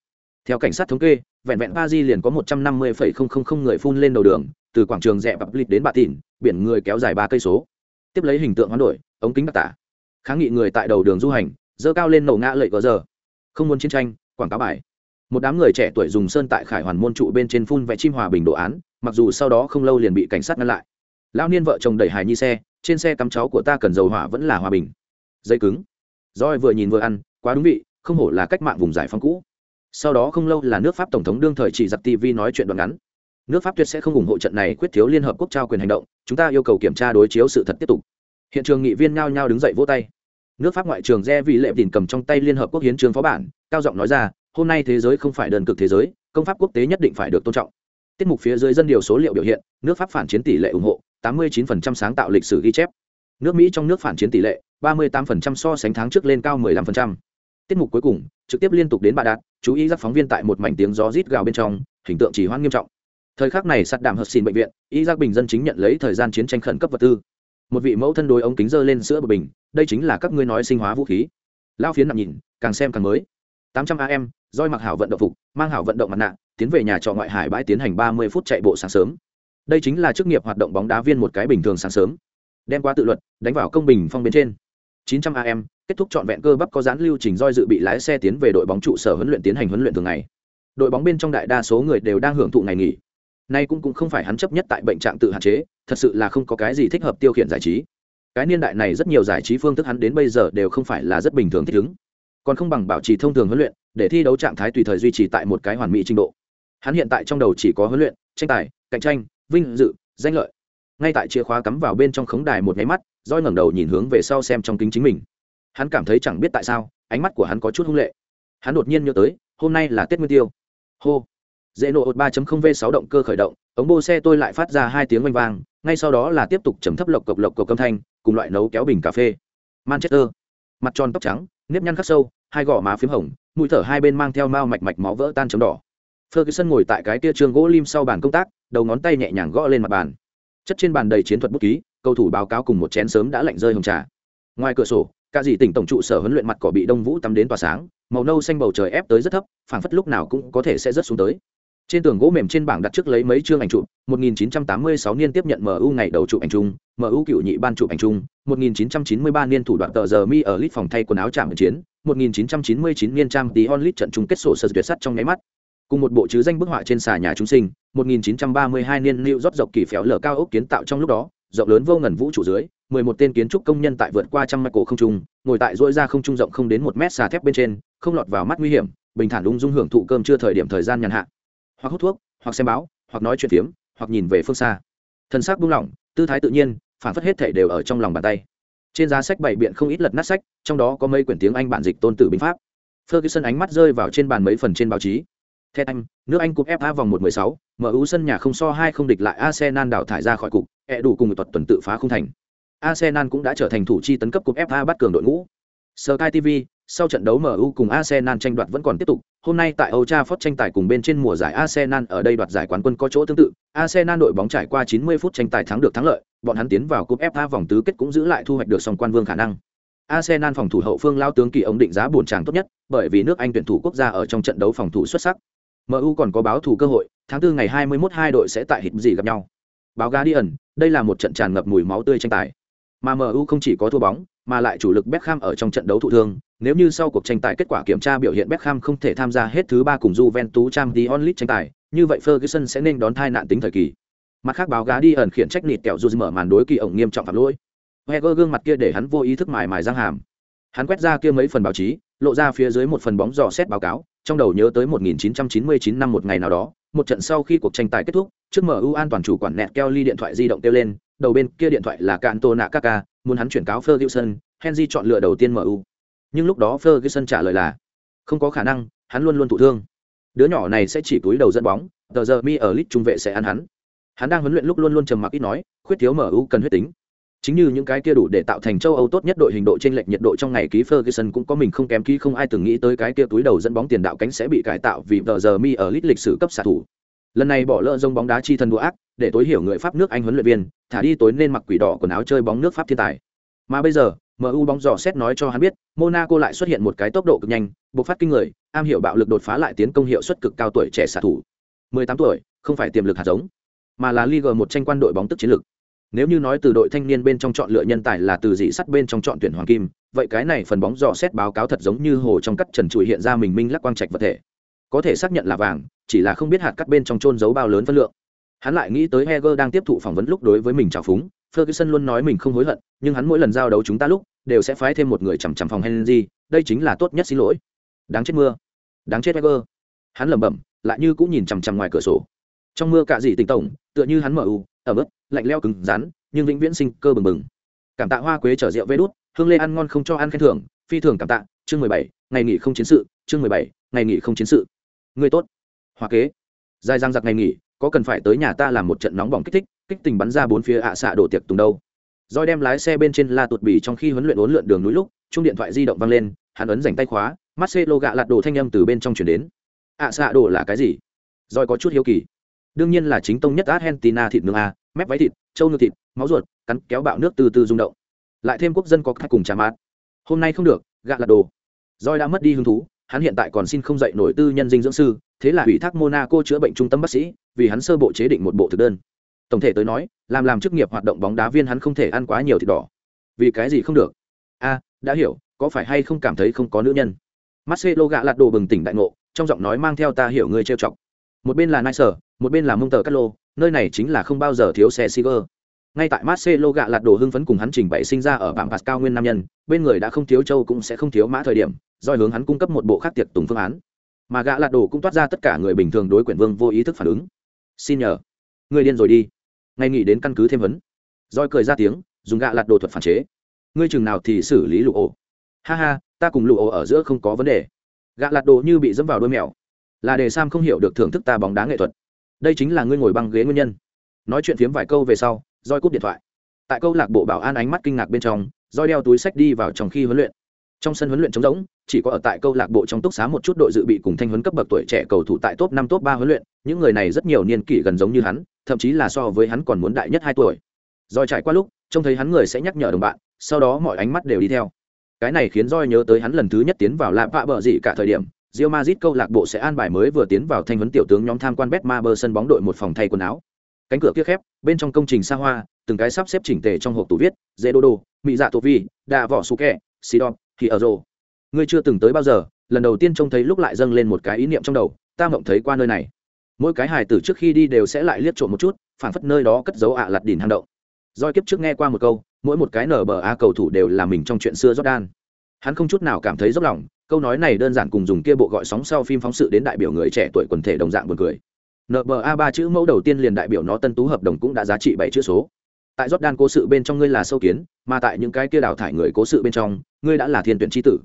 Theo cảnh sát thống kê vẹn vẹn paris liền có 150,000 người phun lên đầu đường từ quảng trường rẽ bập lịt đến bà tỉn biển người kéo dài ba cây số. Tiếp lấy hình tượng hoán đổi ống kính đặc tả. Kháng nghị người tại đầu đường du hành dơ cao lên nổ ngã lệ cờ giờ. Không muốn chiến tranh quảng cáo bài một đám người trẻ tuổi dùng sơn tại khải hoàn môn trụ bên trên phun vẽ chim hòa bình đồ án, mặc dù sau đó không lâu liền bị cảnh sát ngăn lại. Lao niên vợ chồng đẩy hài nhi xe, trên xe cắm cháu của ta cần dầu hỏa vẫn là hòa bình. Dây cứng. Roi vừa nhìn vừa ăn, quá đúng vị, không hổ là cách mạng vùng giải phóng cũ. Sau đó không lâu là nước pháp tổng thống đương thời chỉ giặc tv nói chuyện đoạn ngắn. Nước pháp tuyệt sẽ không ủng hộ trận này quyết thiếu liên hợp quốc trao quyền hành động, chúng ta yêu cầu kiểm tra đối chiếu sự thật tiếp tục. Hiện trường nghị viên nhao nhao đứng dậy vỗ tay. Nước pháp ngoại trưởng re vì lệ đình cầm trong tay liên hợp quốc hiến trương phó bản, cao giọng nói ra hôm nay thế giới không phải đơn cực thế giới, công pháp quốc tế nhất định phải được tôn trọng. Tiết mục phía dưới dân điều số liệu biểu hiện, nước pháp phản chiến tỷ lệ ủng hộ 89% sáng tạo lịch sử ghi chép. Nước mỹ trong nước phản chiến tỷ lệ 38% so sánh tháng trước lên cao 15%. tiết mục cuối cùng, trực tiếp liên tục đến bà đạt, chú ý giác phóng viên tại một mảnh tiếng gió rít gào bên trong, hình tượng chỉ hoan nghiêm trọng. Thời khắc này sắt đàm hợp xin bệnh viện y giác bình dân chính nhận lấy thời gian chiến tranh khẩn cấp vật tư. Một vị mẫu thân đối ống kính dơ lên sữa bờ bình, đây chính là các ngươi nói sinh hóa vũ khí. Lao phiến nằm nhìn, càng xem càng mới. 800 am roi mặc hảo vận động phục, mang hảo vận động mặt nạ, tiến về nhà trọ ngoại hải bãi tiến hành 30 phút chạy bộ sáng sớm. Đây chính là chức nghiệp hoạt động bóng đá viên một cái bình thường sáng sớm. Đem qua tự luật đánh vào công bình phong bên trên. 900 am kết thúc trọn vẹn cơ bắp có dán lưu trình roi dự bị lái xe tiến về đội bóng trụ sở huấn luyện tiến hành huấn luyện thường ngày. Đội bóng bên trong đại đa số người đều đang hưởng thụ ngày nghỉ. Nay cũng cũng không phải hắn chấp nhất tại bệnh trạng tự hạn chế, thật sự là không có cái gì thích hợp tiêu khiển giải trí. Cái niên đại này rất nhiều giải trí phương thức hắn đến bây giờ đều không phải là rất bình thường thích ứng còn không bằng bảo trì thông thường huấn luyện, để thi đấu trạng thái tùy thời duy trì tại một cái hoàn mỹ trình độ. Hắn hiện tại trong đầu chỉ có huấn luyện, tranh tài, cạnh tranh, vinh dự, danh lợi. Ngay tại chìa khóa cắm vào bên trong khống đài một nháy mắt roi ngẩng đầu nhìn hướng về sau xem trong kính chính mình. Hắn cảm thấy chẳng biết tại sao, ánh mắt của hắn có chút hung lệ. Hắn đột nhiên nhớ tới, hôm nay là tết nguyên tiêu. Hô. Dễ nổ ba v sáu động cơ khởi động, ống bô xe tôi lại phát ra hai tiếng oanh vang, ngay sau đó là tiếp tục chấm thấp lộc cộc lộc cộc âm thanh, cùng loại nấu kéo bình cà phê. Manchester. Mặt tròn tóc trắng, nếp nhăn khắc sâu hai gò má p h í m hồng, mũi thở hai bên mang theo mao mạch mạch máu vỡ tan chấm đỏ. Ferguson ngồi tại cái tia trường gỗ lim sau bàn công tác, đầu ngón tay nhẹ nhàng gõ lên mặt bàn. Chất trên bàn đầy chiến thuật bút ký, cầu thủ báo cáo cùng một chén sớm đã lạnh rơi hồng trà. Ngoài cửa sổ, cả dì tỉnh tổng trụ sở huấn luyện mặt cỏ bị đông vũ tắm đến tỏa sáng, màu nâu xanh bầu trời ép tới rất thấp, phảng phất lúc nào cũng có thể sẽ rớt xuống tới. Trên tường gỗ mềm trên bảng đặt trước lấy mấy chương ảnh chụp 1986 niên tiếp nhận MU ngày đầu chụp ảnh chung MU cựu nhị ban chụp ảnh chung 1993 niên thủ đoạn tờ giờ mi ở lit phòng thay quần áo trạm chiến 1999 niên trang tí onlit trận chung kết sổ sở duyệt sắt trong nháy mắt. Cùng một bộ chứ danh bức họa trên xà nhà chúng sinh 1932 niên lưu rót dọc kỳ phéo lở cao ốc kiến tạo trong lúc đó, rộng lớn vô ngần vũ trụ dưới 11 tên kiến trúc công nhân tại vượt qua trăm mạch cổ không trung, ngồi tại rỗi ra không trung rộng không đến một mét xà thép bên trên, không lọt vào mắt nguy hiểm, bình thản ung dung hưởng thụ cơm chưa thời điểm thời gian nhàn hạ. Hoặc hút thuốc, hoặc xem báo, hoặc nói chuyện phiếm, hoặc nhìn về phương xa. Thân xác buông lỏng, tư thái tự nhiên, phản phất hết thể đều ở trong lòng bàn tay trên giá sách bảy biện không ít lật nát sách trong đó có mấy quyển tiếng anh bản dịch tôn tử binh pháp Ferguson ánh mắt rơi vào trên bàn mấy phần trên báo chí. Theo anh, nước Anh cúp FA vòng 1/16, MU sân nhà không so hai không địch lại Arsenal đảo thải ra khỏi cục, e đủ cùng tuật tuần tự phá không thành. Arsenal cũng đã trở thành thủ chi tấn cấp cúp FA bắt cường đội ngũ. Sky TV, sau trận đấu MU cùng Arsenal tranh đoạt vẫn còn tiếp tục, hôm nay tại Old Trafford tranh tài cùng bên trên mùa giải Arsenal ở đây đoạt giải quán quân có chỗ tương tự, Arsenal đội bóng trải qua 90 phút tranh tài thắng được thắng lợi, bọn hắn tiến vào cúp FA vòng tứ kết cũng giữ lại thu hoạch được song quan vương khả năng. Arsenal phòng thủ hậu phương lao tướng kỳ ống định giá buồn tràng tốt nhất, bởi vì nước Anh tuyển thủ quốc gia ở trong trận đấu phòng thủ xuất sắc. MU còn có báo thủ cơ hội, tháng 4 ngày 21 hai đội sẽ tại hịt gì gặp nhau. Báo Guardian, đây là một trận tràn ngập mùi máu tươi tranh tài. Mà MU không chỉ có thua bóng, mà lại chủ lực Beckham ở trong trận đấu thụ thương, nếu như sau cuộc tranh tài kết quả kiểm tra biểu hiện Beckham không thể tham gia hết thứ ba cùng Juventus Champions League tranh tài, như vậy Ferguson sẽ nên đón thai nạn tính thời kỳ. Mặt khác báo Guardian khiển trách nịt kẹo dù mở màn đối kỳ ổng nghiêm trọng phạm lỗi. Wenger gương mặt kia để hắn vô ý thức mài mài răng hàm. Hắn quét ra kia mấy phần báo chí, lộ ra phía dưới một phần bóng dò xét báo cáo, trong đầu nhớ tới 1999 năm một ngày nào đó, một trận sau khi cuộc tranh tài kết thúc, trước MU an toàn chủ quản nẹt Kelly điện thoại di động kêu lên, đầu bên kia điện thoại là Cantona Kaka, muốn hắn chuyển cáo Ferguson, Henry chọn lựa đầu tiên MU. Nhưng lúc đó Ferguson trả lời là, không có khả năng, hắn luôn luôn thụ thương. Đứa nhỏ này sẽ chỉ túi đầu dẫn bóng, tờ giờ mi ở lit trung vệ sẽ ăn hắn. Hắn đang huấn luyện lúc luôn luôn trầm mặc ít nói, khuyết thiếu MU cần huyết tính, Chính như những cái kia đủ để tạo thành châu Âu tốt nhất đội hình độ trên lệch nhiệt độ trong ngày ký Ferguson cũng có mình không kém ký không ai từng nghĩ tới cái kia túi đầu dẫn bóng tiền đạo cánh sẽ bị cải tạo vì tờ giờ mi ở lít lịch sử cấp xạ thủ. Lần này bỏ lỡ rông bóng đá chi thần đùa ác, để tối hiểu người Pháp nước Anh huấn luyện viên, thả đi tối nên mặc quỷ đỏ quần áo chơi bóng nước Pháp thiên tài. Mà bây giờ, MU bóng dò xét nói cho hắn biết, Monaco lại xuất hiện một cái tốc độ cực nhanh, bộc phát kinh người, am hiểu bạo lực đột phá lại tiến công hiệu suất cực cao tuổi trẻ xạ thủ. 18 tuổi, không phải tiềm lực hạt giống, mà là liga một tranh quan đội bóng tức chiến lực. nếu như nói từ đội thanh niên bên trong chọn lựa nhân tài là từ dị sắt bên trong chọn tuyển hoàng kim vậy cái này phần bóng dò xét báo cáo thật giống như hồ trong cắt trần trụi hiện ra mình minh lắc quang trạch vật thể có thể xác nhận là vàng chỉ là không biết hạt cắt bên trong chôn giấu bao lớn phân lượng hắn lại nghĩ tới heger đang tiếp thụ phỏng vấn lúc đối với mình trào phúng ferguson luôn nói mình không hối hận, nhưng hắn mỗi lần giao đấu chúng ta lúc, đều sẽ phái thêm một người chằm chằm phòng henry, đây chính là tốt nhất xin lỗi. Đáng chết mưa. Đáng chết Wenger. hắn lẩm bẩm, lại như cũng nhìn chằm chằm ngoài cửa sổ. Trong mưa cả gì tỉnh tổng, tựa như hắn mở u ở mức lạnh lẽo cứng rắn, nhưng vĩnh viễn sinh cơ bừng bừng. Cảm tạ hoa quế trở rượu vế đút, hương lê ăn ngon không cho ăn khen thưởng, phi thường cảm tạ, chương mười bảy, ngày nghỉ không chiến sự, chương mười bảy, ngày nghỉ không chiến sự. Người tốt. Hoa kế. Dài răng giặc ngày nghỉ, có cần phải tới nhà ta làm một trận nóng bỏng kích thích kích tình bắn ra bốn phía ạ xạ đổ tiệc tùng đâu. Rồi đem lái xe bên trên la tuột bì trong khi huấn luyện uốn lượn đường núi lúc chung điện thoại di động vang lên, hắn ấn dành tay khóa, marcelo gạ lạt đồ thanh âm từ bên trong chuyển đến. Ạ xạ đổ là cái gì? Rồi có chút hiếu kỳ. Đương nhiên là chính tông nhất argentina thịt nướng a, mép váy thịt, trâu ngược thịt, máu ruột, cắn kéo bạo nước từ từ rung động. Lại thêm quốc dân có khách cùng trà mát hôm nay không được, gạ lạt đồ. Roi đã mất đi hứng thú, hắn hiện tại còn xin không dạy nổi tư nhân dinh dưỡng sư, thế là ủy thác monaco chữa bệnh trung tâm bác sĩ, vì hắn sơ bộ chế định một bộ thực đơn tổng thể tới nói làm làm chức nghiệp hoạt động bóng đá viên hắn không thể ăn quá nhiều thịt đỏ vì cái gì không được a đã hiểu có phải hay không cảm thấy không có nữ nhân marcelo gạ lạt đồ bừng tỉnh đại ngộ trong giọng nói mang theo ta hiểu người trêu chọc một bên là nicer một bên là mông tờ cát lô nơi này chính là không bao giờ thiếu xe siger ngay tại Marcelo gạ lạt đồ hưng phấn cùng hắn trình bày sinh ra ở bảng cao nguyên nam nhân, bên người đã không thiếu châu cũng sẽ không thiếu mã thời điểm, do hướng hắn cung cấp một bộ khác tiệc tùng phương án. Mà gạ lạt đồ cũng toát ra tất cả người bình thường đối quyển vương vô ý thức phản ứng. Xin nhờ, người điên rồi đi. Ngay nghĩ đến căn cứ thêm vấn. roi cười ra tiếng, dùng gạ lạt đồ thuật phản chế. Ngươi chừng nào thì xử lý lụ ổ. Ha ha, ta cùng lụ ổ ở giữa không có vấn đề. Gạ lạt đồ như bị dẫm vào đôi mèo. Là để Sam không hiểu được thưởng thức ta bóng đá nghệ thuật. Đây chính là ngươi ngồi băng ghế nguyên nhân. Nói chuyện phiếm vài câu về sau, roi cúp điện thoại tại câu lạc bộ bảo an ánh mắt kinh ngạc bên trong roi đeo túi sách đi vào trong khi huấn luyện trong sân huấn luyện trống rỗng chỉ có ở tại câu lạc bộ trong túc xá một chút đội dự bị cùng thanh huấn cấp bậc tuổi trẻ cầu thủ tại top năm top ba huấn luyện những người này rất nhiều niên kỷ gần giống như hắn thậm chí là so với hắn còn muốn đại nhất hai tuổi. Rồi trải qua lúc, trông thấy hắn người sẽ nhắc nhở đồng bạn, sau đó mọi ánh mắt đều đi theo. Cái này khiến roi nhớ tới hắn lần thứ nhất tiến vào lạp vạ bờ dị cả thời điểm, Real Madrid câu lạc bộ sẽ an bài mới vừa tiến vào thanh huấn tiểu tướng nhóm tham quan Betmaber sân bóng đội một phòng thay quần áo. Cánh cửa kia khép, bên trong công trình xa hoa, từng cái sắp xếp chỉnh tề trong hộp tủ viết dễ đô đô mỹ dạ tổ vi đạ vỏ su kẹ xì đom thì ở rồ ngươi chưa từng tới bao giờ, lần đầu tiên trông thấy lúc lại dâng lên một cái ý niệm trong đầu, ta mộng thấy qua nơi này mỗi cái hài tử trước khi đi đều sẽ lại liếc trộm một chút phản phất nơi đó cất dấu ạ lặt đỉnh hang động. Doi kiếp trước nghe qua một câu, mỗi một cái nở bờ a cầu thủ đều là mình trong chuyện xưa jordan. Hắn không chút nào cảm thấy dốc lòng, câu nói này đơn giản cùng dùng kia bộ gọi sóng sau phim phóng sự đến đại biểu người trẻ tuổi quần thể đồng dạng buồn cười. Nba ba chữ mẫu đầu tiên liền đại biểu nó tân tú hợp đồng cũng đã giá trị bảy chữ số. Tại jordan cố sự bên trong ngươi là sâu kiến, mà tại những cái kia đào thải người cố sự bên trong, ngươi đã là thiên tuyển tri tử.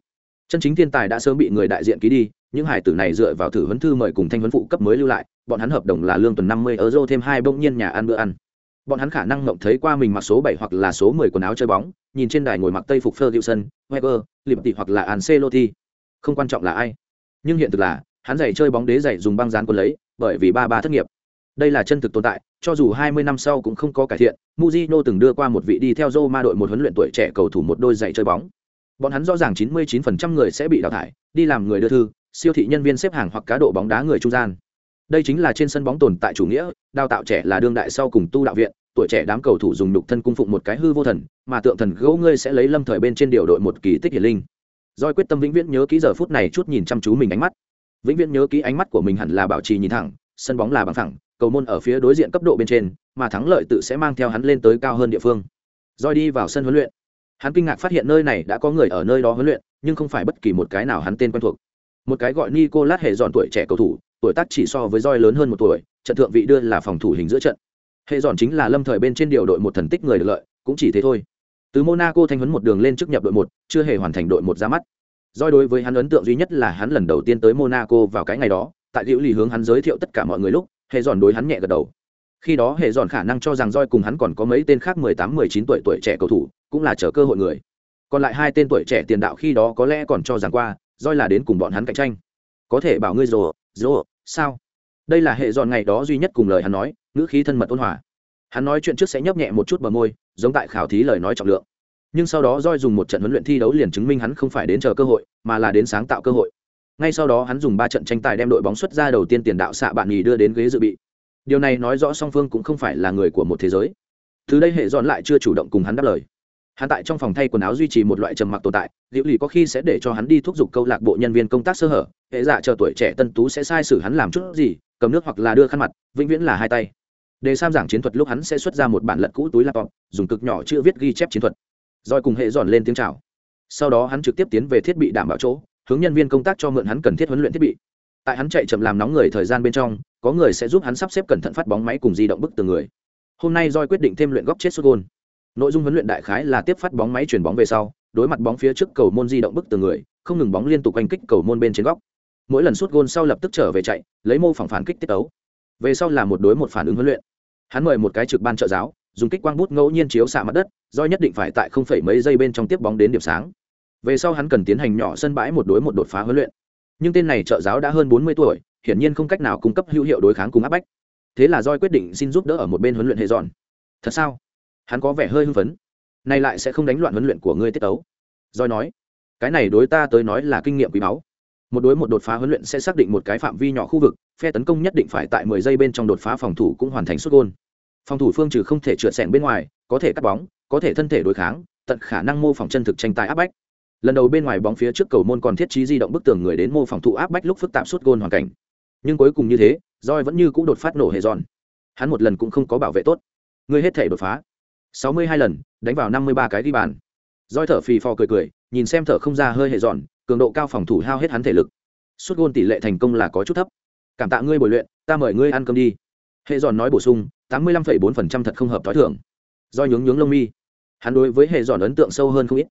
Chân chính thiên tài đã sớm bị người đại diện ký đi những hải tử này dựa vào thử huấn thư mời cùng thanh huấn phụ cấp mới lưu lại bọn hắn hợp đồng là lương tuần năm mươi euro thêm hai bỗng nhiên nhà ăn bữa ăn bọn hắn khả năng mộng thấy qua mình mặc số bảy hoặc là số mười quần áo chơi bóng nhìn trên đài ngồi mặc tây phục Ferguson, Weber, Liberty hoặc là Ancelotti. Không quan trọng là ai, nhưng hiện thực là, hắn giày chơi bóng đế giày dùng băng dán quần lấy, bởi vì ba ba thất nghiệp. Đây là chân thực tồn tại, cho dù 20 năm sau cũng không có cải thiện. Mujino từng đưa qua một vị đi theo Roma đội một huấn luyện tuổi trẻ cầu thủ một đôi giày chơi bóng. Bọn hắn rõ ràng 99% người sẽ bị đào thải, đi làm người đưa thư, siêu thị nhân viên xếp hàng hoặc cá độ bóng đá người trung gian. Đây chính là trên sân bóng tồn tại chủ nghĩa, đào tạo trẻ là đương đại sau cùng tu đạo viện, tuổi trẻ đám cầu thủ dùng nhục thân cung phụng một cái hư vô thần, mà tượng thần gỗ ngươi sẽ lấy lâm thời bên trên điều đội một kỳ tích hiển linh. Doi quyết tâm vĩnh viễn nhớ kỹ giờ phút này chút nhìn chăm chú mình ánh mắt. Vĩnh viễn nhớ kỹ ánh mắt của mình hẳn là bảo trì nhìn thẳng, sân bóng là bằng thẳng, cầu môn ở phía đối diện cấp độ bên trên, mà thắng lợi tự sẽ mang theo hắn lên tới cao hơn địa phương. Doi đi vào sân huấn luyện. Hắn kinh ngạc phát hiện nơi này đã có người ở nơi đó huấn luyện, nhưng không phải bất kỳ một cái nào hắn tên quen thuộc. Một cái gọi Nicolas hệ dọn tuổi trẻ cầu thủ, tuổi tác chỉ so với roi lớn hơn một tuổi, trận thượng vị đưa là phòng thủ hình giữa trận. Hệ dọn chính là lâm thời bên trên điều đội một thần tích người được lợi cũng chỉ thế thôi. Từ monaco thanh huấn một đường lên trước nhập đội một chưa hề hoàn thành đội một ra mắt. Roi đối với hắn ấn tượng duy nhất là hắn lần đầu tiên tới monaco vào cái ngày đó tại liễu lì hướng hắn giới thiệu tất cả mọi người lúc hệ dọn đối hắn nhẹ gật đầu. Khi đó hệ dọn khả năng cho rằng roi cùng hắn còn có mấy tên khác mười tám mười chín tuổi tuổi trẻ cầu thủ cũng là chờ cơ hội người. Còn lại hai tên tuổi trẻ tiền đạo khi đó có lẽ còn cho rằng qua roi là đến cùng bọn hắn cạnh tranh. Có thể bảo ngươi rồ, rồ, sao? Đây là hệ dọn ngày đó duy nhất cùng lời hắn nói ngữ khí thân mật ôn hòa. Hắn nói chuyện trước sẽ nhấp nhẹ một chút bờ môi giống tại khảo thí lời nói trọng lượng. Nhưng sau đó roi dùng một trận huấn luyện thi đấu liền chứng minh hắn không phải đến chờ cơ hội mà là đến sáng tạo cơ hội. Ngay sau đó hắn dùng ba trận tranh tài đem đội bóng xuất ra đầu tiên tiền đạo xạ bạn nhì đưa đến ghế dự bị. Điều này nói rõ song phương cũng không phải là người của một thế giới. Thứ đây hệ dọn lại chưa chủ động cùng hắn đáp lời hắn tại trong phòng thay quần áo duy trì một loại trầm mặc tồn tại liệu lì có khi sẽ để cho hắn đi thúc giục câu lạc bộ nhân viên công tác sơ hở, hệ dạ chờ tuổi trẻ tân tú sẽ sai sử hắn làm chút gì, cầm nước hoặc là đưa khăn mặt, vĩnh viễn là hai tay. Để sam giảng chiến thuật lúc hắn sẽ xuất ra một bản lật cũ túi laptop, dùng cực nhỏ chữ viết ghi chép chiến thuật. Rồi cùng hệ dọn lên tiếng chào. Sau đó hắn trực tiếp tiến về thiết bị đảm bảo chỗ, hướng nhân viên công tác cho mượn hắn cần thiết huấn luyện thiết bị. Tại hắn chạy chậm làm nóng người thời gian bên trong, có người sẽ giúp hắn sắp xếp cẩn thận phát bóng máy cùng di động bức từ người. Hôm nay roi quyết định thêm luyện góc chết xuất gôn nội dung huấn luyện đại khái là tiếp phát bóng máy chuyển bóng về sau, đối mặt bóng phía trước cầu môn di động bức từ người, không ngừng bóng liên tục oanh kích cầu môn bên trên góc. Mỗi lần sút gôn sau lập tức trở về chạy, lấy mô phỏng phản kích tiết tấu. Về sau là một đối một phản ứng huấn luyện. Hắn mời một cái trực ban trợ giáo, dùng kích quang bút ngẫu nhiên chiếu xạ mặt đất, do nhất định phải tại không phải mấy giây bên trong tiếp bóng đến điểm sáng. Về sau hắn cần tiến hành nhỏ sân bãi một đối một đột phá huấn luyện. Nhưng tên này trợ giáo đã hơn bốn mươi tuổi, hiển nhiên không cách nào cung cấp hữu hiệu đối kháng cùng áp bách. Thế là doi quyết định xin giúp đỡ ở một bên huấn luyện hệ dọn. Thật sao? Hắn có vẻ hơi hưng phấn. Nay lại sẽ không đánh loạn huấn luyện của ngươi tiết tấu. Doi nói, cái này đối ta tới nói là kinh nghiệm quý báu. Một đối một đột phá huấn luyện sẽ xác định một cái phạm vi nhỏ khu vực, phe tấn công nhất định phải tại mười giây bên trong đột phá phòng thủ cũng hoàn thành xuất gôn. Phòng thủ phương trừ không thể trượt sẻn bên ngoài, có thể cắt bóng, có thể thân thể đối kháng, tận khả năng mô phỏng chân thực tranh tài áp bách. Lần đầu bên ngoài bóng phía trước cầu môn còn thiết trí di động bức tường người đến mô phỏng thủ áp bách lúc phức tạp suốt gôn hoàn cảnh. Nhưng cuối cùng như thế roi vẫn như cũ đột phát nổ hệ giòn. Hắn một lần cũng không có bảo vệ tốt. Người hết thể đột phá sáu mươi hai lần, đánh vào năm mươi ba cái ghi bàn. Roi thở phì phò cười cười, nhìn xem thở không ra hơi hệ giòn cường độ cao phòng thủ hao hết hắn thể lực. Suốt gôn tỷ lệ thành công là có chút thấp. Cảm tạ ngươi bồi luyện, ta mời ngươi ăn cơm đi. Hệ giòn nói bổ sung, tám mươi lăm phẩy bốn phần trăm thật không hợp t h o i thưởng do nhướng nhướng lông mi. Hắn đối với hệ giòn ấn tượng sâu hơn không ít.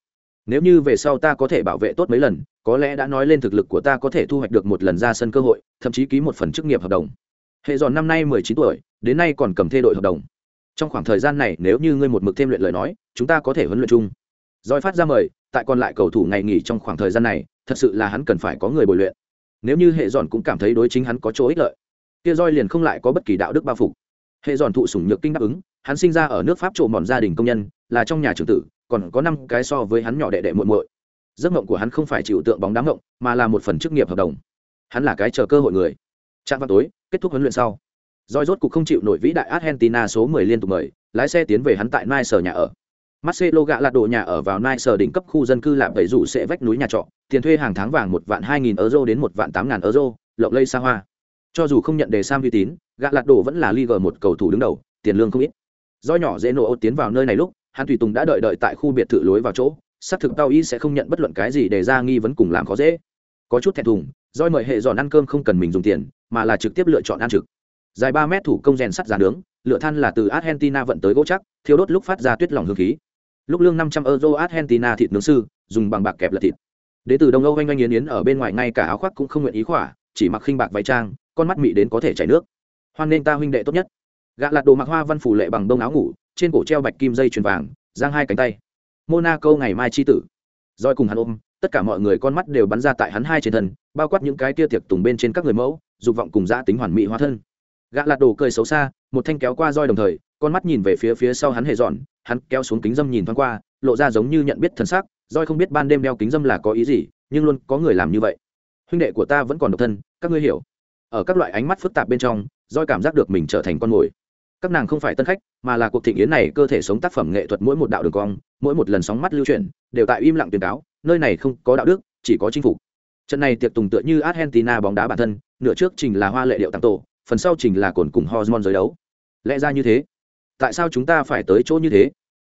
Nếu như về sau ta có thể bảo vệ tốt mấy lần, có lẽ đã nói lên thực lực của ta có thể thu hoạch được một lần ra sân cơ hội, thậm chí ký một phần chức nghiệp hợp đồng. Hệ giòn năm nay mười chín tuổi, đến nay còn cầm thê đội hợp đồng trong khoảng thời gian này, nếu như ngươi một mực thêm luyện lời nói, chúng ta có thể huấn luyện chung. Roi phát ra mời, tại còn lại cầu thủ ngày nghỉ trong khoảng thời gian này, thật sự là hắn cần phải có người bồi luyện. Nếu như hệ giòn cũng cảm thấy đối chính hắn có chỗ ích lợi, kia roi liền không lại có bất kỳ đạo đức bao phục hệ giòn thụ sủng nhược kinh đáp ứng, hắn sinh ra ở nước pháp trộm mòn gia đình công nhân, là trong nhà trưởng tử, còn có năm cái so với hắn nhỏ đệ đệ muội muội. Giấc mộng của hắn không phải chịu tượng bóng đá mộng, mà là một phần chức nghiệp hợp đồng. Hắn là cái chờ cơ hội người. Trạng vào tối, kết thúc huấn luyện sau roi rốt cục không chịu nổi vĩ đại argentina số 10 liên tục mời lái xe tiến về hắn tại nai sở nhà ở Marcelo gạ lạt đồ nhà ở vào Nai sở đỉnh cấp khu dân cư lạm tẩy rủ sẽ vách núi nhà trọ, tiền thuê hàng tháng vàng một vạn hai nghìn euro đến một vạn tám ngàn euro, lộng lây xa hoa. Cho dù không nhận đề Sam uy tín, gạ lạt đồ vẫn là Liga một cầu thủ đứng đầu, tiền lương không ít. Do nhỏ dễ nổ tiến vào nơi này lúc, hắn tùy tùng đã đợi đợi tại khu biệt thự lối vào chỗ, xác thực tao ý sẽ không nhận bất luận cái gì để ra nghi vấn cùng làm khó dễ. Có chút thẹn thùng, Doi mời hệ giòn ăn cơm không cần mình dùng tiền, mà là trực tiếp lựa chọn ăn trực. Dài ba mét thủ công rèn sắt giàn nướng, lửa than là từ Argentina vận tới gỗ chắc, thiêu đốt lúc phát ra tuyết lỏng hương khí. Lúc lương năm trăm euro argentina thịt nướng sư dùng bằng bạc kẹp là thịt. Đến từ đông âu oanh oanh yến yến ở bên ngoài ngay cả áo khoác cũng không nguyện ý khỏa chỉ mặc khinh bạc váy trang con mắt mị đến có thể chảy nước. Hoan nên ta huynh đệ tốt nhất. Gạ lạt đồ mặc hoa văn phủ lệ bằng đông áo ngủ trên cổ treo bạch kim dây chuyền vàng giang hai cánh tay. Monaco ngày mai chi tử. Roi cùng hắn ôm tất cả mọi người con mắt đều bắn ra tại hắn hai trên thân bao quát những cái tia tiệc tùng bên trên các người mẫu dục vọng cùng giã tính hoàn mỹ hóa thân gã lạt đồ cười xấu xa, một thanh kéo qua roi đồng thời, con mắt nhìn về phía phía sau hắn hề dọn, hắn kéo xuống kính dâm nhìn thoáng qua, lộ ra giống như nhận biết thần sắc, roi không biết ban đêm đeo kính dâm là có ý gì, nhưng luôn có người làm như vậy. Huynh đệ của ta vẫn còn độc thân, các ngươi hiểu. Ở các loại ánh mắt phức tạp bên trong, roi cảm giác được mình trở thành con mồi. Các nàng không phải tân khách, mà là cuộc thịnh yến này cơ thể sống tác phẩm nghệ thuật mỗi một đạo đường cong, mỗi một lần sóng mắt lưu truyền đều tại im lặng tuyên cáo, nơi này không có đạo đức, chỉ có chinh phục. Trận này tiệc tùng tựa như argentina bóng đá bản thân, nửa trước trình là hoa lệ điệu tặng tổ phần sau trình là cồn cùng hormone giới đấu. Lẽ ra như thế. Tại sao chúng ta phải tới chỗ như thế?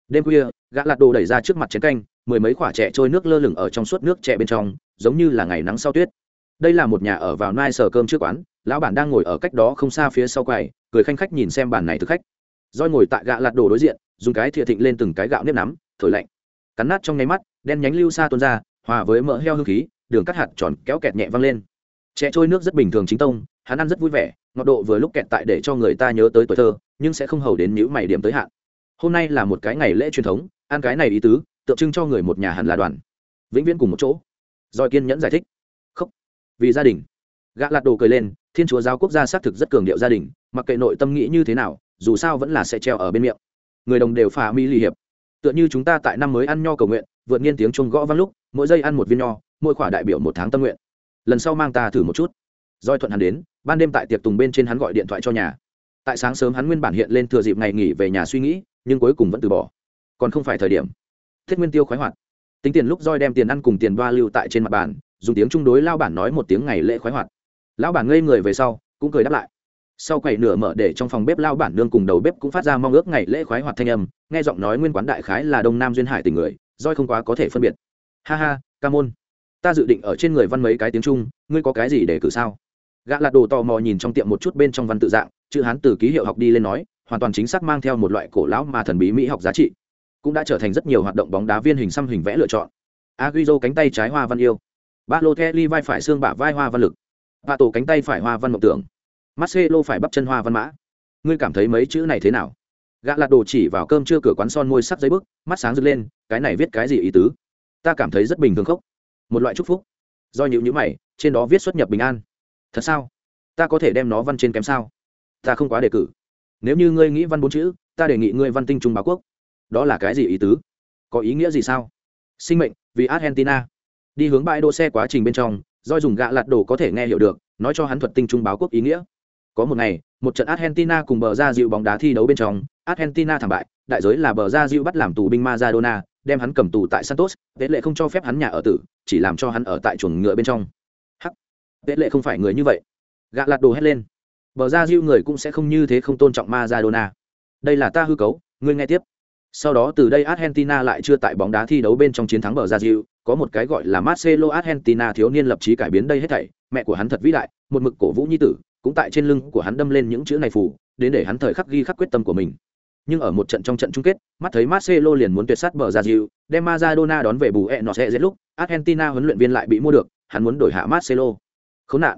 Đêm khuya, gã lạt đồ đẩy ra trước mặt chén canh, mười mấy quả trẻ trôi nước lơ lửng ở trong suốt nước trẻ bên trong, giống như là ngày nắng sau tuyết. Đây là một nhà ở vào nai sờ cơm trước quán, lão bản đang ngồi ở cách đó không xa phía sau quầy, cười khanh khách nhìn xem bàn này thực khách. Roi ngồi tại gã lạt đồ đối diện, dùng cái thìa thịnh lên từng cái gạo nếp nắm, thổi lạnh. Cắn nát trong nháy mắt, đen nhánh lưu xa tuôn ra, hòa với mỡ heo hương khí, đường cắt hạt tròn kéo kẹt nhẹ văng lên. Trẻ trôi nước rất bình thường chính tông hắn ăn rất vui vẻ, ngọt độ vừa lúc kẹt tại để cho người ta nhớ tới tuổi thơ, nhưng sẽ không hầu đến những mày điểm tới hạn. Hôm nay là một cái ngày lễ truyền thống, ăn cái này ý tứ, tượng trưng cho người một nhà hẳn là đoàn. Vĩnh viễn cùng một chỗ. Doi kiên nhẫn giải thích. Khóc. Vì gia đình. Gã lạt đồ cười lên, thiên chúa giáo quốc gia xác thực rất cường điệu gia đình, mặc kệ nội tâm nghĩ như thế nào, dù sao vẫn là sẽ treo ở bên miệng. Người đồng đều phà mi ly hiệp. Tựa như chúng ta tại năm mới ăn nho cầu nguyện, vượt nghiên tiếng chuông gõ văn lúc, mỗi giây ăn một viên nho, mỗi khỏa đại biểu một tháng tâm nguyện. Lần sau mang ta thử một chút. Doi thuận hắn đến ban đêm tại tiệc tùng bên trên hắn gọi điện thoại cho nhà. Tại sáng sớm hắn nguyên bản hiện lên thừa dịp ngày nghỉ về nhà suy nghĩ, nhưng cuối cùng vẫn từ bỏ. Còn không phải thời điểm. Thiết nguyên tiêu khoái hoạt. Tính tiền lúc roi đem tiền ăn cùng tiền đoa lưu tại trên mặt bàn, dùng tiếng trung đối lao bản nói một tiếng ngày lễ khoái hoạt. Lão bản ngây người về sau, cũng cười đáp lại. Sau quầy nửa mở để trong phòng bếp lao bản nương cùng đầu bếp cũng phát ra mong ước ngày lễ khoái hoạt thanh âm, nghe giọng nói nguyên quán đại khái là đông nam duyên hải tình người, roi không quá có thể phân biệt. Ha ha, ca môn. Ta dự định ở trên người văn mấy cái tiếng trung, ngươi có cái gì để cử sao? Gã lạt đồ tò mò nhìn trong tiệm một chút bên trong văn tự dạng, chữ hán từ ký hiệu học đi lên nói, hoàn toàn chính xác mang theo một loại cổ lão mà thần bí mỹ học giá trị. Cũng đã trở thành rất nhiều hoạt động bóng đá viên hình xăm hình vẽ lựa chọn. Aguizo cánh tay trái hoa văn yêu. Ba lô kelly vai phải xương bả vai hoa văn lực. Và tổ cánh tay phải hoa văn mộng tưởng. Marcelo phải bắp chân hoa văn mã. Ngươi cảm thấy mấy chữ này thế nào? Gã lạt đồ chỉ vào cơm chưa cửa quán son môi sắc giấy bức, mắt sáng rực lên, cái này viết cái gì ý tứ? Ta cảm thấy rất bình thường khốc. Một loại chúc phúc. Do nhịu nhữ mày, trên đó viết xuất nhập bình an thật sao? Ta có thể đem nó văn trên kém sao? Ta không quá đề cử. Nếu như ngươi nghĩ văn bốn chữ, ta đề nghị ngươi văn tinh trung báo quốc. Đó là cái gì ý tứ? Có ý nghĩa gì sao? Sinh mệnh, vì argentina. Đi hướng bãi đỗ xe quá trình bên trong doi dùng gạ lạt đồ có thể nghe hiểu được, nói cho hắn thuật tinh trung báo quốc ý nghĩa. Có một ngày, một trận argentina cùng bờ ra dịu bóng đá thi đấu bên trong, argentina thảm bại, đại giới là bờ ra dịu bắt làm tù binh maradona, đem hắn cầm tù tại santos tế lệ không cho phép hắn nhà ở tử, chỉ làm cho hắn ở tại chuồng ngựa bên trong hắc lệ không phải người như vậy. Gạ lạt đồ hét lên. Bờ ra diêu người cũng sẽ không như thế không tôn trọng maradona. Đây là ta hư cấu ngươi nghe tiếp. Sau đó từ đây argentina lại chưa tại bóng đá thi đấu bên trong chiến thắng bờ ra diêu có một cái gọi là marcelo argentina thiếu niên lập chí cải biến đây hết thảy mẹ của hắn thật vĩ đại một mực cổ vũ nhi tử cũng tại trên lưng của hắn đâm lên những chữ này phù đến để hắn thời khắc ghi khắc quyết tâm của mình. Nhưng ở một trận trong trận chung kết mắt thấy marcelo liền muốn tuyệt sát bờ ra diu, đem maradona đón về bù e nó sẽ lúc argentina huấn luyện viên lại bị mua được hắn muốn đổi hạ marcelo khốn nạn.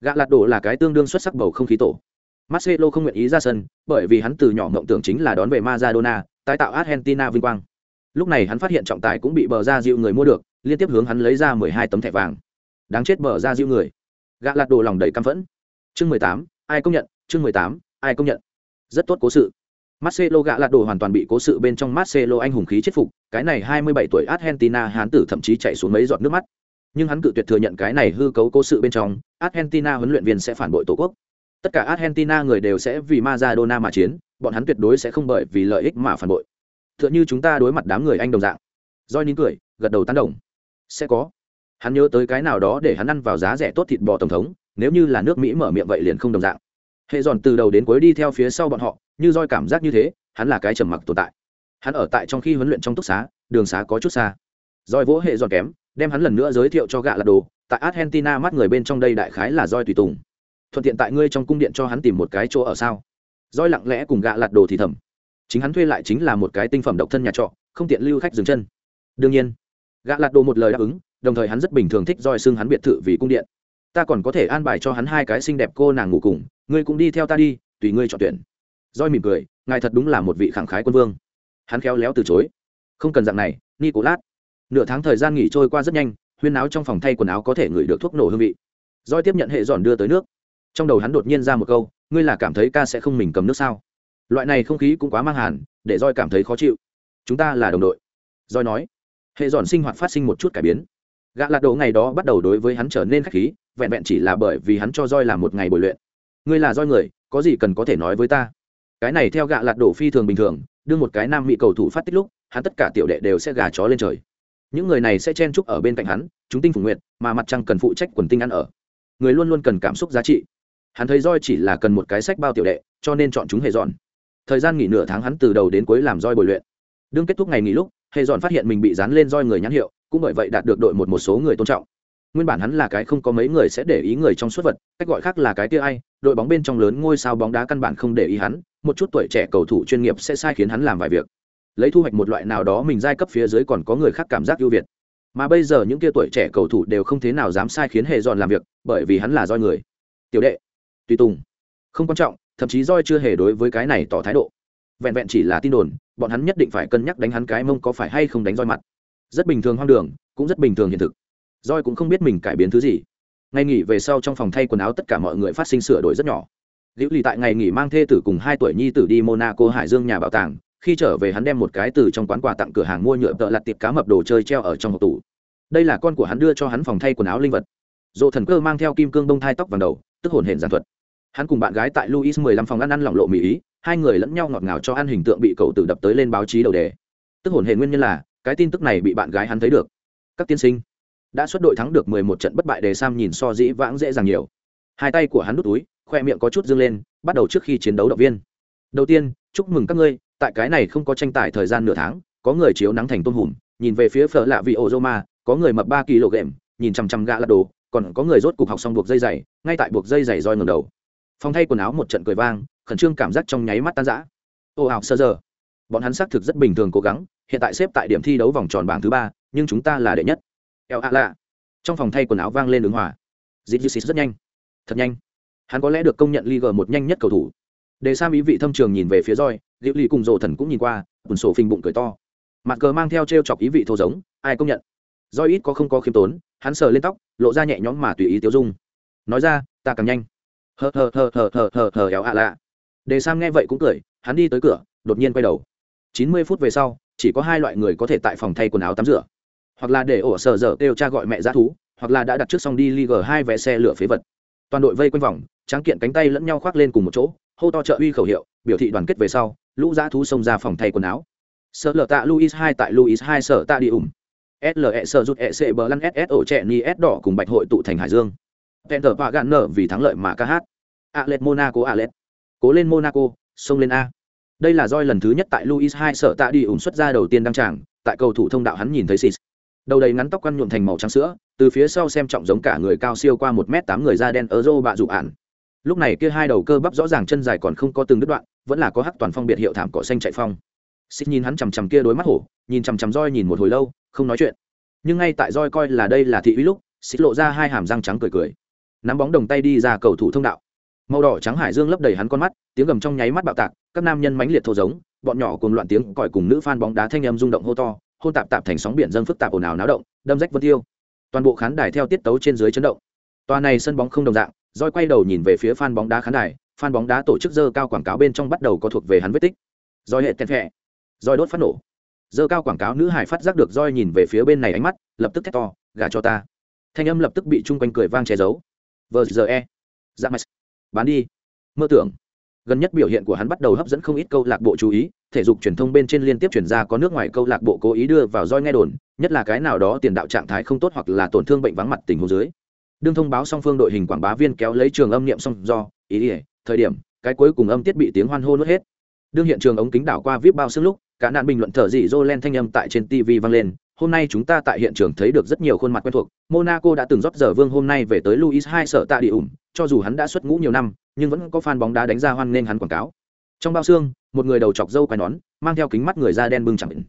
Gạ lạt đổ là cái tương đương xuất sắc bầu không khí tổ. Marcelo không nguyện ý ra sân bởi vì hắn từ nhỏ mộng tưởng chính là đón về maradona tái tạo argentina vinh quang. Lúc này hắn phát hiện trọng tài cũng bị bờ ra dịu người mua được liên tiếp hướng hắn lấy ra mười hai tấm thẻ vàng. Đáng chết bờ ra dịu người. Gạ lạt đổ lòng đầy căm phẫn. Chương mười tám ai công nhận? Chương mười tám ai công nhận? Rất tốt cố sự. Marcelo gạ lạt đồ hoàn toàn bị cố sự bên trong Marcelo anh hùng khí chết phục, cái này 27 tuổi Argentina hán tử thậm chí chạy xuống mấy giọt nước mắt. Nhưng hắn cự tuyệt thừa nhận cái này hư cấu cố sự bên trong, Argentina huấn luyện viên sẽ phản bội tổ quốc. Tất cả Argentina người đều sẽ vì Maradona mà chiến, bọn hắn tuyệt đối sẽ không bởi vì lợi ích mà phản bội. Tựa như chúng ta đối mặt đám người anh đồng dạng. doi nín cười, gật đầu tán đồng. Sẽ có. Hắn nhớ tới cái nào đó để hắn ăn vào giá rẻ tốt thịt bò tổng thống, nếu như là nước Mỹ mở miệng vậy liền không đồng dạng. Hệ giòn từ đầu đến cuối đi theo phía sau bọn họ, như roi cảm giác như thế hắn là cái trầm mặc tồn tại hắn ở tại trong khi huấn luyện trong túc xá đường xá có chút xa roi vỗ hệ giòn kém đem hắn lần nữa giới thiệu cho gạ là đồ, tại argentina mắt người bên trong đây đại khái là roi tùy tùng. Thuận tiện tại ngươi trong cung điện cho hắn tìm một cái chỗ ở sao? Roi lặng lẽ cùng gạ lạt đồ thì thầm. Chính hắn thuê lại chính là một cái tinh phẩm độc thân nhà trọ, không tiện lưu khách dừng chân. Đương nhiên, gạ lạt đồ một lời đáp ứng, đồng thời hắn rất bình thường thích roi xưng hắn biệt thự vì cung điện. Ta còn có thể an bài cho hắn hai cái xinh đẹp cô nàng ngủ cùng, ngươi cũng đi theo ta đi, tùy ngươi chọn tuyển. Roi mỉm cười, ngài thật đúng là một vị khẳng khái quân vương. Hắn khéo léo từ chối. Không cần dạng này, nicolas nửa tháng thời gian nghỉ trôi qua rất nhanh, huyên áo trong phòng thay quần áo có thể ngửi được thuốc nổ hương vị. Roi tiếp nhận hệ giòn đưa tới nước. Trong đầu hắn đột nhiên ra một câu, ngươi là cảm thấy ca sẽ không mình cầm nước sao? Loại này không khí cũng quá mang hàn, để roi cảm thấy khó chịu. Chúng ta là đồng đội. Roi nói. Hệ giòn sinh hoạt phát sinh một chút cải biến. Gã lạt đồ ngày đó bắt đầu đối với hắn trở nên khách khí, vẹn vẹn chỉ là bởi vì hắn cho roi làm một ngày bồi luyện. Ngươi là roi người, có gì cần có thể nói với ta? Cái này theo gạ lạt đổ phi thường bình thường, đương một cái nam mỹ cầu thủ phát tích lúc, hắn tất cả tiểu đệ đều sẽ gà chó lên trời những người này sẽ chen chúc ở bên cạnh hắn, chúng tinh phủ nguyện mà mặt trăng cần phụ trách quần tinh ăn ở. Người luôn luôn cần cảm xúc giá trị. Hắn thấy roi chỉ là cần một cái sách bao tiểu đệ, cho nên chọn chúng hề dọn. Thời gian nghỉ nửa tháng hắn từ đầu đến cuối làm roi bồi luyện. Đương kết thúc ngày nghỉ lúc, hề dọn phát hiện mình bị dán lên roi người nhãn hiệu, cũng bởi vậy đạt được đội một một số người tôn trọng. Nguyên bản hắn là cái không có mấy người sẽ để ý người trong suốt vật, cách gọi khác là cái tia ai, đội bóng bên trong lớn ngôi sao bóng đá căn bản không để ý hắn, một chút tuổi trẻ cầu thủ chuyên nghiệp sẽ sai khiến hắn làm vài việc lấy thu hoạch một loại nào đó mình giai cấp phía dưới còn có người khác cảm giác ưu việt. Mà bây giờ những kia tuổi trẻ cầu thủ đều không thế nào dám sai khiến hề dọn làm việc, bởi vì hắn là roi người. Tiểu đệ, tùy tùng. Không quan trọng, thậm chí roi chưa hề đối với cái này tỏ thái độ. Vẹn vẹn chỉ là tin đồn, bọn hắn nhất định phải cân nhắc đánh hắn cái mông có phải hay không đánh roi mặt. Rất bình thường hoang đường, cũng rất bình thường hiện thực. Roi cũng không biết mình cải biến thứ gì. Ngày nghỉ về sau trong phòng thay quần áo tất cả mọi người phát sinh sửa đổi rất nhỏ. Liễu lì tại ngày nghỉ mang thê tử cùng hai tuổi nhi tử đi monaco hải dương nhà bảo tàng khi trở về hắn đem một cái từ trong quán quà tặng cửa hàng mua nhựa tợ lặt tiệp cá mập đồ chơi treo ở trong hộp tủ. Đây là con của hắn đưa cho hắn phòng thay quần áo linh vật. Dỗ thần cơ mang theo kim cương bông thai tóc vàng đầu, tức hồn hển giản thuật. Hắn cùng bạn gái tại luis mười lăm phòng ăn ăn lỏng lộ mỹ ý, hai người lẫn nhau ngọt ngào cho ăn hình tượng bị cậu tử đập tới lên báo chí đầu đề. Tức hồn hển nguyên nhân là, cái tin tức này bị bạn gái hắn thấy được. Các tiên sinh, đã xuất đội thắng được mười một trận bất bại đề sam nhìn so dĩ vãng dễ dàng nhiều. Hai tay của hắn đút túi, khoe miệng có chút dương lên, bắt đầu trước khi chiến đấu động viên. Đầu tiên, chúc mừng các ngươi tại cái này không có tranh tài thời gian nửa tháng, có người chiếu nắng thành tôm hùm, nhìn về phía phở lạ vị ô roma có người mập ba kg, nhìn chằm chằm gã lật đồ, còn có người rốt cục học xong buộc dây dày ngay tại buộc dây dày roi ngầm đầu. Phong thay quần áo một trận cười vang, khẩn trương cảm giác trong nháy mắt tan rã. Ô ảo sơ giờ. Bọn hắn xác thực rất bình thường cố gắng, hiện tại xếp tại điểm thi đấu vòng tròn bảng thứ ba, nhưng chúng ta là đệ nhất. Eo a lạ. Trong phòng thay quần áo vang lên ứng hòa. Dịp dịp rất nhanh. Thật nhanh. Hắn có lẽ được công nhận Liga một nhanh nhất cầu thủ. Để sam ý vị thâm trường nhìn về phía roi liễu ly cùng rộ thần cũng nhìn qua bùn sổ phình bụng cười to. Mặt cờ mang theo t r e o chọc ý vị thô giống, ai công nhận? Roi ít có không có khiêm tốn, hắn sờ lên tóc, lộ ra nhẹ nhõm mà tùy ý tiêu dung. Nói ra, ta càng nhanh. Hờ hờ hờ hờ hờ hờ hờ, éo ạ lạ. Đề sam nghe vậy cũng cười, hắn đi tới cửa, đột nhiên quay đầu. Chín mươi phút về sau, chỉ có hai loại người có thể tại phòng thay quần áo tắm rửa. Hoặc là để ổ sở dở kêu cha gọi mẹ giá thú, hoặc là đã đặt trước xong đi liga hai vé xe lửa phế vật. Toàn đội vây quanh vòng, tráng kiện cánh tay lẫn nhau khoác lên cùng một chỗ, hô to trợ uy khẩu hiệu, biểu thị đoàn kết về sau lũ dã thú xông ra phòng thay quần áo sợ lở tạ luis hai tại luis hai sở tạ đi ủng SLE sở rút EC bờ lăn SS ổ trẻ ni S đỏ cùng bạch hội tụ thành Hải Dương. Penter và gạn nở vì thắng lợi mà ca hát. Alet Monaco Alet. Cố lên Monaco, xông lên A. Đây là roi lần thứ nhất tại Luis 2 sở tạ đi ủng xuất ra đầu tiên đăng tràng, tại cầu thủ thông đạo hắn nhìn thấy Sis đầu đầy ngắn tóc quăn nhuộm thành màu trắng sữa từ phía sau xem trọng giống cả người cao siêu qua một m tám người da đen ở bạ dụ ản. lúc này kia hai đầu cơ bắp rõ ràng chân dài còn không có từng đứt đoạn vẫn là có hắc toàn phong biệt hiệu thảm cỏ xanh chạy phong. Xích nhìn hắn chằm chằm kia đối mắt hổ, nhìn chằm chằm roi nhìn một hồi lâu, không nói chuyện. Nhưng ngay tại roi coi là đây là thị uy lúc, xích lộ ra hai hàm răng trắng cười cười. Nắm bóng đồng tay đi ra cầu thủ thông đạo. Màu đỏ trắng hải dương lấp đầy hắn con mắt, tiếng gầm trong nháy mắt bạo tạc, các nam nhân mãnh liệt thô giống, bọn nhỏ cùng loạn tiếng còi cùng nữ fan bóng đá thanh âm rung động hô to, hôn tạp tạp thành sóng biển dâng phức tạp ồn ào náo động, đâm rách vân tiêu. Toàn bộ khán đài theo tiết tấu trên dưới chấn động. Tòa này sân bóng không đồng dạng, roi quay đầu nhìn về phía fan bóng đá khán đài fan bóng đá tổ chức dơ cao quảng cáo bên trong bắt đầu có thuộc về hắn vết tích. Roi hệ tèn phẹ roi đốt phát nổ. Dơ cao quảng cáo nữ hải phát giác được roi nhìn về phía bên này ánh mắt, lập tức thét to, gả cho ta. Thanh âm lập tức bị chung quanh cười vang che giấu. Vờ giờ e. Dạ bán đi. Mơ tưởng. Gần nhất biểu hiện của hắn bắt đầu hấp dẫn không ít câu lạc bộ chú ý, thể dục truyền thông bên trên liên tiếp chuyển ra có nước ngoài câu lạc bộ cố ý đưa vào roi nghe đồn, nhất là cái nào đó tiền đạo trạng thái không tốt hoặc là tổn thương bệnh vắng mặt tình huống dưới. Đương thông báo song phương đội hình quảng bá viên kéo lấy trường âm niệm xong do, ý ỉa thời điểm cái cuối cùng âm tiết bị tiếng hoan hô nuốt hết đương hiện trường ống kính đảo qua vip bao xương lúc cả nạn bình luận thở dị dô len thanh âm tại trên tv vang lên hôm nay chúng ta tại hiện trường thấy được rất nhiều khuôn mặt quen thuộc monaco đã từng rót giờ vương hôm nay về tới luis hai sở tạ đi ủng cho dù hắn đã xuất ngũ nhiều năm nhưng vẫn có fan bóng đá đánh ra hoan nên hắn quảng cáo trong bao xương một người đầu chọc dâu quai nón mang theo kính mắt người da đen bưng chẳng định.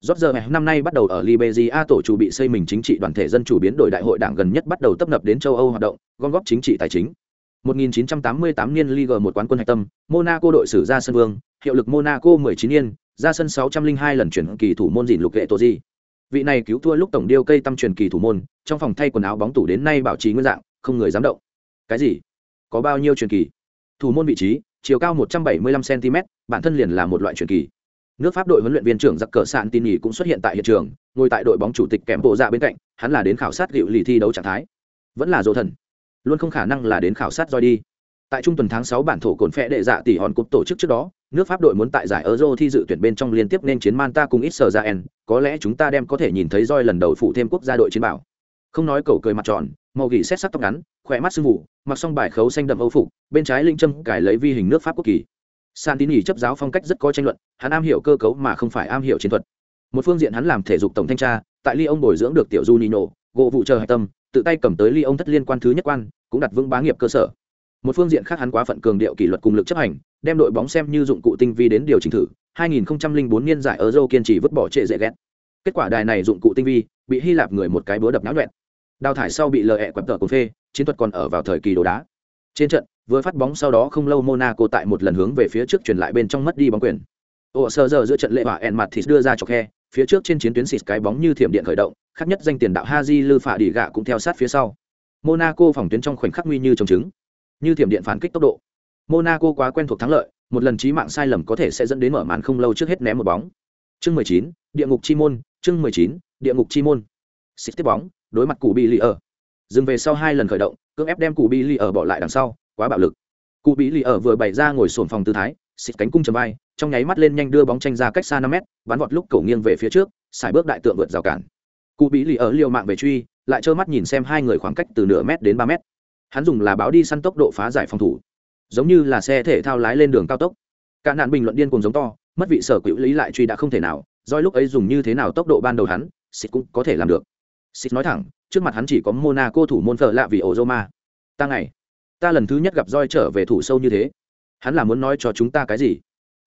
Rót giờ năm nay bắt đầu ở Liberia tổ chủ bị xây mình chính trị đoàn thể dân chủ biến đổi đại hội đảng gần nhất bắt đầu tập nập đến châu Âu hoạt động, gom góp chính trị tài chính. 1988 niên Ligue một quán quân hạch tâm, Monaco đội sử ra sân vương, hiệu lực Monaco 19 niên, ra sân 602 lần chuyển kỳ thủ môn dịn lục lệ tổ gì. Vị này cứu thua lúc tổng điêu cây tâm chuyển kỳ thủ môn, trong phòng thay quần áo bóng tủ đến nay bảo trì nguyên dạng, không người dám động. Cái gì? Có bao nhiêu chuyển kỳ? Thủ môn vị trí, chiều cao 175 cm, bản thân liền là một loại chuyển kỳ. Nước Pháp đội huấn luyện viên trưởng giặc cờ sạn tin nhỉ cũng xuất hiện tại hiện trường, ngồi tại đội bóng chủ tịch kèm bộ dạ bên cạnh, hắn là đến khảo sát liệu lì thi đấu trạng thái. Vẫn là dỗ thần luôn không khả năng là đến khảo sát roi đi. Tại trung tuần tháng sáu bản thổ cồn phệ đệ dạ tỷ hòn cục tổ chức trước đó, nước pháp đội muốn tại giải euro thi dự tuyển bên trong liên tiếp nên chiến manta cùng ít sờ ra en có lẽ chúng ta đem có thể nhìn thấy roi lần đầu phụ thêm quốc gia đội chiến bảo. Không nói cầu cười mặt tròn, màu gỉ xét sắc tóc ngắn, khỏe mắt sưng vụ mặc xong bài khấu xanh đậm âu phục, bên trái linh châm cải lấy vi hình nước pháp quốc kỳ. San tín nhỉ chấp giáo phong cách rất có tranh luận, hắn am hiểu cơ cấu mà không phải am hiểu chiến thuật. Một phương diện hắn làm thể dục tổng thanh tra, tại ly ông bồi dưỡng được tiểu du nino gỗ vụ chờ hạch tâm, tự tay cầm tới ly ông thất liên quan thứ nhất quan cũng đặt vững bá nghiệp cơ sở. Một phương diện khác hắn quá phận cường điệu kỷ luật cùng lực chấp hành, đem đội bóng xem như dụng cụ tinh vi đến điều chỉnh thử 2004 niên giải euro kiên trì vứt bỏ trệ dễ ghét. Kết quả đài này dụng cụ tinh vi, bị hy lạp người một cái búa đập náo nhuẹn đào thải sau bị lờ hẹ quẹp tờ cồn phê, chiến thuật còn ở vào thời kỳ đồ đá. Trên trận, vừa phát bóng sau đó không lâu monaco tại một lần hướng về phía trước chuyển lại bên trong mất đi bóng quyền. Ồ sơ giờ giữa trận lệ và en mặt thì đưa ra chọc khe, phía trước trên chiến tuyến xịt cái bóng như thiểm điện khởi động, khác nhất danh tiền đạo haji lư phạ đi gạ cũng theo sát phía sau monaco phòng tuyến trong khoảnh khắc nguy như trồng trứng. Như thiểm điện phản kích tốc độ. Monaco quá quen thuộc thắng lợi một lần chí mạng sai lầm có thể sẽ dẫn đến mở màn không lâu trước hết ném một bóng. Chương 19, địa ngục chi môn chương 19, địa ngục chi môn. Xịt tiếp bóng đối mặt cụ bị lì ở. Dừng về sau hai lần khởi động cưỡng ép đem cụ bị lì ở bỏ lại đằng sau quá bạo lực. Cụ bị lì ở vừa bày ra ngồi xổm phòng tư thái xịt cánh cung chầm vai trong nháy mắt lên nhanh đưa bóng tranh ra cách xa năm mét bắn vọt lúc cổ nghiêng về phía trước xài bước đại tượng vượt rào cản. Cụ bị lì ở liều mạng về truy lại trơ mắt nhìn xem hai người khoảng cách từ nửa mét đến ba mét. Hắn dùng là báo đi săn tốc độ phá giải phòng thủ, giống như là xe thể thao lái lên đường cao tốc. Cả nạn bình luận điên cùng giống to, mất vị sở quỹ lý lại truy đã không thể nào doi lúc ấy dùng như thế nào tốc độ ban đầu hắn xịt cũng có thể làm được. Xịt nói thẳng, trước mặt hắn chỉ có monaco thủ môn phở lạ vì ổ roma ta ngày, ta lần thứ nhất gặp roi trở về thủ sâu như thế. Hắn là muốn nói cho chúng ta cái gì?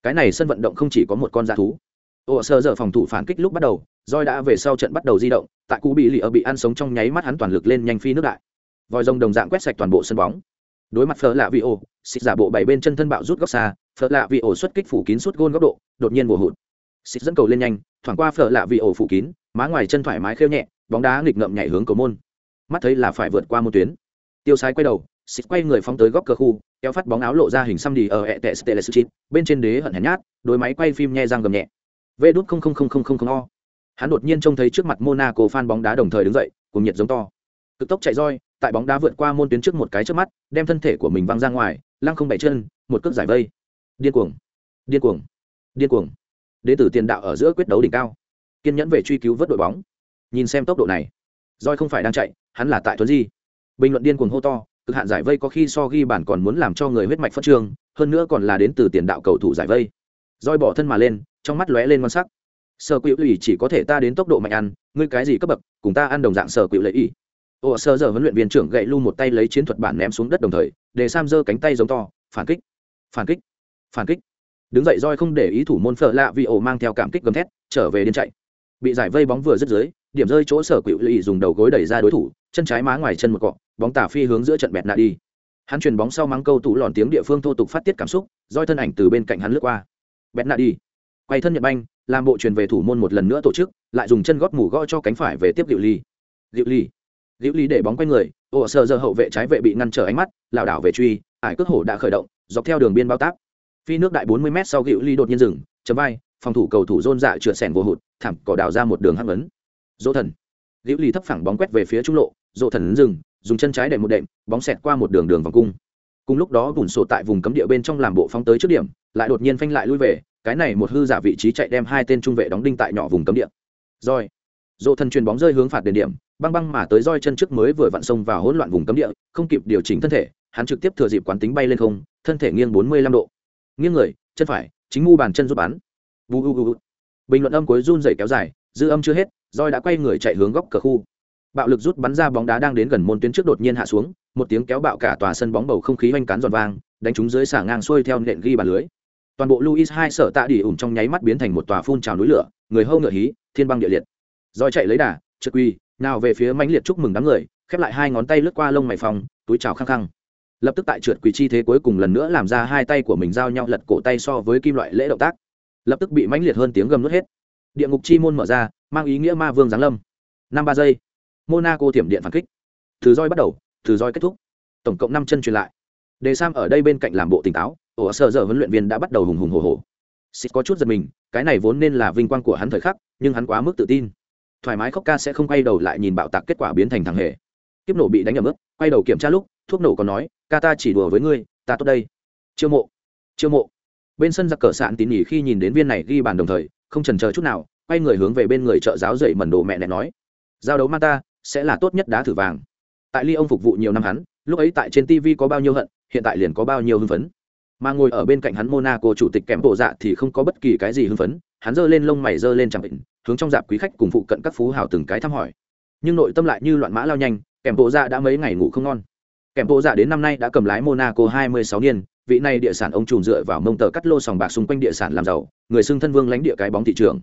Cái này sân vận động không chỉ có một con da thú. Ồ sơ giờ phòng thủ phản kích lúc bắt đầu roi đã về sau trận bắt đầu di động, tại cú bị lì ở bị ăn sống trong nháy mắt hắn toàn lực lên nhanh phi nước đại. Vòi rồng đồng dạng quét sạch toàn bộ sân bóng. Đối mặt phở lạ vị ổ, xịt giả bộ bảy bên chân thân bạo rút góc xa, phở lạ vị ổ xuất kích phủ kín suốt gôn góc độ, đột nhiên mùa hụt. Xịt dẫn cầu lên nhanh, thoảng qua phở lạ vị ổ phủ kín, má ngoài chân thoải mái khêu nhẹ, bóng đá nghịch ngợm nhảy hướng cầu môn. Mắt thấy là phải vượt qua một tuyến. Tiêu sái quay đầu, xịt quay người phóng tới góc cờ khu, kéo phát bóng áo lộ ra hình xăm đi ở ẹ tệ stele bên trên đế hận hèn nhát đôi máy quay phim nhe răng gầm nhẹ. Vê đút không không không không không không o hắn đột nhiên trông thấy trước mặt monaco fan bóng đá đồng thời đứng dậy, cùng nhiệt giống to. Cực tốc chạy roi, tại bóng đá vượt qua môn tuyến trước một cái trước mắt, đem thân thể của mình văng ra ngoài, lăng không bảy chân, một cước giải vây. Điên cuồng điên cuồng điên cuồng. Đến từ tiền đạo ở giữa quyết đấu đỉnh cao. Kiên nhẫn về truy cứu vớt đội bóng. Nhìn xem tốc độ này. Roi không phải đang chạy, hắn là tại tuấn di. Bình luận điên cuồng hô to, cực hạn giải vây có khi so ghi bản còn muốn làm cho người huyết mạch phát trương, hơn nữa còn là đến từ tiền đạo cầu thủ giải vây. Roi bỏ thân mà lên, trong mắt lóe lên ngon sắc sở quỹ lì chỉ có thể ta đến tốc độ mạnh ăn, ngươi cái gì cấp bậc, cùng ta ăn đồng dạng sở quỷ lệ y. Ồ sơ giờ huấn luyện viên trưởng gậy lu một tay lấy chiến thuật bản ném xuống đất đồng thời, để sam giơ cánh tay giống to, phản kích phản kích phản kích. Đứng dậy roi không để ý thủ môn phở lạ vì ổ mang theo cảm kích gầm thét, trở về điên chạy. Bị giải vây bóng vừa dứt dưới, điểm rơi chỗ sở quỹ lì dùng đầu gối đẩy ra đối thủ, chân trái má ngoài chân một cọ, bóng tả phi hướng giữa trận bẹt nạ đi. Hắn chuyền bóng sau mắng câu tủ lòn tiếng địa phương thô tục phát tiết cảm xúc, roi thân ảnh từ bên cạnh hắn lướt qua. Bẹt nạ đi. Quay thân nhận banh làm bộ truyền về thủ môn một lần nữa tổ chức, lại dùng chân gót mù gõ cho cánh phải về tiếp liệu ly. Liệu ly. Liệu ly để bóng quay người ổ sờ giờ hậu vệ trái vệ bị ngăn trở ánh mắt, lảo đảo về truy, ải cước hổ đã khởi động, dọc theo đường biên bao tác phi nước đại bốn mươi m sau liệu ly đột nhiên dừng, chấm vai, phòng thủ cầu thủ rôn dạ trượt sẻn vô hụt, thảm cỏ đào ra một đường hắc ấn. Dỗ thần. Liệu ly thấp phẳng bóng quét về phía trung lộ, dỗ thần dừng, dùng chân trái đệm một đệm, bóng xẹt qua một đường đường vòng cung. Cùng lúc đó bùn sổ tại vùng cấm địa bên trong làm bộ phóng tới trước điểm lại đột nhiên phanh lại lui về, cái này một hư giả vị trí chạy đem hai tên trung vệ đóng đinh tại nhỏ vùng cấm địa. Roi dỗ thần truyền bóng rơi hướng phạt đền điểm, băng băng mà tới roi chân trước mới vừa vặn sông vào hỗn loạn vùng cấm địa, không kịp điều chỉnh thân thể, hắn trực tiếp thừa dịp quán tính bay lên không, thân thể nghiêng bốn mươi lăm độ. Nghiêng người, chân phải, chính mu bàn chân giúp bắn. Bu bình luận âm cuối run dày kéo dài, dư âm chưa hết, roi đã quay người chạy hướng góc cờ khu. Bạo lực rút bắn ra bóng đá đang đến gần môn tuyến trước đột nhiên hạ xuống, một tiếng kéo bạo cả tòa sân bóng bầu không khí oanh cán giòn vang, đánh trúng dưới xả ngang xuôi theo nện ghi bàn lưới toàn bộ luis hai sở tạ đi ủng trong nháy mắt biến thành một tòa phun trào núi lửa, người hâu ngựa hí, thiên băng địa liệt. Roi chạy lấy đà, trượt quy nào về phía mãnh liệt chúc mừng đám người, khép lại hai ngón tay lướt qua lông mày phòng túi trào khăng khăng. Lập tức tại trượt quỳ chi thế cuối cùng lần nữa làm ra hai tay của mình giao nhau lật cổ tay so với kim loại lễ động tác. Lập tức bị mãnh liệt hơn tiếng gầm nuốt hết. Địa ngục chi môn mở ra, mang ý nghĩa ma vương giáng lâm. Năm ba giây, monaco thiểm điện phản kích. Từ roi bắt đầu, từ roi kết thúc. Tổng cộng năm chân truyền lại. Đề sam ở đây bên cạnh làm bộ tỉnh táo ổ sợ giờ huấn luyện viên đã bắt đầu hùng hùng hồ hồ xịt có chút giật mình cái này vốn nên là vinh quang của hắn thời khắc nhưng hắn quá mức tự tin. Thoải mái khóc ca sẽ không quay đầu lại nhìn bạo tạc kết quả biến thành thằng hề. Kiếp nổ bị đánh nhầm mức, quay đầu kiểm tra lúc thuốc nổ còn nói ca ta chỉ đùa với ngươi ta tốt đây. Chiêu mộ chiêu mộ. Bên sân giặc cờ sạn tín nhỉ khi nhìn đến viên này ghi bàn đồng thời không trần chờ chút nào quay người hướng về bên người trợ giáo dậy mẩn đồ mẹ nẹ nói giao đấu manta sẽ là tốt nhất đá thử vàng. Tại ly ông phục vụ nhiều năm hắn lúc ấy tại trên tv có bao nhiêu hận hiện tại liền có bao nhiêu hưng phấn mà ngồi ở bên cạnh hắn monaco chủ tịch kém bộ dạ thì không có bất kỳ cái gì hưng phấn. Hắn giơ lên lông mày, giơ lên chẳng định hướng trong dạp quý khách cùng phụ cận các phú hào từng cái thăm hỏi. Nhưng nội tâm lại như loạn mã lao nhanh, kèm bộ dạ đã mấy ngày ngủ không ngon. Kèm bộ dạ đến năm nay đã cầm lái monaco 26 niên, vị này địa sản ông trùm dựa vào mông tờ cắt lô sòng bạc xung quanh địa sản làm giàu, người xưng thân vương lãnh địa cái bóng thị trường.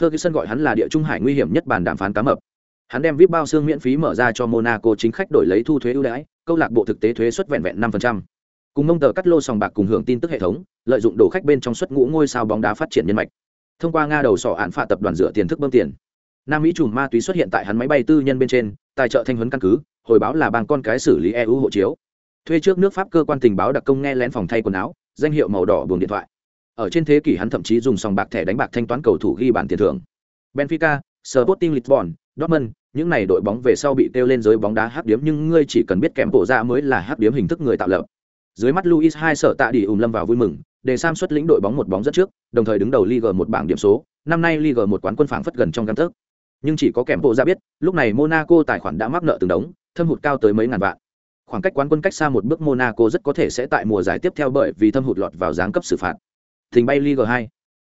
Ferguson gọi hắn là địa trung hải nguy hiểm nhất bàn đàm phán cá mập. Hắn đem vip bao xương miễn phí mở ra cho monaco chính khách đổi lấy thu thuế ưu đãi, câu lạc bộ thực tế thuế suất vẹn vẹn 5% cùng mông tờ cắt lô sòng bạc cùng hưởng tin tức hệ thống, lợi dụng đổ khách bên trong suất ngũ ngôi sao bóng đá phát triển nhân mạch. Thông qua nga đầu sỏ án phạt tập đoàn dựa tiền thức bơm tiền. Nam mỹ chùm ma túy xuất hiện tại hắn máy bay tư nhân bên trên, tài trợ thanh huấn căn cứ, hồi báo là bang con cái xử lý eu hộ chiếu. Thuê trước nước pháp cơ quan tình báo đặc công nghe lén phòng thay quần áo, danh hiệu màu đỏ buồng điện thoại. Ở trên thế kỷ hắn thậm chí dùng sòng bạc thẻ đánh bạc thanh toán cầu thủ ghi bản tiền thưởng. Benfica, sporting lisbon, dortmund, những này đội bóng về sau bị kêu lên giới bóng đá hắc điếm nhưng ngươi chỉ cần biết kèm bộ ra mới là hắc điếm hình thức người tạo lập dưới mắt luis hai sợ tạ đi ùm lâm vào vui mừng, để sam xuất lĩnh đội bóng một bóng rất trước, đồng thời đứng đầu Liga một bảng điểm số. Năm nay Liga một quán quân phảng phất gần trong gang tấc. Nhưng chỉ có kèm bộ ra biết, lúc này monaco tài khoản đã mắc nợ từng đống, thâm hụt cao tới mấy ngàn vạn. Khoảng cách quán quân cách xa một bước monaco rất có thể sẽ tại mùa giải tiếp theo bởi vì thâm hụt lọt vào giáng cấp xử phạt. Thình bay Liga 2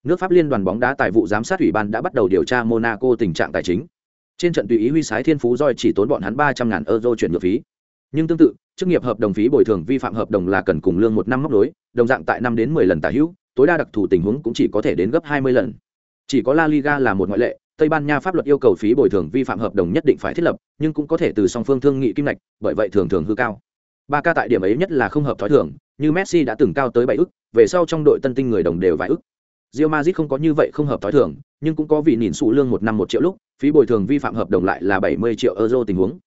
nước pháp liên đoàn bóng đá tài vụ giám sát ủy ban đã bắt đầu điều tra monaco tình trạng tài chính. Trên trận tùy ý huy sái thiên phú roi chỉ tốn bọn hắn ba trăm ngàn euro chuyển nhượng phí. Nhưng tương tự chức nghiệp hợp đồng phí bồi thường vi phạm hợp đồng là cần cùng lương một năm móc đối đồng dạng tại năm đến mười lần tả hữu tối đa đặc thù tình huống cũng chỉ có thể đến gấp hai mươi lần. Chỉ có la liga là một ngoại lệ tây ban nha pháp luật yêu cầu phí bồi thường vi phạm hợp đồng nhất định phải thiết lập nhưng cũng có thể từ song phương thương nghị kim ngạch bởi vậy thường thường hư cao. Ba ca tại điểm ấy nhất là không hợp thói thường như messi đã từng cao tới bảy ức về sau trong đội tân tinh người đồng đều vài ức. Real Madrid không có như vậy không hợp thói thường, nhưng cũng có vị nhìn sụ lương một năm một triệu lúc, phí bồi thường vi phạm hợp đồng lại là 70 triệu euro tình huống.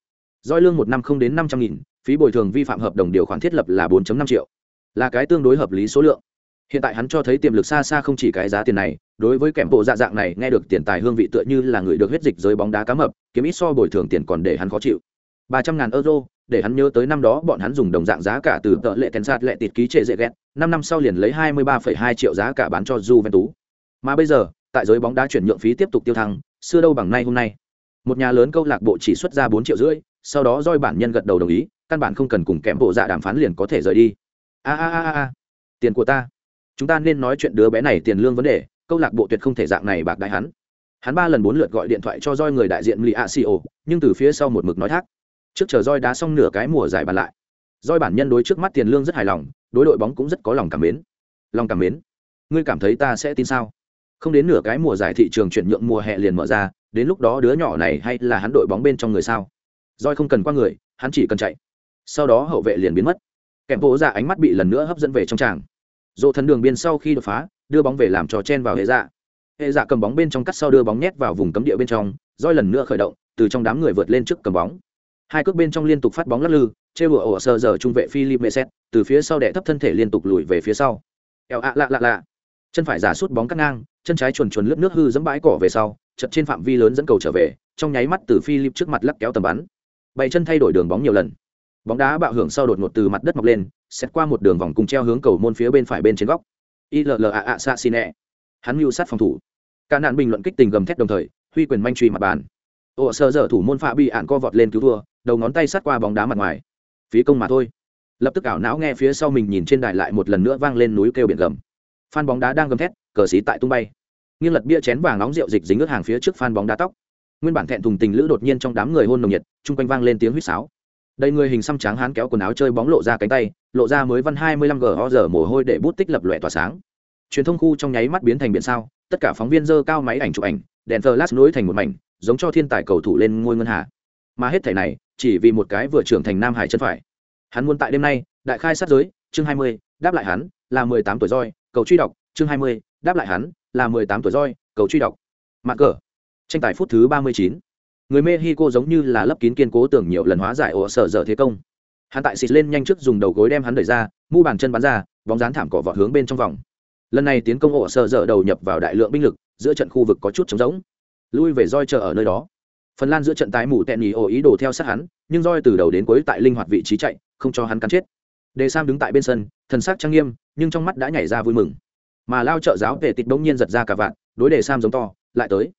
Doi lương một năm không đến 500 nghìn, phí bồi thường vi phạm hợp đồng điều khoản thiết lập là 4.5 triệu. Là cái tương đối hợp lý số lượng. Hiện tại hắn cho thấy tiềm lực xa xa không chỉ cái giá tiền này, đối với kèm bộ dạ dạng này nghe được tiền tài hương vị tựa như là người được huyết dịch giới bóng đá cá mập, kiếm ít so bồi thường tiền còn để hắn khó chịu. 300 ngàn euro, để hắn nhớ tới năm đó bọn hắn dùng đồng dạng giá cả từ tợ lệ tiền sạt lệ tịt ký trệ dễ ghét, 5 năm sau liền lấy 23,2 triệu giá cả bán cho Juventus. Mà bây giờ, tại giới bóng đá chuyển nhượng phí tiếp tục tiêu thăng, xưa đâu bằng nay hôm nay. Một nhà lớn câu lạc bộ chỉ xuất ra 4 triệu rưỡi, sau đó roi bản nhân gật đầu đồng ý, căn bản không cần cùng kém bộ dạ đàm phán liền có thể rời đi. A a a a, tiền của ta. Chúng ta nên nói chuyện đứa bé này tiền lương vấn đề, câu lạc bộ tuyệt không thể dạng này bạc đại hắn. Hắn ba lần bốn lượt gọi điện thoại cho roi người đại diện Li Asio, nhưng từ phía sau một mực nói thác. Trước chờ roi đá xong nửa cái mùa giải bàn lại. Roi bản nhân đối trước mắt tiền lương rất hài lòng, đối đội bóng cũng rất có lòng cảm mến. Lòng cảm mến? Ngươi cảm thấy ta sẽ tin sao? không đến nửa cái mùa giải thị trường chuyển nhượng mùa hè liền mở ra đến lúc đó đứa nhỏ này hay là hắn đội bóng bên trong người sao roi không cần qua người hắn chỉ cần chạy sau đó hậu vệ liền biến mất. Kèm bộ dạ ánh mắt bị lần nữa hấp dẫn về trong tràng. Dỗ thần đường biên sau khi đột phá, đưa bóng về làm trò chen vào hệ dạ. Hệ dạ cầm bóng bên trong cắt sau đưa bóng nhét vào vùng cấm địa bên trong roi lần nữa khởi động, từ trong đám người vượt lên trước cầm bóng. Hai cước bên trong liên tục phát bóng lắc lư, chê bửa ổ sơ giờ trung vệ philip mê xét từ phía sau đẻ thấp thân thể liên tục lùi về phía sau. Eo ạ lạ lạ lạ. Chân phải giả sút bóng cắt ngang, chân trái chuồn chuồn lướt nước hư dẫm bãi cỏ về sau, chật trên phạm vi lớn dẫn cầu trở về, trong nháy mắt từ philip trước mặt lắc kéo tầm bắn. Bảy chân thay đổi đường bóng nhiều lần bóng đá bạo hưởng sau đột ngột từ mặt đất mọc lên xét qua một đường vòng cùng treo hướng cầu môn phía bên phải bên trên góc. Illa a sa xin e. hắn mưu sát phòng thủ. Cả nạn bình luận kích tình gầm thét đồng thời, huy quyền manh truy mặt bàn. Ồ sơ dở thủ môn phạm bị ạn co vọt lên cứu thua đầu ngón tay sát qua bóng đá mặt ngoài. Phí công mà thôi. Lập tức ảo não nghe phía sau mình nhìn trên đài lại một lần nữa vang lên núi kêu biển gầm. Phan bóng đá đang gầm thét, cờ xí tại tung bay. Nghiêng lật bia chén vàng nóng rượu dịch dính ướt hàng phía trước phan bóng đá tóc. Nguyên bản thẹn thùng tình lữ đột nhiên trong đám người hôn nồng nhiệt, chung quanh vang lên tiếng huýt sáo đầy người hình xăm trắng hán kéo quần áo chơi bóng lộ ra cánh tay, lộ ra mới văn hai mươi lăm gờ giờ mồ hôi để bút tích lập lòe tỏa sáng. Truyền thông khu trong nháy mắt biến thành biển sao, tất cả phóng viên dơ cao máy ảnh chụp ảnh, đèn flash nối thành một mảnh, giống cho thiên tài cầu thủ lên ngôi ngân hà. Mà hết thể này, chỉ vì một cái vừa trưởng thành nam hải chân phải. Hắn muốn tại đêm nay, đại khai sát giới, chương hai mươi, đáp lại hắn, là mười tám tuổi roi, cầu truy đọc, chương hai mươi, đáp lại hắn, là mười tám tuổi roi, cầu truy đọc. Mạng cờ. Tranh tài phút thứ ba mươi chín người mexico giống như là lấp kín kiên cố tưởng nhiều lần hóa giải ổ sở dở thế công. Hắn tại xịt lên nhanh trước dùng đầu gối đem hắn đẩy ra, mu bàn chân bắn ra, bóng dán thảm cỏ vọt hướng bên trong vòng. Lần này tiến công ổ sở dở đầu nhập vào đại lượng binh lực, giữa trận khu vực có chút trống rỗng. Lui về roi chờ ở nơi đó. Phần lan giữa trận tái mù tẹn nhì ổ ý đồ theo sát hắn, nhưng roi từ đầu đến cuối tại linh hoạt vị trí chạy, không cho hắn cắn chết. Đề sam đứng tại bên sân, thần sắc trang nghiêm, nhưng trong mắt đã nhảy ra vui mừng. Mà lao trợ giáo về tịt bỗng nhiên giật ra cả vạn, đối đề sam giống to, lại tới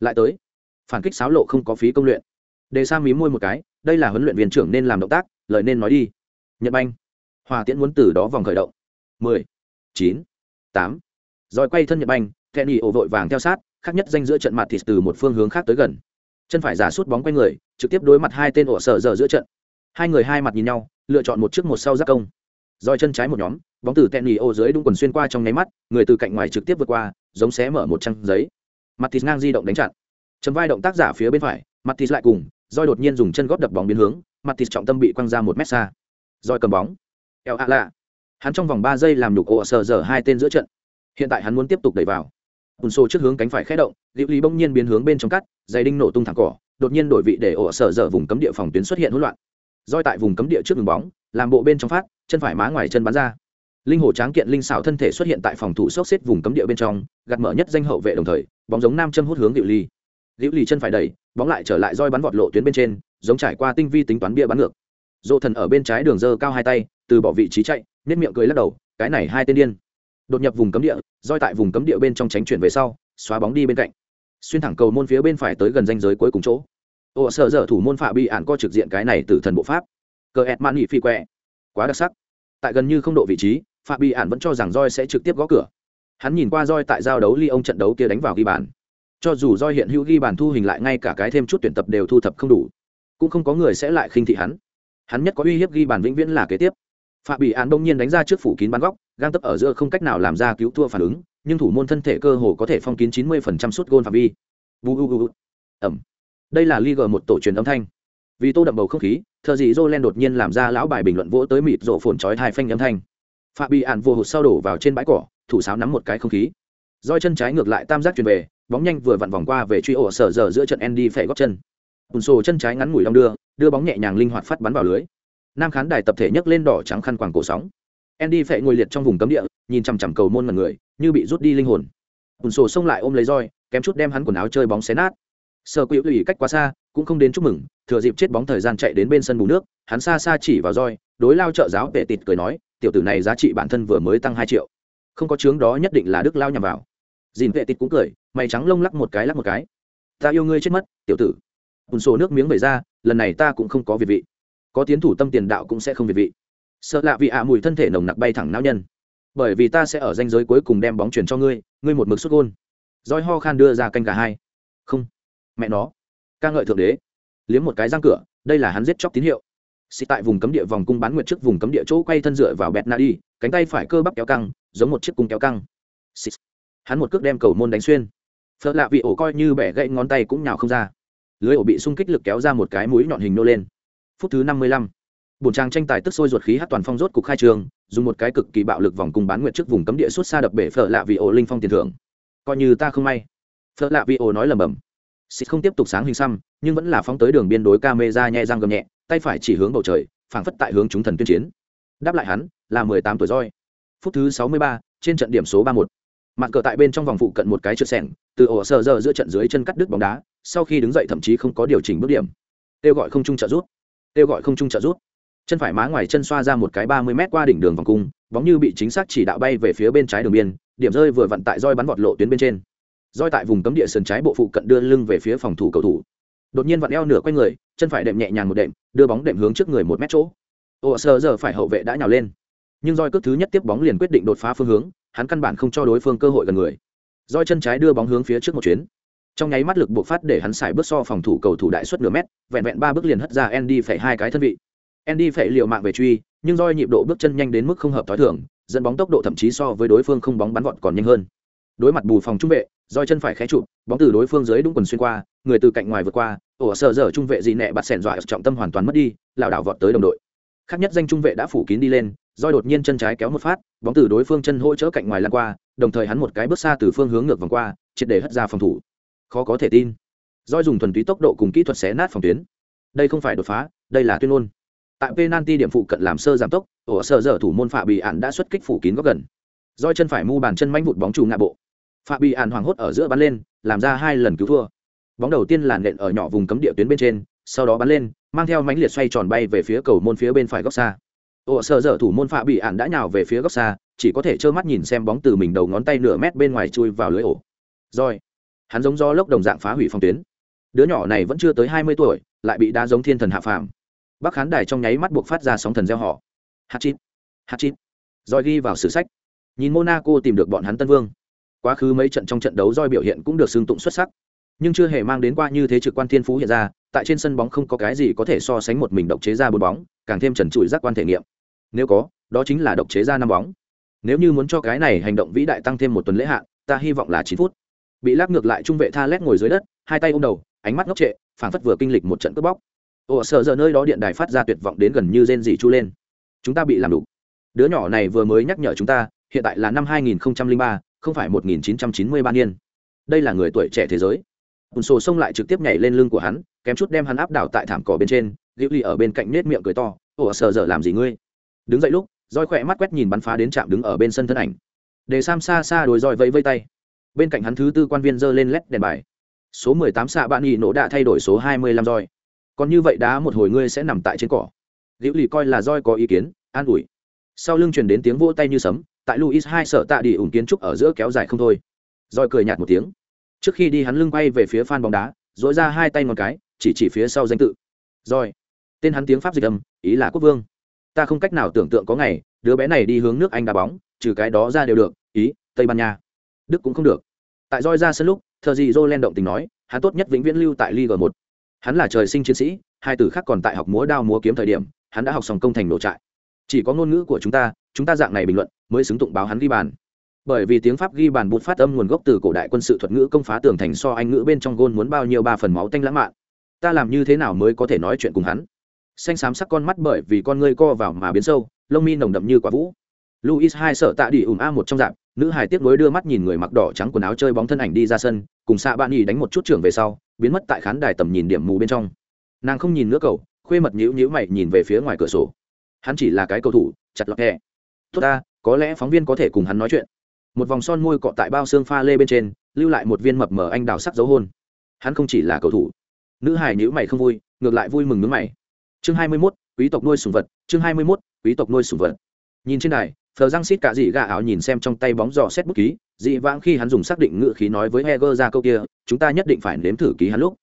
lại tới phản kích sáo lộ không có phí công luyện. Đề sa mí môi một cái, đây là huấn luyện viên trưởng nên làm động tác, lời nên nói đi. Nhật banh. Hòa tiễn muốn từ đó vòng khởi động. Mười, chín, tám. Rồi quay thân nhật banh, kenny ổ vội vàng theo sát, khác nhất danh giữa trận mặt thịt từ một phương hướng khác tới gần. Chân phải giả sút bóng quay người, trực tiếp đối mặt hai tên ổ sở giờ giữa trận. Hai người hai mặt nhìn nhau, lựa chọn một trước một sau giác công. Roi chân trái một nhóm, bóng từ tẹn nhì ô dưới đúng quần xuyên qua trong nháy mắt, người từ cạnh ngoài trực tiếp vượt qua, giống xé mở một trang giấy. Mặt thịt ngang di động đánh chặn chấm vai động tác giả phía bên phải, mặt thịt lại cùng, roi đột nhiên dùng chân góp đập bóng biến hướng, mặt thịt trọng tâm bị quăng ra một mét xa. Roi cầm bóng. Eo ạ lạ. Hắn trong vòng ba giây làm nhục ổ sờ dở hai tên giữa trận. Hiện tại hắn muốn tiếp tục đẩy vào. Ùn xô trước hướng cánh phải khé động liệu lý bỗng nhiên biến hướng bên trong cắt, giày đinh nổ tung thẳng cỏ, đột nhiên đổi vị để ổ sở dở vùng cấm địa phòng tuyến xuất hiện hỗn loạn. Roi tại vùng cấm địa trước đường bóng, làm bộ bên trong phát, chân phải má ngoài chân bắn ra. Linh hồ tráng kiện linh xảo thân thể xuất hiện tại phòng thủ sốc xếp vùng cấm địa bên trong, gạt mở nhất danh hậu vệ đồng thời, bóng giống nam châm hút hướng liệu ly Liễu lì chân phải đẩy, bóng lại trở lại roi bắn vọt lộ tuyến bên trên, giống trải qua tinh vi tính toán bia bắn ngược. Dỗ thần ở bên trái đường dơ cao hai tay, từ bỏ vị trí chạy nếp miệng cười lắc đầu, cái này hai tên điên. Đột nhập vùng cấm địa, roi tại vùng cấm địa bên trong tránh chuyển về sau, xóa bóng đi bên cạnh. Xuyên thẳng cầu môn phía bên phải tới gần danh giới cuối cùng chỗ. Ồ sợ dở thủ môn phạm bị ạn co trực diện cái này từ thần bộ pháp. Cờ ẹt man nghị phi quẹ. Quá đặc sắc. Tại gần như không độ vị trí phạm bị ạn vẫn cho rằng roi sẽ trực tiếp gõ cửa. Hắn nhìn qua roi tại giao đấu ly ông trận đấu kia đánh vào ghi bàn cho dù do hiện hữu ghi bàn thu hình lại ngay cả cái thêm chút tuyển tập đều thu thập không đủ cũng không có người sẽ lại khinh thị hắn hắn nhất có uy hiếp ghi bàn vĩnh viễn là kế tiếp phạm bị Án đông nhiên đánh ra trước phủ kín bắn góc gang tấp ở giữa không cách nào làm ra cứu thua phản ứng nhưng thủ môn thân thể cơ hồ có thể phong kín 90% suốt gôn phạm vi. Bu u u. Ẩm. Đây là Liga một tổ truyền âm thanh. Vì tô đậm bầu không khí, thờ gì Jolen đột nhiên làm ra lão bài bình luận vỗ tới mịt rộ phồn chói tai phanh âm thanh. Fabian vô hụt sau đổ vào trên bãi cỏ, thủ sáo nắm một cái không khí. Roi chân trái ngược lại tam giác truyền về, bóng nhanh vừa vặn vòng qua về truy ổ sở giờ giữa trận Andy phải gót chân. Unso chân trái ngắn ngủi long đưa, đưa bóng nhẹ nhàng linh hoạt phát bắn vào lưới. Nam khán đài tập thể nhấc lên đỏ trắng khăn quàng cổ sóng. Andy phải ngồi liệt trong vùng cấm địa, nhìn chằm chằm cầu môn mà người, như bị rút đi linh hồn Bùn sổ xông lại ôm lấy roi kém chút đem hắn quần áo chơi bóng xé nát Sở Quỷ ủy cách quá xa cũng không đến chúc mừng thừa dịp chết bóng thời gian chạy đến bên sân bù nước hắn xa xa chỉ vào roi đối lao trợ giáo vệ tịt cười nói tiểu tử này giá trị bản thân vừa mới tăng hai triệu không có chướng đó nhất định là đức lao nhằm vào dìn vệ tịt cũng cười, mày trắng lông lắc một cái lắc một cái. Ta yêu ngươi chết mất, tiểu tử. Ùn sổ nước miếng về ra, lần này ta cũng không có việt vị. Có tiến thủ tâm tiền đạo cũng sẽ không việt vị. Sợ lạ vị ạ mùi thân thể nồng nặc bay thẳng não nhân. Bởi vì ta sẽ ở danh giới cuối cùng đem bóng chuyển cho ngươi ngươi một mực xuất gôn. Roi ho khan đưa ra canh cả hai. Không. Mẹ nó. Ca ngợi thượng đế. Liếm một cái răng cửa, đây là hắn giết chóc tín hiệu. Xịt tại vùng cấm địa vòng cung bán nguyệt trước vùng cấm địa chỗ quay thân dựa vào bẹt na đi, cánh tay phải cơ bắp kéo căng, giống một chiếc cung kéo căng. Xịt hắn một cước đem cầu môn đánh xuyên. Phớt lạ vị ổ coi như bẻ gãy ngón tay cũng nhào không ra. Lưới ổ bị xung kích lực kéo ra một cái mũi nhọn hình nô lên. Phút thứ năm mươi lăm, bổn trang tranh tài tức sôi ruột khí hát toàn phong rốt cục khai trường, dùng một cái cực kỳ bạo lực vòng cung bán nguyệt trước vùng cấm địa suốt xa đập bể phở lạ vị ổ linh phong tiền thưởng. Coi như ta không may. Phở lạ vị ổ nói lầm bầm xịt không tiếp tục sáng hình xăm, nhưng vẫn là phóng tới đường biên đối ca mê ra nhẹ răng gầm nhẹ, tay phải chỉ hướng bầu trời, phảng phất tại hướng chúng thần tuyên chiến. Đáp lại hắn, là mười tám tuổi roi. Phút thứ sáu mươi ba, trên trận điểm số ba một mạn cờ tại bên trong vòng phụ cận một cái trượt sẻng, từ ổ sờ giờ giữa trận dưới chân cắt đứt bóng đá, sau khi đứng dậy thậm chí không có điều chỉnh bước điểm. Kêu gọi không trung trợ rút kêu gọi không trung trợ rút chân phải má ngoài chân xoa ra một cái ba mươi m qua đỉnh đường vòng cung, bóng như bị chính xác chỉ đạo bay về phía bên trái đường biên, điểm rơi vừa vặn tại roi bắn vọt lộ tuyến bên trên. Roi tại vùng cấm địa sườn trái bộ phụ cận đưa lưng về phía phòng thủ cầu thủ. Đột nhiên vặn eo nửa quay người, chân phải đệm nhẹ nhàng một đệm, đưa bóng đệm hướng trước người một mét chỗ. Ồ sờ giờ phải hậu vệ đã nhào lên. Nhưng roi cước thứ nhất tiếp bóng liền quyết định đột phá phương hướng hắn căn bản không cho đối phương cơ hội gần người. Roi chân trái đưa bóng hướng phía trước một chuyến. Trong nháy mắt lực buộc phát để hắn xài bước so phòng thủ cầu thủ đại suất nửa mét vẹn vẹn ba bước liền hất ra Andy phải hai cái thân vị. Andy phải liều mạng về truy, nhưng roi nhịp độ bước chân nhanh đến mức không hợp tối thường, dẫn bóng tốc độ thậm chí so với đối phương không bóng bắn vọt còn nhanh hơn. Đối mặt bù phòng trung vệ roi chân phải khé chụp bóng từ đối phương dưới đúng quần xuyên qua người từ cạnh ngoài vượt qua ổ sợ dở trung vệ gì nẹ bạt sẻn dọa trọng tâm hoàn toàn mất đi lảo đảo vọt tới đồng đội. Khác nhất danh trung vệ đã phủ kín đi lên roi đột nhiên chân trái kéo một phát, bóng từ đối phương chân hỗ trợ cạnh ngoài lan qua, đồng thời hắn một cái bước xa từ phương hướng ngược vòng qua, triệt để hất ra phòng thủ. Khó có thể tin. Roi dùng thuần túy tốc độ cùng kỹ thuật xé nát phòng tuyến. Đây không phải đột phá, đây là tuyên ngôn. Tại penalty điểm phụ cận làm sơ giảm tốc, ổ sở dở thủ môn phạm bị ạn đã xuất kích phủ kín góc gần. Roi chân phải mu bàn chân manh vụt bóng trù ngã bộ. Phạm bị ạn hoảng hốt ở giữa bắn lên, làm ra hai lần cứu thua. Bóng đầu tiên là nện ở nhỏ vùng cấm địa tuyến bên trên, sau đó bắn lên, mang theo mánh liệt xoay tròn bay về phía cầu môn phía bên phải góc xa ồ sợ dở thủ môn phạ bị ạn đã nhào về phía góc xa, chỉ có thể trơ mắt nhìn xem bóng từ mình đầu ngón tay nửa mét bên ngoài chui vào lưới ổ. Rồi, hắn giống do lốc đồng dạng phá hủy phòng tuyến. Đứa nhỏ này vẫn chưa tới hai mươi tuổi, lại bị đá giống thiên thần hạ phàm. Bắc khán đài trong nháy mắt buộc phát ra sóng thần gieo họ. Hát chít hát chít. Rồi ghi vào sử sách. Nhìn monaco tìm được bọn hắn tân vương. Quá khứ mấy trận trong trận đấu roi biểu hiện cũng được xưng tụng xuất sắc. Nhưng chưa hề mang đến qua như thế trực quan thiên phú hiện ra, tại trên sân bóng không có cái gì có thể so sánh một mình độc chế ra bốn bóng, càng thêm trần trụi giác quan thể nghiệm nếu có đó chính là độc chế ra năm bóng. Nếu như muốn cho cái này hành động vĩ đại tăng thêm một tuần lễ hạn ta hy vọng là chín phút. Bị lắc ngược lại trung vệ tha lét ngồi dưới đất hai tay ôm đầu ánh mắt ngốc trệ phảng phất vừa kinh lịch một trận cướp bóc. Ồ sợ giờ nơi đó điện đài phát ra tuyệt vọng đến gần như rên dỉ chu lên. Chúng ta bị làm đủ. Đứa nhỏ này vừa mới nhắc nhở chúng ta hiện tại là năm 2003, không phải 1993 niên. Đây là người tuổi trẻ thế giới. Ùn sổ xông lại trực tiếp nhảy lên lưng của hắn kém chút đem hắn áp đảo tại thảm cỏ bên trên liễu ly ở bên cạnh nết miệng cười to. Ồ sợ giờ làm gì ngươi? Đứng dậy lúc roi khỏe mắt quét nhìn bắn phá đến trạm đứng ở bên sân thân ảnh. Để sam xa xa đồi roi vẫy vây tay. Bên cạnh hắn thứ tư quan viên giơ lên led đèn bài. Số 18 xạ bạn nhị nổ đã thay đổi số 25 roi còn như vậy đá một hồi ngươi sẽ nằm tại trên cỏ. Liễu lì coi là roi có ý kiến, an ủi. Sau lưng truyền đến tiếng vỗ tay như sấm, tại luis hai sợ tạ đi ủng kiến trúc ở giữa kéo dài không thôi. Roi cười nhạt một tiếng. Trước khi đi hắn lưng quay về phía phan bóng đá dỗi ra hai tay một cái, chỉ chỉ phía sau danh tự. Roi tên hắn tiếng pháp dịch âm, ý là quốc vương ta không cách nào tưởng tượng có ngày, đứa bé này đi hướng nước anh đá bóng, trừ cái đó ra đều được, ý, tây ban nha. Đức cũng không được. Tại roi ra sân lúc thợ gì dô len động tình nói, hắn tốt nhất vĩnh viễn lưu tại league một. Hắn là trời sinh chiến sĩ, hai từ khác còn tại học múa đao múa kiếm thời điểm, hắn đã học sòng công thành nổ trại. Chỉ có ngôn ngữ của chúng ta chúng ta dạng này bình luận, mới xứng tụng báo hắn ghi bàn. Bởi vì tiếng pháp ghi bàn bút phát âm nguồn gốc từ cổ đại quân sự thuật ngữ công phá tường thành so anh ngữ bên trong gôn muốn bao nhiêu ba phần máu tanh lãng mạn. Ta làm như thế nào mới có thể nói chuyện cùng hắn? Xanh xám sắc con mắt bởi vì con ngươi co vào mà biến sâu, lông mi nồng đậm như quả vũ. Luis hai sợ tạ đi ủng a một trong dạp nữ hài tiếp nối đưa mắt nhìn người mặc đỏ trắng quần áo chơi bóng thân ảnh đi ra sân, cùng xạ bạn nhì đánh một chút trưởng về sau, biến mất tại khán đài tầm nhìn điểm mù bên trong. Nàng không nhìn nữa cầu khuê mật nhữ nhữ mày nhìn về phía ngoài cửa sổ. Hắn chỉ là cái cầu thủ, chặt lọt hẹ tốt ta, có lẽ phóng viên có thể cùng hắn nói chuyện. Một vòng son môi cọ tại bao xương pha lê bên trên, lưu lại một viên mập mờ anh đào sắc dấu hôn. Hắn không chỉ là cầu thủ. Nữ hài nhữ mày không vui, ngược lại vui mừng nước mày chương hai mươi 21, quý tộc nuôi sùng vật chương hai mươi 21, quý tộc nuôi sùng vật. Nhìn trên đài phờ răng xít cả dị gà áo nhìn xem trong tay bóng giò xét bút ký dị vãng khi hắn dùng xác định ngựa khí nói với heger ra câu kia chúng ta nhất định phải nếm thử ký hắn lúc.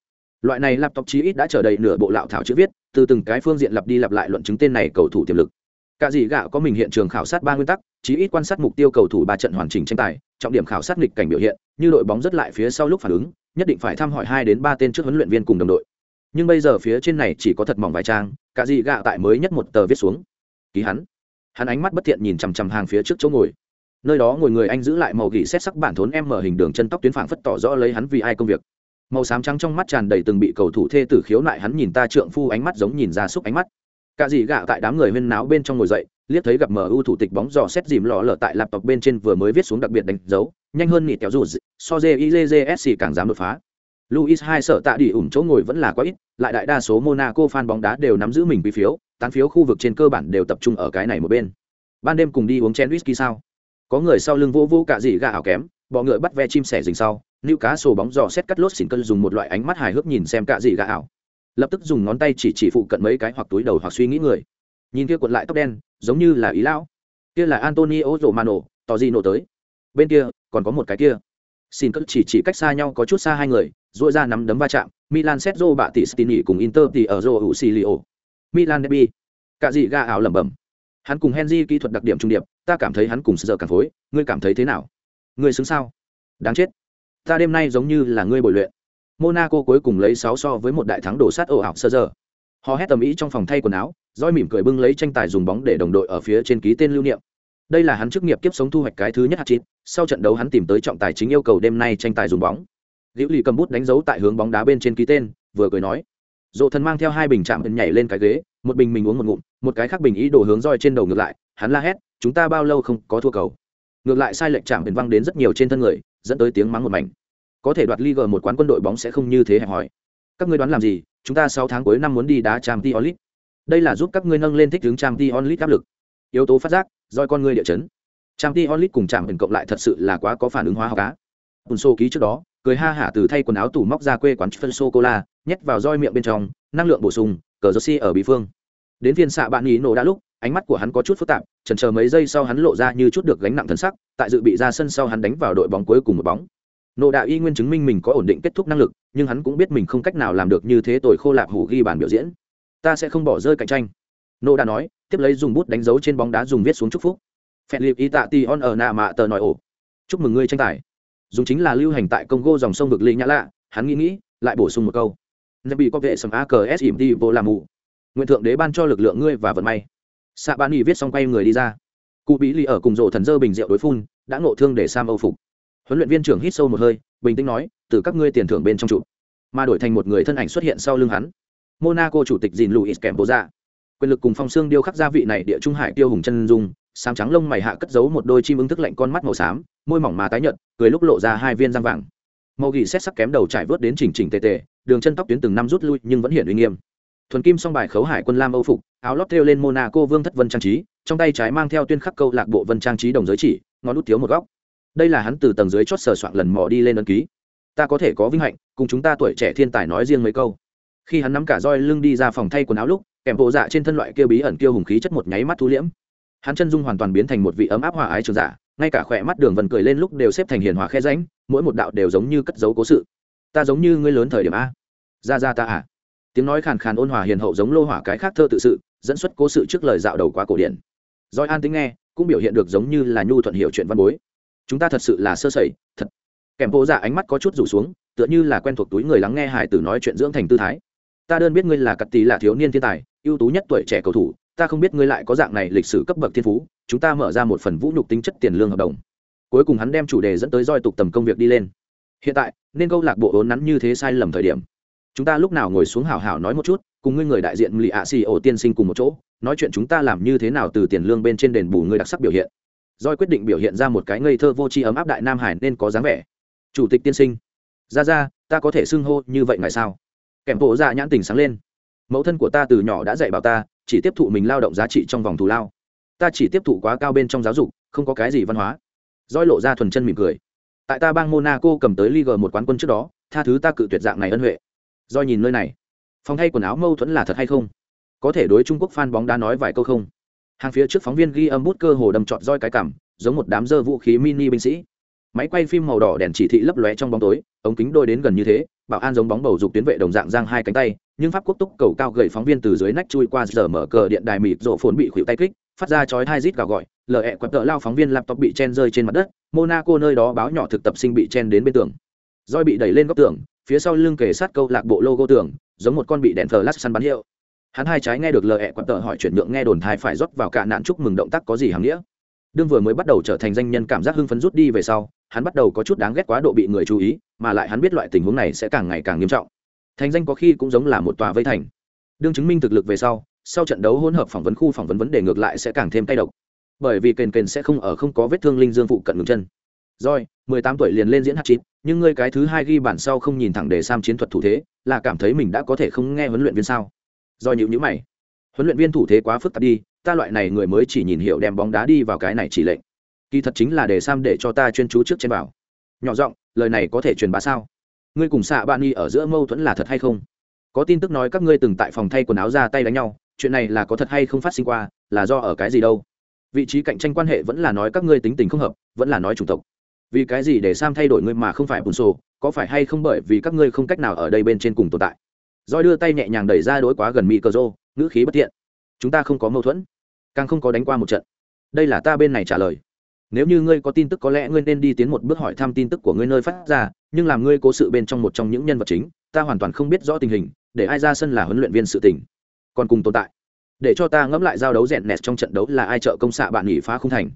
Loại này laptop chí ít đã trở đầy nửa bộ lạo thảo chữ viết từ từng cái phương diện lặp đi lặp lại luận chứng tên này cầu thủ tiềm lực. Cả dị gạo có mình hiện trường khảo sát ba nguyên tắc chí ít quan sát mục tiêu cầu thủ ba trận hoàn chỉnh tranh tài trọng điểm khảo sát nghịch cảnh biểu hiện như đội bóng rất lại phía sau lúc phản ứng nhất định phải thăm hỏi hai đến ba tên trước huấn luyện viên cùng đồng đội nhưng bây giờ phía trên này chỉ có thật mỏng vài trang, cả dị gạ tại mới nhất một tờ viết xuống. Ký hắn. Hắn ánh mắt bất thiện nhìn chằm chằm hàng phía trước chỗ ngồi. Nơi đó ngồi người anh giữ lại màu gỉ xét sắc bản thốn em mở hình đường chân tóc tuyến phảng phất tỏ rõ lấy hắn vì ai công việc. Màu xám trắng trong mắt tràn đầy từng bị cầu thủ thê tử khiếu nại hắn nhìn ta trượng phu ánh mắt giống nhìn ra xúc ánh mắt. Cả gì gạ tại đám người huyên náo bên trong ngồi dậy, liếc thấy gặp mu thủ tịch bóng dò xét dìm lò lở tại laptop bên trên vừa mới viết xuống đặc biệt đánh dấu, nhanh hơn nịt kéo dù so jizsc càng dám đột phá luis hai sợ tạ đi ủng chỗ ngồi vẫn là quá ít, lại đại đa số monaco fan bóng đá đều nắm giữ mình quý phiếu, tán phiếu khu vực trên cơ bản đều tập trung ở cái này một bên. Ban đêm cùng đi uống chén whisky sao? Có người sau lưng vô vô cả gì gà ảo kém, bọ ngựa bắt ve chim sẻ rình sau nữ cá sổ bóng giò xét cắt lốt xỉn cân dùng một loại ánh mắt hài hước nhìn xem cả gì gà ảo. Lập tức dùng ngón tay chỉ chỉ phụ cận mấy cái hoặc túi đầu hoặc suy nghĩ người. Nhìn kia cuộn lại tóc đen, giống như là ý lão. Kia là antonio romano, tỏ gì nổ tới. Bên kia, còn có một cái kia xin cất chỉ chỉ cách xa nhau có chút xa hai người dội ra nắm đấm va chạm, milan setzo bạ tỷ stini cùng inter thì ở rô hữu xì li milan derby. Cả dị ga ảo lẩm bẩm. Hắn cùng henry kỹ thuật đặc điểm trung điệp, ta cảm thấy hắn cùng giờ càng phối, ngươi cảm thấy thế nào? Ngươi xứng sao? Đáng chết. Ta đêm nay giống như là ngươi bồi luyện. Monaco cuối cùng lấy sáu so với một đại thắng đổ sát ồ ảo sơ giờ họ hét tầm ý trong phòng thay quần áo, roi mỉm cười bưng lấy tranh tài dùng bóng để đồng đội ở phía trên ký tên lưu niệm đây là hắn chức nghiệp kiếp sống thu hoạch cái thứ nhất hạt chín sau trận đấu hắn tìm tới trọng tài chính yêu cầu đêm nay tranh tài dùng bóng. Liễu lì cầm bút đánh dấu tại hướng bóng đá bên trên ký tên, vừa cười nói. Dộ thần mang theo hai bình chạm nhảy lên cái ghế, một bình mình uống một ngụm, một cái khác bình ý đồ hướng roi trên đầu ngược lại, hắn la hét, chúng ta bao lâu không có thua cầu? Ngược lại sai lệch chạm bình văng đến rất nhiều trên thân người, dẫn tới tiếng mắng một mảnh. Có thể đoạt Liga một quán quân đội bóng sẽ không như thế hẹp hỏi các ngươi đoán làm gì? Chúng ta sáu tháng cuối năm muốn đi đá trang t onlit đây là giúp các ngươi nâng lên thích tướng trang t onlit áp lực yếu tố phát giác doi con người địa chấn. Trang t onlit cùng chạm bình cộng lại thật sự là quá có phản ứng hóa học cá ùn xô ký trước đó, cười ha hả từ thay quần áo tủ móc ra quê quán phân sô cô la, nhét vào roi miệng bên trong, năng lượng bổ sung, cờ jersey ở bị phương. Đến phiên xạ bạn ý nổ đã lúc, ánh mắt của hắn có chút phức tạp, chần chờ mấy giây sau hắn lộ ra như chút được gánh nặng thân sắc, tại dự bị ra sân sau hắn đánh vào đội bóng cuối cùng một bóng. Nộ đạo y nguyên chứng minh mình có ổn định kết thúc năng lực, nhưng hắn cũng biết mình không cách nào làm được như thế tội khô lạc hủ ghi bàn biểu diễn. Ta sẽ không bỏ rơi cạnh tranh. Nộ đã nói tiếp lấy dùng bút đánh dấu trên bóng đá dùng viết xuống chúc phúc. Phẹn liệp y tạ ti on ở nạ mạ tờ nội ổ. Chúc mừng ngươi tranh tài. Dùng chính là lưu hành tại congo dòng sông vực lý nhã lạ, hắn nghĩ nghĩ, lại bổ sung một câu. Nên bị có vệ sầm a cờ s ỉm đi vô làm mù. Nguyện thượng đế ban cho lực lượng ngươi và vận may. Xạ ban y viết xong quay người đi ra. Cụ bí lì ở cùng rộ thần dơ bình rượu đối phun, đã ngộ thương để sam âu phục. Huấn luyện viên trưởng hít sâu một hơi, bình tĩnh nói, từ các ngươi tiền thưởng bên trong trụ. Mà đổi thành một người thân ảnh xuất hiện sau lưng hắn. Monaco chủ tịch dìn luis kèm bố ra quyền lực cùng phong xương điêu khắc gia vị này địa trung hải tiêu hùng chân dung, sáng trắng lông mày hạ cất giấu một đôi chim ứng thức lạnh con mắt màu xám, môi mỏng mà tái nhợt, cười lúc lộ ra hai viên răng vàng. Màu gỉ xét sắc kém đầu trải vớt đến chỉnh chỉnh tề tề, đường chân tóc tuyến từng năm rút lui nhưng vẫn hiện uy nghiêm. Thuần kim song bài khấu hải quân lam âu phục, áo lót thêu lên monaco vương thất vân trang trí, trong tay trái mang theo tuyên khắc câu lạc bộ vân trang trí đồng giới chỉ, ngón út thiếu một góc. Đây là hắn từ tầng dưới chót sờ soạn lần mò đi lên ấn ký. Ta có thể có vinh hạnh, cùng chúng ta tuổi trẻ thiên tài nói riêng mấy câu. Khi hắn nắm cả roi lưng đi ra phòng thay quần áo lúc kèm bộ dạ trên thân loại kia bí ẩn kia hùng khí chất một nháy mắt thu liễm. Hắn chân dung hoàn toàn biến thành một vị ấm áp hòa ái trường giả, ngay cả khỏe mắt đường vần cười lên lúc đều xếp thành hiền hòa khe ránh mỗi một đạo đều giống như cất dấu cố sự. Ta giống như ngươi lớn thời điểm a. Ra ra ta à. Tiếng nói khàn khàn ôn hòa hiền hậu giống lô hỏa cái khác thơ tự sự, dẫn xuất cố sự trước lời dạo đầu quá cổ điển. Doi an tính nghe, cũng biểu hiện được giống như là nhu thuận hiểu chuyện văn bối. Chúng ta thật sự là sơ sẩy, thật. Kèm bộ dạ ánh mắt có chút rủ xuống, tựa như là quen thuộc túi người lắng nghe hải tử nói chuyện dưỡng thành tư thái. Ta đơn biết ngươi là cặp tì là thiếu niên thiên tài ưu tú nhất tuổi trẻ cầu thủ, ta không biết ngươi lại có dạng này lịch sử cấp bậc thiên phú, chúng ta mở ra một phần vũ nhục tính chất tiền lương hợp đồng. Cuối cùng hắn đem chủ đề dẫn tới roi tục tầm công việc đi lên. Hiện tại, nên câu lạc bộ ốn nắn như thế sai lầm thời điểm. Chúng ta lúc nào ngồi xuống hào hào nói một chút, cùng ngươi người đại diện lì ạ xì ổ tiên sinh cùng một chỗ, nói chuyện chúng ta làm như thế nào từ tiền lương bên trên đền bù ngươi đặc sắc biểu hiện. Roi quyết định biểu hiện ra một cái ngây thơ vô tri ấm áp đại nam hải nên có dáng vẻ. Chủ tịch tiên sinh. Ra ra, ta có thể xưng hô như vậy ngày sao? Kèm bộ ra nhãn tình sáng lên mẫu thân của ta từ nhỏ đã dạy bảo ta, chỉ tiếp thụ mình lao động giá trị trong vòng thù lao. Ta chỉ tiếp thụ quá cao bên trong giáo dục, không có cái gì văn hóa. Roi lộ ra thuần chân mỉm cười. Tại ta bang monaco cầm tới liga một quán quân trước đó, tha thứ ta cự tuyệt dạng này ân huệ. Roi nhìn nơi này. Phòng thay quần áo mâu thuẫn là thật hay không? Có thể đối trung quốc fan bóng đá nói vài câu không? Hàng phía trước phóng viên ghi âm bút cơ hồ đầm trọt roi cái cảm, giống một đám dơ vũ khí mini binh sĩ. Máy quay phim màu đỏ đèn chỉ thị lấp lóe trong bóng tối, ống kính đôi đến gần như thế bảo an giống bóng bầu dục tuyến vệ đồng dạng giang hai cánh tay, nhưng pháp quốc túc cầu cao gậy phóng viên từ dưới nách chui qua giờ mở cờ điện đài mịt rộ phồn bị khuỵu tay kích, phát ra chói hai rít gào gọi, lờ ẹ quặp tợ lao phóng viên laptop bị chen rơi trên mặt đất, monaco nơi đó báo nhỏ thực tập sinh bị chen đến bên tường. Roi bị đẩy lên góc tường, phía sau lưng kề sát câu lạc bộ logo tường, giống một con bị đèn flash săn bắn hiệu. Hắn hai trái nghe được lờ ẹ quặp tợ hỏi chuyển nhượng nghe đồn thai phải rót vào cả nạn chúc mừng động tác có gì hàm nghĩa. Đương vừa mới bắt đầu trở thành danh nhân cảm giác hưng phấn rút đi về sau, hắn bắt đầu có chút đáng ghét quá độ bị người chú ý mà lại hắn biết loại tình huống này sẽ càng ngày càng nghiêm trọng. Thành danh có khi cũng giống là một tòa vây thành. Đương chứng minh thực lực về sau sau trận đấu hỗn hợp phỏng vấn khu phỏng vấn vấn đề ngược lại sẽ càng thêm tay độc. Bởi vì kền kền sẽ không ở không có vết thương linh dương phụ cận ngừng chân. Rồi, mười tám tuổi liền lên diễn hát chín nhưng ngươi cái thứ hai ghi bản sau không nhìn thẳng để sam chiến thuật thủ thế, là cảm thấy mình đã có thể không nghe huấn luyện viên sao? Do nhịu nhữ mày. Huấn luyện viên thủ thế quá phức tạp đi, ta loại này người mới chỉ nhìn hiểu đem bóng đá đi vào cái này chỉ lệnh. Kỳ thật chính là để sam để cho ta chuyên chú trước trên bảo. Nhỏ giọng lời này có thể truyền bá sao? Ngươi cùng xạ bạn y ở giữa mâu thuẫn là thật hay không? Có tin tức nói các ngươi từng tại phòng thay quần áo ra tay đánh nhau, chuyện này là có thật hay không phát sinh qua, là do ở cái gì đâu? Vị trí cạnh tranh quan hệ vẫn là nói các ngươi tính tình không hợp, vẫn là nói chủng tộc. Vì cái gì để sam thay đổi ngươi mà không phải bùn sổ, có phải hay không bởi vì các ngươi không cách nào ở đây bên trên cùng tồn tại? Roi đưa tay nhẹ nhàng đẩy ra đối quá gần mỹ cờ rô ngữ khí bất tiện chúng ta không có mâu thuẫn, càng không có đánh qua một trận. Đây là ta bên này trả lời nếu như ngươi có tin tức có lẽ ngươi nên đi tiến một bước hỏi thăm tin tức của ngươi nơi phát ra, nhưng làm ngươi cố sự bên trong một trong những nhân vật chính, ta hoàn toàn không biết rõ tình hình, để ai ra sân là huấn luyện viên sự tình. Còn cùng tồn tại. Để cho ta ngẫm lại giao đấu rèn nẹt trong trận đấu là ai trợ công xạ bạn nghỉ phá không thành.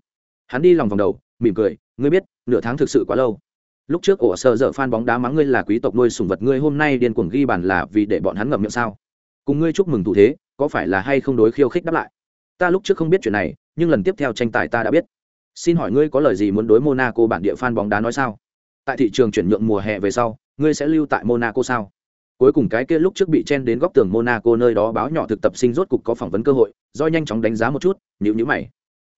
Hắn đi lòng vòng đầu, mỉm cười, ngươi biết, nửa tháng thực sự quá lâu. Lúc trước ổ sơ dở phan bóng đá mắng ngươi là quý tộc nuôi sùng vật, ngươi hôm nay điên cuồng ghi bàn là vì để bọn hắn ngậm miệng sao? Cùng ngươi chúc mừng thủ thế, có phải là hay không đối khiêu khích đáp lại? Ta lúc trước không biết chuyện này, nhưng lần tiếp theo tranh tài ta đã biết xin hỏi ngươi có lời gì muốn đối monaco bản địa fan bóng đá nói sao? Tại thị trường chuyển nhượng mùa hè về sau, ngươi sẽ lưu tại monaco sao? Cuối cùng cái kia lúc trước bị chen đến góc tường monaco nơi đó báo nhỏ thực tập sinh rốt cục có phỏng vấn cơ hội, do nhanh chóng đánh giá một chút nhữ nhữ mày.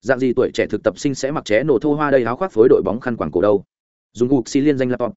Dạng gì tuổi trẻ thực tập sinh sẽ mặc ché nổ thô hoa đây áo khoác phối đội bóng khăn quảng cổ đâu? Dùng gục xi liên danh laptop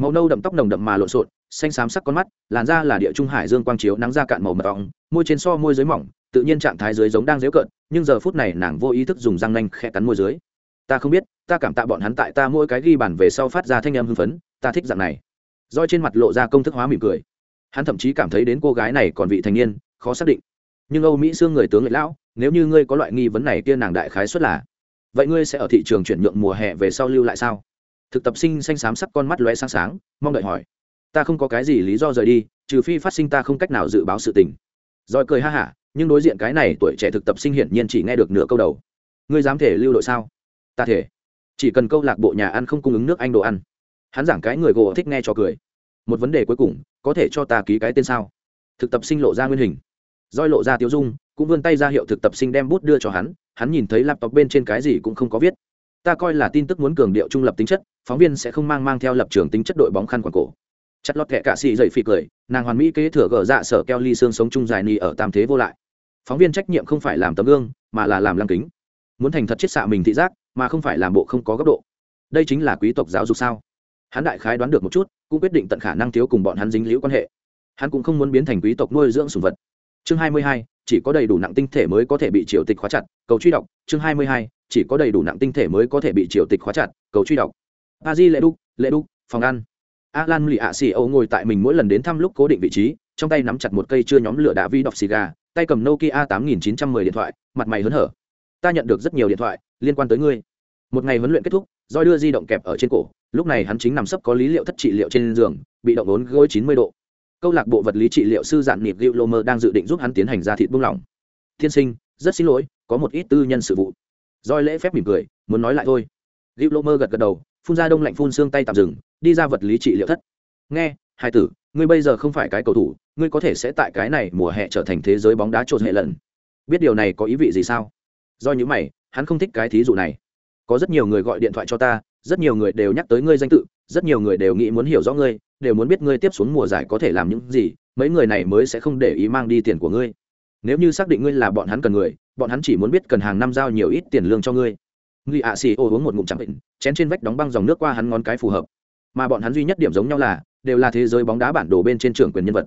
màu nâu đậm tóc nồng đậm mà lộn xộn, xanh xám sắc con mắt, làn da là địa trung hải dương quang chiếu nắng da cạn màu mật ong, môi trên so môi dưới mỏng, tự nhiên trạng thái dưới giống đang dễu cợt, nhưng giờ phút này nàng vô ý thức dùng răng nanh khẽ cắn môi dưới ta không biết, ta cảm tạ bọn hắn tại ta mỗi cái ghi bàn về sau phát ra thanh âm hưng phấn, ta thích dạng này. Roi trên mặt lộ ra công thức hóa mỉm cười. Hắn thậm chí cảm thấy đến cô gái này còn vị thành niên, khó xác định. Nhưng âu mỹ xương người tướng lệ lão, nếu như ngươi có loại nghi vấn này kia nàng đại khái xuất là, vậy ngươi sẽ ở thị trường chuyển nhượng mùa hè về sau lưu lại sao? Thực tập sinh xanh xám sắc con mắt lóe sáng sáng, mong đợi hỏi. Ta không có cái gì lý do rời đi, trừ phi phát sinh ta không cách nào dự báo sự tình. Rồi cười ha hả, nhưng đối diện cái này tuổi trẻ thực tập sinh hiển nhiên chỉ nghe được nửa câu đầu. Ngươi dám thể lưu đội sao? Ta thể. Chỉ cần câu lạc bộ nhà ăn không cung ứng nước anh đồ ăn. Hắn giảng cái người gỗ thích nghe cho cười. Một vấn đề cuối cùng, có thể cho ta ký cái tên sao? Thực tập sinh lộ ra nguyên hình. Roi lộ ra tiêu dung, cũng vươn tay ra hiệu thực tập sinh đem bút đưa cho hắn. Hắn nhìn thấy laptop bên trên cái gì cũng không có viết. Ta coi là tin tức muốn cường điệu trung lập tính chất, phóng viên sẽ không mang mang theo lập trường tính chất đội bóng khăn quảng cổ. Chặt lót kẹ cạ xị dậy phì cười, nàng hoàn mỹ kế thừa gờ dạ sở keo ly xương sống chung dài ni ở tam thế vô lại. Phóng viên trách nhiệm không phải làm tấm gương, mà là làm lăng kính. Muốn thành thật chiết xạ mình thị giác mà không phải làm bộ không có góc độ. Đây chính là quý tộc giáo dục sao? Hắn đại khái đoán được một chút cũng quyết định tận khả năng thiếu cùng bọn hắn dính liễu quan hệ. Hắn cũng không muốn biến thành quý tộc nuôi dưỡng sùng vật. Chương 22, chỉ có đầy đủ nặng tinh thể mới có thể bị triều tịch khóa chặt cầu truy đọc. Chương 22, chỉ có đầy đủ nặng tinh thể mới có thể bị triều tịch khóa chặt cầu truy đọc. A di lệ đúc lệ đúc phòng ăn. Alan lì ạ xì âu ngồi tại mình mỗi lần đến thăm lúc cố định vị trí trong tay nắm chặt một cây chưa nhóm lửa đã vi đọc xì gà tay cầm nokia 8910 điện thoại mặt mày hớn hở ta nhận được rất nhiều điện thoại liên quan tới ngươi. Một ngày huấn luyện kết thúc roi đưa di động kẹp ở trên cổ, lúc này hắn chính nằm sấp có lý liệu thất trị liệu trên giường, bị động ốn gối 90 độ. Câu lạc bộ vật lý trị liệu sư dạn nịp gịu lô mơ đang dự định giúp hắn tiến hành ra thịt buông lỏng. Tiên sinh, rất xin lỗi, có một ít tư nhân sự vụ. Roi lễ phép mỉm cười, muốn nói lại thôi. Gịu lô mơ gật gật đầu, phun ra đông lạnh phun xương tay tạm dừng, đi ra vật lý trị liệu thất. Nghe, hai tử, ngươi bây giờ không phải cái cầu thủ, ngươi có thể sẽ tại cái này mùa hè trở thành thế giới bóng đá trộn hệ lần. Biết điều này có ý vị gì sao? Do những mày, hắn không thích cái thí dụ này. Có rất nhiều người gọi điện thoại cho ta, rất nhiều người đều nhắc tới ngươi danh tự, rất nhiều người đều nghĩ muốn hiểu rõ ngươi, đều muốn biết ngươi tiếp xuống mùa giải có thể làm những gì, mấy người này mới sẽ không để ý mang đi tiền của ngươi. Nếu như xác định ngươi là bọn hắn cần người, bọn hắn chỉ muốn biết cần hàng năm giao nhiều ít tiền lương cho ngươi. Ngươi ạ xì ô uống một ngụm chẳng bệnh, chén trên vách đóng băng dòng nước qua hắn ngón cái phù hợp. Mà bọn hắn duy nhất điểm giống nhau là, đều là thế giới bóng đá bản đồ bên trên trường quyền nhân vật.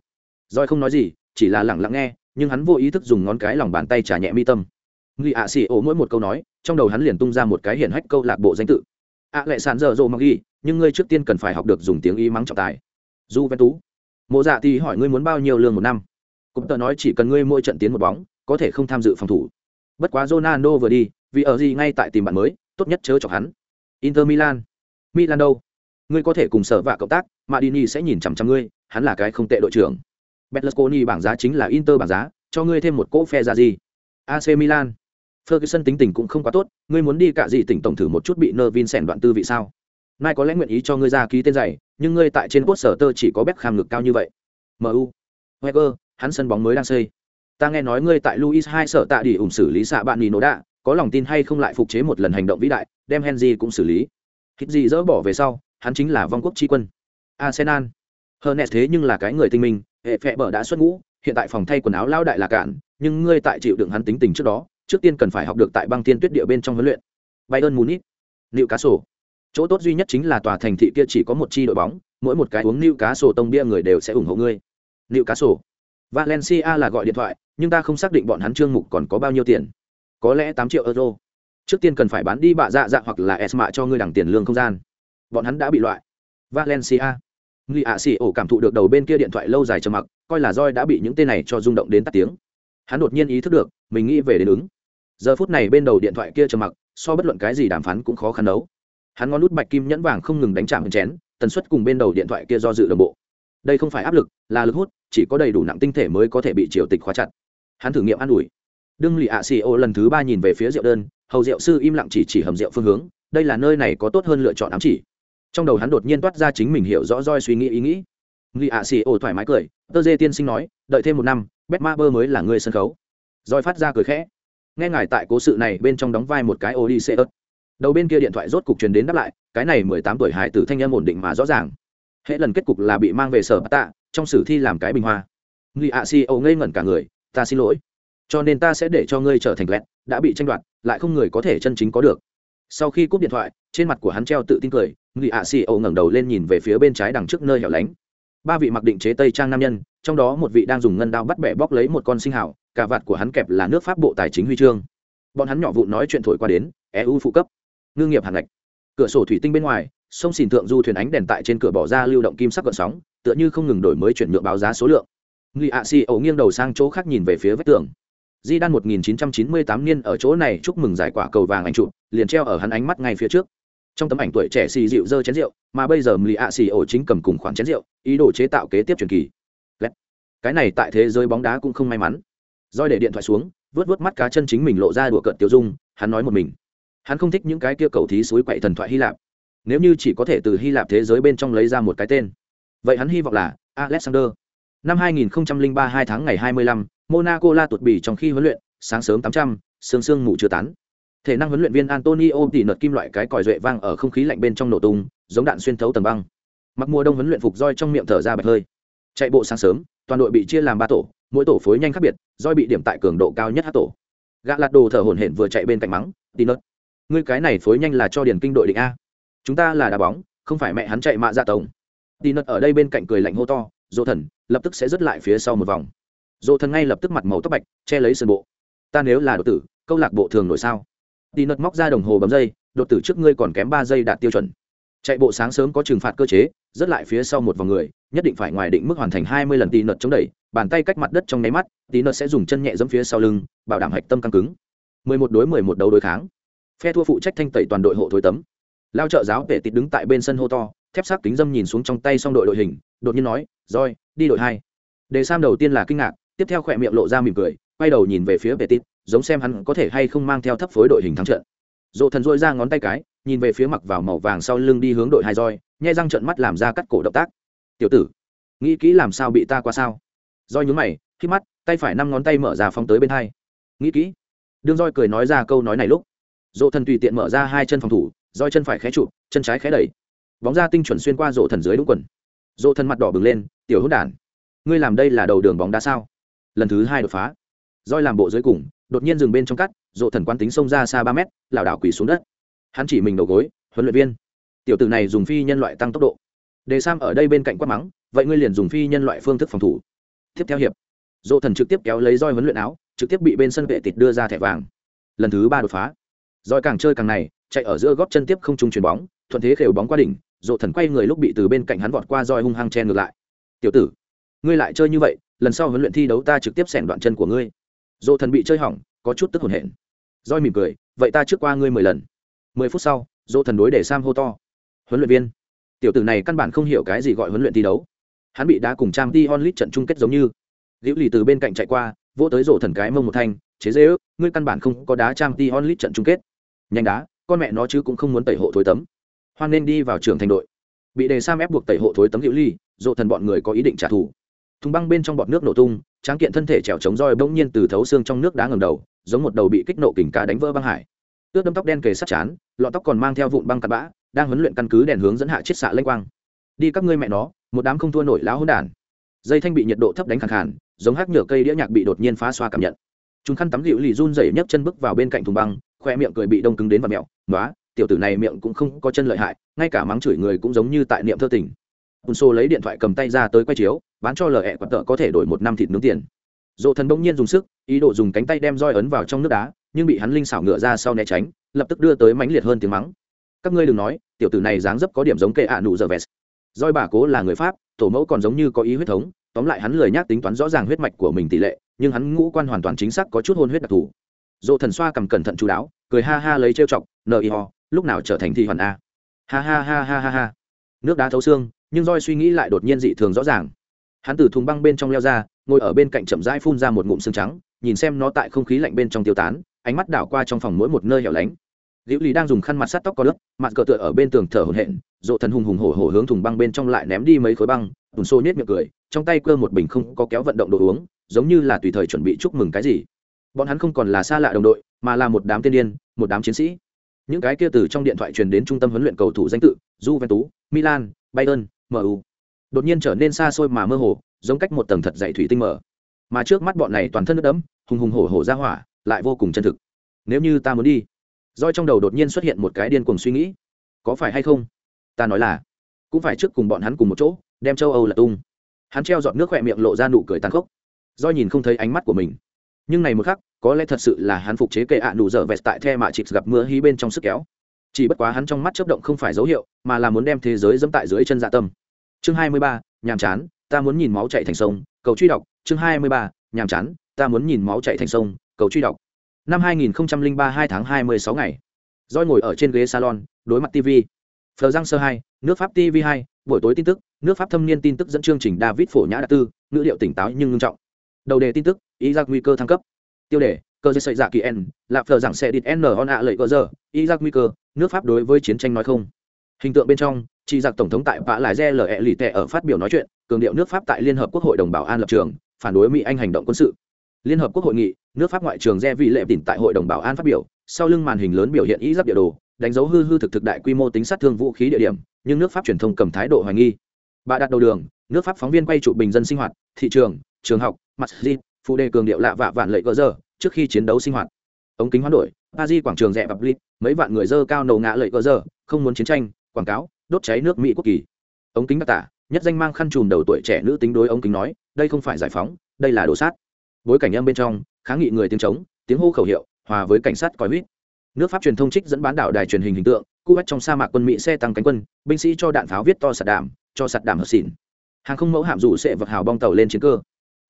Roi không nói gì, chỉ là lẳng lặng nghe, nhưng hắn vô ý thức dùng ngón cái lòng bàn tay trả nhẹ mi tâm người ạ xì ổ mỗi một câu nói trong đầu hắn liền tung ra một cái hiển hách câu lạc bộ danh tự. Ạ lệ sàn dở dồ mặc ghi nhưng ngươi trước tiên cần phải học được dùng tiếng y mắng trọng tài. Du ven tú mộ dạ thì hỏi ngươi muốn bao nhiêu lương một năm? Cũng tờ nói chỉ cần ngươi mỗi trận tiến một bóng có thể không tham dự phòng thủ. Bất quá ronaldo vừa đi vì ở gì ngay tại tìm bạn mới tốt nhất chớ chọc hắn. Inter milan. Milan đâu? Ngươi có thể cùng sở vạ cộng tác mà dini sẽ nhìn chằm chằm ngươi, hắn là cái không tệ đội trưởng. Berlusconi bảng giá chính là Inter bảng giá, cho ngươi thêm một cỗ phe ra gì. AC Milan. Ferguson tính tình cũng không quá tốt, ngươi muốn đi cả gì tỉnh tổng thử một chút bị Nervin xẻn đoạn tư vị sao? Nai có lẽ nguyện ý cho ngươi ra ký tên giày, nhưng ngươi tại trên quốc sở tơ chỉ có Beckham ngực cao như vậy. MU. Wenger, hắn sân bóng mới đang xây. Ta nghe nói ngươi tại Luis hai sở tạ đi ủng xử lý xạ bạn Nino đã, có lòng tin hay không lại phục chế một lần hành động vĩ đại, đem Henry cũng xử lý. Hít gì dỡ bỏ về sau, hắn chính là vong quốc chi quân. Arsenal. Hernes thế nhưng là cái người tinh minh, hệ phệ bờ đã xuất ngũ, hiện tại phòng thay quần áo lao đại là cạn, nhưng ngươi tại chịu đựng hắn tính tình trước đó, trước tiên cần phải học được tại băng tiên tuyết địa bên trong huấn luyện. Bayern Munich, liệu cá sổ. Chỗ tốt duy nhất chính là tòa thành thị kia chỉ có một chi đội bóng, mỗi một cái uống liệu cá sổ tông bia người đều sẽ ủng hộ ngươi. liệu cá sổ. Valencia là gọi điện thoại, nhưng ta không xác định bọn hắn trương mục còn có bao nhiêu tiền. Có lẽ tám triệu euro. Trước tiên cần phải bán đi bạ dạ dạ hoặc là Esma cho ngươi đằng tiền lương không gian. Bọn hắn đã bị loại. Valencia người ạ xì ổ cảm thụ được đầu bên kia điện thoại lâu dài trầm mặc, coi là roi đã bị những tên này cho rung động đến tắt tiếng. Hắn đột nhiên ý thức được, mình nghĩ về đến ứng. Giờ phút này bên đầu điện thoại kia trầm mặc, so bất luận cái gì đàm phán cũng khó khăn đấu. Hắn ngón nút bạch kim nhẫn vàng không ngừng đánh chạm chén, tần suất cùng bên đầu điện thoại kia do dự đồng bộ. Đây không phải áp lực, là lực hút, chỉ có đầy đủ nặng tinh thể mới có thể bị triều tịch khóa chặt. Hắn thử nghiệm an ủi. Đương lì ạ xì ô lần thứ ba nhìn về phía rượu đơn, hầu rượu sư im lặng chỉ chỉ hầm rượu phương hướng đây là nơi này có tốt hơn lựa chọn ám chỉ trong đầu hắn đột nhiên toát ra chính mình hiểu rõ roi suy nghĩ ý nghĩ lì ạ xì ô thoải mái cười tơ dê tiên sinh nói đợi thêm một năm bét ma bơ mới là người sân khấu roi phát ra cười khẽ nghe ngài tại cố sự này bên trong đóng vai một cái odyssey ớt đầu bên kia điện thoại rốt cục truyền đến đáp lại, cái này mười tám tuổi hải tử thanh em ổn định mà rõ ràng. Hệ lần kết cục là bị mang về sở bát tạ, trong sử thi làm cái bình hoa. Ngụy ạ si âu ngây ngẩn cả người, ta xin lỗi, cho nên ta sẽ để cho ngươi trở thành lẹt, đã bị tranh đoạt, lại không người có thể chân chính có được. Sau khi cúp điện thoại, trên mặt của hắn treo tự tin cười, Ngụy ạ si âu ngẩng đầu lên nhìn về phía bên trái đằng trước nơi hẻo lánh. Ba vị mặc định chế tây trang nam nhân, trong đó một vị đang dùng ngân đao bắt bẻ bóc lấy một con sinh hảo cả vạt của hắn kẹp là nước pháp bộ tài chính huy chương. Bọn hắn nhỏ vụn nói chuyện thổi qua đến eu phụ cấp. Ngư nghiệp hàn ngạch. Cửa sổ thủy tinh bên ngoài, sông xìn thượng du thuyền ánh đèn tại trên cửa bỏ ra lưu động kim sắc gợn sóng, tựa như không ngừng đổi mới chuyển nhượng báo giá số lượng. Người ạ xì ổ nghiêng đầu sang chỗ khác nhìn về phía vách tường. Di đan 1998 niên ở chỗ này chúc mừng giải quả cầu vàng anh chụp, liền treo ở hắn ánh mắt ngay phía trước. Trong tấm ảnh tuổi trẻ xì dịu dơ chén rượu, mà bây giờ mì ạ xì ổ chính cầm cùng khoản chén rượu, ý đồ chế tạo kế tiếp truyền kỳ. Cái này tại thế giới bóng đá cũng không may mắn roi để điện thoại xuống vớt vớt mắt cá chân chính mình lộ ra đùa cợt tiêu dung hắn nói một mình. Hắn không thích những cái kia cầu thí suối quậy thần thoại hy lạp. Nếu như chỉ có thể từ hy lạp thế giới bên trong lấy ra một cái tên. Vậy hắn hy vọng là alexander. Năm 2003 hai tháng ngày 25, monaco la tuột bì trong khi huấn luyện sáng sớm 800, sương sương ngủ chưa tán. Thể năng huấn luyện viên antonio tỉ nợt kim loại cái còi duệ vang ở không khí lạnh bên trong nổ tung giống đạn xuyên thấu tầng băng. Mặc mùa đông huấn luyện phục roi trong miệng thở ra bạch hơi. Chạy bộ sáng sớm toàn đội bị chia làm ba tổ mỗi tổ phối nhanh khác biệt doi bị điểm tại cường độ cao nhất hát tổ. Gã lạt đồ thở hổn hển vừa chạy bên cạnh mắng tí nớt ngươi cái này phối nhanh là cho điển kinh đội định a. Chúng ta là đá bóng, không phải mẹ hắn chạy mạ ra dạ tổng. Tí nớt ở đây bên cạnh cười lạnh hô to, dỗ thần, lập tức sẽ dứt lại phía sau một vòng. Dỗ thần ngay lập tức mặt màu tóc bạch, che lấy sườn bộ. Ta nếu là đội tử, câu lạc bộ thường nổi sao? Đi nớt móc ra đồng hồ bấm dây, đột tử trước ngươi còn kém ba giây đạt tiêu chuẩn. Chạy bộ sáng sớm có trừng phạt cơ chế, dứt lại phía sau một vòng người nhất định phải ngoài định mức hoàn thành hai mươi lần tì nợt chống đẩy, bàn tay cách mặt đất trong nháy mắt tí nợt sẽ dùng chân nhẹ dẫm phía sau lưng, bảo đảm hạch tâm căng cứng. mười một đối mười một đấu đối kháng. Phe thua phụ trách thanh tẩy toàn đội hộ thối tấm. Lao trợ giáo vệ tịt đứng tại bên sân hô to, thép sắc kính dâm nhìn xuống trong tay xong đội đội hình, đột nhiên nói roi đi đội hai. Đề sam đầu tiên là kinh ngạc, tiếp theo khỏe miệng lộ ra mỉm cười, quay đầu nhìn về phía vệ tịt, giống xem hắn có thể hay không mang theo thấp phối đội hình thắng trận. Dụ thần dội ra ngón tay cái, nhìn về phía mặc vào màu vàng sau lưng đi hướng đội hai roi, nhai răng trận mắt làm ra cắt cổ động tác tiểu tử, nghĩ kỹ làm sao bị ta qua sao? Roi nhún mày, khi mắt, tay phải năm ngón tay mở ra phóng tới bên hai. Nghĩ kỹ. Đương roi cười nói ra câu nói này lúc, dỗ thần tùy tiện mở ra hai chân phòng thủ, roi chân phải khé trụ chân trái khé đẩy. Bóng ra tinh chuẩn xuyên qua dỗ thần dưới đúng quần. Dỗ thần mặt đỏ bừng lên, tiểu hữu đản, ngươi làm đây là đầu đường bóng đá sao? Lần thứ hai đột phá. Roi làm bộ dưới cùng, đột nhiên dừng bên trong cắt, dỗ thần quán tính xông ra xa ba mét, lảo đảo quỳ xuống đất. Hắn chỉ mình đầu gối, huấn luyện viên. Tiểu tử này dùng phi nhân loại tăng tốc độ đề sam ở đây bên cạnh quát mắng, vậy ngươi liền dùng phi nhân loại phương thức phòng thủ. Tiếp theo hiệp, dỗ thần trực tiếp kéo lấy roi huấn luyện áo, trực tiếp bị bên sân vệ tịt đưa ra thẻ vàng. Lần thứ ba đột phá. Roi càng chơi càng này, chạy ở giữa góp chân tiếp không trung chuyền bóng, thuận thế khều bóng qua đỉnh, dỗ thần quay người lúc bị từ bên cạnh hắn vọt qua roi hung hăng chen ngược lại. Tiểu tử, ngươi lại chơi như vậy, lần sau huấn luyện thi đấu ta trực tiếp xẻn đoạn chân của ngươi. Dỗ thần bị chơi hỏng, có chút tức hồn hển. Roi mỉm cười, vậy ta trước qua ngươi mười lần. Mười phút sau, dỗ thần đối để sam hô to, huấn luyện viên tiểu tử này căn bản không hiểu cái gì gọi huấn luyện thi đấu. Hắn bị đá cùng trang t onlit trận chung kết giống như. Liễu lì từ bên cạnh chạy qua, vỗ tới rổ thần cái mông một thanh, chế dễ ước, ngươi căn bản không có đá trang t onlit trận chung kết. Nhanh đá, con mẹ nó chứ cũng không muốn tẩy hộ thối tấm. Hoan nên đi vào trường thành đội. Bị đề sam ép buộc tẩy hộ thối tấm liễu ly rổ thần bọn người có ý định trả thù. Thùng băng bên trong bọt nước nổ tung, tráng kiện thân thể trèo trống roi bỗng nhiên từ thấu xương trong nước đá ngầm đầu, giống một đầu bị kích nộ kình cá đánh vỡ băng hải. Ướt đâm tóc đen kề sát chán, lọ tóc còn mang theo vụn băng cắt bã đang huấn luyện căn cứ đèn hướng dẫn hạ chiết xạ lênh quang. Đi các ngươi mẹ nó, một đám không thua nổi lão hỗn đản. Dây thanh bị nhiệt độ thấp đánh khẳng khản giống hát nhựa cây đĩa nhạc bị đột nhiên phá xoa cảm nhận. Chúng khăn tắm dịu lì run rẩy nhấc chân bước vào bên cạnh thùng băng, khoe miệng cười bị đông cứng đến và mẹo. Nói tiểu tử này miệng cũng không có chân lợi hại, ngay cả mắng chửi người cũng giống như tại niệm thơ tình. Ùn xô lấy điện thoại cầm tay ra tới quay chiếu, bán cho lờ hẹ quạt tợ có thể đổi một năm thịt nướng tiền. Dỗ thần bỗng nhiên dùng sức, ý đồ dùng cánh tay đem roi ấn vào trong nước đá, nhưng bị hắn linh xảo ngựa ra sau né tránh, lập tức đưa tới mãnh liệt hơn tiếng mắng các ngươi đừng nói, tiểu tử này dáng dấp có điểm giống kệ ạ nụ giờ vest. Doi bà cố là người pháp, tổ mẫu còn giống như có ý huyết thống, tóm lại hắn lười nhác tính toán rõ ràng huyết mạch của mình tỷ lệ, nhưng hắn ngũ quan hoàn toàn chính xác có chút hôn huyết đặc thù. Dỗ thần xoa cầm cẩn thận chú đáo, cười ha ha lấy trêu chọc, nờ y ho, lúc nào trở thành thi hoàn a? Ha ha ha ha ha ha. Nước đá thấu xương, nhưng roi suy nghĩ lại đột nhiên dị thường rõ ràng. Hắn từ thùng băng bên trong leo ra, ngồi ở bên cạnh chậm rãi phun ra một ngụm xương trắng, nhìn xem nó tại không khí lạnh bên trong tiêu tán, ánh mắt đảo qua trong phòng mỗi một nơi hẻo lánh liễu lý đang dùng khăn mặt sát tóc có lớp mặt cờ tựa ở bên tường thở hổn hển dộ thần hùng hùng hổ hổ hướng thùng băng bên trong lại ném đi mấy khối băng tùn xô nhét miệng cười trong tay cơ một bình không có kéo vận động đồ uống giống như là tùy thời chuẩn bị chúc mừng cái gì bọn hắn không còn là xa lạ đồng đội mà là một đám tiên điên một đám chiến sĩ những cái kia từ trong điện thoại truyền đến trung tâm huấn luyện cầu thủ danh tự Juventus, Milan, Bayern, MU. Đột nhiên trở nên xa xôi mà mơ hồ, giống cách một tầng thật dày thủy tinh mở. Mà trước mắt bọn này toàn thân nước đẫm, hùng hùng hổ hổ ra hỏa, lại vô cùng chân thực. Nếu như ta muốn đi, Doi trong đầu đột nhiên xuất hiện một cái điên cuồng suy nghĩ, có phải hay không? Ta nói là, cũng phải trước cùng bọn hắn cùng một chỗ, đem châu Âu là tung. Hắn treo giọt nước khỏe miệng lộ ra nụ cười tàn khốc. Doi nhìn không thấy ánh mắt của mình. Nhưng này một khắc, có lẽ thật sự là hắn phục chế kệ ạ à nụ dở vẹt tại the mạ chịp gặp mưa hí bên trong sức kéo chỉ bất quá hắn trong mắt chớp động không phải dấu hiệu mà là muốn đem thế giới dẫm tại dưới chân dạ tâm chương hai mươi ba nhàm chán ta muốn nhìn máu chạy thành sông cầu truy đọc chương hai mươi ba nhàm chán ta muốn nhìn máu chạy thành sông cầu truy đọc năm hai nghìn ba, hai tháng hai mươi sáu ngày. Roi ngồi ở trên ghế salon, đối mặt tv phờ răng sơ hai, nước pháp tv hai, buổi tối tin tức, nước pháp thâm niên tin tức dẫn chương trình david phổ nhã đạt tư, ngữ liệu tỉnh táo nhưng nghiêm trọng. Đầu đề tin tức ý ra nguy cơ thăng cấp. Tiêu đề, cơ dây sợi dạ kỳ n, lạp phờ giảng xe đít n on ạ lợi cơ giờ ý ra nguy cơ, nước pháp đối với chiến tranh nói không. Hình tượng bên trong, chị giặc tổng thống tại vã lại re lệ lì tệ ở phát biểu nói chuyện, cường điệu nước pháp tại liên hợp quốc hội đồng bảo an lập trường, phản đối mỹ anh hành động quân sự liên hợp quốc hội nghị, nước pháp ngoại trưởng re vị lệ tỉnh tại hội đồng bảo an phát biểu, sau lưng màn hình lớn biểu hiện ý giáp địa đồ, đánh dấu hư hư thực thực đại quy mô tính sát thương vũ khí địa điểm, nhưng nước pháp truyền thông cầm thái độ hoài nghi. Bà đặt đầu đường, nước pháp phóng viên quay trụ bình dân sinh hoạt, thị trường trường học, mặt di phụ đề cường điệu lạ vạ vạn lệ gỡ giờ trước khi chiến đấu sinh hoạt. Ống kính hoán đổi, Paris di quảng trường rẽ bập lít, mấy vạn người dơ cao nầu ngã lệ gỡ giờ không muốn chiến tranh, quảng cáo, đốt cháy nước mỹ quốc kỳ. Ống kính đặc tả, nhất danh mang khăn trùm đầu tuổi trẻ nữ tính đối ống kính nói, đây không phải giải phóng, đây là đồ sát bối cảnh âm bên trong kháng nghị người tiếng trống, tiếng hô khẩu hiệu, hòa với cảnh sát coi huýt. Nước pháp truyền thông trích dẫn bán đảo đài truyền hình hình tượng cu vách trong sa mạc quân mỹ xe tăng cánh quân, binh sĩ cho đạn pháo viết to sạt đảm cho sạt đảm hợp xỉn. Hàng không mẫu hạm rủ sẽ vật hào bong tàu lên chiến cơ.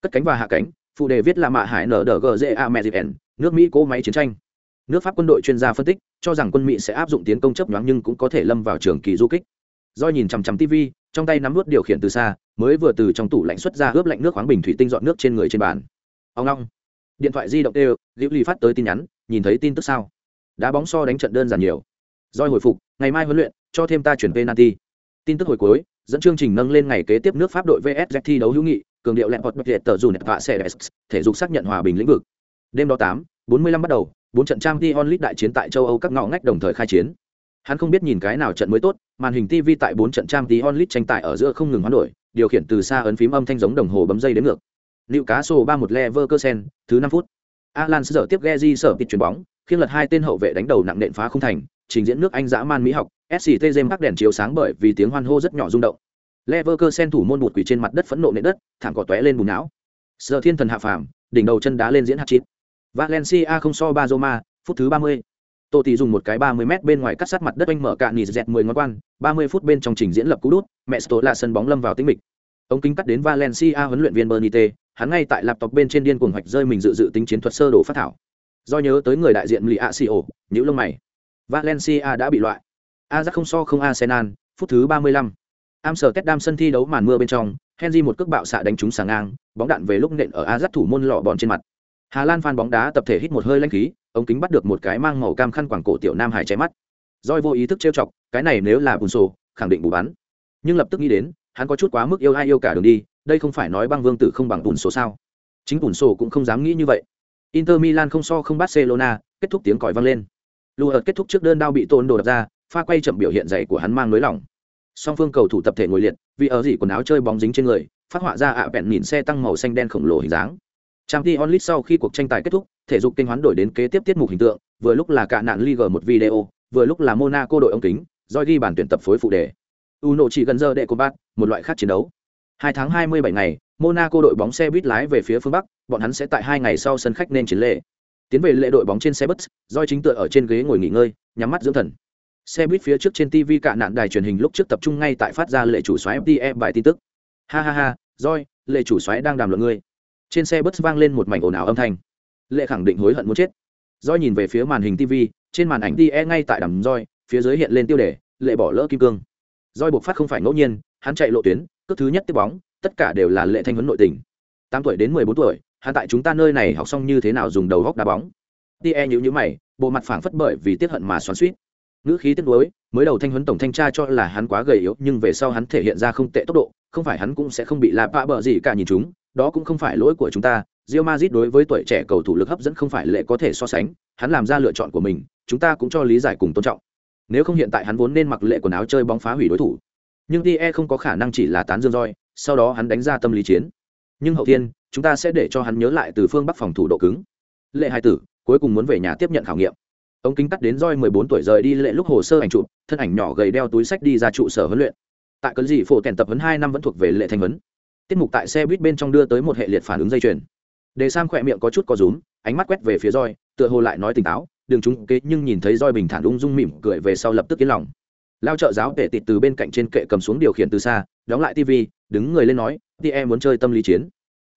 Cất cánh và hạ cánh, phụ đề viết là mạ hải nở đờ gz a mezn nước mỹ cố máy chiến tranh. Nước pháp quân đội chuyên gia phân tích, cho rằng quân mỹ sẽ áp dụng tiến công chấp nhoáng nhưng cũng có thể lâm vào trường kỳ du kích. Do nhìn chằm chằm tv trong tay nắm nuốt điều khiển từ xa, mới vừa từ trong tủ lạnh xuất ra ướp lạnh nước khoáng bình thủy tinh dọn nước trên người trên bàn ông long điện thoại di động đều, liễu ly phát tới tin nhắn, nhìn thấy tin tức sao? Đá bóng so đánh trận đơn giản nhiều. Doi hồi phục, ngày mai huấn luyện, cho thêm ta chuyển penalty. Tin tức hồi cuối, dẫn chương trình nâng lên ngày kế tiếp nước pháp đội vs thi đấu hữu nghị, cường điệu lẹn hoặc bật liệt tờ dù nẹt vạ xe thể dục xác nhận hòa bình lĩnh vực. Đêm đó tám, bốn mươi lăm bắt đầu, bốn trận trang t onlit đại chiến tại châu âu các ngõ ngách đồng thời khai chiến. Hắn không biết nhìn cái nào trận mới tốt, màn hình tv tại bốn trận trang t onlit tranh tài ở giữa không ngừng hoán đổi, điều khiển từ xa ấn phím âm thanh giống đồng hồ bấm dây đến ngược liệu cá sổ ba một leverkusen thứ năm phút alan dở tiếp geji sở tịt chuyển bóng khiêng lật hai tên hậu vệ đánh đầu nặng nện phá không thành trình diễn nước anh dã man mỹ học sct jem đèn chiếu sáng bởi vì tiếng hoan hô rất nhỏ rung động leverkusen thủ môn bụt quỷ trên mặt đất phẫn nộ nện đất thẳng cỏ tóe lên bùn não giờ thiên thần hạ phàm đỉnh đầu chân đá lên diễn hạt chít Valencia không so ba Roma, phút thứ 30. Tô Tỷ dùng một cái 30 m bên ngoài cắt sát mặt đất anh mở cạn nhì dẹt 10 ngón quan, 30 phút bên trong trình diễn lập cú đút, mẹ Sto là sân bóng lâm vào tĩnh mịch. Ông kính cắt đến Valencia huấn luyện viên Bernite, hắn ngay tại laptop bên trên điên cuồng hoạch rơi mình dự dự tính chiến thuật sơ đồ phát thảo. Do nhớ tới người đại diện Liacio, nhíu lông mày. Valencia đã bị loại. Ajax không so không Arsenal, phút thứ 35. Amsterdam sân thi đấu màn mưa bên trong, Henry một cước bạo xạ đánh trúng sáng ngang, bóng đạn về lúc nện ở Ajax thủ môn lọ bòn trên mặt. Hà Lan fan bóng đá tập thể hít một hơi lãnh khí, ống kính bắt được một cái mang màu cam khăn quàng cổ tiểu nam hải cháy mắt. Doi vô ý thức trêu chọc, cái này nếu là bùn sổ, khẳng định bù bắn. Nhưng lập tức nghĩ đến, hắn có chút quá mức yêu ai yêu cả đường đi, đây không phải nói băng vương tử không bằng bùn sổ sao? Chính bùn sổ cũng không dám nghĩ như vậy. Inter Milan không so không Barcelona, kết thúc tiếng còi vang lên. Luert kết thúc trước đơn đao bị tôn đồ đập ra, pha quay chậm biểu hiện dày của hắn mang nới lỏng. Song phương cầu thủ tập thể ngồi liệt, vì ở gì quần áo chơi bóng dính trên người, phát họa ra ạ à bẹn nhìn xe tăng màu xanh đen khổng lồ hình dáng Trang Ti Onlit sau khi cuộc tranh tài kết thúc, thể dục kênh hoán đổi đến kế tiếp tiết mục hình tượng, vừa lúc là cả nạn Liga một video, vừa lúc là Monaco đội ống kính, do ghi bản tuyển tập phối phụ đề. u nộ chỉ gần giờ đệ combat bát, một loại khác chiến đấu. Hai tháng hai mươi bảy ngày, Monaco đội bóng xe buýt lái về phía phương bắc, bọn hắn sẽ tại hai ngày sau sân khách nên chiến lệ. Tiến về lễ đội bóng trên xe bus, Joy chính tựa ở trên ghế ngồi nghỉ ngơi, nhắm mắt dưỡng thần. Xe buýt phía trước trên TV cả nạn đài truyền hình lúc trước tập trung ngay tại phát ra lệ chủ xoáy FTE bài tin tức. Ha ha ha, Joy, lệ chủ xoáy đang đàm luận ngươi trên xe bus vang lên một mảnh ồn ào âm thanh lệ khẳng định hối hận muốn chết Joy nhìn về phía màn hình tv trên màn ảnh DE ngay tại đàm Joy, phía dưới hiện lên tiêu đề lệ bỏ lỡ kim cương Joy buộc phát không phải ngẫu nhiên hắn chạy lộ tuyến cước thứ nhất tiếp bóng tất cả đều là lệ thanh huấn nội tình tám tuổi đến mười bốn tuổi hắn tại chúng ta nơi này học xong như thế nào dùng đầu góc đá bóng tie nhữ nhữ mày bộ mặt phảng phất bởi vì tiếc hận mà xoắn suýt ngữ khí tiếc nuối mới đầu thanh huấn tổng thanh tra cho là hắn quá gầy yếu nhưng về sau hắn thể hiện ra không tệ tốc độ không phải hắn cũng sẽ không bị lạ bạ bờ gì cả nhìn chúng đó cũng không phải lỗi của chúng ta Real Madrid đối với tuổi trẻ cầu thủ lực hấp dẫn không phải lệ có thể so sánh, hắn làm ra lựa chọn của mình, chúng ta cũng cho lý giải cùng tôn trọng. Nếu không hiện tại hắn vốn nên mặc lệ quần áo chơi bóng phá hủy đối thủ. Nhưng Ti E không có khả năng chỉ là tán dương roi, sau đó hắn đánh ra tâm lý chiến. Nhưng hậu thiên, chúng ta sẽ để cho hắn nhớ lại từ phương Bắc phòng thủ độ cứng. Lệ hai tử, cuối cùng muốn về nhà tiếp nhận khảo nghiệm. Ông kính cắt đến roi 14 tuổi rời đi lệ lúc hồ sơ ảnh chụp, thân ảnh nhỏ gầy đeo túi sách đi ra trụ sở huấn luyện. Tại cấn gì phổ kèn tập huấn hai năm vẫn thuộc về lệ thành huấn. Tiết mục tại xe buýt bên trong đưa tới một hệ liệt phản ứng dây chuyền đề sam khỏe miệng có chút có rúm ánh mắt quét về phía roi tựa hồ lại nói tỉnh táo đường chúng kế nhưng nhìn thấy roi bình thản ung dung mỉm cười về sau lập tức yên lòng lao trợ giáo tệ tịt từ bên cạnh trên kệ cầm xuống điều khiển từ xa, đóng lại tv đứng người lên nói, ti em muốn chơi tâm lý chiến.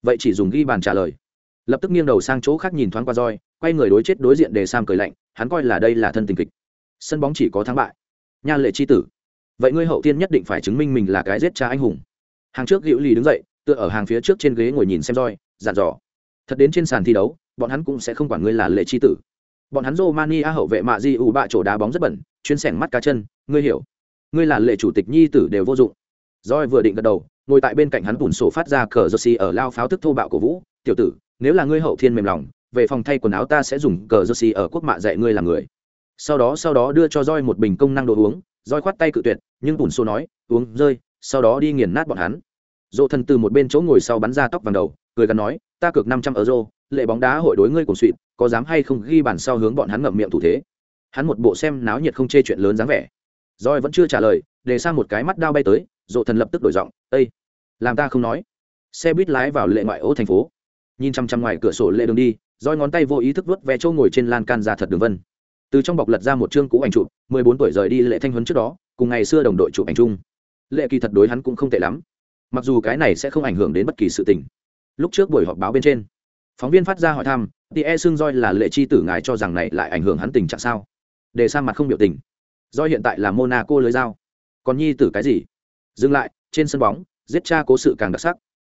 Vậy chỉ dùng ghi bàn trả lời. Lập tức nghiêng đầu sang chỗ khác nhìn thoáng qua roi, quay người đối chết đối diện đề sam cười lạnh, hắn coi là đây là thân tình kịch. Sân bóng chỉ có thắng bại. Nha lệ chi tử. Vậy ngươi hậu tiên nhất định phải chứng minh mình là cái giết cha anh hùng. Hàng trước hữu lì đứng dậy, tựa ở hàng phía trước trên ghế ngồi nhìn xem roi, dặn dò. Thật đến trên sàn thi đấu, bọn hắn cũng sẽ không quản ngươi là lệ chi tử bọn hắn romania hậu vệ mạ di ủ bạ chỗ đá bóng rất bẩn, chuyên sẻng mắt cá chân, ngươi hiểu. Ngươi là lệ chủ tịch nhi tử đều vô dụng. Roi vừa định gật đầu, ngồi tại bên cạnh hắn bùn sổ phát ra cờ jersey ở lao pháo thức thô bạo của vũ, tiểu tử, nếu là ngươi hậu thiên mềm lòng, về phòng thay quần áo ta sẽ dùng cờ jersey ở quốc mạ dạy ngươi làm người. Sau đó sau đó đưa cho roi một bình công năng đồ uống roi khoát tay cự tuyệt, nhưng bùn sổ nói, uống, rơi. Sau đó đi nghiền nát bọn hắn. Dỗ thần từ một bên chỗ ngồi sau bắn ra tóc vàng đầu, cười gắn nói, ta cược năm trăm euro lệ bóng đá hội đối ngươi cùng suỵt, có dám hay không ghi bàn sau hướng bọn hắn ngậm miệng thủ thế? Hắn một bộ xem náo nhiệt không chê chuyện lớn dáng vẻ. Roi vẫn chưa trả lời, để sang một cái mắt đao bay tới dỗ thần lập tức đổi giọng ây làm ta không nói. Xe buýt lái vào lệ ngoại ô thành phố. Nhìn chăm chăm ngoài cửa sổ lệ đường đi roi ngón tay vô ý thức vớt ve chỗ ngồi trên lan can ra thật đường vân. Từ trong bọc lật ra một chương cũ ảnh chụp, mười bốn tuổi rời đi lệ thanh huấn trước đó, cùng ngày xưa đồng đội chụp ảnh chung. Lệ kỳ thật đối hắn cũng không tệ lắm, mặc dù cái này sẽ không ảnh hưởng đến bất kỳ sự tình. Lúc trước buổi họp báo bên trên phóng viên phát ra hỏi thăm thì e xương roi là lệ chi tử ngài cho rằng này lại ảnh hưởng hắn tình trạng sao? Để sang mặt không biểu tình. Do hiện tại là monaco lưới dao. Còn nhi tử cái gì? Dừng lại, trên sân bóng, giết cha cố sự càng đặc sắc.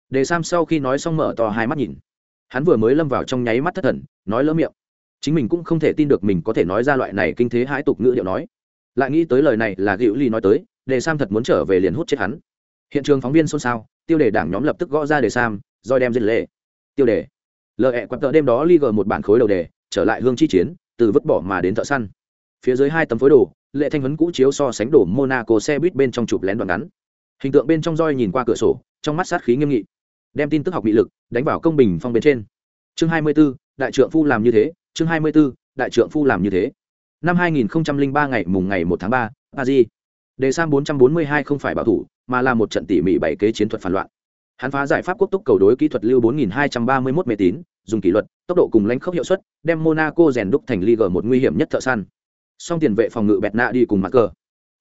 Đề sam sau khi nói xong mở to hai mắt nhìn. Hắn vừa mới lâm vào trong nháy mắt thất thần, nói lỡ miệng. Chính mình cũng không thể tin được mình có thể nói ra loại này kinh thế hãi tục ngữ điệu nói. Lại nghĩ tới lời này là gữu ly nói tới, Đề sam thật muốn trở về liền hút chết hắn. Hiện trường phóng viên xôn xao, tiêu đề đảng nhóm lập tức gõ ra đề sam roi đem diệt lệ. Tiêu đề lờ ẹ quặn tợ đêm đó Li gờ một bản khối đầu đề trở lại hương chi chiến từ vứt bỏ mà đến thợ săn. Phía dưới hai tấm phối đồ lệ thanh huấn cũ chiếu so sánh đổ monaco xe buýt bên trong chụp lén đoạn ngắn. Hình tượng bên trong roi nhìn qua cửa sổ trong mắt sát khí nghiêm nghị. Đem tin tức học bị lực đánh vào công bình phong bên trên. Chương 24, đại trượng phu làm như thế chương 24, đại trượng phu làm như thế. Năm 2003 ngày mùng ngày 1 tháng 3, Paris. Đề Sam 442 không phải bảo thủ, mà là một trận tỉ mỉ bảy kế chiến thuật phản loạn hắn phá giải pháp quốc túc cầu đối kỹ thuật lưu 4231 mê tín, dùng kỷ luật, tốc độ cùng lãnh khốc hiệu suất, đem monaco rèn đúc thành liga một nguy hiểm nhất thợ săn. Song tiền vệ phòng ngự bẹt nạ đi cùng mặt cờ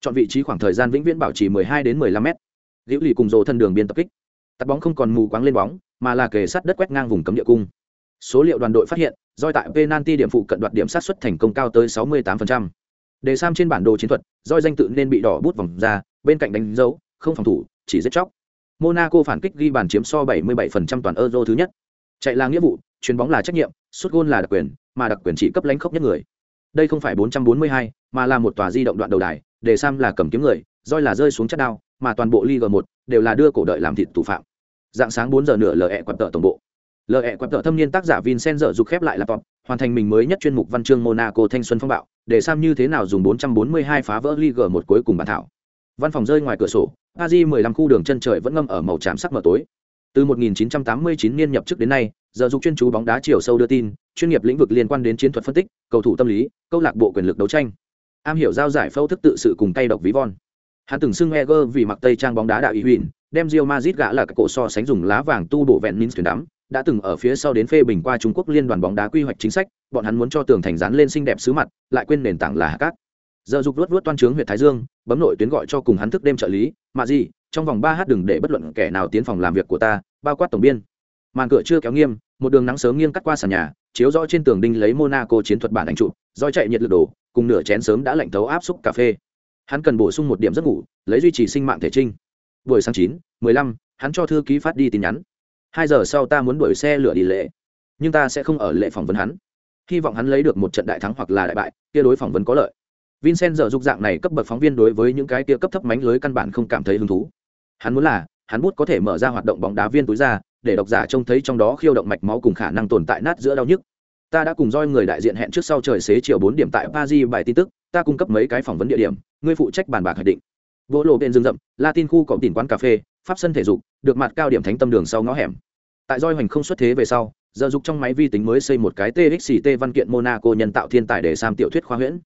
chọn vị trí khoảng thời gian vĩnh viễn bảo trì 12 đến 15 mét. Liễu lì cùng rồ thân đường biên tập kích. Tạt bóng không còn mù quáng lên bóng, mà là kề sát đất quét ngang vùng cấm địa cung. Số liệu đoàn đội phát hiện doi tại penalty điểm phụ cận đoạt điểm sát xuất thành công cao tới 68%. đề sam trên bản đồ chiến thuật doi danh tự nên bị đỏ bút vòng ra, bên cạnh đánh dấu, không phòng thủ, chỉ giết chóc monaco phản kích ghi bàn chiếm so 77% toàn euro thứ nhất. Chạy là nghĩa vụ chuyền bóng là trách nhiệm sút gôn là đặc quyền mà đặc quyền chỉ cấp lãnh khốc nhất người. Đây không phải 442, mà là một tòa di động đoạn đầu đài để sam là cầm kiếm người roi là rơi xuống chất đao mà toàn bộ liga 1 đều là đưa cổ đợi làm thịt tù phạm. Dạng sáng 4 giờ nửa lệ quạt tợ tổng bộ. Lệ quạt tợ thâm niên tác giả vincent dở dục khép lại laptop hoàn thành mình mới nhất chuyên mục văn chương monaco thanh xuân phong bạo để sam như thế nào dùng 442 phá vỡ liga 1 cuối cùng bản thảo văn phòng rơi ngoài cửa sổ, a di mười lăm khu đường chân trời vẫn ngâm ở màu tràm sắc mờ tối. Từ 1989 niên nhập chức đến nay, giờ dục chuyên chú bóng đá chiều sâu đưa tin, chuyên nghiệp lĩnh vực liên quan đến chiến thuật phân tích, cầu thủ tâm lý, câu lạc bộ quyền lực đấu tranh. Am hiểu giao giải phẫu thức tự sự cùng tay độc ví von. Hắn từng xưng Eger vì mặc tây trang bóng đá đạo ý huỳnh đem Real Madrid gã là các cổ so sánh dùng lá vàng tu bổ vẹn Minsk đắm, đã từng ở phía sau đến phê bình qua Trung Quốc liên đoàn bóng đá quy hoạch chính sách, bọn hắn muốn cho tường thành dán lên xinh đẹp sứ mặt, lại quên nền tảng là hạ cát giờ dục luốt luốt toan trướng huyện thái dương, bấm nội tuyến gọi cho cùng hắn thức đêm trợ lý mà gì trong vòng ba h đừng để bất luận kẻ nào tiến phòng làm việc của ta, bao quát tổng biên. Màn cửa chưa kéo nghiêm, một đường nắng sớm nghiêng cắt qua sàn nhà, chiếu rõ trên tường đinh lấy monaco chiến thuật bản ảnh trụ do chạy nhiệt lực đổ cùng nửa chén sớm đã lạnh thấu áp xúc cà phê. Hắn cần bổ sung một điểm giấc ngủ, lấy duy trì sinh mạng thể trinh. Buổi sáng chín, mười lăm, hắn cho thư ký phát đi tin nhắn. Hai giờ sau ta muốn đuổi xe lửa đi lễ, nhưng ta sẽ không ở lễ phỏng vấn hắn. Hy vọng hắn lấy được một trận đại thắng hoặc là đại bại, kia đối phỏng vấn có lợi vincent giờ dục dạng này cấp bậc phóng viên đối với những cái kia cấp thấp mánh lưới căn bản không cảm thấy hứng thú. Hắn muốn là, hắn bút có thể mở ra hoạt động bóng đá viên túi ra, để độc giả trông thấy trong đó khiêu động mạch máu cùng khả năng tồn tại nát giữa đau nhức. Ta đã cùng roi người đại diện hẹn trước sau trời xế chiều bốn điểm tại paris bài tin tức, ta cung cấp mấy cái phỏng vấn địa điểm, ngươi phụ trách bàn bạc hoạch định. Vỗ lộ bên rừng rậm, latin khu cổng tìm quán cà phê, pháp sân thể dục, được mặt cao điểm thánh tâm đường sau ngõ hẻm. Tại roi hoành không xuất thế về sau giờ dục trong máy vi tính mới xây một cái txt văn kiện monaco nhân tạo thiên tài để sam tiểu thuyết khoa huyễn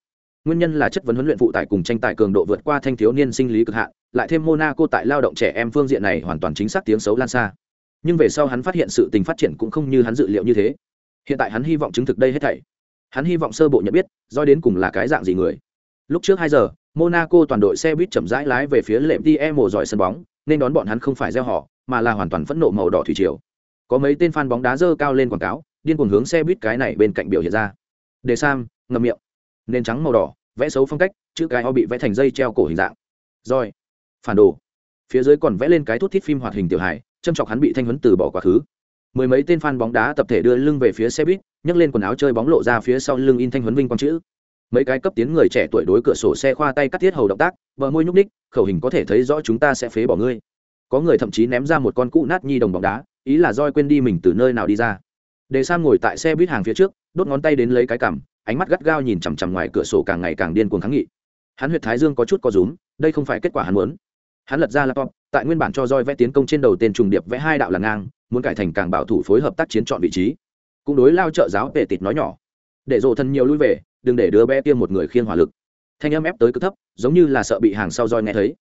nguyên nhân là chất vấn huấn luyện phụ tải cùng tranh tài cường độ vượt qua thanh thiếu niên sinh lý cực hạn, lại thêm monaco tại lao động trẻ em phương diện này hoàn toàn chính xác tiếng xấu lan xa. Nhưng về sau hắn phát hiện sự tình phát triển cũng không như hắn dự liệu như thế. Hiện tại hắn hy vọng chứng thực đây hết thảy. Hắn hy vọng sơ bộ nhận biết do đến cùng là cái dạng gì người. Lúc trước hai giờ, monaco toàn đội xe buýt chậm rãi lái về phía lệm tie mồ giỏi sân bóng, nên đón bọn hắn không phải gieo họ, mà là hoàn toàn phẫn nộ màu đỏ thủy triều. Có mấy tên fan bóng đá dơ cao lên quảng cáo, điên cuồng hướng xe buýt cái này bên cạnh biểu hiện ra. Đề sam, ngậm miệng. Nền trắng màu đỏ vẽ xấu phong cách, chữ cái o bị vẽ thành dây treo cổ hình dạng. Roi phản đồ. Phía dưới còn vẽ lên cái thuốc thít phim hoạt hình tiểu hài, châm chọc hắn bị thanh huấn từ bỏ quá khứ. Mười mấy tên fan bóng đá tập thể đưa lưng về phía xe buýt, nhấc lên quần áo chơi bóng lộ ra phía sau lưng in thanh huấn vinh quang chữ. Mấy cái cấp tiến người trẻ tuổi đối cửa sổ xe khoa tay cắt thiết hầu động tác, bờ môi nhúc ních khẩu hình có thể thấy rõ chúng ta sẽ phế bỏ ngươi. Có người thậm chí ném ra một con cũ nát nhi đồng bóng đá, ý là roi quên đi mình từ nơi nào đi ra. Để sam ngồi tại xe buýt hàng phía trước, đốt ngón tay đến lấy cái cằm ánh mắt gắt gao nhìn chằm chằm ngoài cửa sổ càng ngày càng điên cuồng kháng nghị. Hắn huyệt thái dương có chút có rúm, đây không phải kết quả hắn muốn. Hắn lật ra laptop, tại nguyên bản cho roi vẽ tiến công trên đầu tên trùng điệp vẽ hai đạo là ngang, muốn cải thành càng bảo thủ phối hợp tác chiến chọn vị trí. Cũng đối lao trợ giáo về tịt nói nhỏ, để rộ thân nhiều lui về, đừng để đứa bé kia một người khiên hỏa lực. Thanh âm ép tới cực thấp, giống như là sợ bị hàng sau roi nghe thấy.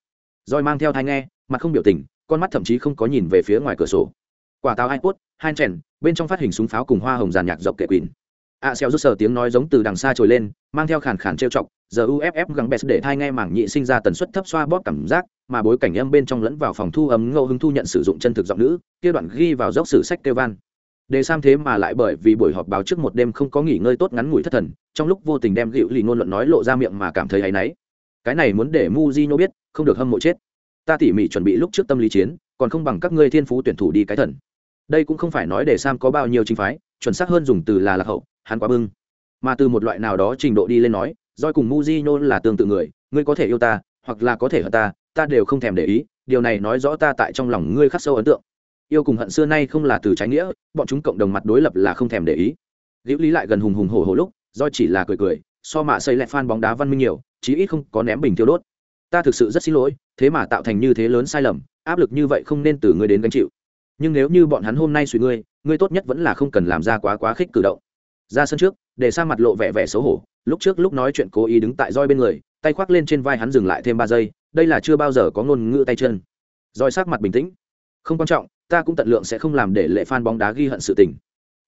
Roi mang theo thai nghe, mặt không biểu tình, con mắt thậm chí không có nhìn về phía ngoài cửa sổ. Quả táo ipod, hai chèn, bên trong phát hình súng pháo cùng hoa hồng giàn nhạc dọc kệ quỳnh a xeo rút sờ tiếng nói giống từ đằng xa trồi lên, mang theo khàn khàn trêu chọc, giờ uff gắng bẹt để thai nghe mảng nhị sinh ra tần suất thấp xoa bóp cảm giác, mà bối cảnh âm bên trong lẫn vào phòng thu ấm ngẫu hứng thu nhận sử dụng chân thực giọng nữ, kia đoạn ghi vào dốc sử sách kêu van. Đề sam thế mà lại bởi vì buổi họp báo trước một đêm không có nghỉ ngơi tốt ngắn ngủi thất thần, trong lúc vô tình đem gịu lì ngôn luận nói lộ ra miệng mà cảm thấy hay náy. Cái này muốn để Mujino biết, không được hâm mộ chết. Ta tỉ mỉ chuẩn bị lúc trước tâm lý chiến, còn không bằng các ngươi thiên phú tuyển thủ đi cái thần. Đây cũng không phải nói để sam có bao nhiêu chính phái, chuẩn xác hơn dùng từ là lạc hậu hắn quá bưng. Mà từ một loại nào đó trình độ đi lên nói doi cùng Mujino là tương tự người, ngươi có thể yêu ta, hoặc là có thể hận ta ta đều không thèm để ý, điều này nói rõ ta tại trong lòng ngươi khắc sâu ấn tượng. Yêu cùng hận xưa nay không là từ trái nghĩa, bọn chúng cộng đồng mặt đối lập là không thèm để ý. Liễu lý lại gần hùng hùng hổ hổ lúc do chỉ là cười cười, so mạ xây lại phan bóng đá văn minh nhiều, chí ít không có ném bình tiêu đốt. Ta thực sự rất xin lỗi, thế mà tạo thành như thế lớn sai lầm, áp lực như vậy không nên từ ngươi đến gánh chịu. Nhưng nếu như bọn hắn hôm nay suy ngươi ngươi tốt nhất vẫn là không cần làm ra quá quá khích cử động ra sân trước, để xa mặt lộ vẻ vẻ xấu hổ. Lúc trước lúc nói chuyện cố ý đứng tại roi bên người, tay khoác lên trên vai hắn dừng lại thêm ba giây, đây là chưa bao giờ có ngôn ngữ tay chân. Roi sắc mặt bình tĩnh. Không quan trọng, ta cũng tận lượng sẽ không làm để lệ fan bóng đá ghi hận sự tình.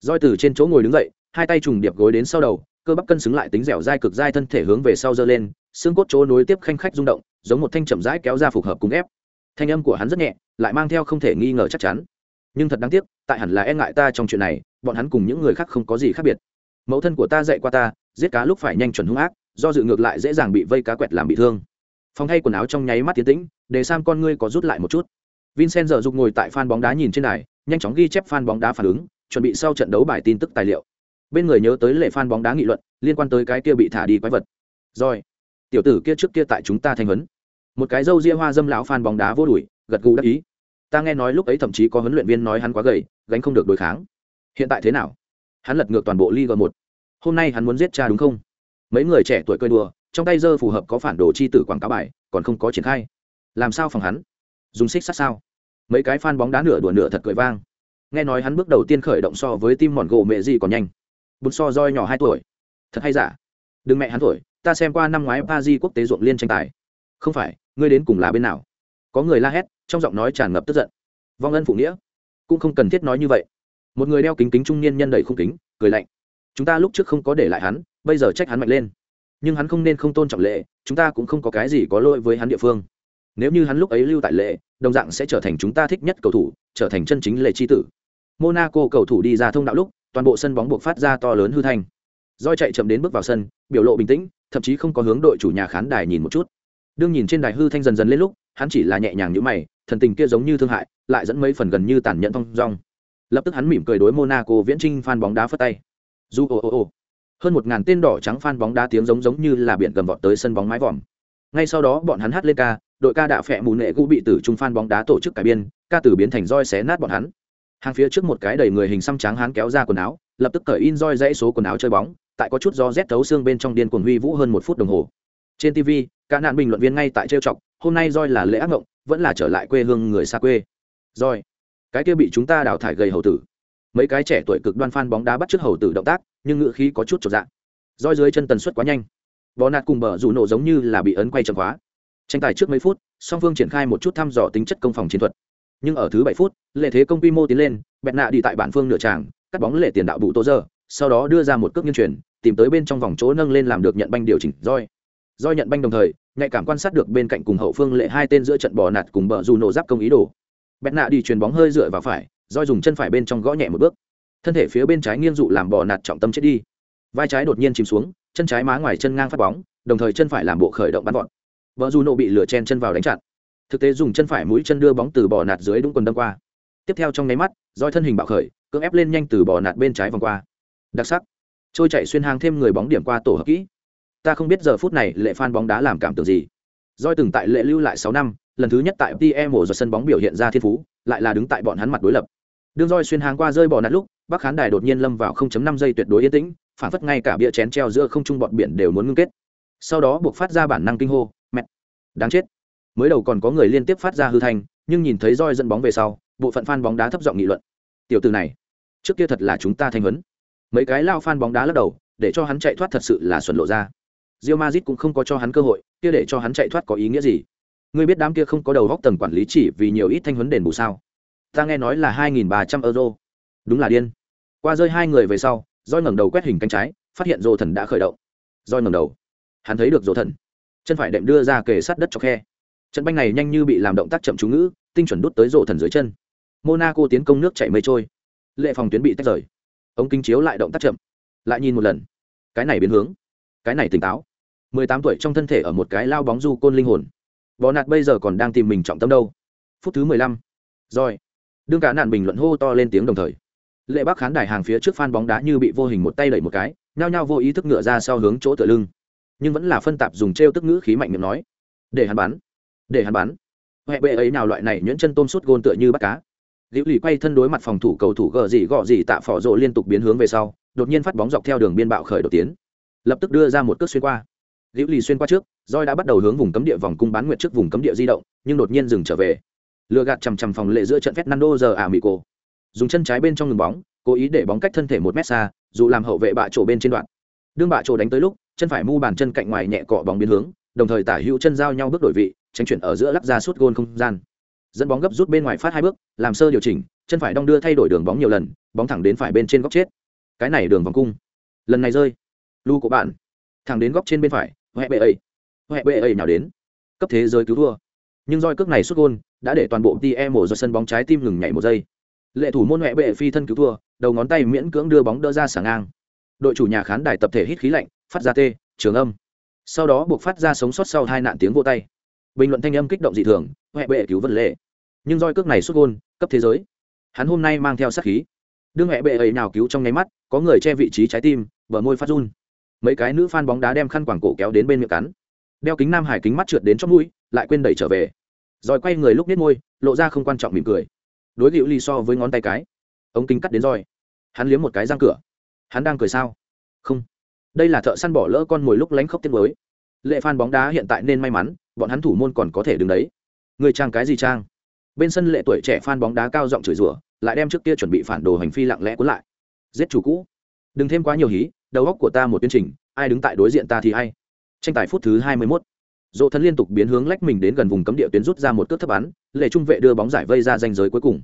Roi từ trên chỗ ngồi đứng dậy, hai tay trùng điệp gối đến sau đầu, cơ bắp cân xứng lại tính dẻo dai cực dai thân thể hướng về sau giơ lên, xương cốt chỗ nối tiếp khanh khách rung động, giống một thanh chậm rãi kéo ra phù hợp cùng ép. Thanh âm của hắn rất nhẹ, lại mang theo không thể nghi ngờ chắc chắn. Nhưng thật đáng tiếc, tại hẳn là e ngại ta trong chuyện này, bọn hắn cùng những người khác không có gì khác biệt mẫu thân của ta dạy qua ta, giết cá lúc phải nhanh chuẩn hung ác, do dự ngược lại dễ dàng bị vây cá quẹt làm bị thương. Phòng thay quần áo trong nháy mắt tiến tĩnh, để sam con ngươi có rút lại một chút. Vincent giờ dục ngồi tại fan bóng đá nhìn trên đài, nhanh chóng ghi chép fan bóng đá phản ứng, chuẩn bị sau trận đấu bài tin tức tài liệu. Bên người nhớ tới lệ fan bóng đá nghị luận, liên quan tới cái kia bị thả đi quái vật. Rồi, tiểu tử kia trước kia tại chúng ta thanh huấn. Một cái râu ria hoa dâm lão fan bóng đá vô đuổi gật gù đắc ý. Ta nghe nói lúc ấy thậm chí có huấn luyện viên nói hắn quá gầy, gánh không được đối kháng. Hiện tại thế nào? Hắn lật ngược toàn bộ Liga một hôm nay hắn muốn giết cha đúng không? Mấy người trẻ tuổi cười đùa, trong tay dơ phù hợp có phản đồ chi tử quảng cáo bài, còn không có triển khai. Làm sao phòng hắn? Dùng xích sát sao? Mấy cái fan bóng đá nửa đùa nửa thật cười vang. Nghe nói hắn bước đầu tiên khởi động so với tim mòn gỗ mẹ gì còn nhanh. Bút so roi nhỏ hai tuổi. Thật hay giả? Đừng mẹ hắn tuổi, ta xem qua năm ngoái pa di quốc tế ruộng liên tranh tài. Không phải, ngươi đến cùng là bên nào? Có người la hét, trong giọng nói tràn ngập tức giận. Vong ân phụ nghĩa. Cũng không cần thiết nói như vậy. Một người đeo kính kính trung niên nhân đầy không kính, cười lạnh chúng ta lúc trước không có để lại hắn, bây giờ trách hắn mạnh lên. Nhưng hắn không nên không tôn trọng lệ, chúng ta cũng không có cái gì có lỗi với hắn địa phương. Nếu như hắn lúc ấy lưu tại lệ, đồng dạng sẽ trở thành chúng ta thích nhất cầu thủ, trở thành chân chính lệ tri tử. Monaco cầu thủ đi ra thông đạo lúc, toàn bộ sân bóng buộc phát ra to lớn hư thanh. Doi chạy chậm đến bước vào sân, biểu lộ bình tĩnh, thậm chí không có hướng đội chủ nhà khán đài nhìn một chút. Đương nhìn trên đài hư thanh dần dần lên lúc, hắn chỉ là nhẹ nhàng như mày, thần tình kia giống như thương hại, lại dẫn mấy phần gần như tàn nhẫn thong dong. Lập tức hắn mỉm cười đối monaco viễn trinh phan bóng đá phất tay du ồ ồ ồ. hơn một ngàn tên đỏ trắng phan bóng đá tiếng giống giống như là biển gầm vọt tới sân bóng mái vòm. Ngay sau đó bọn hắn hát lên ca đội ca đạ phệ mù nệ cũ bị tử trung phan bóng đá tổ chức cải biên ca tử biến thành roi xé nát bọn hắn. Hàng phía trước một cái đầy người hình xăm trắng hắn kéo ra quần áo lập tức cởi in roi dãy số quần áo chơi bóng tại có chút do rét thấu xương bên trong điên cuồng huy vũ hơn một phút đồng hồ. Trên tv cả nạn bình luận viên ngay tại trêu chọc hôm nay roi là lễ ác ngộng, vẫn là trở lại quê hương người xa quê. Roi cái kia bị chúng ta đào thải gầy hầu tử mấy cái trẻ tuổi cực đoan phan bóng đá bắt trước hầu tử động tác, nhưng ngựa khí có chút trọn dạng roi dưới chân tần suất quá nhanh. Bò nạt cùng bờ rủ nổ giống như là bị ấn quay chậm khóa tranh tài trước mấy phút, song phương triển khai một chút thăm dò tính chất công phòng chiến thuật. Nhưng ở thứ bảy phút, lệ thế công quy mô tiến lên, bẹt nạ đi tại bản phương nửa tràng, cắt bóng lệ tiền đạo bụ tô giờ sau đó đưa ra một cước nghiên truyền tìm tới bên trong vòng chỗ nâng lên làm được nhận banh điều chỉnh roi. Roi nhận banh đồng thời, nhạy cảm quan sát được bên cạnh cùng hậu phương lệ hai tên giữa trận bò nạt cùng bờ dù nổ giáp công ý đồ. Bẹt nạ đi chuyền bóng hơi dựa vào phải roi dùng chân phải bên trong gõ nhẹ một bước. Thân thể phía bên trái nghiêng dụ làm bò nạt trọng tâm chết đi. Vai trái đột nhiên chìm xuống, chân trái má ngoài chân ngang phát bóng, đồng thời chân phải làm bộ khởi động bắn vọt. Vợ dù nộ bị lửa chen chân vào đánh chặn. Thực tế dùng chân phải mũi chân đưa bóng từ bò nạt dưới đúng quần đâm qua. Tiếp theo trong nháy mắt, roi thân hình bạo khởi, cưỡng ép lên nhanh từ bò nạt bên trái vòng qua. Đặc sắc. Trôi chạy xuyên hàng thêm người bóng điểm qua tổ hợp kỹ. Ta không biết giờ phút này lệ phan bóng đá làm cảm tưởng gì. Roi từng tại lệ lưu lại sáu năm, lần thứ nhất tại TM ở sân bóng biểu hiện ra thiên phú, lại là đứng tại bọn hắn mặt đối lập đương roi xuyên hàng qua rơi bỏ nát lúc bắc khán đài đột nhiên lâm vào 0.5 giây tuyệt đối yên tĩnh phản phất ngay cả bia chén treo giữa không trung bọn biển đều muốn ngưng kết. Sau đó buộc phát ra bản năng kinh hô mẹ đáng chết. Mới đầu còn có người liên tiếp phát ra hư thành nhưng nhìn thấy roi dẫn bóng về sau bộ phận fan bóng đá thấp giọng nghị luận. Tiểu từ này trước kia thật là chúng ta thanh huấn, mấy cái lao fan bóng đá lắc đầu để cho hắn chạy thoát thật sự là xuẩn lộ ra. Real Madrid cũng không có cho hắn cơ hội kia để cho hắn chạy thoát có ý nghĩa gì? Ngươi biết đám kia không có đầu góc tầng quản lý chỉ vì nhiều ít thanh huấn đền bù sao? Ta nghe nói là hai nghìn ba trăm euro. Đúng là điên. Qua rơi hai người về sau roi ngẩng đầu quét hình cánh trái, phát hiện rồ thần đã khởi động. Roi ngẩng đầu. Hắn thấy được rồ thần. Chân phải đệm đưa ra kề sát đất cho khe. Trận banh này nhanh như bị làm động tác chậm chú ngữ, tinh chuẩn đút tới rồ thần dưới chân. Monaco tiến công nước chảy mây trôi. Lệ phòng tuyến bị tách rời. Ống kính chiếu lại động tác chậm. Lại nhìn một lần. Cái này biến hướng. Cái này tỉnh táo. mười tám tuổi trong thân thể ở một cái lao bóng du côn linh hồn. Bò nạt bây giờ còn đang tìm mình trọng tâm đâu. Phút thứ mười lăm. Rồi đương cả nạn bình luận hô to lên tiếng đồng thời, lệ bắc khán đài hàng phía trước phan bóng đá như bị vô hình một tay đẩy một cái, nhao nhao vô ý thức ngựa ra sau hướng chỗ tựa lưng. Nhưng vẫn là phân tạp dùng t r e o tức ngữ khí mạnh miệng nói, để hắn bắn, để hắn bắn. Huệ bệ ấy nào loại này nhuyễn chân tôm suốt gôn tựa như bắt cá. Liễu lì quay thân đối mặt phòng thủ cầu thủ gờ gì gọ gì tạ phỏ rộ liên tục biến hướng về sau, đột nhiên phát bóng dọc theo đường biên bạo khởi đột tiến. Lập tức đưa ra một cước xuyên qua. Liễu lì xuyên qua trước roi đã bắt đầu hướng vùng cấm địa vòng cung bán nguyện trước vùng cấm địa di động, nhưng đột nhiên dừng trở về lừa gạt chằm chằm phòng lệ giữa trận Fernando giờ à mỹ cổ. Dùng chân trái bên trong ngừng bóng, cố ý để bóng cách thân thể một mét xa, dù làm hậu vệ bạ trổ bên trên đoạn. Đương bạ trổ đánh tới lúc, chân phải mu bàn chân cạnh ngoài nhẹ cọ bóng biến hướng, đồng thời tả hữu chân giao nhau bước đổi vị, tránh chuyển ở giữa lắp ra suốt gôn không gian. Dẫn bóng gấp rút bên ngoài phát hai bước, làm sơ điều chỉnh, chân phải đong đưa thay đổi đường bóng nhiều lần, bóng thẳng đến phải bên trên góc chết. Cái này đường vòng cung. Lần này rơi. Lu của bạn. Thẳng đến góc trên bên phải huệ bệ ấy. Huệ bệ ấy nào đến. Cấp thế giới cứu thua. Nhưng roi cước này xuất gôn đã để toàn bộ TM mổ do sân bóng trái tim ngừng nhảy một giây. Lệ thủ môn huệ bệ phi thân cứu thua, đầu ngón tay miễn cưỡng đưa bóng đỡ ra sả ngang. Đội chủ nhà khán đài tập thể hít khí lạnh, phát ra tê, trường âm. Sau đó buộc phát ra sống sót sau hai nạn tiếng vỗ tay. Bình luận thanh âm kích động dị thường huệ bệ cứu vân lệ. Nhưng roi cước này xuất gôn, cấp thế giới. Hắn hôm nay mang theo sát khí. Đương huệ bệ ấy nào cứu trong nháy mắt, có người che vị trí trái tim, bờ môi phát run. Mấy cái nữ fan bóng đá đem khăn quàng cổ kéo đến bên miệng cắn. Đeo kính nam hải kính mắt trượt đến trong mũi, lại quên đẩy trở về rồi quay người lúc nít môi, lộ ra không quan trọng mỉm cười. Đối hữu ly so với ngón tay cái ống kính cắt đến roi hắn liếm một cái răng cửa. Hắn đang cười sao? Không. Đây là thợ săn bỏ lỡ con mồi lúc lánh khóc tiếng mới lệ phan bóng đá hiện tại nên may mắn, bọn hắn thủ môn còn có thể đứng đấy. Người trang cái gì trang? Bên sân lệ tuổi trẻ phan bóng đá cao giọng chửi rủa, lại đem trước kia chuẩn bị phản đồ hành phi lặng lẽ cuốn lại. Giết chủ cũ. Đừng thêm quá nhiều hí, đầu óc của ta một tuyên trình, ai đứng tại đối diện ta thì hay tranh tài phút thứ hai mươi 21. Dỗ thân liên tục biến hướng lách mình đến gần vùng cấm địa tuyến rút ra một cước thấp bắn, lệ trung vệ đưa bóng giải vây ra danh giới cuối cùng.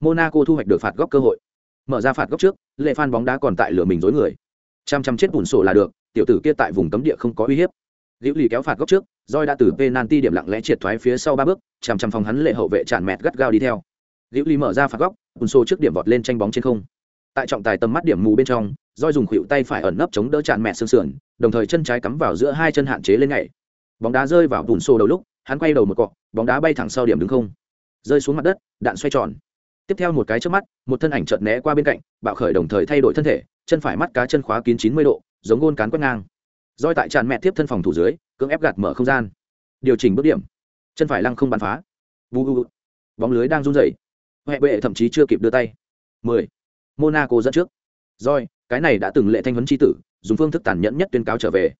Monaco thu hoạch được phạt góc cơ hội. Mở ra phạt góc trước, lệ phan bóng đá còn tại lửa mình dối người. chăm chăm chết bùn sổ là được, tiểu tử kia tại vùng cấm địa không có uy hiếp. Liễu Lì kéo phạt góc trước, roi đã từ penalty điểm lặng lẽ triệt thoái phía sau ba bước, chằm chằm phòng hắn lệ hậu vệ tràn mẹt gắt gao đi theo. Liễu Lì mở ra phạt góc, bùn sổ trước điểm vọt lên tranh bóng trên không. Tại trọng tài tầm mắt điểm mù bên trong, roi dùng khuỷu tay phải ẩn nấp chống đỡ tràn mẹt sương sườn, đồng thời chân trái cắm vào giữa hai chân hạn chế lên nhảy bóng đá rơi vào bùn xô đầu lúc, hắn quay đầu một cọ, bóng đá bay thẳng sau điểm đứng không. Rơi xuống mặt đất, đạn xoay tròn. Tiếp theo một cái trước mắt, một thân ảnh chợt né qua bên cạnh, bạo khởi đồng thời thay đổi thân thể, chân phải mắt cá chân khóa kín chín mươi độ, giống gôn cán quét ngang. Roi tại tràn mẹ tiếp thân phòng thủ dưới, cưỡng ép gạt mở không gian. Điều chỉnh bước điểm. Chân phải lăng không bắn phá. Vu vu bóng lưới đang run rẩy. Huệ bệ thậm chí chưa kịp đưa tay. Mười. Monaco dẫn trước. Roi, cái này đã từng lệ thanh vấn tri tử, dùng phương thức tàn nhẫn nhất tuyên cáo trở về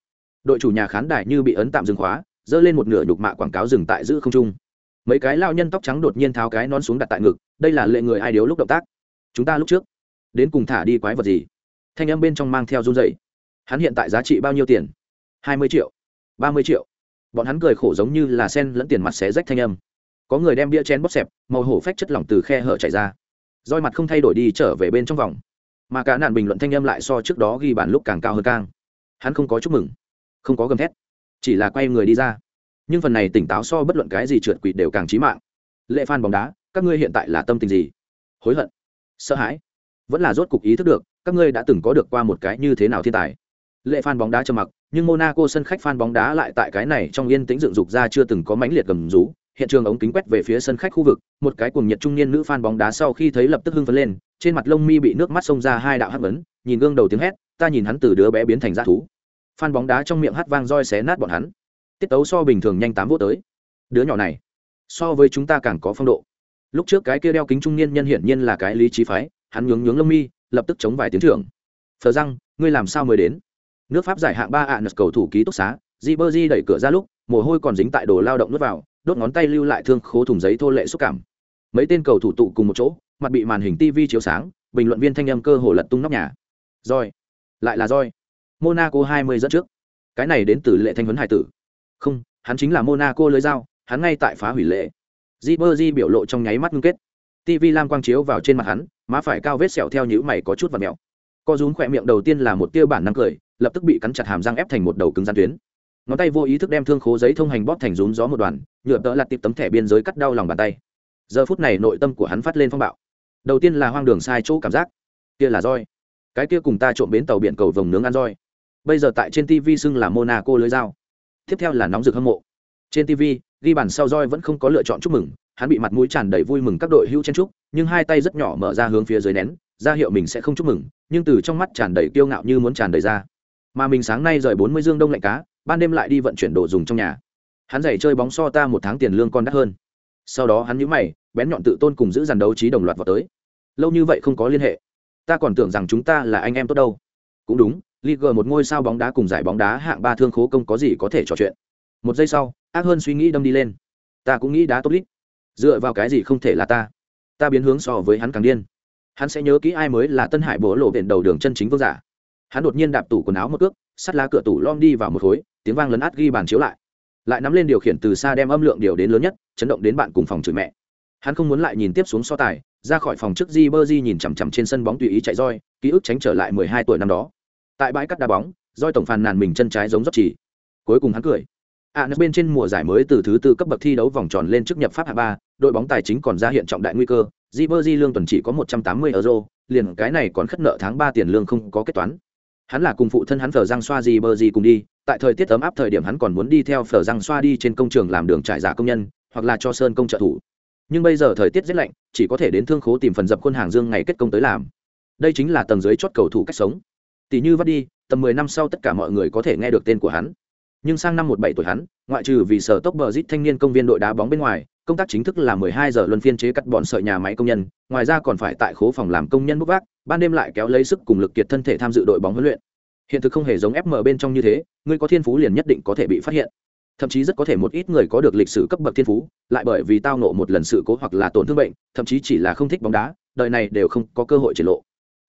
đội chủ nhà khán đài như bị ấn tạm dừng khóa dơ lên một nửa nhục mạ quảng cáo dừng tại giữ không trung. Mấy cái lao nhân tóc trắng đột nhiên tháo cái nón xuống đặt tại ngực, đây là lệ người ai điếu lúc động tác. Chúng ta lúc trước, đến cùng thả đi quái vật gì? Thanh âm bên trong mang theo run dậy hắn hiện tại giá trị bao nhiêu tiền? Hai mươi triệu, ba mươi triệu. Bọn hắn cười khổ giống như là sen lẫn tiền mặt xé rách thanh âm. Có người đem bia chén bóp xẹp, màu hổ phách chất lỏng từ khe hở chảy ra. Roi mặt không thay đổi đi trở về bên trong vòng. Mà cả nạn bình luận thanh âm lại so trước đó ghi bàn lúc càng cao hơn càng. Hắn không có chúc mừng không có gầm thét, chỉ là quay người đi ra. Nhưng phần này tỉnh táo so bất luận cái gì trượt quỵ đều càng trí mạng. Lệ phan bóng đá, các ngươi hiện tại là tâm tình gì? Hối hận, sợ hãi, vẫn là rốt cục ý thức được, các ngươi đã từng có được qua một cái như thế nào thiên tài. Lệ phan bóng đá trầm mặc, nhưng monaco sân khách phan bóng đá lại tại cái này trong yên tĩnh dựng dục ra chưa từng có mãnh liệt gầm rú. Hiện trường ống kính quét về phía sân khách khu vực, một cái cuồng nhiệt trung niên nữ phan bóng đá sau khi thấy lập tức hưng phấn lên, trên mặt lông mi bị nước mắt xông ra hai đạo hắc vấn nhìn gương đầu tiếng hét, ta nhìn hắn từ đứa bé biến thành dã thú. Phan bóng đá trong miệng hát vang roi xé nát bọn hắn. Tiết tấu so bình thường nhanh tám vô tới. Đứa nhỏ này, so với chúng ta càng có phong độ. Lúc trước cái kia đeo kính trung niên nhân hiển nhiên là cái lý trí phái, hắn nhướng nhướng lông mi, lập tức chống vài tiếng trưởng. Thờ răng, ngươi làm sao mới đến? Nước pháp giải hạng ba ạ nật cầu thủ ký túc xá di bơ di đẩy cửa ra lúc, mồ hôi còn dính tại đồ lao động nuốt vào, đốt ngón tay lưu lại thương khố thùng giấy thô lệ xúc cảm. Mấy tên cầu thủ tụ cùng một chỗ, mặt bị màn hình tv chiếu sáng, bình luận viên thanh âm cơ hồ lật tung nóc nhà. Roi lại là roi monaco 20 dẫn trước. Cái này đến từ lệ thanh huấn hải tử. Không, hắn chính là monaco lưới dao, hắn ngay tại phá hủy lệ. Ribery biểu lộ trong nháy mắt ngưng kết. Tv lam quang chiếu vào trên mặt hắn, má phải cao vết sẹo theo nhũ mày có chút và mèo co rúm khỏe miệng đầu tiên là một tia bản năng cười, lập tức bị cắn chặt hàm răng ép thành một đầu cứng gian tuyến. Ngón tay vô ý thức đem thương khố giấy thông hành bóp thành rúm gió một đoàn, nhựa đỡ lật tiếp tấm thẻ biên giới cắt đau lòng bàn tay. Giờ phút này nội tâm của hắn phát lên phong bạo. Đầu tiên là hoang đường sai chỗ cảm giác. Kia là roi. Cái kia cùng ta trộm bến tàu biển cầu vồng nướng ăn roi bây giờ tại trên tv xưng là monaco lưới dao. Tiếp theo là nóng rực hâm mộ. Trên tv ghi bàn sau roi vẫn không có lựa chọn chúc mừng, hắn bị mặt mũi tràn đầy vui mừng các đội hữu chen trúc nhưng hai tay rất nhỏ mở ra hướng phía dưới nén, ra hiệu mình sẽ không chúc mừng, nhưng từ trong mắt tràn đầy kiêu ngạo như muốn tràn đầy ra. Mà mình sáng nay rời bốn mươi dương đông lạnh cá, ban đêm lại đi vận chuyển đồ dùng trong nhà. Hắn giày chơi bóng so ta một tháng tiền lương còn đắt hơn. Sau đó hắn nhíu mày, bén nhọn tự tôn cùng giữ dàn đấu trí đồng loạt vào tới. Lâu như vậy không có liên hệ. Ta còn tưởng rằng chúng ta là anh em tốt đâu. Cũng đúng Liga một ngôi sao bóng đá cùng giải bóng đá hạng ba thương khố công có gì có thể trò chuyện. Một giây sau, ác hơn suy nghĩ đâm đi lên. Ta cũng nghĩ đá tốt lít. Dựa vào cái gì không thể là ta? Ta biến hướng so với hắn càng điên. Hắn sẽ nhớ kỹ ai mới là Tân Hải bố lộ biển đầu đường chân chính vương giả. Hắn đột nhiên đạp tủ quần áo một cước, sắt lá cửa tủ lom đi vào một khối, tiếng vang lấn át ghi bàn chiếu lại. Lại nắm lên điều khiển từ xa đem âm lượng điều đến lớn nhất, chấn động đến bạn cùng phòng chửi mẹ. Hắn không muốn lại nhìn tiếp xuống so tài, ra khỏi phòng trước Di Ribery nhìn chằm chằm trên sân bóng tùy ý chạy roi, ký ức tránh trở lại 12 tuổi năm đó tại bãi cắt đá bóng doi tổng phàn nàn mình chân trái giống dốc chỉ. Cuối cùng hắn cười. À bên trên mùa giải mới từ thứ tư cấp bậc thi đấu vòng tròn lên trước nhập pháp hạ ba, đội bóng tài chính còn ra hiện trọng đại nguy cơ. Ribery lương tuần chỉ có 180 euro, liền cái này còn khất nợ tháng ba tiền lương không có kết toán. Hắn là cùng phụ thân hắn phở răng xoa Ribery cùng đi, tại thời tiết ấm áp thời điểm hắn còn muốn đi theo phở răng xoa đi trên công trường làm đường trải giả công nhân, hoặc là cho sơn công trợ thủ. Nhưng bây giờ thời tiết rất lạnh, chỉ có thể đến thương khố tìm phần dập khuôn hàng dương ngày kết công tới làm. Đây chính là tầng dưới chốt cầu thủ cách sống tỷ như vắt đi, tầm mười năm sau tất cả mọi người có thể nghe được tên của hắn. Nhưng sang năm một bảy tuổi hắn, ngoại trừ vì sở tốc bờ rít thanh niên công viên đội đá bóng bên ngoài, công tác chính thức là mười hai giờ luân phiên chế cắt bọn sợi nhà máy công nhân, ngoài ra còn phải tại khố phòng làm công nhân bốc vác, ban đêm lại kéo lấy sức cùng lực kiệt thân thể tham dự đội bóng huấn luyện. Hiện thực không hề giống fm bên trong như thế, người có thiên phú liền nhất định có thể bị phát hiện. Thậm chí rất có thể một ít người có được lịch sử cấp bậc thiên phú, lại bởi vì tao nộ một lần sự cố hoặc là tổn thương bệnh, thậm chí chỉ là không thích bóng đá, đời này đều không có cơ hội triển lộ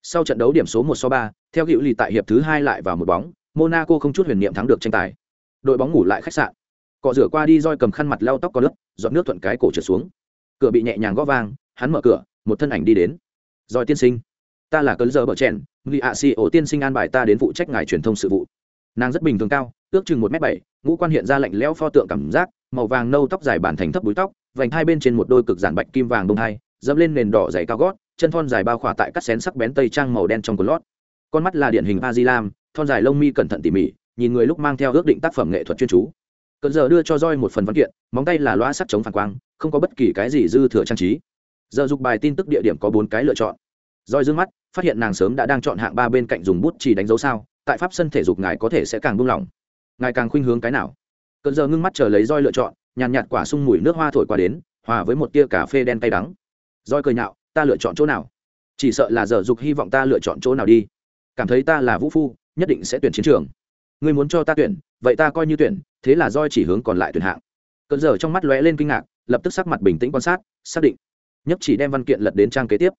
sau trận đấu điểm số một so ba, theo hữu lì tại hiệp thứ hai lại vào một bóng, monaco không chút huyền niệm thắng được tranh tài. Đội bóng ngủ lại khách sạn. Cọ rửa qua đi roi cầm khăn mặt lau tóc có nước dọn nước thuận cái cổ trượt xuống. Cửa bị nhẹ nhàng gõ vang, hắn mở cửa, một thân ảnh đi đến. Roi tiên sinh, ta là cấn giờ bờ chèn Li A Si ổ tiên sinh an bài ta đến phụ trách ngài truyền thông sự vụ. Nàng rất bình thường cao, ước chừng một m bảy, ngũ quan hiện ra lạnh lẽo pho tượng cảm giác, màu vàng nâu tóc dài bản thành thấp búi tóc, vành hai bên trên một đôi cực giản bạch kim vàng bông hai, dẫm lên nền đỏ dày cao gót chân thon dài bao khỏa tại cắt xén sắc bén tây trang màu đen trong quần lót. Con mắt là điển hình a di lam, thon dài lông mi cẩn thận tỉ mỉ, nhìn người lúc mang theo ước định tác phẩm nghệ thuật chuyên chú. Cận giờ đưa cho roi một phần văn kiện, móng tay là loa sắt chống phản quang, không có bất kỳ cái gì dư thừa trang trí. Giờ dục bài tin tức địa điểm có bốn cái lựa chọn. Roi dương mắt, phát hiện nàng sớm đã đang chọn hạng ba bên cạnh dùng bút chỉ đánh dấu sao, tại pháp sân thể dục ngài có thể sẽ càng buông lỏng. Ngài càng khuynh hướng cái nào? Cận giờ ngưng mắt chờ lấy roi lựa chọn, nhàn nhạt quả sung mùi nước hoa thổi qua đến, hòa với một tia cà phê đen cay đắng. Roi cười nhạo ta lựa chọn chỗ nào? Chỉ sợ là giờ dục hy vọng ta lựa chọn chỗ nào đi. Cảm thấy ta là vũ phu, nhất định sẽ tuyển chiến trường. Ngươi muốn cho ta tuyển, vậy ta coi như tuyển, thế là roi chỉ hướng còn lại tuyển hạng. Cơn giờ trong mắt lóe lên kinh ngạc, lập tức sắc mặt bình tĩnh quan sát, xác định. Nhất chỉ đem văn kiện lật đến trang kế tiếp.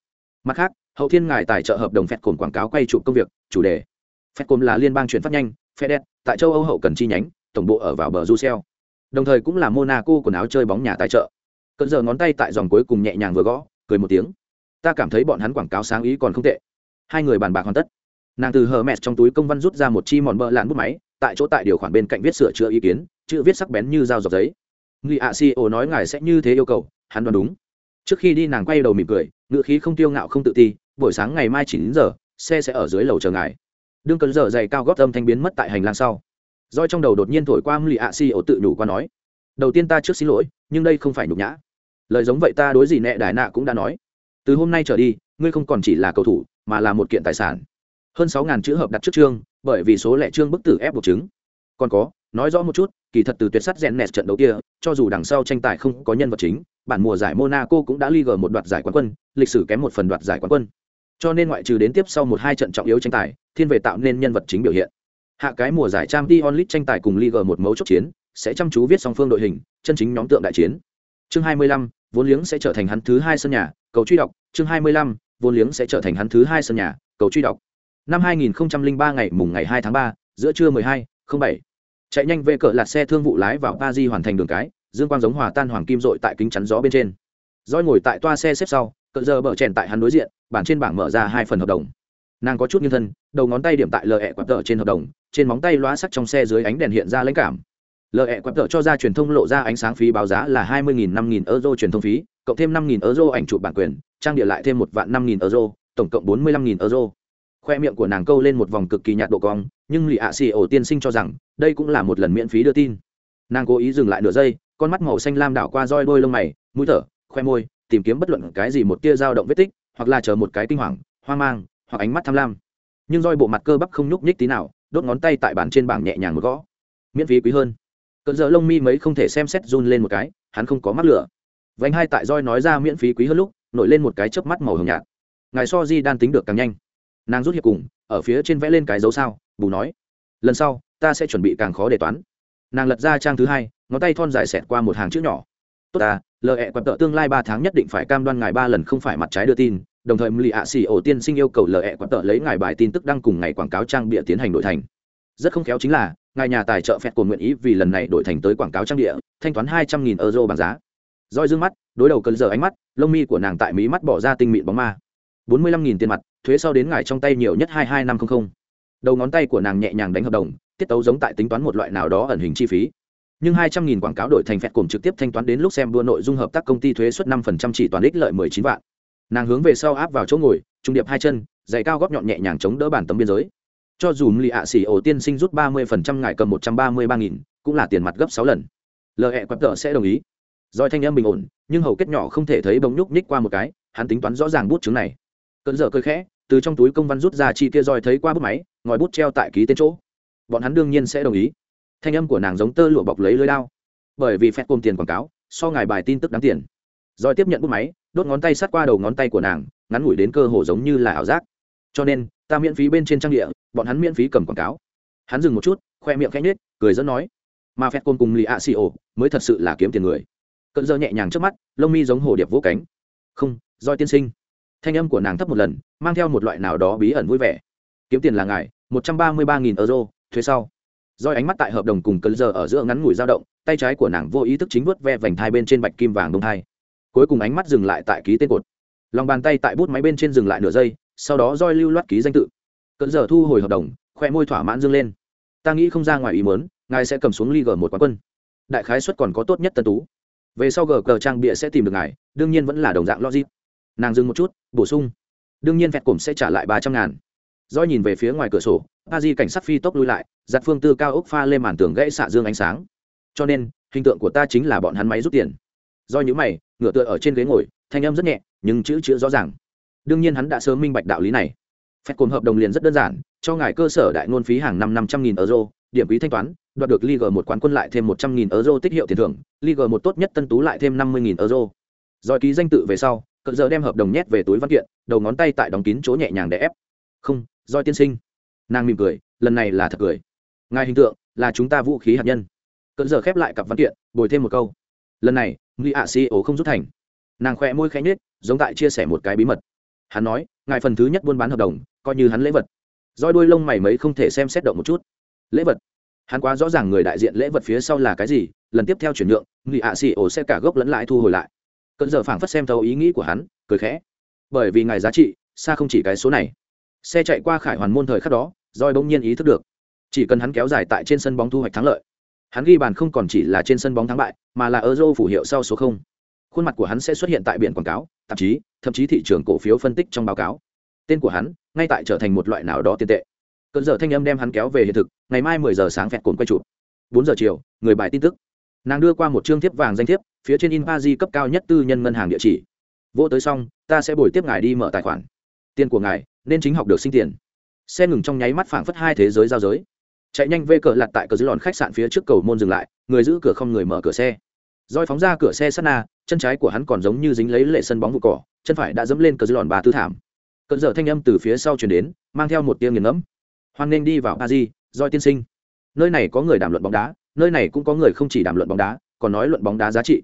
Mặt khác, hậu thiên ngài tài trợ hợp đồng phép cồn quảng cáo quay chụp công việc, chủ đề. Phép cồn là liên bang chuyển phát nhanh fedex tại châu âu hậu cần chi nhánh, tổng bộ ở vào bờ Rusel. đồng thời cũng là monaco quần áo chơi bóng nhà tài trợ. Cơn giờ ngón tay tại dòng cuối cùng nhẹ nhàng vừa gõ, cười một tiếng ta cảm thấy bọn hắn quảng cáo sáng ý còn không tệ. Hai người bàn bạc hoàn tất. Nàng từ hờ mẹt trong túi công văn rút ra một chi mòn bơ lạn bút máy, tại chỗ tại điều khoản bên cạnh viết sửa chữa ý kiến, chữ viết sắc bén như dao dọc giấy. Người ạ si ô nói ngài sẽ như thế yêu cầu, hắn đoán đúng. Trước khi đi nàng quay đầu mỉm cười ngựa khí không tiêu ngạo không tự ti, buổi sáng ngày mai chín giờ, xe sẽ ở dưới lầu chờ ngài. Đương cơn giờ dày cao gót âm thanh biến mất tại hành lang sau. Roi trong đầu đột nhiên thổi qua mli ạ si ổ tự nhủ qua nói, đầu tiên ta trước xin lỗi, nhưng đây không phải nhục nhã. Lời giống vậy ta đối gì nẹ đài nạ cũng đã nói từ hôm nay trở đi ngươi không còn chỉ là cầu thủ mà là một kiện tài sản. Hơn sáu ngàn chữ hợp đặt trước chương bởi vì số lẻ chương bức tử ép buộc chứng. Còn có nói rõ một chút kỳ thật từ tuyệt sắt rèn nẹt trận đấu kia cho dù đằng sau tranh tài không có nhân vật chính bản mùa giải monaco cũng đã league một đoạt giải quán quân lịch sử kém một phần đoạt giải quán quân. Cho nên ngoại trừ đến tiếp sau một hai trận trọng yếu tranh tài thiên về tạo nên nhân vật chính biểu hiện. Hạ cái mùa giải trang t onlit tranh tài cùng league một mấu chốt chiến sẽ chăm chú viết song phương đội hình chân chính nhóm tượng đại chiến. Chương 25, vốn liếng sẽ trở thành hắn thứ hai sân nhà cầu truy đọc chương 25, vốn liếng sẽ trở thành hắn thứ hai sân nhà cầu truy đọc. Năm 2003 ngày mùng ngày 2 tháng 3, giữa trưa 12, 07. chạy nhanh về cỡ lạt xe thương vụ lái vào paris hoàn thành đường cái dương quang giống hòa tan hoàng kim rội tại kính chắn gió bên trên. Roi ngồi tại toa xe xếp sau cỡ giờ bở chèn tại hắn đối diện bản trên bảng mở ra hai phần hợp đồng. Nàng có chút nghiêng thân đầu ngón tay điểm tại lờ ẹ quạt tờ trên hợp đồng trên móng tay loá sắc trong xe dưới ánh đèn hiện ra lãnh cảm lợi ẹ quẹp tờ cho ra truyền thông lộ ra ánh sáng phí báo giá là hai mươi nghìn năm nghìn euro truyền thông phí, cộng thêm năm nghìn euro ảnh chụp bản quyền, trang địa lại thêm một vạn năm nghìn euro, tổng cộng bốn mươi lăm nghìn euro. Khoe miệng của nàng câu lên một vòng cực kỳ nhạt độ cong, nhưng lì ạ xì ổ tiên sinh cho rằng, đây cũng là một lần miễn phí đưa tin. Nàng cố ý dừng lại nửa giây, con mắt màu xanh lam đảo qua roi đôi lông mày, mũi thở, khoe môi, tìm kiếm bất luận cái gì một tia dao động vết tích, hoặc là chờ một cái kinh hoàng, hoang mang, hoặc ánh mắt tham lam. Nhưng roi bộ mặt cơ bắp không nhúc nhích tí nào, đốt ngón tay tại bàn trên bảng nhẹ nhàng một gõ. Miễn phí quý hơn cơn giờ lông mi mấy không thể xem xét run lên một cái, hắn không có mắt lửa. Vành hai tại roi nói ra miễn phí quý hơn lúc, nổi lên một cái chớp mắt màu hồng nhạt. Ngài so di đan tính được càng nhanh. Nàng rút hiệp cùng, ở phía trên vẽ lên cái dấu sao, bù nói. Lần sau, ta sẽ chuẩn bị càng khó để toán. Nàng lật ra trang thứ hai, ngón tay thon dài xẹt qua một hàng chữ nhỏ. Tốt ta lợi ẹ quẹp tợ tương lai ba tháng nhất định phải cam đoan ngài ba lần không phải mặt trái đưa tin, đồng thời lì ạ xì ổ tiên sinh yêu cầu lợi ẹ quẹp tợ lấy ngài bài tin tức đăng cùng ngày quảng cáo trang bịa tiến hành đổi thành. Rất không khéo chính là ngài nhà tài trợ phẹt cồn nguyện ý vì lần này đổi thành tới quảng cáo trang địa, thanh toán hai trăm nghìn euro bằng giá. Roi dương mắt, đối đầu cần giờ ánh mắt, lông mi của nàng tại mí mắt bỏ ra tinh mịn bóng ma. Bốn mươi lăm nghìn tiền mặt, thuế sau đến ngài trong tay nhiều nhất hai hai năm trăm linh đầu ngón tay của nàng nhẹ nhàng đánh hợp đồng, tiết tấu giống tại tính toán một loại nào đó ẩn hình chi phí. Nhưng hai trăm nghìn quảng cáo đổi thành phẹt cùng trực tiếp thanh toán đến lúc xem đua nội dung hợp tác công ty thuế suất năm phần trăm chỉ toàn ích lợi mười chín vạn. Nàng hướng về sau áp vào chỗ ngồi, trung điệp hai chân, giày cao góp nhọn nhẹ nhàng chống đỡ bàn tấm biên giới cho dù lì ạ xỉ ổ tiên sinh rút ba mươi phần trăm ngài cầm một trăm ba mươi ba nghìn, cũng là tiền mặt gấp sáu lần. Lờ hẹ quẹp tợ sẽ đồng ý. Doi thanh âm bình ổn, nhưng hầu kết nhỏ không thể thấy bóng nhúc nhích qua một cái, hắn tính toán rõ ràng bút chứng này. Cơn dở cơ khẽ, từ trong túi công văn rút ra chi kia roi thấy qua bút máy, ngòi bút treo tại ký tên chỗ. Bọn hắn đương nhiên sẽ đồng ý. Thanh âm của nàng giống tơ lụa bọc lấy lưới đao. Bởi vì phép côm tiền quảng cáo, so ngài bài tin tức đáng tiền. Rồi tiếp nhận bút máy, đốt ngón tay sát qua đầu ngón tay của nàng, ngắn ngủi đến cơ hồ giống như là ảo giác cho nên, ta miễn phí bên trên trang địa, bọn hắn miễn phí cầm quảng cáo. Hắn dừng một chút, khoe miệng khẽ nhếch, cười dẫn nói, mà phép côn cùng lì ạ xì ổ mới thật sự là kiếm tiền người. Cận giờ nhẹ nhàng trước mắt, lông mi giống hồ điệp vỗ cánh. Không doi tiên sinh. Thanh âm của nàng thấp một lần, mang theo một loại nào đó bí ẩn vui vẻ. Kiếm tiền là ngài, một trăm ba mươi ba nghìn euro, thuế sau. Doi ánh mắt tại hợp đồng cùng cơn giờ ở giữa ngắn ngủi dao động, tay trái của nàng vô ý thức chính vớt ve vành thai bên trên bạch kim vàng đông thai. Cuối cùng ánh mắt dừng lại tại ký tên cột. Lòng bàn tay tại bút máy bên trên dừng lại nửa giây sau đó roi lưu loát ký danh tự. Cận giờ thu hồi hợp đồng, khoe môi thỏa mãn dương lên. Ta nghĩ không ra ngoài ý mớn ngài sẽ cầm xuống ly g một quán quân. Đại khái suất còn có tốt nhất tân tú. Về sau gờ cờ trang bịa sẽ tìm được ngài, đương nhiên vẫn là đồng dạng logic. Nàng dừng một chút, bổ sung. Đương nhiên vẹt cổm sẽ trả lại ba trăm ngàn. Do nhìn về phía ngoài cửa sổ, a di cảnh sát phi tốc lui lại, giặt phương tư cao ốc pha lên màn tường gãy xạ dương ánh sáng. Cho nên, hình tượng của ta chính là bọn hắn máy rút tiền. Do những mày, ngửa tựa ở trên ghế ngồi, thanh âm rất nhẹ, nhưng chữ chữ rõ ràng đương nhiên hắn đã sớm minh bạch đạo lý này. Phép cồn hợp đồng liền rất đơn giản, cho ngài cơ sở đại ngôn phí hàng năm năm trăm nghìn euro, điểm quý thanh toán, đoạt được Liga một quán quân lại thêm một trăm nghìn euro tích hiệu tiền thưởng, Liga một tốt nhất tân tú lại thêm năm mươi nghìn euro. Rồi ký danh tự về sau cận giờ đem hợp đồng nhét về túi văn kiện, đầu ngón tay tại đóng kín chỗ nhẹ nhàng để ép. Không doi tiên sinh. Nàng mỉm cười, lần này là thật cười. Ngài hình tượng, là chúng ta vũ khí hạt nhân. Cận giờ khép lại cặp văn kiện, bồi thêm một câu. Lần này người ạ xì ổ không rút thành. Nàng khoe môi khẽ nhết giống tại chia sẻ một cái bí mật hắn nói, ngài phần thứ nhất buôn bán hợp đồng, coi như hắn lễ vật. Roi đuôi lông mày mấy không thể xem xét động một chút. Lễ vật? Hắn quá rõ ràng người đại diện lễ vật phía sau là cái gì, lần tiếp theo chuyển nhượng người ạ xì ổ sẽ cả gốc lẫn lại thu hồi lại. Cận giờ phảng phất xem thấu ý nghĩ của hắn, cười khẽ. Bởi vì ngài giá trị, xa không chỉ cái số này. Xe chạy qua khải hoàn môn thời khắc đó, roi bỗng nhiên ý thức được, chỉ cần hắn kéo dài tại trên sân bóng thu hoạch thắng lợi. Hắn ghi bàn không còn chỉ là trên sân bóng thắng bại, mà là ở euro phủ hiệu sau số không. Khuôn mặt của hắn sẽ xuất hiện tại biển quảng cáo, tạp chí thậm chí thị trường cổ phiếu phân tích trong báo cáo. Tên của hắn, ngay tại trở thành một loại nào đó tiền tệ. Cơn giờ thanh âm đem hắn kéo về hiện thực, ngày mai mười giờ sáng vẹt cồn quay chụp. Bốn giờ chiều, người bài tin tức. Nàng đưa qua một chương thiếp vàng danh thiếp, phía trên in pa di cấp cao nhất tư nhân ngân hàng địa chỉ. Vô tới xong, ta sẽ bồi tiếp ngài đi mở tài khoản. Tiền của ngài, nên chính học được sinh tiền. Xe ngừng trong nháy mắt phảng phất hai thế giới giao giới. Chạy nhanh vê cờ lặt tại cờ dưới lòn khách sạn phía trước cầu môn dừng lại, người giữ cửa không người mở cửa xe roi phóng ra cửa xe sát na chân trái của hắn còn giống như dính lấy lệ sân bóng vụ cỏ chân phải đã dẫm lên cờ dư lòn bà tư thảm. Cận dở thanh âm từ phía sau chuyển đến mang theo một tiếng nghiền ngẫm. Hoan nên đi vào a di roi tiên sinh. Nơi này có người đàm luận bóng đá nơi này cũng có người không chỉ đàm luận bóng đá còn nói luận bóng đá giá trị.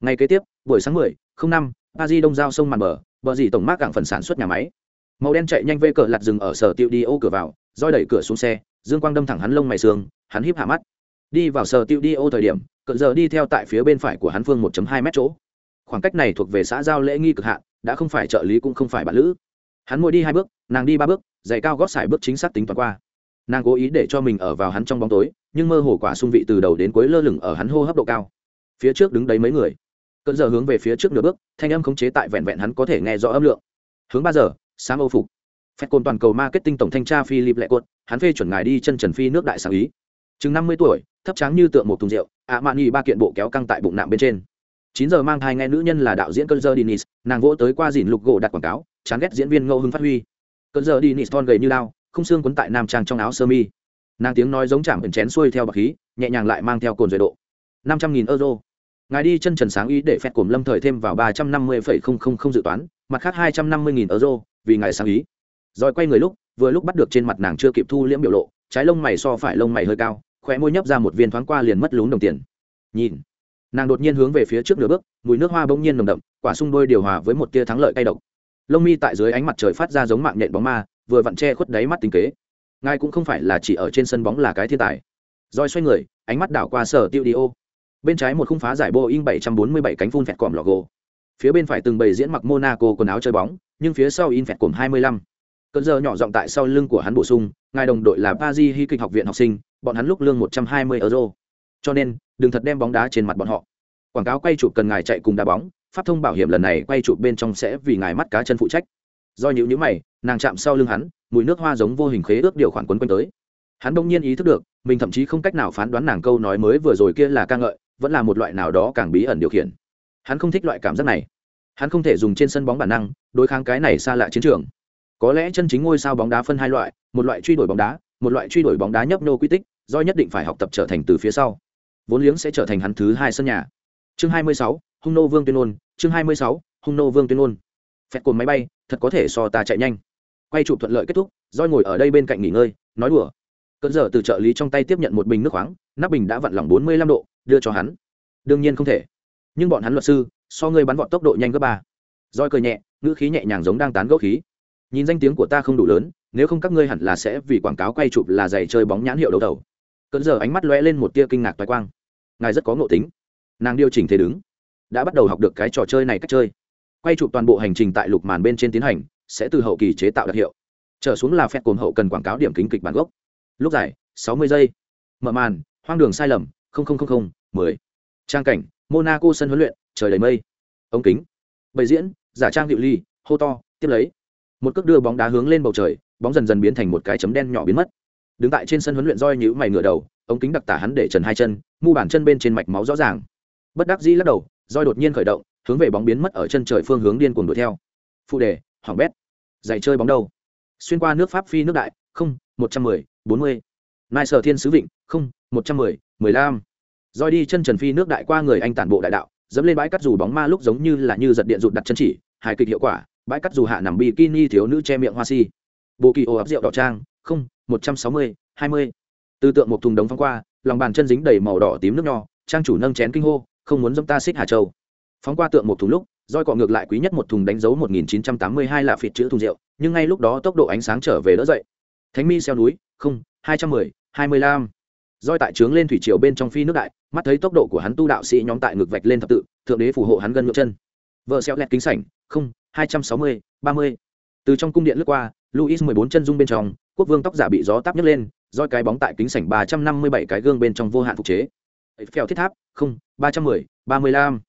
Ngày kế tiếp buổi sáng 10, không năm a di đông giao sông màn bờ bờ dì tổng mác cảng phần sản xuất nhà máy. Màu đen chạy nhanh vây cờ lặt rừng ở sở tiệu đi ô cửa vào roi đẩy cửa xuống xe dương quang đâm thẳng hắn lông mày xương hắn híp hạ mắt. Đi vào sở tiệu đi ô thời điểm cận giờ đi theo tại phía bên phải của hắn phương 1 hai mét chỗ. Khoảng cách này thuộc về xã giao lễ nghi cực hạn, đã không phải trợ lý cũng không phải bạn lữ. Hắn mỗi đi hai bước, nàng đi ba bước, giày cao gót xài bước chính xác tính toán qua. Nàng cố ý để cho mình ở vào hắn trong bóng tối, nhưng mơ hồ quả sung vị từ đầu đến cuối lơ lửng ở hắn hô hấp độ cao. Phía trước đứng đấy mấy người. Cận giờ hướng về phía trước nửa bước, thanh âm khống chế tại vẹn vẹn hắn có thể nghe rõ âm lượng. Hướng ba giờ sáng âu phục. Phép cồn toàn cầu marketing tổng thanh tra philip lệ cột, hắn phê chuẩn ngài đi chân trần phi nước đại sáng ý. Chừng năm mươi tuổi thấp trắng như tượng một thùng rượu, ạ mạn nghi ba kiện bộ kéo căng tại bụng nạm bên trên. Chín giờ mang thai nghe nữ nhân là đạo diễn cơn giờ dinis nàng vỗ tới qua dìn lục gỗ đặt quảng cáo, chán ghét diễn viên ngẫu hưng phát huy. Cơn giờ dinis thon gầy như lao, không xương quấn tại nam trang trong áo sơ mi. Nàng tiếng nói giống chạm ẩn chén xuôi theo bạc khí, nhẹ nhàng lại mang theo cồn duyệt độ. Năm trăm nghìn euro. Ngài đi chân trần sáng ý để phép cổm lâm thời thêm vào ba trăm năm mươi phẩy không không không dự toán, mặt khác hai trăm năm mươi nghìn euro, vì ngài sáng ý. Rồi quay người lúc, vừa lúc bắt được trên mặt nàng chưa kịp thu liễm biểu lộ, trái lông mày so phải lông mày hơi cao khóe môi nhấp ra một viên thoáng qua liền mất lún đồng tiền. Nhìn, nàng đột nhiên hướng về phía trước nửa bước, mùi nước hoa bỗng nhiên nồng đậm, quả sung đôi điều hòa với một tia thắng lợi cay độc. Lông mi tại dưới ánh mặt trời phát ra giống mạng nhện bóng ma, vừa vặn che khuất đáy mắt tinh kế. Ngài cũng không phải là chỉ ở trên sân bóng là cái thiên tài. Roi xoay người, ánh mắt đảo qua sở tiêu đi ô. Bên trái một khung phá giải boeing 747 cánh phun phẹt còm logo. Phía bên phải từng bầy diễn mặc monaco quần áo chơi bóng, nhưng phía sau in phẹt còm 25 cơn giờ nhỏ giọng tại sau lưng của hắn bổ sung, ngài đồng đội là paris hy kịch học viện học sinh, bọn hắn lúc lương 120 euro. Cho nên, đừng thật đem bóng đá trên mặt bọn họ. Quảng cáo quay chụp cần ngài chạy cùng đá bóng pháp thông bảo hiểm lần này quay chụp bên trong sẽ vì ngài mắt cá chân phụ trách. Do nhữ nhữ mày, nàng chạm sau lưng hắn, mùi nước hoa giống vô hình khế ước điều khoản quấn quanh tới. Hắn đông nhiên ý thức được, mình thậm chí không cách nào phán đoán nàng câu nói mới vừa rồi kia là ca ngợi, vẫn là một loại nào đó càng bí ẩn điều khiển. Hắn không thích loại cảm giác này. Hắn không thể dùng trên sân bóng bản năng, đối kháng cái này xa lạ chiến trường có lẽ chân chính ngôi sao bóng đá phân hai loại một loại truy đuổi bóng đá một loại truy đuổi bóng đá nhấp nô quy tích do nhất định phải học tập trở thành từ phía sau. Vốn liếng sẽ trở thành hắn thứ hai sân nhà. Chương 26, hung nô vương tuyên ôn chương 26, hung nô vương tuyên ôn phẹt cồn máy bay thật có thể so ta chạy nhanh. Quay chụp thuận lợi kết thúc doi ngồi ở đây bên cạnh nghỉ ngơi nói đùa. Cơn giờ từ trợ lý trong tay tiếp nhận một bình nước khoáng nắp bình đã vặn lỏng bốn mươi lăm độ đưa cho hắn. Đương nhiên không thể. Nhưng bọn hắn luật sư so ngươi bắn vọt tốc độ nhanh gấp ba. Roi cười nhẹ ngữ khí nhẹ nhàng giống đang tán gẫu khí nhìn danh tiếng của ta không đủ lớn, nếu không các ngươi hẳn là sẽ vì quảng cáo quay chụp là giày chơi bóng nhãn hiệu đầu đầu cơn giờ ánh mắt lóe lên một tia kinh ngạc toái quang. Ngài rất có ngộ tính. Nàng điều chỉnh thế đứng. Đã bắt đầu học được cái trò chơi này cách chơi. Quay chụp toàn bộ hành trình tại lục màn bên trên tiến hành, sẽ từ hậu kỳ chế tạo đặc hiệu. Trở xuống là phép cồn hậu cần quảng cáo điểm kính kịch bản gốc. Lúc dài, sáu mươi giây. Mở màn, hoang đường sai lầm mười. Trang cảnh, monaco sân huấn luyện, trời đầy mây. Ống kính. Bày diễn, giả trang hiệu ly, hô to, tiếp lấy một cước đưa bóng đá hướng lên bầu trời, bóng dần dần biến thành một cái chấm đen nhỏ biến mất. Đứng tại trên sân huấn luyện roi nhữ mày ngửa đầu, ống kính đặc tả hắn để trần hai chân, mu bàn chân bên trên mạch máu rõ ràng. Bất đắc dĩ lắc đầu roi đột nhiên khởi động, hướng về bóng biến mất ở chân trời phương hướng điên cuồng đuổi theo. Phụ đề hỏng bét. Dạy chơi bóng đâu? Xuyên qua nước pháp phi nước đại, không, một trăm mười, bốn mươi. Nai sở thiên sứ vịnh, không, một trăm mười mười lăm. Roi đi chân trần phi nước đại qua người anh tản bộ đại đạo, dẫm lên bãi cắt dù bóng ma lúc giống như là như giật điện rụt đặt chân chỉ, hài kịch hiệu quả bãi cắt dù hạ nằm bikini thiếu nữ che miệng hoa si. Bộ kỳ ồ áp rượu đỏ trang không một trăm sáu mươi hai mươi. Tư tượng một thùng đống phóng qua lòng bàn chân dính đầy màu đỏ tím nước nho trang chủ nâng chén kinh hô không muốn dâm ta xích hà châu. Phóng qua tượng một thùng lúc roi cọ ngược lại quý nhất một thùng đánh dấu 1982 là phịt chữ thùng rượu nhưng ngay lúc đó tốc độ ánh sáng trở về đỡ dậy. Thánh mi xeo núi không 210, 25. roi tại trướng lên thủy triều bên trong phi nước đại mắt thấy tốc độ của hắn tu đạo sĩ nhóm tại ngực vạch lên thập tự thượng đế phù hộ hắn gần ngược chân. Vợ xeo lẹt kính sảnh không 260, 30. từ trong cung điện lướt qua luis 14 chân dung bên trong quốc vương tóc giả bị gió táp nhấc lên roi cái bóng tại kính sảnh 357 cái gương bên trong vô hạn phục chế. Phèo thiết tháp không 310, 35.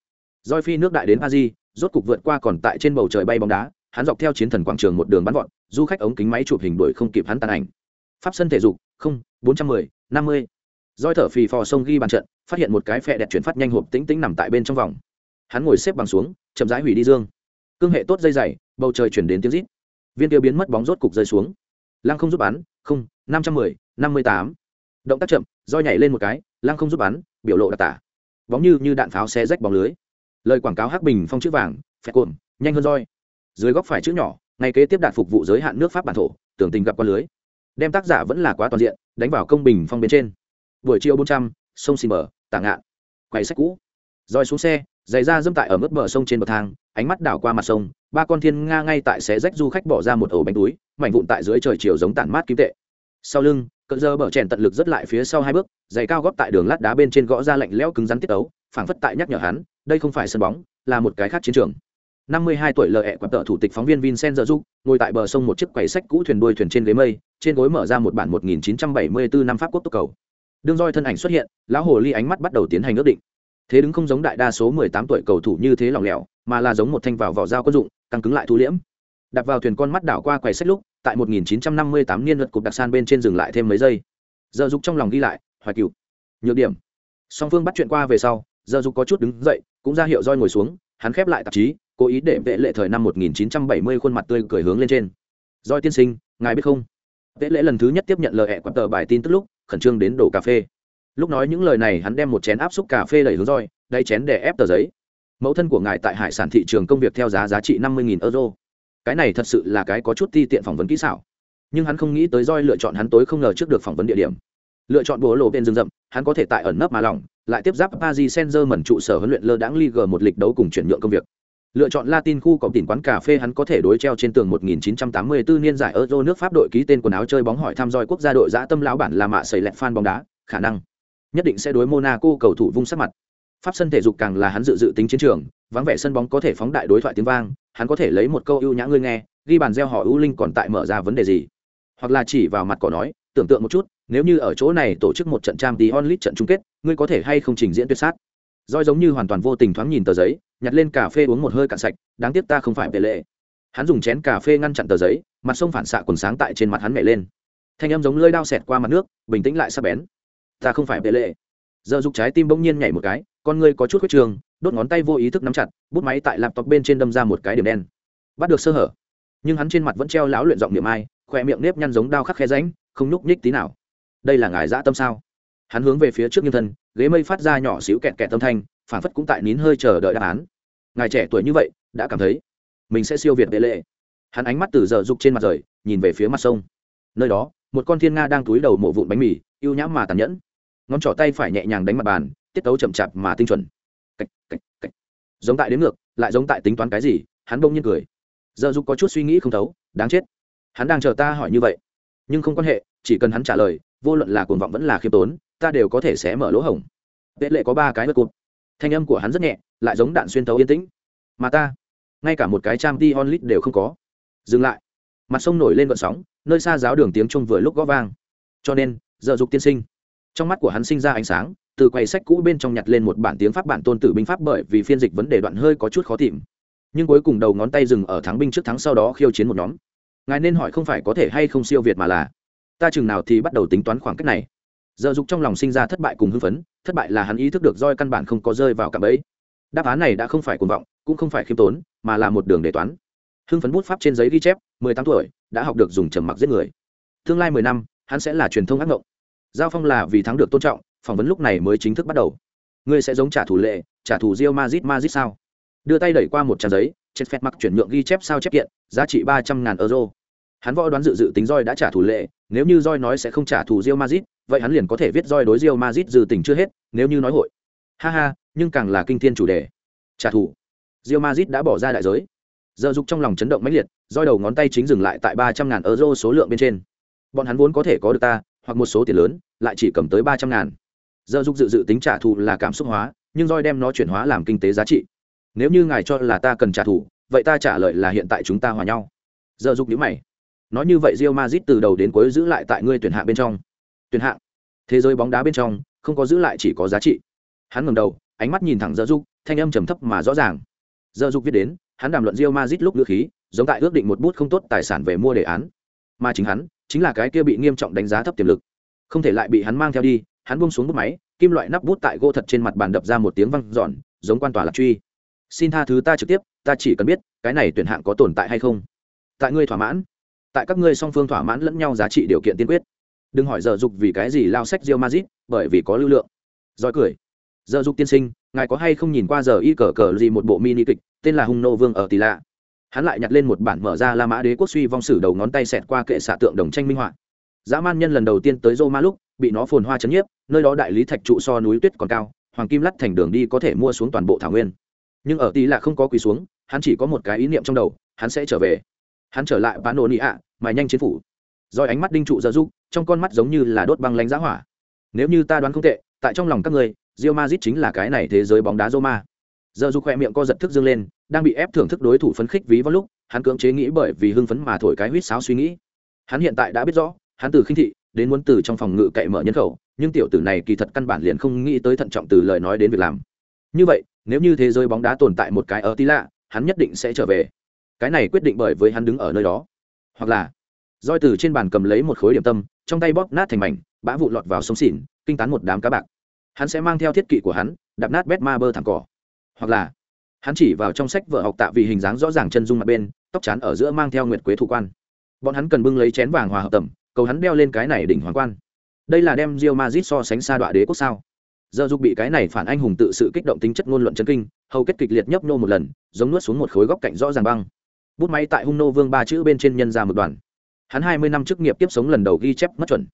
roi phi nước đại đến paris rốt cục vượt qua còn tại trên bầu trời bay bóng đá hắn dọc theo chiến thần quảng trường một đường bắn vọt du khách ống kính máy chụp hình đuổi không kịp hắn tàn ảnh. Pháp sân thể dục không bốn trăm mười năm mươi. Roi thở phì phò sông ghi bàn trận phát hiện một cái phe đẹp chuyển phát nhanh hộp tĩnh tĩnh nằm tại bên trong vòng. Hắn ngồi xếp bằng xuống chậm rãi hủy đi dương cương hệ tốt dây dày, bầu trời chuyển đến tiếng rít. Viên tiêu biến mất bóng rốt cục rơi xuống. Lăng không giúp bắn, không, năm trăm mười, năm mươi tám. Động tác chậm, roi nhảy lên một cái, lăng không giúp bắn, biểu lộ đặc tả. Bóng như như đạn pháo xe rách bóng lưới. Lời quảng cáo hắc bình phong chữ vàng, phẹt cồn nhanh hơn roi. Dưới góc phải chữ nhỏ ngày kế tiếp đạt phục vụ giới hạn nước pháp bản thổ, tưởng tình gặp qua lưới. Đem tác giả vẫn là quá toàn diện, đánh vào công bình phong bên trên. Buổi chiều bốn trăm, sông xin mở, tảng ngạn. Quay sách cũ. Roi xuống xe giày ra dâm tại ở mức bờ sông trên bậc thang ánh mắt đảo qua mặt sông ba con thiên nga ngay tại xé rách du khách bỏ ra một ổ bánh túi mảnh vụn tại dưới trời chiều giống tản mát kim tệ sau lưng cận giờ bờ chèn tận lực rất lại phía sau hai bước giày cao góp tại đường lát đá bên trên gõ ra lạnh lẽo cứng rắn tiết ấu phảng phất tại nhắc nhở hắn đây không phải sân bóng là một cái khác chiến trường 52 tuổi lờ ẹ quạt tợ thủ tịch phóng viên Vincent Dụ, ngồi tại bờ sông một chiếc quầy sách cũ thuyền đuôi thuyền trên ghế mây, trên gối mở ra một bản 1974 năm pháp quốc tốc cầu. Đương roi thân ảnh xuất hiện, lão hồ ly ánh mắt bắt đầu tiến hành ước định. Thế đứng không giống đại đa số 18 tuổi cầu thủ như thế lỏng lẻo, mà là giống một thanh vào vỏ dao quân dụng, tăng cứng lại thu liễm. Đặt vào thuyền con mắt đảo qua quầy sách lúc, tại 1958 niên luật cục đặc san bên trên dừng lại thêm mấy giây. Giờ dục trong lòng ghi lại, hoài cửu. Nhược điểm. Song phương bắt chuyện qua về sau, giờ dục có chút đứng dậy, cũng ra hiệu roi ngồi xuống, hắn khép lại tạp chí, cố ý để vệ lệ thời năm 1970 khuôn mặt tươi cười hướng lên trên Roi tiên sinh ngài biết không vệ lệ lần thứ nhất tiếp nhận lời hẹ quặn tờ bài tin tức lúc khẩn trương đến đổ cà phê lúc nói những lời này hắn đem một chén áp xúc cà phê đẩy hướng roi đay chén để ép tờ giấy. Mẫu thân của ngài tại hải sản thị trường công việc theo giá giá trị năm mươi euro. Cái này thật sự là cái có chút ti tiện phỏng vấn kỹ xảo. Nhưng hắn không nghĩ tới roi lựa chọn hắn tối không ngờ trước được phỏng vấn địa điểm. Lựa chọn bố lộ bên rừng rậm, hắn có thể tại ẩn nấp mà lỏng, lại tiếp giáp paris saint germain trụ sở huấn luyện lơ đãng ligue một lịch đấu cùng chuyển nhượng công việc. Lựa chọn latin khu có tỉnh quán cà phê hắn có thể đối treo trên tường 1984 niên giải euro nước pháp đội ký tên quần áo chơi bóng hỏi thăm roi quốc gia đội giã tâm lão bản là mạ sầy lẹt fan bóng đá, khả năng nhất định sẽ đối monaco cầu thủ vung sắc mặt. Pháp sân thể dục càng là hắn dự dự tính chiến trường, vắng vẻ sân bóng có thể phóng đại đối thoại tiếng vang, hắn có thể lấy một câu ưu nhã ngươi nghe, ghi bàn gieo họ ưu linh còn tại mở ra vấn đề gì? Hoặc là chỉ vào mặt cỏ nói, tưởng tượng một chút, nếu như ở chỗ này tổ chức một trận trang League trận chung kết, ngươi có thể hay không trình diễn tuyệt sát? Roi giống như hoàn toàn vô tình thoáng nhìn tờ giấy, nhặt lên cà phê uống một hơi cạn sạch, đáng tiếc ta không phải về lệ hắn dùng chén cà phê ngăn chặn tờ giấy, mặt sông phản xạ quần sáng tại trên mặt hắn nhảy lên. Thanh âm giống lưỡi dao xẹt qua mặt nước, bình tĩnh lại sắc bén ta không phải bệ lệ. Giờ dục trái tim bỗng nhiên nhảy một cái, con ngươi có chút khuyết trường, đốt ngón tay vô ý thức nắm chặt, bút máy tại laptop bên trên đâm ra một cái điểm đen. Bắt được sơ hở. Nhưng hắn trên mặt vẫn treo láo luyện giọng niệm ai khoe miệng nếp nhăn giống đao khắc khe ránh không nhúc nhích tí nào. Đây là ngài dã tâm sao? Hắn hướng về phía trước nhân thân, ghế mây phát ra nhỏ xíu kẹt kẹt tâm thanh, phản phất cũng tại nín hơi chờ đợi đáp án. Ngài trẻ tuổi như vậy, đã cảm thấy mình sẽ siêu việt bệ lệ. Hắn ánh mắt từ giờ dục trên mặt rời, nhìn về phía mặt sông. Nơi đó, một con thiên nga đang túi đầu mổ vụn bánh mì ưu nhãm mà tàn nhẫn ngón trỏ tay phải nhẹ nhàng đánh mặt bàn tiết tấu chậm chạp mà tinh chuẩn. Cách, cách, cách. giống tại đến ngược lại giống tại tính toán cái gì hắn bông nhiên cười. Giờ dục có chút suy nghĩ không thấu đáng chết. Hắn đang chờ ta hỏi như vậy. Nhưng không quan hệ chỉ cần hắn trả lời vô luận là cuồng vọng vẫn là khiêm tốn ta đều có thể sẽ mở lỗ hổng. Vệ lệ có ba cái bất cụt thanh âm của hắn rất nhẹ lại giống đạn xuyên tấu yên tĩnh. Mà ta ngay cả một cái trang t onlit đều không có. Dừng lại. Mặt sông nổi lên vận sóng nơi xa giáo đường tiếng trung vừa lúc gõ vang. Cho nên giờ dục tiên sinh trong mắt của hắn sinh ra ánh sáng, từ quầy sách cũ bên trong nhặt lên một bản tiếng pháp bản tôn tử binh pháp bởi vì phiên dịch vấn đề đoạn hơi có chút khó tìm. Nhưng cuối cùng đầu ngón tay dừng ở thắng binh trước thắng sau đó khiêu chiến một nhóm. Ngài nên hỏi không phải có thể hay không siêu việt mà là, ta chừng nào thì bắt đầu tính toán khoảng cách này. Giờ dục trong lòng sinh ra thất bại cùng hưng phấn, thất bại là hắn ý thức được roi căn bản không có rơi vào cạm bẫy. Đáp án này đã không phải cuồng vọng, cũng không phải khiêm tốn, mà là một đường đề toán. Hưng phấn bút pháp trên giấy ghi chép, mười tám tuổi, đã học được dùng trầm mặc giết người. Tương lai mười năm, hắn sẽ là truyền thông ác ngộng giao phong là vì thắng được tôn trọng, phỏng vấn lúc này mới chính thức bắt đầu. Ngươi sẽ giống trả thù lệ, trả thù rio mazit mazit sao? Đưa tay đẩy qua một trang giấy chết phép mặc chuyển nhượng ghi chép sao chép kiện, giá trị ba trăm ngàn euro. Hắn võ đoán dự dự tính roi đã trả thù lệ, nếu như roi nói sẽ không trả thù rio mazit vậy hắn liền có thể viết roi đối rio mazit dự tình chưa hết, nếu như nói hội. Ha ha, nhưng càng là kinh thiên chủ đề. Trả thù. Rio mazit đã bỏ ra đại giới. Giờ dục trong lòng chấn động mãnh liệt, roi đầu ngón tay chính dừng lại tại ba trăm ngàn euro số lượng bên trên. Bọn hắn vốn có thể có được ta hoặc một số tiền lớn, lại chỉ cầm tới ba trăm ngàn. Giờ dục dự dự tính trả thù là cảm xúc hóa, nhưng roi đem nó chuyển hóa làm kinh tế giá trị. Nếu như ngài cho là ta cần trả thù, vậy ta trả lời là hiện tại chúng ta hòa nhau. Giờ dục nhữ mày. Nói như vậy rio mazit từ đầu đến cuối giữ lại tại ngươi tuyển hạng bên trong. Tuyển hạng. Thế giới bóng đá bên trong, không có giữ lại chỉ có giá trị. Hắn ngầm đầu, ánh mắt nhìn thẳng giờ dục, thanh âm trầm thấp mà rõ ràng. Giờ dục viết đến, hắn đàm luận rio mazit lúc ngữ khí, giống tại ước định một bút không tốt tài sản về mua đề án. Mà chính hắn chính là cái kia bị nghiêm trọng đánh giá thấp tiềm lực. Không thể lại bị hắn mang theo đi, hắn buông xuống bút máy, kim loại nắp bút tại gỗ thật trên mặt bàn đập ra một tiếng văng giòn giống quan tòa lạc truy. Xin tha thứ ta trực tiếp, ta chỉ cần biết, cái này tuyển hạng có tồn tại hay không. Tại ngươi thỏa mãn, tại các ngươi song phương thỏa mãn lẫn nhau giá trị điều kiện tiên quyết. Đừng hỏi giờ dục vì cái gì lao sách rio mazit bởi vì có lưu lượng. Giỏi cười. Giờ dục tiên sinh, ngài có hay không nhìn qua giờ y cờ cờ gì một bộ mini kịch, tên là hung nô vương ở tỷ lạ? Hắn lại nhặt lên một bản mở ra la mã đế quốc suy vong sử đầu ngón tay xẹt qua kệ xạ tượng đồng tranh minh họa. Dã man nhân lần đầu tiên tới roma lúc, bị nó phồn hoa chấn nhiếp, nơi đó đại lý thạch trụ so núi tuyết còn cao, hoàng kim lắt thành đường đi có thể mua xuống toàn bộ thảo nguyên. Nhưng ở tỷ là không có quỳ xuống, hắn chỉ có một cái ý niệm trong đầu, hắn sẽ trở về. Hắn trở lại bán nô nị ạ mà nhanh chiến phủ. Rồi ánh mắt đinh trụ giờ giúp trong con mắt giống như là đốt băng lánh giá hỏa. Nếu như ta đoán không tệ, tại trong lòng các người rio mazit chính là cái này thế giới bóng đá Roma. Giờ dù khỏe miệng co giật thức dương lên, đang bị ép thưởng thức đối thủ phấn khích ví vào lúc, hắn cưỡng chế nghĩ bởi vì hưng phấn mà thổi cái huýt sáo suy nghĩ. Hắn hiện tại đã biết rõ, hắn từ khinh thị đến muốn từ trong phòng ngự cậy mở nhân khẩu, nhưng tiểu tử này kỳ thật căn bản liền không nghĩ tới thận trọng từ lời nói đến việc làm. Như vậy, nếu như thế giới bóng đá tồn tại một cái ở tí lạ, hắn nhất định sẽ trở về. Cái này quyết định bởi với hắn đứng ở nơi đó. Hoặc là, roi từ trên bàn cầm lấy một khối điểm tâm, trong tay bóp nát thành mảnh, bã vụ lọt vào sông xỉn, kinh tán một đám cá bạc hắn sẽ mang theo thiết kỵ của hắn đạp nát bét ma bơ thẳng cỏ hoặc là hắn chỉ vào trong sách vợ học tạ vì hình dáng rõ ràng chân dung mặt bên, tóc chán ở giữa mang theo nguyệt quế thủ quan. Bọn hắn cần bưng lấy chén vàng hòa hợp tầm cầu hắn đeo lên cái này đỉnh hoàng quan. Đây là đem rio mazit so sánh xa đoạn đế quốc sao? Giờ dục bị cái này phản anh hùng tự sự kích động tính chất ngôn luận chân kinh, hầu kết kịch liệt nhấp nô một lần, giống nuốt xuống một khối góc cạnh rõ ràng băng. Bút máy tại hung nô vương ba chữ bên trên nhân ra một đoàn hắn hai mươi năm chức nghiệp tiếp sống lần đầu ghi chép mất chuẩn.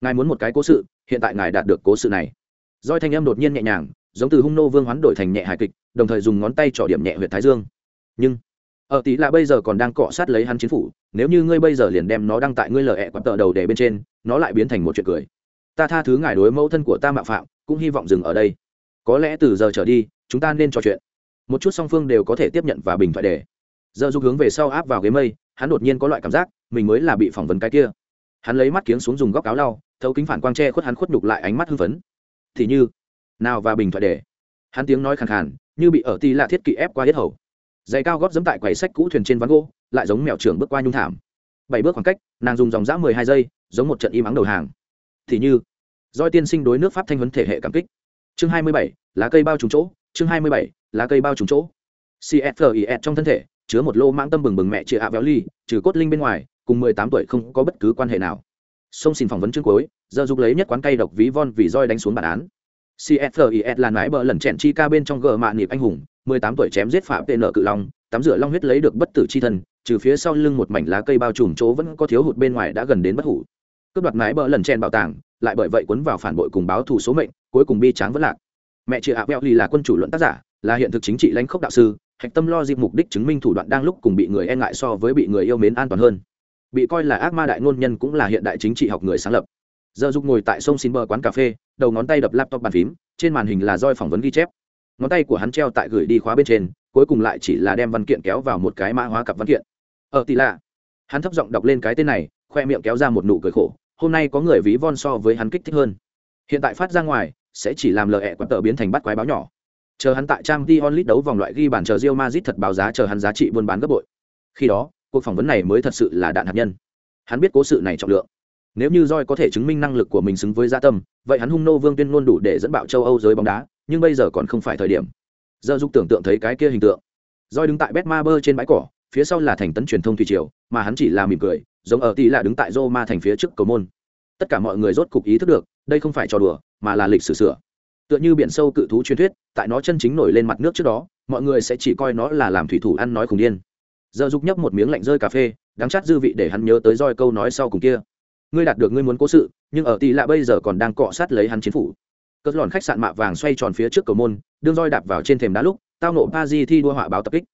Ngài muốn một cái cố sự, hiện tại ngài đạt được cố sự này. Roi thanh âm đột nhiên nhẹ nhàng giống từ hung nô vương hoán đổi thành nhẹ hài kịch, đồng thời dùng ngón tay trỏ điểm nhẹ huyệt thái dương. Nhưng ờ, ở tỷ là bây giờ còn đang cọ sát lấy hắn chiến phủ, nếu như ngươi bây giờ liền đem nó đăng tại ngươi lờ ẹ quặn tờ đầu để bên trên, nó lại biến thành một chuyện cười. Ta tha thứ ngài đối mẫu thân của ta mạo phạm, cũng hy vọng dừng ở đây. Có lẽ từ giờ trở đi, chúng ta nên trò chuyện. Một chút song phương đều có thể tiếp nhận và bình thoại để. giờ dục hướng về sau áp vào ghế mây, hắn đột nhiên có loại cảm giác, mình mới là bị phỏng vấn cái kia. Hắn lấy mắt kiếng xuống dùng góc áo lau, thấu kính phản quang tre khuất hắn khuất nhục lại ánh mắt hưng phấn. Thì như nào và bình thoại để. Hắn tiếng nói khàn khàn, như bị ở ti lạ thiết kỵ ép qua hết hầu. Giày cao góp dẫm tại quầy sách cũ thuyền trên ván gỗ, lại giống mèo trưởng bước qua nhung thảm. Bảy bước khoảng cách, nàng dùng dòng dã mười hai giây, giống một trận im ắng đầu hàng. Thì như doi tiên sinh đối nước pháp thanh vấn thể hệ cảm kích. Chương hai mươi bảy, lá cây bao trùng chỗ, chương hai mươi bảy, lá cây bao trùng chỗ. Cfis trong thân thể, chứa một lô mãng tâm bừng bừng mẹ chị ạ véo ly trừ cốt linh bên ngoài, cùng mười tám tuổi không có bất cứ quan hệ nào. Sông xin phỏng vấn chương cuối, giờ dục lấy nhất quán cây độc ví von vì roi đánh xuống bản án. CSFIS là nãi bờ lần chèn chi ca bên trong gờ mạ nịp anh hùng, 18 tuổi chém giết phạm TN cự long, tắm rửa long huyết lấy được bất tử chi thần. trừ phía sau lưng một mảnh lá cây bao trùm chỗ vẫn có thiếu hụt bên ngoài đã gần đến bất hủ. Cướp đoạt nãi bờ lần chèn bảo tàng, lại bởi vậy cuốn vào phản bội cùng báo thù số mệnh, cuối cùng bi tráng vẫn lạc. Mẹ chị Abel là quân chủ luận tác giả, là hiện thực chính trị lãnh khốc đạo sư, hạch tâm lo dịp mục đích chứng minh thủ đoạn đang lúc cùng bị người e ngại so với bị người yêu mến an toàn hơn. Bị coi là ác ma đại ngôn nhân cũng là hiện đại chính trị học người sáng lập giờ dục ngồi tại sông xin bờ quán cà phê đầu ngón tay đập laptop bàn phím, trên màn hình là roi phỏng vấn ghi chép. Ngón tay của hắn treo tại gửi đi khóa bên trên, cuối cùng lại chỉ là đem văn kiện kéo vào một cái mã hóa cặp văn kiện. Ờ, Ở tỷ lạ. Hắn thấp giọng đọc lên cái tên này, khoe miệng kéo ra một nụ cười khổ, hôm nay có người ví von so với hắn kích thích hơn. Hiện tại phát ra ngoài, sẽ chỉ làm lờ ẹ quạt tờ biến thành bắt quái báo nhỏ. Chờ hắn tại trang t onlit đấu vòng loại ghi bản chờ rio mazit thật báo giá chờ hắn giá trị buôn bán gấp bội. Khi đó, cuộc phỏng vấn này mới thật sự là đạn hạt nhân. Hắn biết cố sự này trọng lượng nếu như roi có thể chứng minh năng lực của mình xứng với gia tâm, vậy hắn hung nô vương tuyên luôn đủ để dẫn bạo châu âu giới bóng đá, nhưng bây giờ còn không phải thời điểm. Giờ dục tưởng tượng thấy cái kia hình tượng. Roi đứng tại betmaber trên bãi cỏ, phía sau là thành tấn truyền thông thủy triều, mà hắn chỉ là mỉm cười, giống ở tỷ là đứng tại roma thành phía trước cầu môn. Tất cả mọi người rốt cục ý thức được, đây không phải trò đùa, mà là lịch sử sửa. Tựa như biển sâu cự thú truyền thuyết, tại nó chân chính nổi lên mặt nước trước đó, mọi người sẽ chỉ coi nó là làm thủy thủ ăn nói khủng điên. Giờ dục nhấp một miếng lạnh rơi cà phê đáng chát dư vị để hắn nhớ tới roi câu nói sau cùng kia ngươi đạt được ngươi muốn cố sự, nhưng ở tỷ lạ bây giờ còn đang cọ sát lấy hắn chiến phủ. Cất lòn khách sạn mạ vàng xoay tròn phía trước cầu môn, đương roi đạp vào trên thềm đá lúc, tao nộ pa di thi đua họa báo tập kích.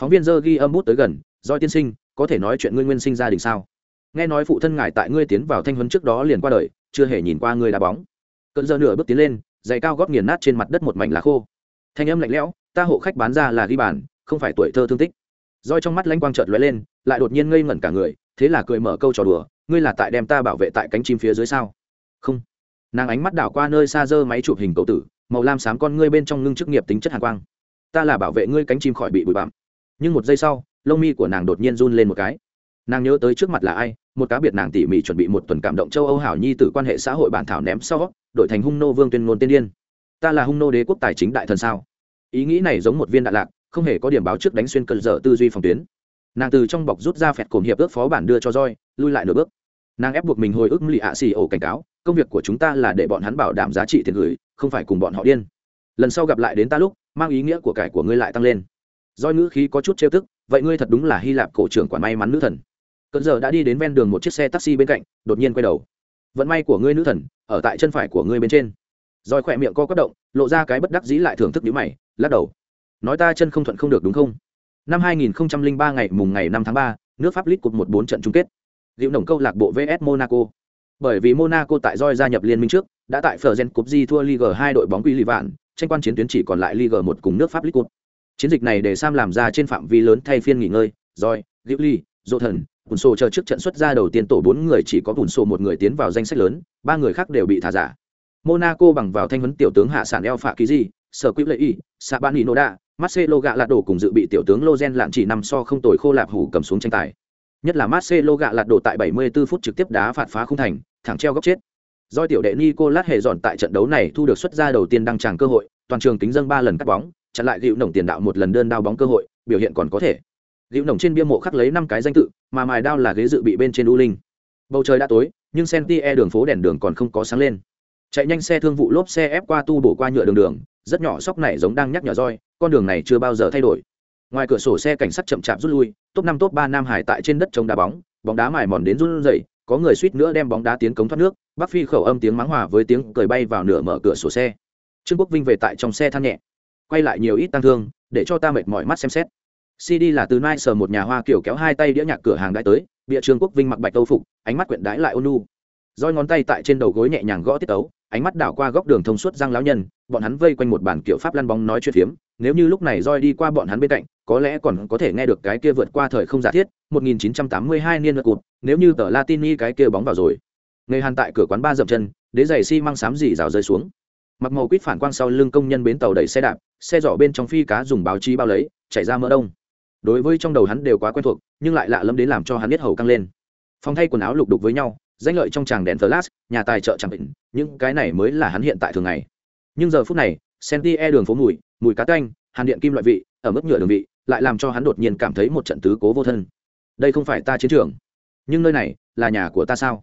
Phóng viên dơ ghi âm bút tới gần, roi tiên sinh, có thể nói chuyện ngươi nguyên sinh gia đình sao? Nghe nói phụ thân ngài tại ngươi tiến vào thanh huấn trước đó liền qua đời, chưa hề nhìn qua ngươi đá bóng. Cơn giờ nửa bước tiến lên, giày cao gót nghiền nát trên mặt đất một mảnh lá khô. Thanh âm lạnh lẽo, ta hộ khách bán ra là ghi bàn, không phải tuổi thơ thương tích. Roi trong mắt lanh quang chợt lóe lên, lại đột nhiên ngây ngẩn cả người, thế là cười mở câu trò đùa ngươi là tại đem ta bảo vệ tại cánh chim phía dưới sao? Không. Nàng ánh mắt đảo qua nơi xa dơ máy chụp hình cầu tử, màu lam xám con ngươi bên trong ngưng chức nghiệp tính chất hàn quang. Ta là bảo vệ ngươi cánh chim khỏi bị bụi bặm. Nhưng một giây sau, lông mi của nàng đột nhiên run lên một cái. Nàng nhớ tới trước mặt là ai, một cá biệt nàng tỉ mỉ chuẩn bị một tuần cảm động châu âu hảo nhi từ quan hệ xã hội bản thảo ném sau, đổi thành hung nô vương tuyên ngôn tiên điên. Ta là hung nô đế quốc tài chính đại thần sao? Ý nghĩ này giống một viên đạn lạc, không hề có điểm báo trước đánh xuyên cơn dở tư duy phòng tuyến. Nàng từ trong bọc rút ra phẹt cồm hiệp ước phó bản đưa cho roi lui lại nửa bước nàng ép buộc mình hồi ức lì ạ xì ổ cảnh cáo công việc của chúng ta là để bọn hắn bảo đảm giá trị tiền gửi không phải cùng bọn họ điên. Lần sau gặp lại đến ta lúc mang ý nghĩa của cải của ngươi lại tăng lên. Roi ngữ khí có chút trêu tức vậy ngươi thật đúng là hy lạp cổ trưởng quản may mắn nữ thần. Cơn giờ đã đi đến ven đường một chiếc xe taxi bên cạnh đột nhiên quay đầu. Vận may của ngươi nữ thần ở tại chân phải của ngươi bên trên. Roi khỏe miệng co quất động lộ ra cái bất đắc dĩ lại thưởng thức nhíu mày lắc đầu. Nói ta chân không thuận không được đúng không? Năm 2003 ngày mùng ngày 5 tháng 3, nước pháp lít cục một bốn trận chung kết liệu nồng câu lạc bộ vs monaco. Bởi vì monaco tại roi gia nhập liên minh trước, đã tại phở gen cup di thua ligue 2 đội bóng quy lì vạn, tranh quan chiến tuyến chỉ còn lại ligue 1 cùng nước pháp League chiến dịch này để sam làm ra trên phạm vi lớn thay phiên nghỉ ngơi roi liễu ly dỗ thần bùn Sô chờ trước trận xuất ra đầu tiên tổ bốn người chỉ có bùn Sô một người tiến vào danh sách lớn, ba người khác đều bị thả giả. Monaco bằng vào thanh vấn tiểu tướng hạ sản eo phạ ký sở quỹ lệ y xạ ban marcelo gạ là đổ cùng dự bị tiểu tướng lozen lạn chỉ năm so không tồi khô lạp hủ cầm xuống tranh tài nhất là marcelo gạ lạt đổ tại 74 phút trực tiếp đá phạt phá không thành, thẳng treo góc chết. Do tiểu đệ nicolas hề dọn tại trận đấu này thu được xuất ra đầu tiên đăng tràng cơ hội, toàn trường kính dâng ba lần cắt bóng, chặn lại Dữu Nổng tiền đạo một lần đơn đao bóng cơ hội, biểu hiện còn có thể. Dữu Nổng trên bia mộ khắc lấy năm cái danh tự, mà mài đao là ghế dự bị bên trên u linh. Bầu trời đã tối, nhưng senti đường phố đèn đường còn không có sáng lên. Chạy nhanh xe thương vụ lốp xe ép qua tu bổ qua nhựa đường đường, rất nhỏ sóc này giống đang nhắc nhở roi, con đường này chưa bao giờ thay đổi ngoài cửa sổ xe cảnh sát chậm chạp rút lui, top năm, top ba nam hải tại trên đất trông đá bóng bóng đá mài mòn đến run rẩy, có người suýt nữa đem bóng đá tiến cống thoát nước, bắc phi khẩu âm tiếng mắng hòa với tiếng cười bay vào nửa mở cửa sổ xe. Trương quốc vinh về tại trong xe than nhẹ, quay lại nhiều ít tăng thương, để cho ta mệt mỏi mắt xem xét. Cd là từ nai sờ một nhà hoa kiểu kéo hai tay đĩa nhạc cửa hàng đã tới, bịa trương quốc vinh mặc bạch tâu phục, ánh mắt quyện đái lại ôn nu roi ngón tay tại trên đầu gối nhẹ nhàng gõ tiết tấu, ánh mắt đảo qua góc đường thông suốt răng lão nhân, bọn hắn vây quanh một bàn kiểu pháp lăn bóng nói chuyện phiếm, nếu như lúc này roi đi qua bọn hắn bên cạnh có lẽ còn có thể nghe được cái kia vượt qua thời không giả thiết 1982 niên lượt cụt, nếu như tờ latini cái kia bóng vào rồi. Người hàn tại cửa quán ba dậm chân, đế giày xi măng xám dì rào rơi xuống. Mặc màu quýt phản quang sau lưng công nhân bến tàu đẩy xe đạp, xe giỏ bên trong phi cá dùng báo chí bao lấy, chạy ra mỡ đông. Đối với trong đầu hắn đều quá quen thuộc, nhưng lại lạ lẫm đến làm cho hắn biết hầu căng lên. Phòng thay quần áo lục đục với nhau, danh lợi trong tràng đèn flash, nhà tài trợ chẳng định, những cái này mới là hắn hiện tại thường ngày. Nhưng giờ phút này senti e đường phố mùi mùi cá canh, hàn điện kim loại vị, ở mức nhựa đường vị lại làm cho hắn đột nhiên cảm thấy một trận tứ cố vô thân. Đây không phải ta chiến trường, nhưng nơi này là nhà của ta sao?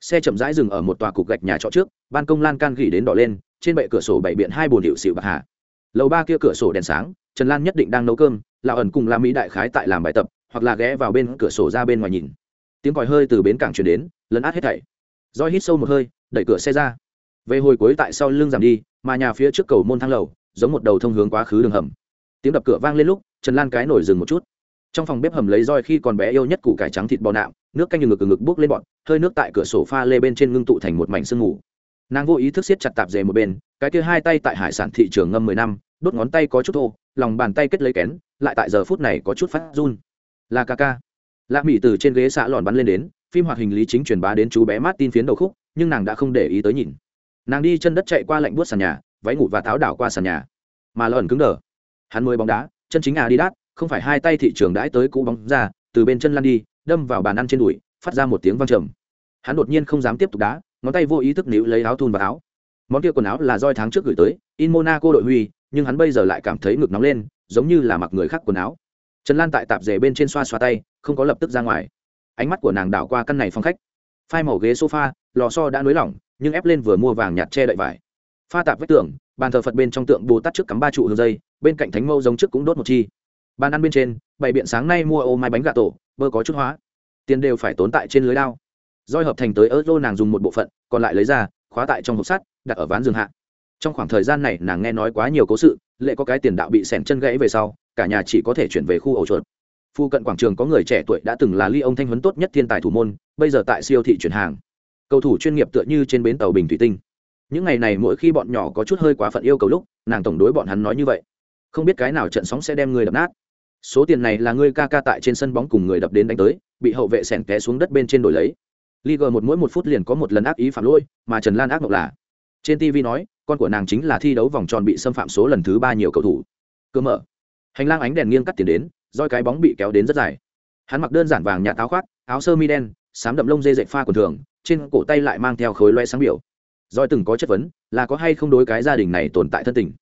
Xe chậm rãi dừng ở một tòa cục gạch nhà trọ trước, ban công lan can gỉ đến đỏ lên, trên bệ cửa sổ bảy biện hai bồn hiệu xịu bạc hà. Lầu ba kia cửa sổ đèn sáng, trần lan nhất định đang nấu cơm, lão ẩn cùng la mỹ đại khái tại làm bài tập, hoặc là ghé vào bên cửa sổ ra bên ngoài nhìn. Tiếng còi hơi từ bến cảng truyền đến, lấn át hết thảy. Roi hít sâu một hơi, đẩy cửa xe ra. Về hồi cuối tại sau lưng giảm đi, mà nhà phía trước cầu môn thang lầu, giống một đầu thông hướng quá khứ đường hầm. Tiếng đập cửa vang lên lúc trần lan cái nổi dừng một chút. Trong phòng bếp hầm lấy roi khi còn bé yêu nhất củ cải trắng thịt bò nạm, nước canh như ngực ngực bốc lên bọn hơi nước tại cửa sổ pha lê bên trên ngưng tụ thành một mảnh sương ngủ. nàng vô ý thức siết chặt tạp dề một bên, cái kia hai tay tại hải sản thị trường ngâm mười năm, đốt ngón tay có chút thô, lòng bàn tay kết lấy kén, lại tại giờ phút này có chút phát run. Là ca ca. Lạc mỹ từ trên ghế xạ lòn bắn lên đến, phim hoạt hình lý chính truyền bá đến chú bé mát tin phiến đầu khúc, nhưng nàng đã không để ý tới nhìn. Nàng đi chân đất chạy qua lạnh buốt sàn nhà, váy ngủ và tháo đảo qua sàn nhà. Mà lợn cứng đờ. Hắn mới bóng đá chân chính adidas, không phải hai tay thị trường đãi tới cũ bóng ra, từ bên chân lăn đi, đâm vào bàn ăn trên đùi, phát ra một tiếng vang trầm. Hắn đột nhiên không dám tiếp tục đá, ngón tay vô ý thức níu lấy áo thun và áo. Món kia quần áo là roi tháng trước gửi tới, in monaco đội huy, nhưng hắn bây giờ lại cảm thấy ngực nóng lên, giống như là mặc người khác quần áo. Trần lan tại tạp rể bên trên xoa xoa tay, không có lập tức ra ngoài. Ánh mắt của nàng đảo qua căn này phòng khách. Phai màu ghế sofa, lò xo đã nới lỏng, nhưng ép lên vừa mua vàng nhạt che đậy vải. Pha tạp vách tường, bàn thờ phật bên trong tượng bồ tát trước cắm ba trụ hương dây bên cạnh thánh mâu giống trước cũng đốt một chi. Bàn ăn bên trên, bày biện sáng nay mua ô mai bánh gà tổ, bơ có chút hóa. Tiền đều phải tốn tại trên lưới đao. Doi hợp thành tới ớt lô nàng dùng một bộ phận, còn lại lấy ra, khóa tại trong hộp sắt, đặt ở ván giường hạ. Trong khoảng thời gian này, nàng nghe nói quá nhiều cố sự, lệ có cái tiền đạo bị sẻn chân gãy về sau, cả nhà chỉ có thể chuyển về khu ổ chuột. Phu cận quảng trường có người trẻ tuổi đã từng là ly ông thanh huấn tốt nhất thiên tài thủ môn, bây giờ tại siêu thị chuyển hàng. Cầu thủ chuyên nghiệp tựa như trên bến tàu bình thủy tinh. Những ngày này mỗi khi bọn nhỏ có chút hơi quá phận yêu cầu lúc, nàng tổng đối bọn hắn nói như vậy không biết cái nào trận sóng sẽ đem người đập nát số tiền này là ngươi ca ca tại trên sân bóng cùng người đập đến đánh tới bị hậu vệ sẻn té xuống đất bên trên đổi lấy Liga một mỗi một phút liền có một lần ác ý phạm lỗi, mà Trần Lan ác mộng là. Trên TV nói, con của nàng chính là thi đấu vòng tròn bị xâm phạm số lần thứ ba nhiều cầu thủ. Cơ mở. Hành lang ánh đèn nghiêng cắt tiền đến, roi cái bóng bị kéo đến rất dài. Hắn mặc đơn giản vàng nhạt áo khoác, áo sơ mi đen, sám đậm lông dê dệt pha của thường, trên cổ tay lại mang theo khối loe sáng biểu. Roi từng có chất vấn, là có hay không đối cái gia đình này tồn tại thân tình.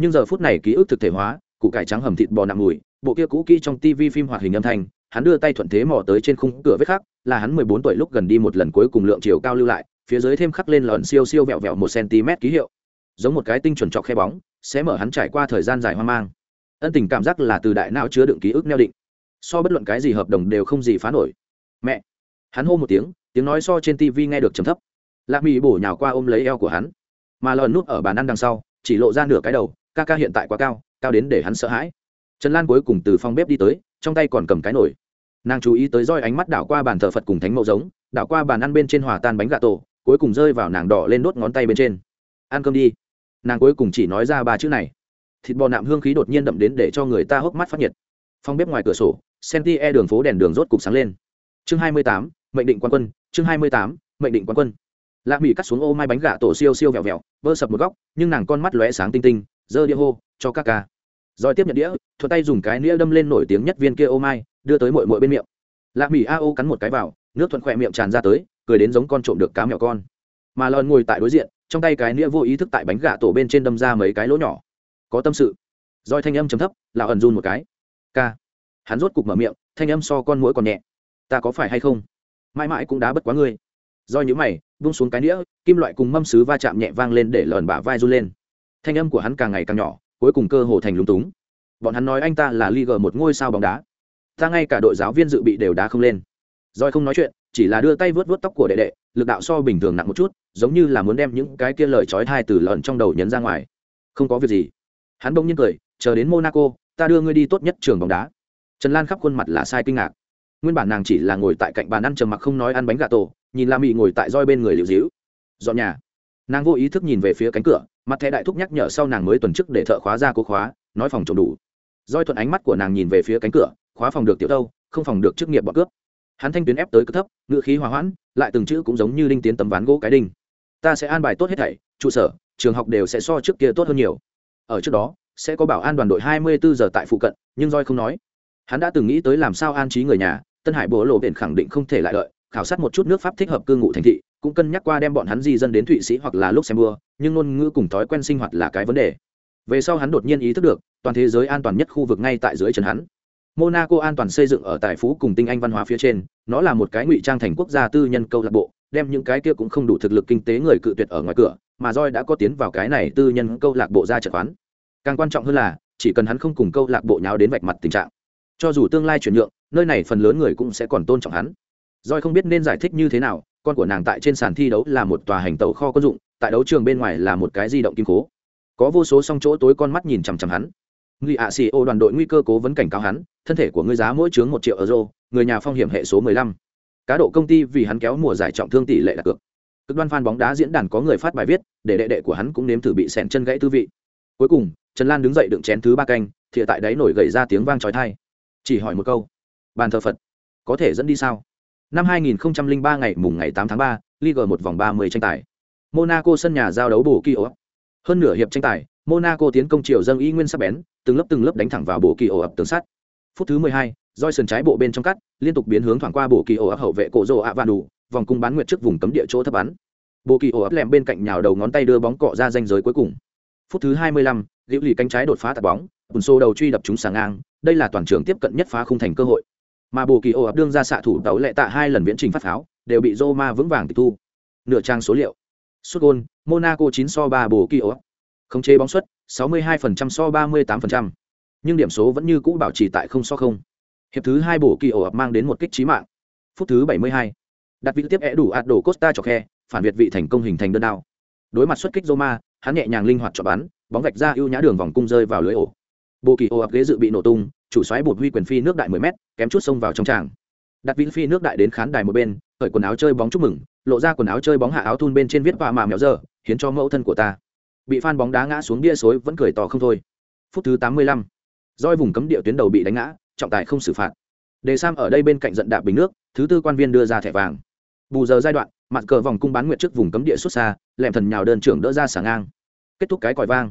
Nhưng giờ phút này ký ức thực thể hóa, củ cải trắng hầm thịt bò nặng mùi, bộ kia cũ kỹ trong TV phim hoạt hình âm thanh, hắn đưa tay thuận thế mò tới trên khung cửa vết khắc là hắn mười bốn tuổi lúc gần đi một lần cuối cùng lượng chiều cao lưu lại phía dưới thêm khắc lên lợn siêu siêu vẹo vẹo một cm ký hiệu. Giống một cái tinh chuẩn trọc khe bóng sẽ mở hắn trải qua thời gian dài hoang mang. Ân tình cảm giác là từ đại não chứa đựng ký ức neo định. So bất luận cái gì hợp đồng đều không gì phá nổi. Mẹ! Hắn hô một tiếng tiếng nói so trên tv nghe được trầm thấp. Lạc mỹ bổ nhào qua ôm lấy eo của hắn. Mà lợn núp ở bàn ăn đằng sau chỉ lộ ra nửa cái đầu ca ca hiện tại quá cao cao đến để hắn sợ hãi. Trần lan cuối cùng từ phòng bếp đi tới, trong tay còn cầm cái nồi. Nàng chú ý tới roi ánh mắt đảo qua bàn thờ phật cùng thánh mẫu giống, đảo qua bàn ăn bên trên hòa tan bánh gà tổ, cuối cùng rơi vào nàng đỏ lên đốt ngón tay bên trên. Ăn cơm đi. Nàng cuối cùng chỉ nói ra ba chữ này. Thịt bò nạm hương khí đột nhiên đậm đến để cho người ta hốc mắt phát nhiệt. Phong bếp ngoài cửa sổ senti e đường phố đèn đường rốt cục sáng lên. Chương hai mươi tám, mệnh định quan quân, chương hai mươi tám, mệnh định quan quân. Lạ mỹ cắt xuống ô mai bánh gà tổ siêu siêu vẹo vẹo, vơ sập một góc, nhưng nàng con mắt lóe sáng tinh tinh giơ đĩa hô, cho ca ca. Rồi tiếp nhận đĩa, thuận tay dùng cái nĩa đâm lên nổi tiếng nhất viên kia ô mai, đưa tới mội mội bên miệng. Lạc mỹ a ô cắn một cái vào, nước thuận khỏe miệng tràn ra tới, cười đến giống con trộm được cá mèo con. Mà lòn ngồi tại đối diện, trong tay cái nĩa vô ý thức tại bánh gà tổ bên trên đâm ra mấy cái lỗ nhỏ. Có tâm sự. Roi thanh âm chấm thấp là ẩn run một cái. Ca. Hắn rốt cục mở miệng, thanh âm so con mũi còn nhẹ. Ta có phải hay không? Mãi mãi cũng đã bất quá ngươi. Do những mày bung xuống cái nĩa, kim loại cùng mâm sứ va chạm nhẹ vang lên để lòn bả vai run lên thanh âm của hắn càng ngày càng nhỏ, cuối cùng cơ hồ thành lúng túng. Bọn hắn nói anh ta là Liga một ngôi sao bóng đá. Ta ngay cả đội giáo viên dự bị đều đá không lên. Roi không nói chuyện, chỉ là đưa tay vớt vớt tóc của đệ đệ, lực đạo so bình thường nặng một chút, giống như là muốn đem những cái kia lời trói thai từ lợn trong đầu nhấn ra ngoài. Không có việc gì. Hắn bỗng nhiên cười, chờ đến monaco, ta đưa ngươi đi tốt nhất trường bóng đá. Trần lan khắp khuôn mặt là sai kinh ngạc. Nguyên bản nàng chỉ là ngồi tại cạnh bàn ăn trầm mặc không nói ăn bánh gà tổ, nhìn la mị ngồi tại roi bên người liệu dĩu dọn nhà. Nàng vô ý thức nhìn về phía cánh cửa mặt thẻ đại thúc nhắc nhở sau nàng mới tuần trước để thợ khóa ra cố khóa, nói phòng trộm đủ. Doi thuận ánh mắt của nàng nhìn về phía cánh cửa, khóa phòng được tiểu đâu không phòng được chức nghiệp bọn cướp. Hắn thanh tuyến ép tới cực thấp ngự khí hòa hoãn, lại từng chữ cũng giống như linh tiến tấm ván gỗ cái đinh. Ta sẽ an bài tốt hết thảy, trụ sở, trường học đều sẽ so trước kia tốt hơn nhiều. Ở trước đó, sẽ có bảo an đoàn đội 24 giờ tại phụ cận, nhưng roi không nói. Hắn đã từng nghĩ tới làm sao an trí người nhà, tân hải bố lộ biển khẳng định không thể lại đợi khảo sát một chút nước pháp thích hợp cư ngụ thành thị, cũng cân nhắc qua đem bọn hắn di dân đến thụy sĩ hoặc là luxembourg, nhưng ngôn ngữ cùng thói quen sinh hoạt là cái vấn đề. Về sau hắn đột nhiên ý thức được, toàn thế giới an toàn nhất khu vực ngay tại dưới chân hắn. Monaco an toàn xây dựng ở tài phú cùng tinh anh văn hóa phía trên, nó là một cái ngụy trang thành quốc gia tư nhân câu lạc bộ, đem những cái kia cũng không đủ thực lực kinh tế người cự tuyệt ở ngoài cửa, mà roi đã có tiến vào cái này tư nhân câu lạc bộ ra trận khoán. Càng quan trọng hơn là, chỉ cần hắn không cùng câu lạc bộ nháo đến vạch mặt tình trạng, cho dù tương lai chuyển nhượng, nơi này phần lớn người cũng sẽ còn tôn trọng hắn roi không biết nên giải thích như thế nào, con của nàng tại trên sàn thi đấu là một tòa hành tàu kho quân dụng, tại đấu trường bên ngoài là một cái di động kim cố. Có vô số song chỗ tối con mắt nhìn chằm chằm hắn. Người ạ xì ô đoàn đội nguy cơ cố vấn cảnh cáo hắn, thân thể của ngươi giá mỗi chướng một triệu euro, người nhà phong hiểm hệ số mười lăm. Cá độ công ty vì hắn kéo mùa giải trọng thương tỷ lệ đặt cược. Cực đoan phan bóng đá diễn đàn có người phát bài viết, để đệ đệ của hắn cũng nếm thử bị sẹn chân gãy tư vị. Cuối cùng, trần lan đứng dậy đựng chén thứ ba canh, thìa tại đấy nổi gầy ra tiếng vang chói tai. chỉ hỏi một câu, bàn thờ phật, có thể dẫn đi sao? Năm 2003 ngày mùng ngày 8 tháng 3, Ligue 1 vòng 30 tranh tài. Monaco sân nhà giao đấu bổ kỳ ổ. Hơn nửa hiệp tranh tài, Monaco tiến công chiều dâng y nguyên sắc bén, từng lớp từng lớp đánh thẳng vào bổ kỳ ổ ập tường sắt. Phút thứ 12, Joyson trái bộ bên trong cắt, liên tục biến hướng thoảng qua bổ kỳ ổ ập hậu vệ cổ rồ ạ vạn đủ, vòng cung bán nguyệt trước vùng cấm địa chỗ thấp bắn. Bổ kỳ ổ ập lẹm bên cạnh nhào đầu ngón tay đưa bóng cọ ra ranh giới cuối cùng. Phút thứ 25, Liễu lì cánh trái đột phá tạt bóng, Bùn Sô đầu truy đập trúng sáng ngang, đây là toàn trường tiếp cận nhất phá khung thành cơ hội mà bồ kỳ ô ập đương ra xạ thủ tàu lệ tạ hai lần viễn trình phát pháo, đều bị roma vững vàng tịch thu. Nửa trang số liệu. Xuất gôn, monaco chín so Ba bồ kỳ ô khống chế bóng suất 62% so 38%. nhưng điểm số vẫn như cũ bảo trì tại không so không. Hiệp thứ hai bổ kỳ ổ ập mang đến một kích trí mạng. Phút thứ 72. đặt vị tiếp é đủ ạt đổ costa cho khe, phản việt vị thành công hình thành đơn đao. Đối mặt xuất kích roma, hắn nhẹ nhàng linh hoạt cho bắn, bóng vạch ra ưu nhã đường vòng cung rơi vào lưới ổ. Bộ kỳ ổ ập ghế dự bị nổ tung chủ xoáy bột huy quyền phi nước đại 10 mét, kém chút xông vào trong tràng. Đặt vĩnh phi nước đại đến khán đài một bên, cởi quần áo chơi bóng chúc mừng, lộ ra quần áo chơi bóng hạ áo thun bên trên viết và mà mèo giờ khiến cho mẫu thân của ta. Bị phan bóng đá ngã xuống bia xối vẫn cười to không thôi. Phút thứ 85. roi vùng cấm địa tuyến đầu bị đánh ngã, trọng tài không xử phạt. Đề sam ở đây bên cạnh giận đạp bình nước, thứ tư quan viên đưa ra thẻ vàng. Bù giờ giai đoạn, mặt cờ vòng cung bán nguyện trước vùng cấm địa xuất xa lẹm thần nhào đơn trưởng đỡ ra xả ngang. Kết thúc cái còi vang.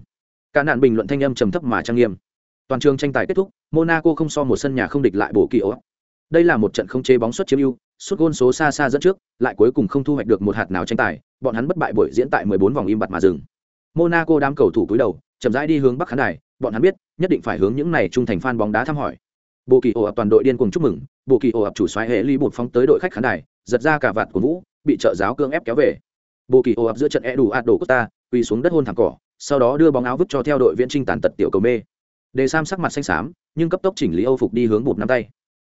Cả nạn bình luận thanh âm trầm thấp mà trang nghiêm toàn trường tranh tài kết thúc, monaco không so một sân nhà không địch lại bổ kỳ ố đây là một trận không chế bóng xuất chiếm ưu suốt gôn số xa xa dẫn trước, lại cuối cùng không thu hoạch được một hạt nào tranh tài, bọn hắn bất bại buổi diễn tại 14 vòng im bặt mà dừng. Monaco đám cầu thủ cúi đầu, chậm rãi đi hướng bắc khán đài, bọn hắn biết, nhất định phải hướng những này trung thành fan bóng đá thăm hỏi. Bộ kỳ ồ ập toàn đội điên cùng chúc mừng bộ kỳ ồ ập chủ xoáy hệ ly bột phóng tới đội khách khán đài, giật ra cả vạt của vũ, bị trợ giáo cương ép kéo về. Bộ kỳ ồ ập giữa trận e đủ ạt đổ costa, quỳ xuống đất hôn thẳng cỏ, sau đó đưa bóng áo vứt cho theo đội viễn trinh tàn tật tiểu cầu mê đề sam sắc mặt xanh xám, nhưng cấp tốc chỉnh lý âu phục đi hướng bột nắm tay.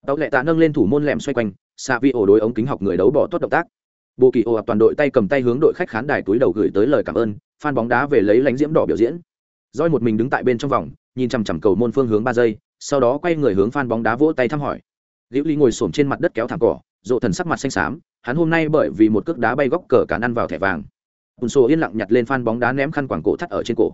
Tàu lệ tạ nâng lên thủ môn lẹm xoay quanh xạ vi ổ đối ống kính học người đấu bỏ tốt động tác. Bộ kỳ ồ ập toàn đội tay cầm tay hướng đội khách khán đài túi đầu gửi tới lời cảm ơn phan bóng đá về lấy lánh diễm đỏ biểu diễn. Roi một mình đứng tại bên trong vòng, nhìn chằm chằm cầu môn phương hướng ba giây, sau đó quay người hướng phan bóng đá vỗ tay thăm hỏi. Liễu ly ngồi xổm trên mặt đất kéo thẳng cỏ rộ thần sắc mặt xanh xám, hắn hôm nay bởi vì một cước đá bay góc cờ cán ăn vào thẻ vàng. Ùn sổ yên lặng nhặt lên phan bóng đá ném khăn quảng cổ thắt ở trên cổ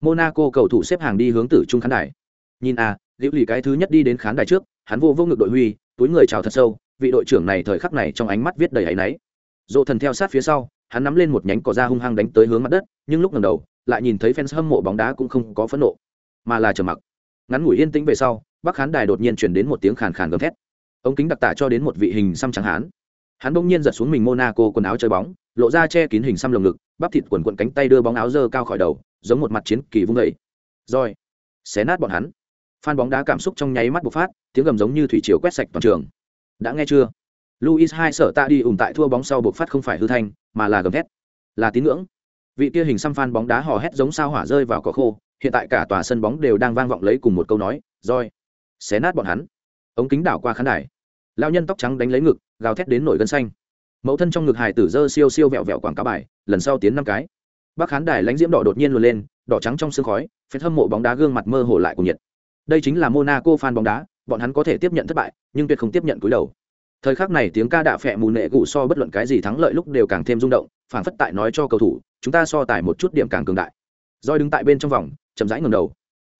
monaco cầu thủ xếp hàng đi hướng tử trung khán đài. Nhìn à liễu lì cái thứ nhất đi đến khán đài trước, hắn vô vô ngực đội huy, túi người chào thật sâu, vị đội trưởng này thời khắc này trong ánh mắt viết đầy áy náy. Dỗ thần theo sát phía sau, hắn nắm lên một nhánh cỏ ra hung hăng đánh tới hướng mặt đất, nhưng lúc lần đầu, lại nhìn thấy fans hâm mộ bóng đá cũng không có phẫn nộ, mà là trầm mặc. Ngắn ngủi yên tĩnh về sau, bắc khán đài đột nhiên truyền đến một tiếng khàn khàn gầm thét. Ống kính đặc tả cho đến một vị hình xăm trắng hán hắn bỗng nhiên giật xuống mình monaco quần áo chơi bóng, lộ ra che kín hình xăm lồng ngực, bắp thịt quần quận cánh tay đưa bóng áo dơ cao khỏi đầu, giống một mặt chiến kỳ vung vẩy rồi, xé nát bọn hắn. Phan bóng đá cảm xúc trong nháy mắt bộc phát, tiếng gầm giống như thủy chiều quét sạch toàn trường. Đã nghe chưa? Luis hai sở ta đi ủng tại thua bóng sau bộc phát không phải hư thanh, mà là gầm thét. Là tín ngưỡng. Vị kia hình xăm phan bóng đá hò hét giống sao hỏa rơi vào cỏ khô, hiện tại cả tòa sân bóng đều đang vang vọng lấy cùng một câu nói roi xé nát bọn hắn. Ống kính đảo qua khán đài. Lao nhân tóc trắng đánh lấy ngực gào thét đến nổi gân xanh. Mẫu thân trong ngực hải tử dơ siêu siêu vẹo vẹo quảng cáo bài, lần sau tiến năm cái. Bác khán đài lãnh diễm đỏ đột nhiên luồn lên, đỏ trắng trong sương khói phép hâm mộ bóng đá gương mặt mơ hồ lại của nhiệt. Đây chính là monaco fan bóng đá, bọn hắn có thể tiếp nhận thất bại, nhưng tuyệt không tiếp nhận cúi đầu. Thời khắc này tiếng ca đạ phẹ mù nệ gụ so bất luận cái gì thắng lợi lúc đều càng thêm rung động phản phất tại nói cho cầu thủ, chúng ta so tài một chút điểm càng cường đại. Roi đứng tại bên trong vòng, chậm rãi ngầm đầu.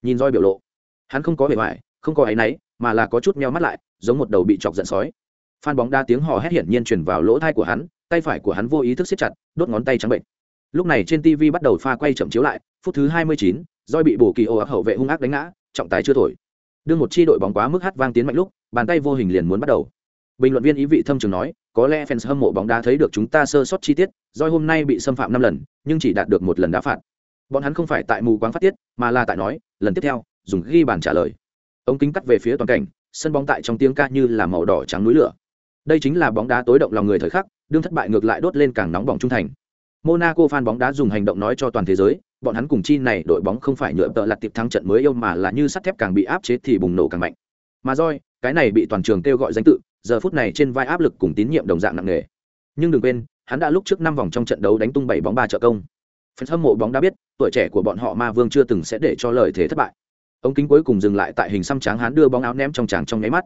Nhìn roi biểu lộ. Hắn không có vẻ vải không có áy náy, mà là có chút meo mắt lại, giống một đầu bị chọc giận sói phan bóng đa tiếng hò hét hiển nhiên truyền vào lỗ thai của hắn tay phải của hắn vô ý thức siết chặt đốt ngón tay trắng bệnh. Lúc này trên tv bắt đầu pha quay chậm chiếu lại phút thứ hai mươi chín, roi bị bổ kỳ ô hậu vệ hung ác đánh ngã trọng tài chưa thổi. Đưa một chi đội bóng quá mức hát vang tiến mạnh lúc bàn tay vô hình liền muốn bắt đầu. Bình luận viên ý vị thâm trường nói có lẽ fans hâm mộ bóng đá thấy được chúng ta sơ sót chi tiết doi hôm nay bị xâm phạm năm lần nhưng chỉ đạt được một lần đá phạt. Bọn hắn không phải tại mù quáng phát tiết mà là tại nói lần tiếp theo dùng ghi bàn trả lời. Ống kính cắt về phía toàn cảnh sân bóng tại trong tiếng ca như là màu đỏ trắng núi lửa đây chính là bóng đá tối động lòng người thời khắc, đương thất bại ngược lại đốt lên càng nóng bỏng trung thành. Monaco fan bóng đá dùng hành động nói cho toàn thế giới, bọn hắn cùng chi này đội bóng không phải nhựa tợ lật tiệp thắng trận mới yêu mà là như sắt thép càng bị áp chế thì bùng nổ càng mạnh. Mà roi cái này bị toàn trường kêu gọi danh tự, giờ phút này trên vai áp lực cùng tín nhiệm đồng dạng nặng nề. Nhưng đừng quên, hắn đã lúc trước năm vòng trong trận đấu đánh tung bảy bóng ba trợ công. Phần hâm mộ bóng đá biết, tuổi trẻ của bọn họ ma vương chưa từng sẽ để cho lời thế thất bại. Ống kính cuối cùng dừng lại tại hình xăm trắng hắn đưa bóng áo ném trong tràng trong nháy mắt.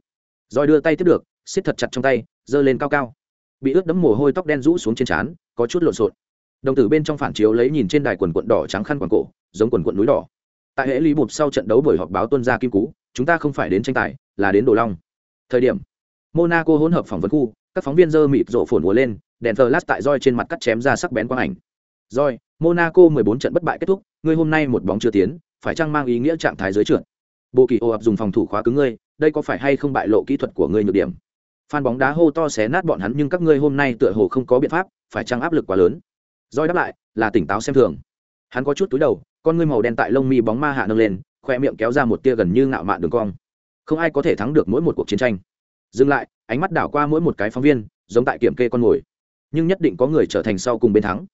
Rồi đưa tay tiếp được, siết thật chặt trong tay giơ lên cao cao. Bị ướt đẫm mồ hôi tóc đen rũ xuống trên trán, có chút lộn xộn. Đồng tử bên trong phản chiếu lấy nhìn trên đài quần quận đỏ trắng khăn quàng cổ, giống quần quận núi đỏ. Tại hệ lý bụp sau trận đấu buổi họp báo tuân gia kim cú, chúng ta không phải đến tranh tài, là đến đồ long. Thời điểm, monaco hỗn hợp phỏng vấn khu, các phóng viên dơ mịt rộ phồn múa lên, đèn thờ lát tại roi trên mặt cắt chém ra sắc bén quang ảnh. Roi, monaco 14 trận bất bại kết thúc, ngươi hôm nay một bóng chưa tiến, phải chăng mang ý nghĩa trạng thái dưới trượt? Bộ kỳ ô ập dùng phòng thủ khóa cứng ngươi, đây có phải hay không bại lộ kỹ thuật của ngươi nhược điểm? Phan bóng đá hô to xé nát bọn hắn nhưng các ngươi hôm nay tựa hồ không có biện pháp, phải chăng áp lực quá lớn? Rồi đáp lại, là tỉnh táo xem thường. Hắn có chút túi đầu, con ngươi màu đen tại lông mi bóng ma hạ nâng lên, khoe miệng kéo ra một tia gần như ngạo mạn đường cong. Không ai có thể thắng được mỗi một cuộc chiến tranh. Dừng lại, ánh mắt đảo qua mỗi một cái phóng viên, giống tại kiểm kê con ngồi. nhưng nhất định có người trở thành sau cùng bên thắng.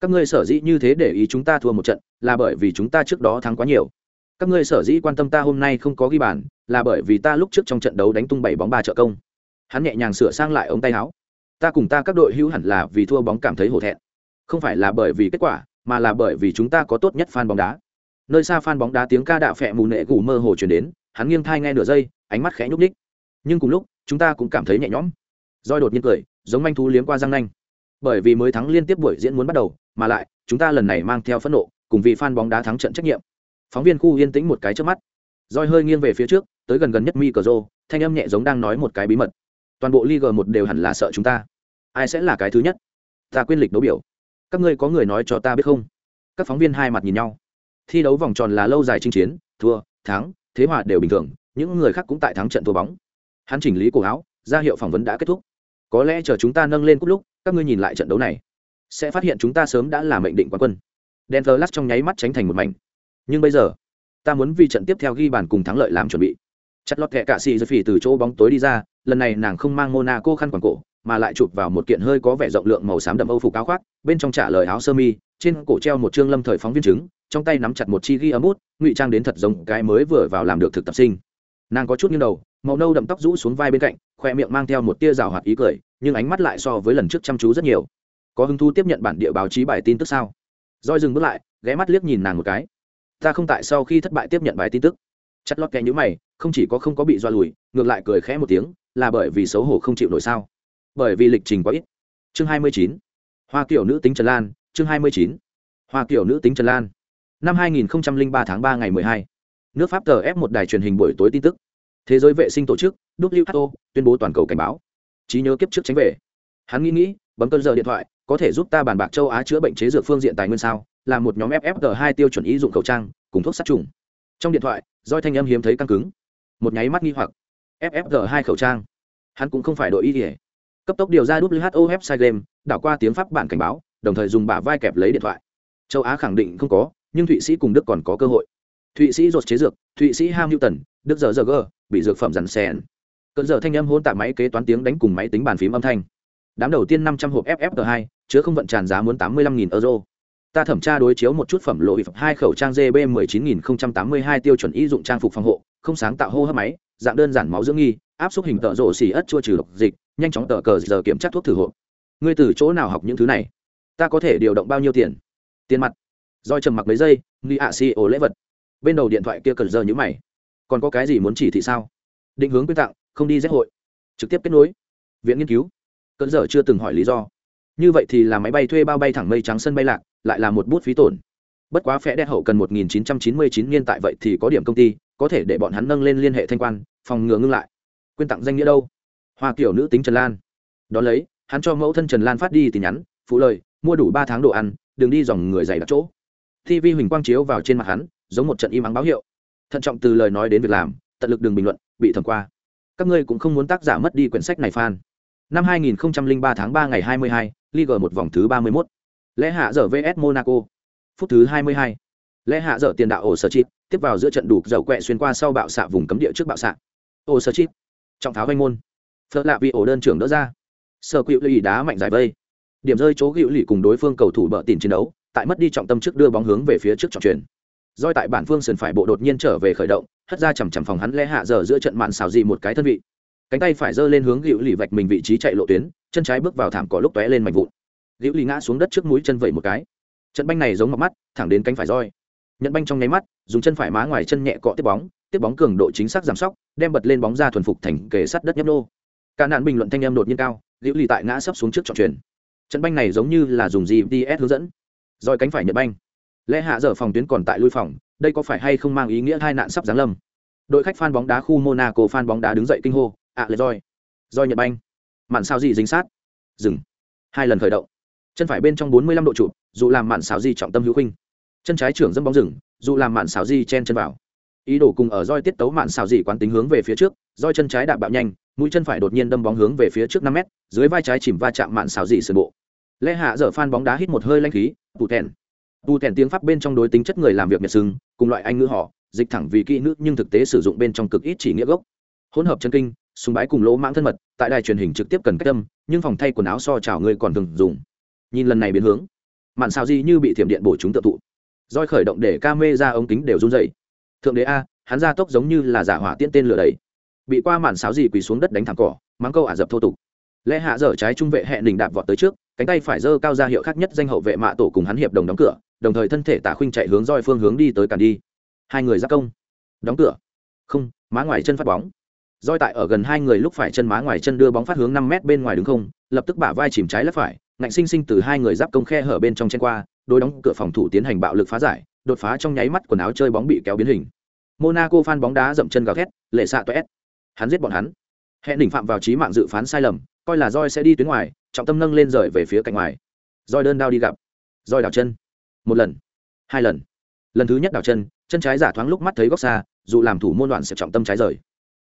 Các ngươi sở dĩ như thế để ý chúng ta thua một trận, là bởi vì chúng ta trước đó thắng quá nhiều. Các ngươi sở dĩ quan tâm ta hôm nay không có ghi bàn, là bởi vì ta lúc trước trong trận đấu đánh tung bảy bóng ba trợ công hắn nhẹ nhàng sửa sang lại ống tay áo. Ta cùng ta các đội hữu hẳn là vì thua bóng cảm thấy hổ thẹn. Không phải là bởi vì kết quả, mà là bởi vì chúng ta có tốt nhất fan bóng đá. Nơi xa fan bóng đá tiếng ca đạo phẹ mù nệ gù mơ hồ chuyển đến, hắn nghiêng thai nghe nửa giây, ánh mắt khẽ nhúc ních nhưng cùng lúc, chúng ta cũng cảm thấy nhẹ nhõm. Roi đột nhiên cười, giống manh thú liếm qua răng nanh. Bởi vì mới thắng liên tiếp buổi diễn muốn bắt đầu, mà lại, chúng ta lần này mang theo phẫn nộ, cùng vì fan bóng đá thắng trận trách nhiệm. Phóng viên khu yên tĩnh một cái trước mắt. Roi hơi nghiêng về phía trước, tới gần gần nhất mi cờ rô thanh âm nhẹ giống đang nói một cái bí mật toàn bộ league một đều hẳn là sợ chúng ta. Ai sẽ là cái thứ nhất? Ta quên lịch đấu biểu. Các ngươi có người nói cho ta biết không? Các phóng viên hai mặt nhìn nhau. Thi đấu vòng tròn là lâu dài chinh chiến, thua, thắng, thế hòa đều bình thường, những người khác cũng tại thắng trận thua bóng. Hắn chỉnh lý cổ áo, ra hiệu phỏng vấn đã kết thúc. Có lẽ chờ chúng ta nâng lên cúp lúc, các ngươi nhìn lại trận đấu này, sẽ phát hiện chúng ta sớm đã là mệnh định quán quân. Denver lắc trong nháy mắt tránh thành một mảnh. Nhưng bây giờ, ta muốn vì trận tiếp theo ghi bàn cùng thắng lợi làm chuẩn bị. Chặt lọt kẹ cạ xì giật phỉ từ chỗ bóng tối đi ra lần này nàng không mang monaco khăn quàng cổ, mà lại chụp vào một kiện hơi có vẻ rộng lượng màu xám đậm âu phục áo khoác, bên trong trả lời áo sơ mi, trên cổ treo một chương lâm thời phóng viên chứng, trong tay nắm chặt một chi ghi ấm út ngụy trang đến thật giống cái mới vừa vào làm được thực tập sinh. Nàng có chút nghiêng đầu, màu nâu đậm tóc rũ xuống vai bên cạnh, khoe miệng mang theo một tia rào hoạt ý cười, nhưng ánh mắt lại so với lần trước chăm chú rất nhiều. Có hứng thú tiếp nhận bản địa báo chí bài tin tức sao? Roi dừng bước lại, ghé mắt liếc nhìn nàng một cái. Ta không tại sau khi thất bại tiếp nhận bài tin tức. Chặt lót kẻ nhữ mày, không chỉ có không có bị doa lùi, ngược lại cười khẽ một tiếng là bởi vì xấu hổ không chịu nổi sao? Bởi vì lịch trình quá ít. Chương hai mươi chín. Hoa kiểu nữ tính trần lan chương hai mươi chín. Hoa kiểu nữ tính trần lan. Năm hai nghìn ba tháng ba ngày hai, nước pháp tờ ép một đài truyền hình buổi tối tin tức. Thế giới vệ sinh tổ chức who tuyên bố toàn cầu cảnh báo. Trí nhớ kiếp trước tránh về. Hắn nghĩ nghĩ bấm cơn giờ điện thoại có thể giúp ta bàn bạc châu á chữa bệnh chế dược phương diện tài nguyên sao? Là một nhóm ffg hai tiêu chuẩn ý dụng khẩu trang cùng thuốc sát trùng. Trong điện thoại doi thanh âm hiếm thấy căng cứng. Một nháy mắt nghi hoặc ffg hai khẩu trang. Hắn cũng không phải đội y ỉa cấp tốc điều ra who website game, đảo qua tiếng pháp bản cảnh báo, đồng thời dùng bả vai kẹp lấy điện thoại. Châu á khẳng định không có, nhưng thụy sĩ cùng đức còn có cơ hội. Thụy sĩ rột chế dược, thụy sĩ ham hữu tần đức giờ giờ g bị dược phẩm rắn xèn cơn giờ thanh âm hôn tạp máy kế toán tiếng đánh cùng máy tính bàn phím âm thanh. Đám đầu tiên năm trăm hộp FFG hai, chứa không vận tràn giá muốn tám mươi lăm nghìn euro. Ta thẩm tra đối chiếu một chút phẩm lộ hai khẩu trang gb mười chín nghìn không trăm tám mươi hai tiêu chuẩn y dụng trang phục phòng hộ không sáng tạo hô hấp máy, dạng đơn giản máu dưỡng nghi, áp suất hình tợ rổ xỉ ất chua trừ độc dịch, nhanh chóng tờ cờ giờ kiểm tra thuốc thử hộp. Ngươi từ chỗ nào học những thứ này? Ta có thể điều động bao nhiêu tiền? Tiền mặt. Do trầm mặc mấy giây, nghi ạ xì ổ lễ vật. Bên đầu điện thoại kia cần giờ nhữ mày. Còn có cái gì muốn chỉ thị sao? Định hướng quyên tặng, không đi rét hội. Trực tiếp kết nối. Viện nghiên cứu. Cơn giờ chưa từng hỏi lý do. Như vậy thì là máy bay thuê bao bay thẳng mây trắng sân bay lạc, lại là một bút phí tổn. Bất quá phe đen hậu cần 1999 niên tại vậy thì có điểm công ty có thể để bọn hắn nâng lên liên hệ thanh quan phòng ngừa ngưng lại. Quyên tặng danh nghĩa đâu? Hoa kiểu nữ tính trần lan. Đón lấy hắn cho mẫu thân trần lan phát đi tin nhắn phụ lời mua đủ ba tháng đồ ăn đừng đi dòng người dày đặc chỗ. Thi vi huỳnh quang chiếu vào trên mặt hắn giống một trận im ắng báo hiệu. Thận trọng từ lời nói đến việc làm tận lực đừng bình luận bị thẩm qua. Các ngươi cũng không muốn tác giả mất đi quyển sách này fan. Năm 2003 tháng 3 ngày 22, Liga một vòng thứ 31. Lẽ hạ dở VS Monaco. Phút thứ 22. Lẽ hạ dở tiền đạo ổ sở chip, tiếp vào giữa trận đủ dầu quẹ xuyên qua sau bạo xạ vùng cấm địa trước bạo xạ. Ổ sở chip. Trọng tháo vanh môn. Phớt lạ vì ổ đơn trưởng đỡ ra. Sở quỵu lì đá mạnh giải vây. Điểm rơi chỗ gữu lì cùng đối phương cầu thủ bợ tìm chiến đấu, tại mất đi trọng tâm trước đưa bóng hướng về phía trước trọng truyền. Doi tại bản phương sườn phải bộ đột nhiên trở về khởi động, hất ra chầm chầm phòng hắn lẽ hạ dở giữa trận màn xào gì một cái thân vị cánh tay phải giơ lên hướng gữu lì vạch mình vị trí chạy lộ tuyến chân trái bước vào thảm cỏ lúc tóe lên mạnh vụn gữu lì ngã xuống đất trước mũi chân vẩy một cái trận banh này giống mặt mắt thẳng đến cánh phải roi nhận banh trong nháy mắt dùng chân phải má ngoài chân nhẹ cọ tiếp bóng tiếp bóng cường độ chính xác giảm sóc đem bật lên bóng ra thuần phục thành kề sắt đất nhấp nô. Cả nạn bình luận thanh em đột nhiên cao Liễu lì tại ngã sấp xuống trước trọng truyền trận banh này giống như là dùng gps hướng dẫn. Roi cánh phải nhận banh. Lẽ hạ giờ phòng tuyến còn tại lui phòng đây có phải hay không mang ý nghĩa hai nạn sắp giáng lâm? Đội khách fan bóng đá khu monaco fan bóng đá đứng dậy kinh hô ạ à, lệ roi. Roi nhận banh. Mạn sao gì dính sát? Dừng. Hai lần khởi động. Chân phải bên trong bốn mươi lăm độ trụ dù làm mạn xào di trọng tâm hữu khinh chân trái trưởng dâm bóng rừng, dù làm mạn xào di chen chân vào. Ý đồ cùng ở roi tiết tấu mạn xào di quán tính hướng về phía trước, roi chân trái đạp bạo nhanh, mũi chân phải đột nhiên đâm bóng hướng về phía trước năm mét, dưới vai trái chìm va chạm mạn xào di sườn bộ. Lẽ hạ dở phan bóng đá hít một hơi lanh khí, tù thèn. Tù thèn tiếng pháp bên trong đối tính chất người làm việc nhật sưng cùng loại anh ngữ họ, dịch thẳng vì kỹ nữ nhưng thực tế sử dụng bên trong cực ít chỉ nghĩa gốc. Hỗn hợp chân kinh súng bái cùng lỗ mãng thân mật, tại đài truyền hình trực tiếp cần cách tâm nhưng phòng thay quần áo so chào người còn thường dùng. Nhìn lần này biến hướng, mạn xào di như bị thiểm điện bổ chúng tự tụ roi khởi động để ca mê ra ống kính đều run dậy. thượng đế a, hắn ra tốc giống như là giả hỏa tiễn tên lửa đầy bị qua màn sáo gì quỳ xuống đất đánh thẳng cỏ, mắng câu ả dập thô tục. Lẽ hạ dở trái trung vệ hẹn đình đạp vọt tới trước, cánh tay phải giơ cao ra hiệu khác nhất danh hậu vệ mạ tổ cùng hắn hiệp đồng đóng cửa, đồng thời thân thể tả khuynh chạy hướng roi phương hướng đi tới cản đi. Hai người giáp công. Đóng cửa. Không, má ngoài chân phát bóng. Roi tại ở gần hai người lúc phải chân má ngoài chân đưa bóng phát hướng năm mét bên ngoài đứng không, lập tức bả vai chìm trái lấp phải, ngạnh sinh sinh từ hai người giáp công khe hở bên trong chen qua đối đóng cửa phòng thủ tiến hành bạo lực phá giải, đột phá trong nháy mắt quần áo chơi bóng bị kéo biến hình. Monaco fan bóng đá dậm chân gào thét, lệ xạ toét hắn giết bọn hắn. Hẹn đỉnh phạm vào trí mạng dự phán sai lầm, coi là roi sẽ đi tuyến ngoài, trọng tâm nâng lên rời về phía cạnh ngoài. Roi đơn đao đi gặp. Roi đảo chân. Một lần. Hai lần. Lần thứ nhất đảo chân chân trái giả thoáng lúc mắt thấy góc xa, dù làm thủ môn đoạn sẽ trọng tâm trái rời.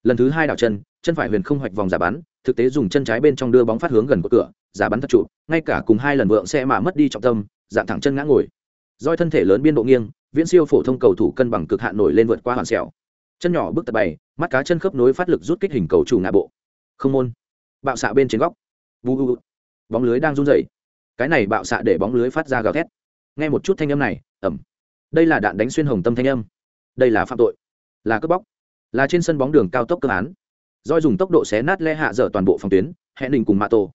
Lần thứ hai đảo chân chân phải huyền không hoạch vòng giả bắn, thực tế dùng chân trái bên trong đưa bóng phát hướng gần của cửa, giả bắn thật trụ, ngay cả cùng hai lần vượng sẽ mà mất đi trọng tâm dạng thẳng chân ngã ngồi. Roi thân thể lớn biên độ nghiêng viễn siêu phổ thông cầu thủ cân bằng cực hạn nổi lên vượt qua hoàn sẹo, chân nhỏ bước tập bày mắt cá chân khớp nối phát lực rút kích hình cầu chủ ngã bộ. Không môn. Bạo xạ bên trên góc. Vu vu bóng lưới đang run rẩy. Cái này bạo xạ để bóng lưới phát ra gào thét. Nghe một chút thanh âm này ẩm đây là đạn đánh xuyên hồng tâm thanh âm. Đây là phạm tội. Là cướp bóc. Là trên sân bóng đường cao tốc cơ án. Doi dùng tốc độ xé nát le hạ dở toàn bộ phòng tuyến hẹn đình cùng mạ tổ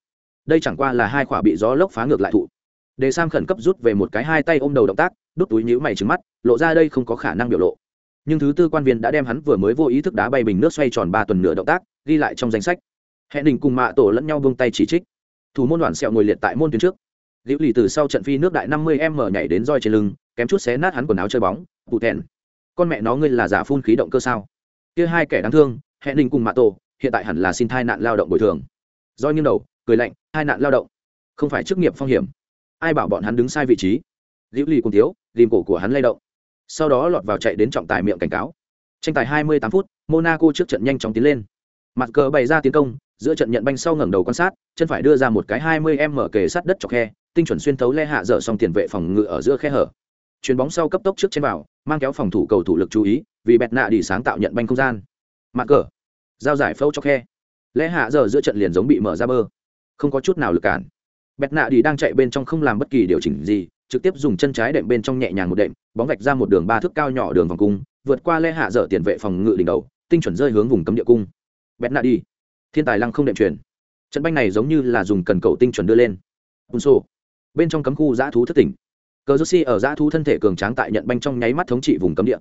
đây chẳng qua là hai quả bị gió lốc phá ngược lại thụ đề sam khẩn cấp rút về một cái hai tay ôm đầu động tác, đút túi nhữ mày trứng mắt, lộ ra đây không có khả năng biểu lộ. Nhưng thứ tư quan viên đã đem hắn vừa mới vô ý thức đá bay bình nước xoay tròn ba tuần nửa động tác, ghi lại trong danh sách. Hẹn đình cùng mạ tổ lẫn nhau vung tay chỉ trích. Thủ môn đoàn sẹo ngồi liệt tại môn tuyến trước. Liễu lì từ sau trận phi nước đại năm mươi m nhảy đến roi trên lưng, kém chút xé nát hắn quần áo chơi bóng tụ thẹn. Con mẹ nó, ngươi là giả phun khí động cơ sao? Kia hai kẻ đáng thương, hẹn đình cùng mạ tổ, hiện tại hẳn là xin thai nạn lao động bồi thường. Roi nghiêng đầu, cười lạnh hai nạn lao động, không phải chức nghiệp phong hiểm ai bảo bọn hắn đứng sai vị trí? Liễu lì cùng thiếu ghìm cổ của hắn lay động. Sau đó lọt vào chạy đến trọng tài miệng cảnh cáo. Tranh tài 28 phút, monaco trước trận nhanh chóng tiến lên. Mặt cờ bày ra tiến công, giữa trận nhận banh sau ngẩng đầu quan sát, chân phải đưa ra một cái 20 m mở kề sát đất chọc khe, tinh chuẩn xuyên thấu le hạ dở xong tiền vệ phòng ngự ở giữa khe hở. Chuyền bóng sau cấp tốc trước trên vào, mang kéo phòng thủ cầu thủ lực chú ý, vì bẹt nạ đi sáng tạo nhận banh không gian. Mặt cờ, giao giải phâu cho khe. Lẽ hạ giờ giữa trận liền giống bị mở ra bơ. Không có chút nào lực cản bẹt nạ đi đang chạy bên trong không làm bất kỳ điều chỉnh gì, trực tiếp dùng chân trái đệm bên trong nhẹ nhàng một đệm, bóng vạch ra một đường ba thước cao nhỏ đường vòng cung, vượt qua lê hạ dở tiền vệ phòng ngự đỉnh đầu, tinh chuẩn rơi hướng vùng cấm địa cung. Bẹt nạ đi. Thiên tài lăng không đệm truyền. Trận banh này giống như là dùng cần cầu tinh chuẩn đưa lên. Un sô bên trong cấm khu giã thú thất tỉnh. Cờ josi ở giã thú thân thể cường tráng tại nhận banh trong nháy mắt thống trị vùng cấm địa.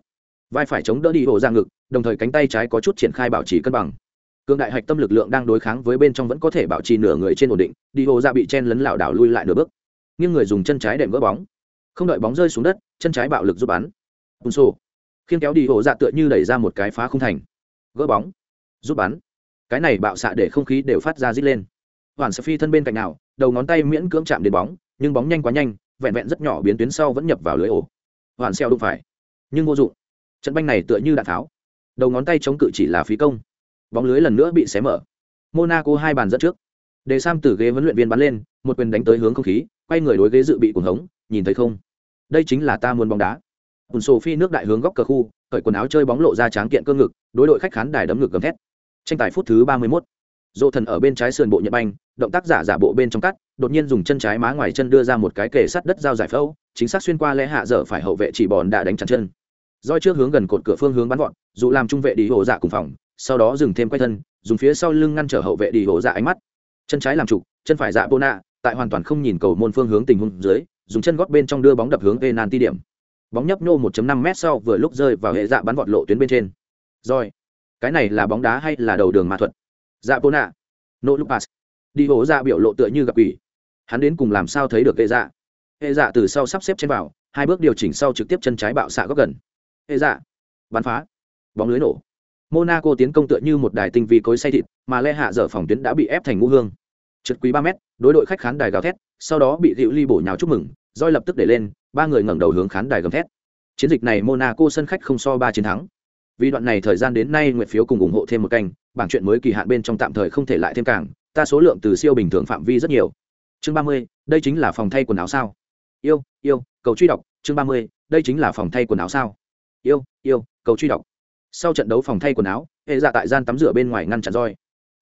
Vai phải chống đỡ đi hộ ra ngực, đồng thời cánh tay trái có chút triển khai bảo trì cân bằng cường đại hạch tâm lực lượng đang đối kháng với bên trong vẫn có thể bảo trì nửa người trên ổn định, đi hộ ra dạ bị chen lấn lảo đảo lui lại nửa bước. Nghiêng người dùng chân trái đệm gỡ bóng. Không đợi bóng rơi xuống đất, chân trái bạo lực giúp bắn. Bùn sổ. Khiên kéo đi hộ dạ tựa như đẩy ra một cái phá không thành. Gỡ bóng. Giúp bắn. Cái này bạo xạ để không khí đều phát ra rít lên. Hoàn sẽ phi thân bên cạnh nào, đầu ngón tay miễn cưỡng chạm đến bóng, nhưng bóng nhanh quá nhanh, vẹn vẹn rất nhỏ biến tuyến sau vẫn nhập vào lưới ổ. Hoàn xeo đụng phải. Nhưng vô dụng. Trận banh này tựa như đạn tháo. Đầu ngón tay chống cự chỉ là phí công bóng lưới lần nữa bị xé mở. Monaco hai bàn dẫn trước. Đề sam từ ghế huấn luyện viên bắn lên, một quyền đánh tới hướng không khí, quay người đối ghế dự bị cuồng hống, nhìn thấy không? Đây chính là ta muốn bóng đá. Ùn sổ phi nước đại hướng góc cờ khu, cởi quần áo chơi bóng lộ ra tráng kiện cơ ngực, đối đội khách khán đài đấm ngực gầm thét. Tranh tài phút thứ ba mươi 31. dỗ thần ở bên trái sườn bộ nhật banh, động tác giả giả bộ bên trong cắt, đột nhiên dùng chân trái má ngoài chân đưa ra một cái kề sắt đất giao giải phẫu, chính xác xuyên qua lẽ hạ dở phải hậu vệ chỉ bòn đã đánh chắn chân. Roi trước hướng gần cột cửa phương hướng bắn vọt, dù làm trung vệ đi hồ dạ cùng phòng sau đó dừng thêm quay thân dùng phía sau lưng ngăn trở hậu vệ đi hổ dạ ánh mắt. Chân trái làm trục chân phải dạ bô nạ tại hoàn toàn không nhìn cầu môn phương hướng tình huống dưới dùng chân gót bên trong đưa bóng đập hướng penalty điểm. Bóng nhấp nô 1.5 m sau vừa lúc rơi vào hệ dạ bắn vọt lộ tuyến bên trên. Rồi cái này là bóng đá hay là đầu đường ma thuật? Dạ bô nạ nỗ lúc pass đi hổ dạ biểu lộ tựa như gặp quỷ, hắn đến cùng làm sao thấy được hệ dạ? Hệ dạ từ sau sắp xếp trên vào hai bước điều chỉnh sau trực tiếp chân trái bạo xạ góc gần. Hệ dạ bắn phá. Bóng lưới nổ monaco tiến công tựa như một đài tinh vi cối say thịt, mà lê hạ dở phòng tuyến đã bị ép thành ngũ hương. Trượt quý ba mét, đối đội khách khán đài gào thét, sau đó bị dịu ly bổ nhào chúc mừng roi lập tức để lên, ba người ngẩng đầu hướng khán đài gầm thét. Chiến dịch này monaco sân khách không so ba chiến thắng. Vì đoạn này thời gian đến nay nguyện phiếu cùng ủng hộ thêm một canh, bảng chuyện mới kỳ hạn bên trong tạm thời không thể lại thêm càng, ta số lượng từ siêu bình thường phạm vi rất nhiều. Chương ba mươi, đây chính là phòng thay quần áo sao? Yêu yêu, cầu truy đọc. Chương ba mươi, đây chính là phòng thay quần áo sao? Yêu yêu, cầu truy đọc sau trận đấu phòng thay quần áo, hệ dạ tại gian tắm rửa bên ngoài ngăn chặn roi.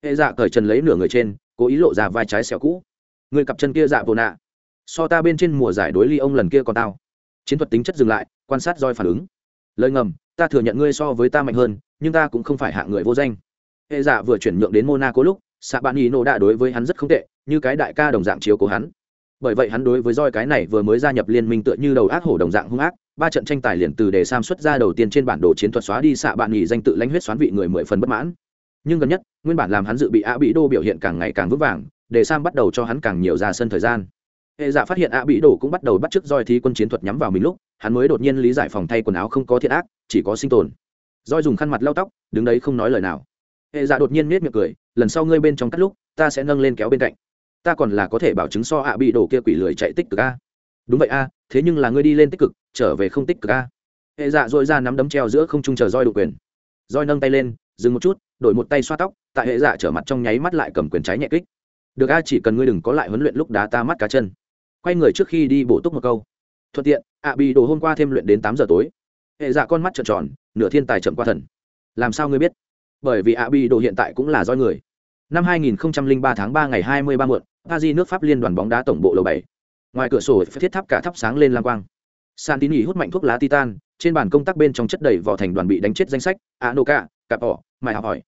Hệ dạ cởi trần lấy nửa người trên, cố ý lộ ra vai trái xẻo cũ. Người cặp chân kia dạ vô nạ. So ta bên trên mùa giải đối ly ông lần kia còn tao. Chiến thuật tính chất dừng lại, quan sát roi phản ứng. Lời ngầm, ta thừa nhận ngươi so với ta mạnh hơn, nhưng ta cũng không phải hạng người vô danh. Hệ dạ vừa chuyển nhượng đến monaco lúc xạ bạn ý nổ đã đối với hắn rất không tệ, như cái đại ca đồng dạng chiếu của hắn bởi vậy hắn đối với roi cái này vừa mới gia nhập liên minh tựa như đầu ác hổ đồng dạng hung ác, ba trận tranh tài liền từ để sam xuất ra đầu tiên trên bản đồ chiến thuật xóa đi xạ bạn nghỉ danh tự lãnh huyết xoán vị người mười phần bất mãn. Nhưng gần nhất, nguyên bản làm hắn dự bị ạ bị đô biểu hiện càng ngày càng vững vàng để sam bắt đầu cho hắn càng nhiều ra sân thời gian. Hệ giả phát hiện ạ bị đô cũng bắt đầu bắt chước roi thi quân chiến thuật nhắm vào mình lúc, hắn mới đột nhiên lý giải phòng thay quần áo không có thiện ác, chỉ có sinh tồn. Roi dùng khăn mặt lau tóc, đứng đấy không nói lời nào. Hệ giả đột nhiên nết miệng cười, lần sau ngươi bên trong cắt lúc, ta sẽ nâng lên kéo bên cạnh ta còn là có thể bảo chứng so a bị đổ kia quỷ lười chạy tích cực a. Đúng vậy a, thế nhưng là ngươi đi lên tích cực, trở về không tích cực a. Hệ dạ dội ra nắm đấm treo giữa không trung chờ roi đột quyền. Roi nâng tay lên, dừng một chút, đổi một tay xoa tóc, tại hệ dạ trở mặt trong nháy mắt lại cầm quyền trái nhẹ kích. Được a, chỉ cần ngươi đừng có lại huấn luyện lúc đá ta mắt cá chân. Quay người trước khi đi bổ túc một câu. Thuận tiện, ạ bị đổ hôm qua thêm luyện đến tám giờ tối. Hệ dạ con mắt trợn tròn, nửa thiên tài chậm qua thần. Làm sao ngươi biết? Bởi vì ạ bị đổ hiện tại cũng là roi người. Năm 2003 tháng 3 ngày 23 muộn paris nước pháp liên đoàn bóng đá tổng bộ lầu 7. ngoài cửa sổ thiết tháp cả thắp sáng lên lam quang. Santini hút mạnh thuốc lá titan trên bàn công tác bên trong chất đầy vỏ thành đoàn bị đánh chết danh sách anoka cặp ỏ mài học hỏi.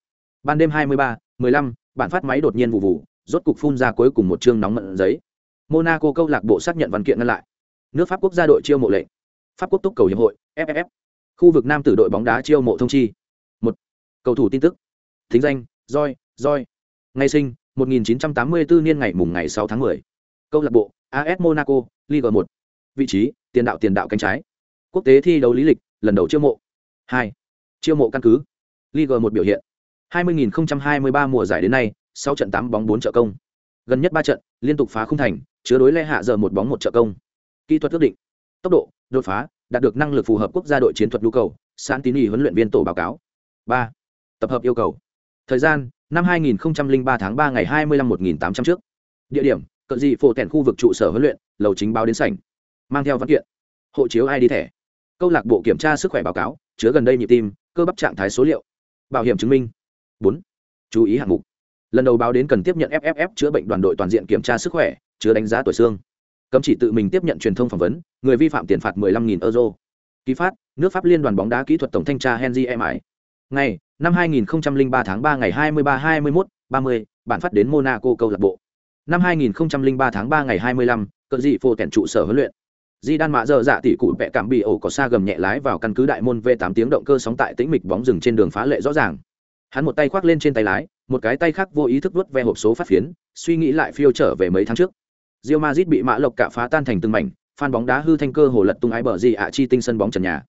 Ban đêm 23, 15, bản phát máy đột nhiên vụ vụ rốt cục phun ra cuối cùng một chương nóng mận giấy. Monaco câu lạc bộ xác nhận văn kiện ngăn lại. Nước pháp quốc gia đội chiêu mộ lệnh. Pháp quốc túc cầu hiệp hội FFF khu vực nam tử đội bóng đá chiêu mộ thông chi. Một cầu thủ tin tức. Thính danh roi roi ngày sinh 1984 niên ngày mùng ngày 6 tháng 10. câu lạc bộ as monaco Ligue 1. vị trí, tiền đạo tiền đạo cánh trái. Quốc tế thi đấu lý lịch, lần đầu chiêu mộ. 2. chiêu mộ căn cứ. Ligue 1 biểu hiện. 20.023 mùa giải đến nay 6 trận 8 bóng 4 trợ công. Gần nhất 3 trận, liên tục phá khung thành, chứa đối le hạ giờ một bóng một trợ công. Kỹ thuật quyết định. Tốc độ, đột phá, đạt được năng lực phù hợp quốc gia đội chiến thuật nhu cầu, santini huấn luyện viên tổ báo cáo. 3. tập hợp yêu cầu. Thời gian năm 2003 tháng 3 ngày 25 1800 trước. Địa điểm, cận dị phổ tèn khu vực trụ sở huấn luyện, lầu chính báo đến sảnh. Mang theo văn kiện. Hộ chiếu ai đi thẻ. Câu lạc bộ kiểm tra sức khỏe báo cáo, chứa gần đây nhịp tim, cơ bắp trạng thái số liệu. Bảo hiểm chứng minh. Bốn. Chú ý hạng mục. Lần đầu báo đến cần tiếp nhận fff chữa bệnh đoàn đội toàn diện kiểm tra sức khỏe, chứa đánh giá tuổi xương. Cấm chỉ tự mình tiếp nhận truyền thông phỏng vấn, người vi phạm tiền phạt 15.000 euro. Ký phát, nước pháp liên đoàn bóng đá kỹ thuật tổng thanh tra henry em ngày năm 2003 tháng 3 ngày 23 21 30 bản phát đến Monaco câu lạc bộ. Năm 2003 tháng 3 ngày 25 cự dị phô tẻn trụ sở huấn luyện. Di đan mạ giờ dạ tỷ cụ vẽ cảm bị ổ có xa gầm nhẹ lái vào căn cứ đại môn v 8 tiếng động cơ sóng tại tĩnh mịch bóng rừng trên đường phá lệ rõ ràng. Hắn một tay khoác lên trên tay lái một cái tay khác vô ý thức vớt ve hộp số phát phiến suy nghĩ lại phiêu trở về mấy tháng trước. Real Madrid bị mã lộc cả phá tan thành từng mảnh phan bóng đá hư thanh cơ hồ lật tung ái bờ gì ạ chi tinh sân bóng trần nhà.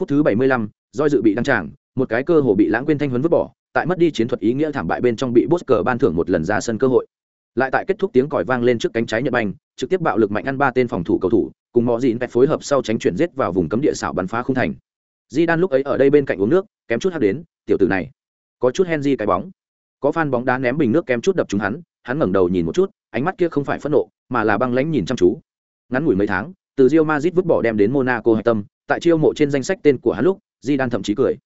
Phút thứ 75, do dự bị đăng tràng một cái cơ hồ bị lãng quên thanh huấn vứt bỏ, tại mất đi chiến thuật ý nghĩa thảm bại bên trong bị bốt cờ ban thưởng một lần ra sân cơ hội. Lại tại kết thúc tiếng còi vang lên trước cánh trái nhật banh trực tiếp bạo lực mạnh ăn ba tên phòng thủ cầu thủ, cùng mọi dịn vẹt phối hợp sau tránh chuyển giết vào vùng cấm địa xảo bắn phá không thành. Di đan lúc ấy ở đây bên cạnh uống nước, kém chút hắt đến, tiểu tử này, có chút henry cái bóng. Có fan bóng đá ném bình nước kém chút đập trúng hắn hắn ngẩng đầu nhìn một chút, ánh mắt kia không phải phẫn nộ, mà là băng lãnh nhìn chăm chú. Ngắn ngủi mấy tháng, từ Real Madrid vứt bỏ đem đến Monaco hạch tâm, tại chiêu mộ trên danh sách tên của hắn lúc di đan thậm chí cười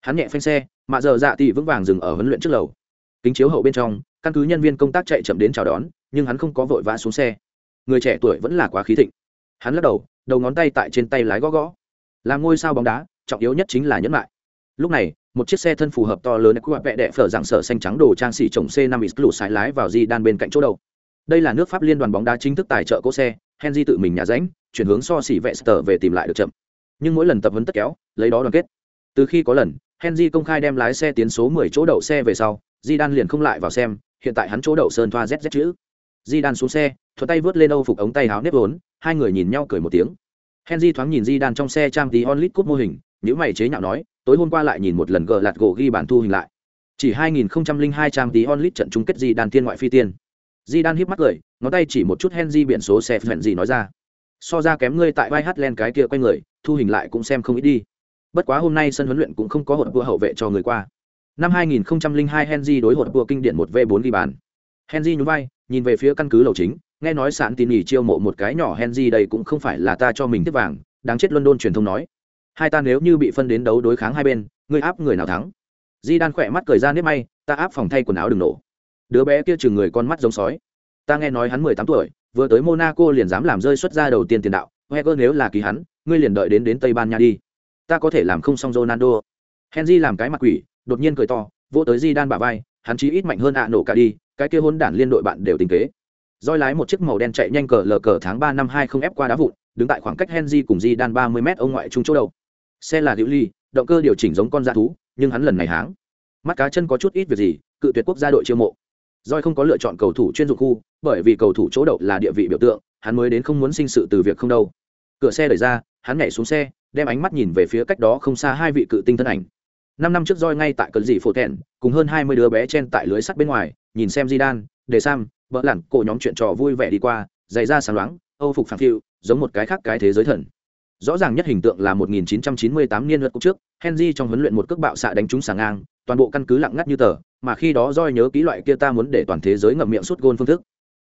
hắn nhẹ phanh xe, mạ giờ dạ tỷ vững vàng dừng ở huấn luyện trước lầu. Kính chiếu hậu bên trong, căn cứ nhân viên công tác chạy chậm đến chào đón, nhưng hắn không có vội vã xuống xe. Người trẻ tuổi vẫn là quá khí thịnh. Hắn lắc đầu đầu ngón tay tại trên tay lái gõ gõ. Làm ngôi sao bóng đá, trọng yếu nhất chính là nhẫn lại lúc này, một chiếc xe thân phù hợp to lớn của vẽ đệ phở dạng sở xanh trắng đồ trang xỉ trồng c 5 x lụ sái lái vào di đan bên cạnh chỗ đầu. Đây là nước pháp liên đoàn bóng đá chính thức tài trợ cỗ xe, henry tự mình nhà ránh, chuyển hướng so xỉ vẽ sờ về tìm lại được chậm. Nhưng mỗi lần tập huấn tất kéo, lấy đó đoàn kết từ khi có lần, henry công khai đem lái xe tiến số 10 chỗ đậu xe về sau di đan liền không lại vào xem, hiện tại hắn chỗ đậu sơn thoa zz chữ. Di đan xuống xe, thuận tay vớt lên âu phục ống tay áo nếp vốn, hai người nhìn nhau cười một tiếng. Henry thoáng nhìn di đan trong xe trang tí onlit cúp mô hình nếu mày chế nhạo nói, tối hôm qua lại nhìn một lần gờ lạt gỗ ghi bản thu hình lại. Chỉ 2002 trang tí onlit trận chung kết di đan tiên ngoại phi tiên. Di đan híp mắt cười, ngón tay chỉ một chút henry biển số xe phèn gì nói ra. So ra kém ngươi tại vai hát len cái kia quay người, thu hình lại cũng xem không ít đi bất quá hôm nay sân huấn luyện cũng không có hột vua hậu vệ cho người qua. Năm 2002 Henry đối hột vua kinh điển một v 4 ghi bàn. Henry nhún vai, nhìn về phía căn cứ lầu chính, nghe nói sạn tin nghỉ chiêu mộ một cái nhỏ Henry đây cũng không phải là ta cho mình tiếp vàng, đáng chết London truyền thông nói. Hai ta nếu như bị phân đến đấu đối kháng hai bên người áp người nào thắng? Di đan khỏe mắt cười ra nếp may, ta áp phòng thay quần áo đừng nổ. Đứa bé kia chừng người con mắt giống sói. Ta nghe nói hắn mười tám tuổi, vừa tới monaco liền dám làm rơi xuất ra đầu tiên tiền đạo. Heger nếu là ký hắn, ngươi liền đợi đến đến tây ban nha đi ta có thể làm không xong ronaldo. Henry làm cái mặt quỷ đột nhiên cười to vỗ tới di đan bả vai hắn chí ít mạnh hơn ạ nổ cả đi cái kia hôn đản liên đội bạn đều tình kế. Roi lái một chiếc màu đen chạy nhanh cờ lờ cờ tháng ba năm hai không ép qua đá vụn đứng tại khoảng cách henry cùng di đan ba mươi m ông ngoại trung chỗ đầu. Xe là Diệu ly động cơ điều chỉnh giống con dã thú nhưng hắn lần này háng. Mắt cá chân có chút ít việc gì cự tuyệt quốc gia đội chiêu mộ. Doi không có lựa chọn cầu thủ chuyên dụng khu, bởi vì cầu thủ chỗ đậu là địa vị biểu tượng, hắn mới đến không muốn sinh sự từ việc không đâu. Cửa xe đẩy ra, hắn nhảy xuống xe, đem ánh mắt nhìn về phía cách đó không xa hai vị cự tinh thân ảnh. Năm năm trước roi ngay tại cơn dị phổ thẹn, cùng hơn hai mươi đứa bé chen tại lưới sắt bên ngoài, nhìn xem Zidane, De Sam, vợ lặn, cổ nhóm chuyện trò vui vẻ đi qua, dày da sáng loáng, Âu phục phẳng phiu, giống một cái khác cái thế giới thần. Rõ ràng nhất hình tượng là 1998 niên luật cục trước, Henry trong huấn luyện một cước bạo xạ đánh trúng sáng ngang, toàn bộ căn cứ lặng ngắt như tờ, mà khi đó roi nhớ ký loại kia ta muốn để toàn thế giới ngậm miệng suốt gôn phương thức.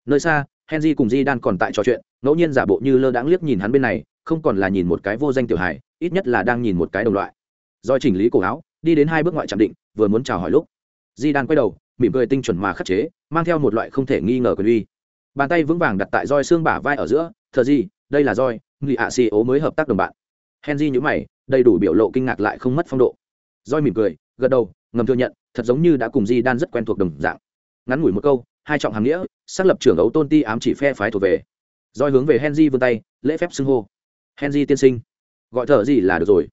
Nơi xa, Henry cùng Di đan còn tại trò chuyện, ngẫu nhiên giả bộ như lơ đãng liếc nhìn hắn bên này, không còn là nhìn một cái vô danh tiểu hài, ít nhất là đang nhìn một cái đồng loại. do chỉnh lý cổ áo, đi đến hai bước ngoại trạm định, vừa muốn chào hỏi lúc, Di đan quay đầu, mỉm cười tinh chuẩn mà khắc chế, mang theo một loại không thể nghi ngờ quyền uy. Bàn tay vững vàng đặt tại roi xương bả vai ở giữa, "Thờ gì, đây là roi người ạ xì ố mới hợp tác đồng bạn." Henry nhíu mày, đầy đủ biểu lộ kinh ngạc lại không mất phong độ. roi mỉm cười, gật đầu, ngầm thừa nhận, thật giống như đã cùng di đan rất quen thuộc đồng dạng ngắn ngủi một câu hai trọng hàng nghĩa xác lập trưởng ấu tôn ti ám chỉ phe phái thuộc về roi hướng về henry vươn tay lễ phép xưng hô henry tiên sinh gọi thở gì là được rồi.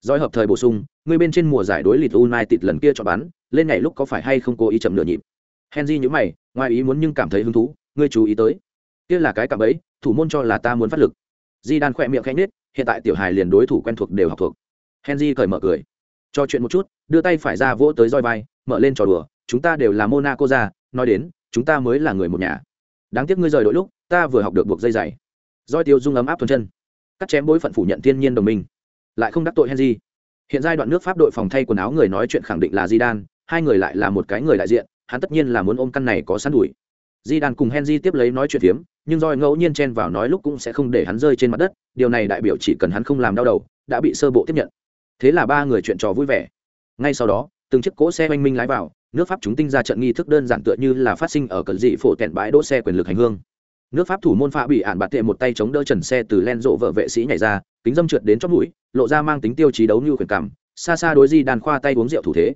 Doi hợp thời bổ sung người bên trên mùa giải đối lịt united lần kia cho bán, lên ngày lúc có phải hay không cố ý chậm nửa nhịp? Henry nhíu mày ngoài ý muốn nhưng cảm thấy hứng thú ngươi chú ý tới. Kia là cái cạm ấy thủ môn cho là ta muốn phát lực. Di đan khỏe miệng khẽ nết hiện tại tiểu hài liền đối thủ quen thuộc đều học thuộc. Henry cởi mở cười. Cho chuyện một chút đưa tay phải ra vỗ tới roi vai mở lên trò đùa chúng ta đều là monaco ra nói đến chúng ta mới là người một nhà. Đáng tiếc ngươi rời đội lúc ta vừa học được buộc dây dày roi tiêu dung ấm áp thuần chân cắt chém bối phận phủ nhận thiên nhiên đồng minh, lại không đắc tội henry. Hiện giai đoạn nước pháp đội phòng thay quần áo người nói chuyện khẳng định là di đan hai người lại là một cái người đại diện, hắn tất nhiên là muốn ôm căn này có sẵn đuổi. Di đan cùng henry tiếp lấy nói chuyện phiếm, nhưng roi ngẫu nhiên chen vào nói lúc cũng sẽ không để hắn rơi trên mặt đất, điều này đại biểu chỉ cần hắn không làm đau đầu, đã bị sơ bộ tiếp nhận. Thế là ba người chuyện trò vui vẻ. Ngay sau đó, từng chiếc cỗ xe oanh minh lái vào, nước pháp chúng tinh ra trận nghi thức đơn giản tựa như là phát sinh ở cận dị phổ tẹn bãi đỗ xe quyền lực hành hương nước pháp thủ môn pha bị ạn bạt tệ một tay chống đỡ trần xe từ len rộ vợ vệ sĩ nhảy ra, kính dâm trượt đến chót mũi, lộ ra mang tính tiêu chí đấu như quyền cảm, xa xa đối di đàn khoa tay uống rượu thủ thế.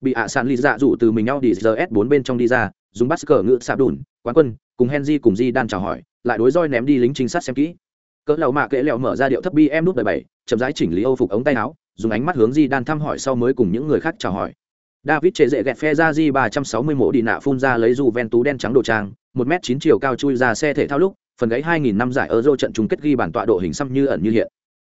Bị ạ sàn lì dạ dụ từ mình nhau đi rs bốn bên trong đi ra, dùng bắt cờ ngựa sạp đùn, quán quân, cùng henry cùng di đàn chào hỏi, lại đối roi ném đi lính trinh sát xem kỹ. Cỡ lầu mạ kệ lẹo mở ra điệu thấp bi em nút đời bảy, chậm rãi chỉnh lý âu phục ống tay áo, dùng ánh mắt hướng di đàn thăm hỏi sau mới cùng những người khác chào hỏi. David chế dễ gẹt phe ra di ba trăm sáu mươi mỗ đi nạ phun ra lấy dù ven tú đen trắng đồ trang một m chín chiều cao chui ra xe thể thao lúc, phần gáy hai nghìn năm giải euro trận chung kết ghi bản tọa độ hình xăm như ẩn như hiện.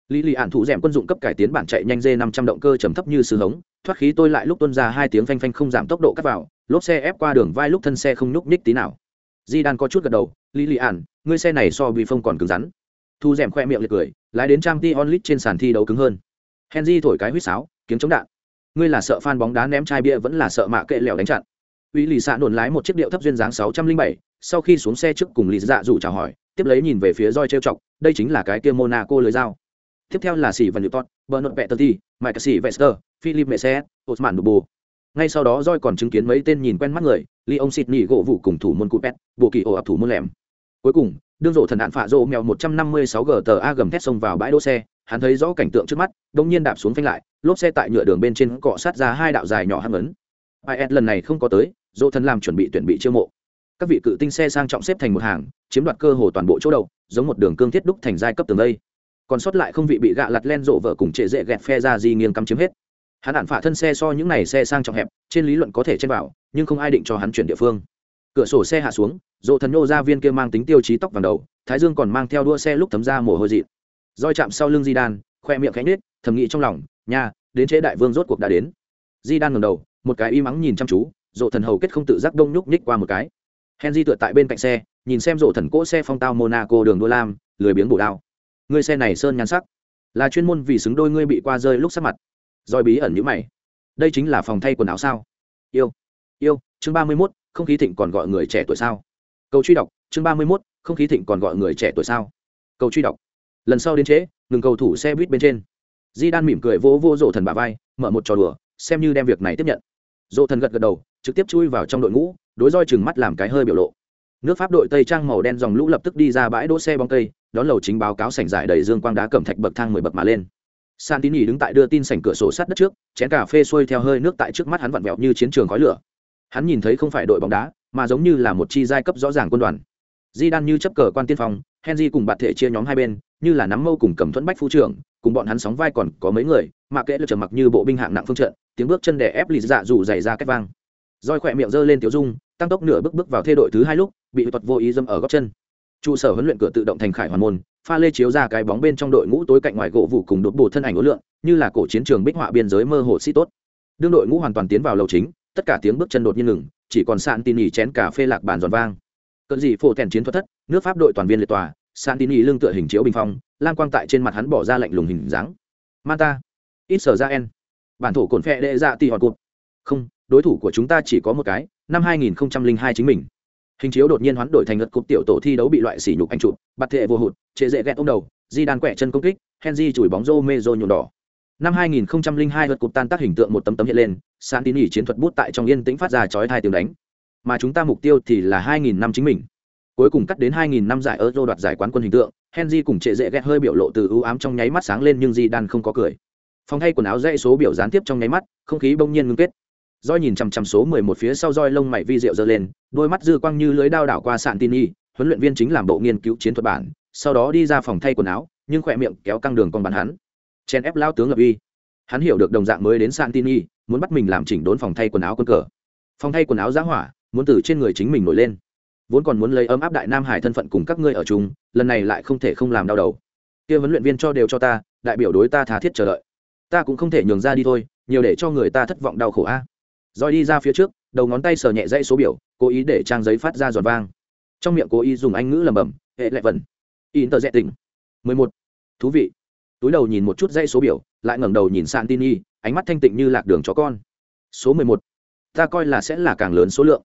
Lý lì ạn thủ rèm quân dụng cấp cải tiến bản chạy nhanh dê năm trăm động cơ trầm thấp như sư hống, thoát khí tôi lại lúc tuân ra hai tiếng phanh phanh không giảm tốc độ cắt vào, lốp xe ép qua đường vai lúc thân xe không nhúc nhích tí nào. Di đan có chút gật đầu, lý lì ạn ngươi xe này so bị phông còn cứng rắn. Thu rèm khoe miệng liệt cười, lái đến trang t onlit trên sàn thi đấu cứng hơn. Henry thổi cái huýt sáo, kiếm chống đạn. Ngươi là sợ fan bóng đá ném chai bia vẫn là sợ mạ kệ lèo đánh chặn. Uy lì xạ đồn lái một chiếc điệu thấp duyên dáng sáu trăm linh bảy sau khi xuống xe trước cùng lì dạ dù chào hỏi, tiếp lấy nhìn về phía roi trêu chọc, đây chính là cái kia monaco lưới dao. Tiếp theo là sĩ và newton, bernard petterti mike sĩ vester, philip messe osman dubo ngay sau đó roi còn chứng kiến mấy tên nhìn quen mắt người, leon ông sydney gỗ vụ cùng thủ môn cupet, bộ kỳ ổ ập thủ môn lẻm. Cuối cùng, đương rộ thần đạn phạ rộ mèo 156g tờ a gầm thét xông vào bãi đỗ xe, hắn thấy rõ cảnh tượng trước mắt đông nhiên đạp xuống phanh lại, lốp xe tại nhựa đường bên trên cọ sát ra hai đạo dài nhỏ hăng ấn. Is lần này không có tới, rộ thần làm chuẩn bị tuyển bị chiêu mộ các vị cự tinh xe sang trọng xếp thành một hàng, chiếm đoạt cơ hồ toàn bộ chỗ đầu, giống một đường cương thiết đúc thành giai cấp tường đây. Còn sót lại không vị bị gạ lặt len rộ vợ cùng trệ dễ gẹt phe ra di nghiêng cắm chiếm hết. Hắn hạn phả thân xe so những này xe sang trọng hẹp, trên lý luận có thể chen vào nhưng không ai định cho hắn chuyển địa phương. Cửa sổ xe hạ xuống, dỗ thần nhô ra viên kia mang tính tiêu chí tóc vàng đầu, thái dương còn mang theo đua xe lúc thấm ra mồ hôi dị roi chạm sau lưng di đan khoe miệng khẽ nhếch, thầm nghĩ trong lòng nhà đến chế đại vương rốt cuộc đã đến. Di đan ngẩng đầu, một cái y mắng nhìn chăm chú, dỗ thần hầu kết không tự giác đông nhúc nhích qua một cái henry tựa tại bên cạnh xe nhìn xem rộ thần cỗ xe phong tao monaco đường đua lam lười biếng bổ đao. Ngươi xe này sơn nhan sắc là chuyên môn vì xứng đôi ngươi bị qua rơi lúc sắc mặt. Roi bí ẩn nhữ mày. Đây chính là phòng thay quần áo sao? Yêu yêu chương ba mươi 31, không khí thịnh còn gọi người trẻ tuổi sao? Câu truy đọc chương ba mươi 31, không khí thịnh còn gọi người trẻ tuổi sao? Câu truy đọc. Lần sau đến trễ ngừng cầu thủ xe buýt bên trên. Di đan mỉm cười vỗ vô rộ thần bà vai mở một trò đùa xem như đem việc này tiếp nhận. Rộ thần gật gật đầu trực tiếp chui vào trong đội ngũ đối roi chừng mắt làm cái hơi biểu lộ. Nước pháp đội tây trang màu đen dòng lũ lập tức đi ra bãi đỗ xe bóng cây, đón lầu chính báo cáo sảnh giải đầy dương quang đá cẩm thạch bậc thang mười bậc mà lên. Santini đứng tại đưa tin sảnh cửa sổ sát đất trước, chén cà phê xuôi theo hơi nước tại trước mắt hắn vặn vẹo như chiến trường khói lửa. Hắn nhìn thấy không phải đội bóng đá, mà giống như là một chi giai cấp rõ ràng quân đoàn. Di đan như chấp cờ quan tiên phong, henry cùng bạn thể chia nhóm hai bên, như là nắm mâu cùng cầm thuẫn bách phu trưởng, cùng bọn hắn sóng vai còn có mấy người, mà kẽ được trầm mặc như bộ binh hạng nặng phương trận, tiếng bước chân đè ép lì dạ dù dày ra cách vang roi khỏe miệng giơ lên tiểu dung, tăng tốc nửa bước bước vào thê đội thứ hai lúc, bị thuật vô ý dâm ở góc chân. Trụ sở huấn luyện cửa tự động thành khải hoàn môn, pha lê chiếu ra cái bóng bên trong đội ngũ tối cạnh ngoài gỗ vụ cùng đột bổ thân ảnh ối lượng, như là cổ chiến trường bích họa biên giới mơ hồ sĩ tốt. Đương đội ngũ hoàn toàn tiến vào lầu chính, tất cả tiếng bước chân đột nhiên ngừng, chỉ còn sạn tin nhì chén cà phê lạc bàn giòn vang. Cận gì phổ thèn chiến thuật thất, nước pháp đội toàn viên liệt tòa sạn tin nhì lưng tựa hình chiếu bình phong lan quang tại trên mặt hắn bỏ ra lạnh lùng hình dáng. Manta. Ít sở ra en. Bản thổ cồn phe đệ dạ tì hòn cụt. Không đối thủ của chúng ta chỉ có một cái, năm 2002 chính mình. Hình chiếu đột nhiên hoán đổi thành lượt cục tiểu tổ thi đấu bị loại sỉ nhục anh chụp, bạt thệ vô hụt, chế dễ ghét ông đầu di đan quẹ chân công kích, henry chùi bóng rô mê rô nhuộm đỏ. Năm 2002 lượt cục tan tác hình tượng một tấm tấm hiện lên, santini chiến thuật bút tại trong yên tĩnh phát ra chói hai tiếng đánh. Mà chúng ta mục tiêu thì là 2000 năm chính mình. Cuối cùng cắt đến 2000 năm giải euro đoạt giải quán quân hình tượng, henry cùng trệ dễ ghét hơi biểu lộ từ ưu ám trong nháy mắt sáng lên nhưng di đan không có cười. Phòng thay quần áo dãy số biểu gián tiếp trong nháy mắt, không khí bỗng nhiên ngưng kết roi nhìn chằm chằm số mười một phía sau roi lông mày vi rượu giơ lên, đôi mắt dư quang như lưới đao đảo qua sạn tin y huấn luyện viên chính làm bộ nghiên cứu chiến thuật bản, sau đó đi ra phòng thay quần áo, nhưng khỏe miệng kéo căng đường con bắn hắn. Chen ép lao tướng lập uy. Hắn hiểu được đồng dạng mới đến sạn tin y muốn bắt mình làm chỉnh đốn phòng thay quần áo quân cờ. Phòng thay quần áo giá hỏa, muốn từ trên người chính mình nổi lên. Vốn còn muốn lấy ấm áp đại nam hải thân phận cùng các ngươi ở chung, lần này lại không thể không làm đau đầu. Kia huấn luyện viên cho đều cho ta, đại biểu đối ta tha thiết chờ đợi. Ta cũng không thể nhường ra đi thôi, nhiều để cho người ta thất vọng đau khổ a rồi đi ra phía trước, đầu ngón tay sờ nhẹ dãy số biểu, cố ý để trang giấy phát ra giòn vang. Trong miệng cố ý dùng anh ngữ lẩm bẩm, hệ lệ vần. In tờ rẽ tỉnh mười một. Thú vị. Túi đầu nhìn một chút dãy số biểu, lại ngẩng đầu nhìn sàn tin y ánh mắt thanh tịnh như lạc đường chó con. Số mười một. Ta coi là sẽ là càng lớn số lượng.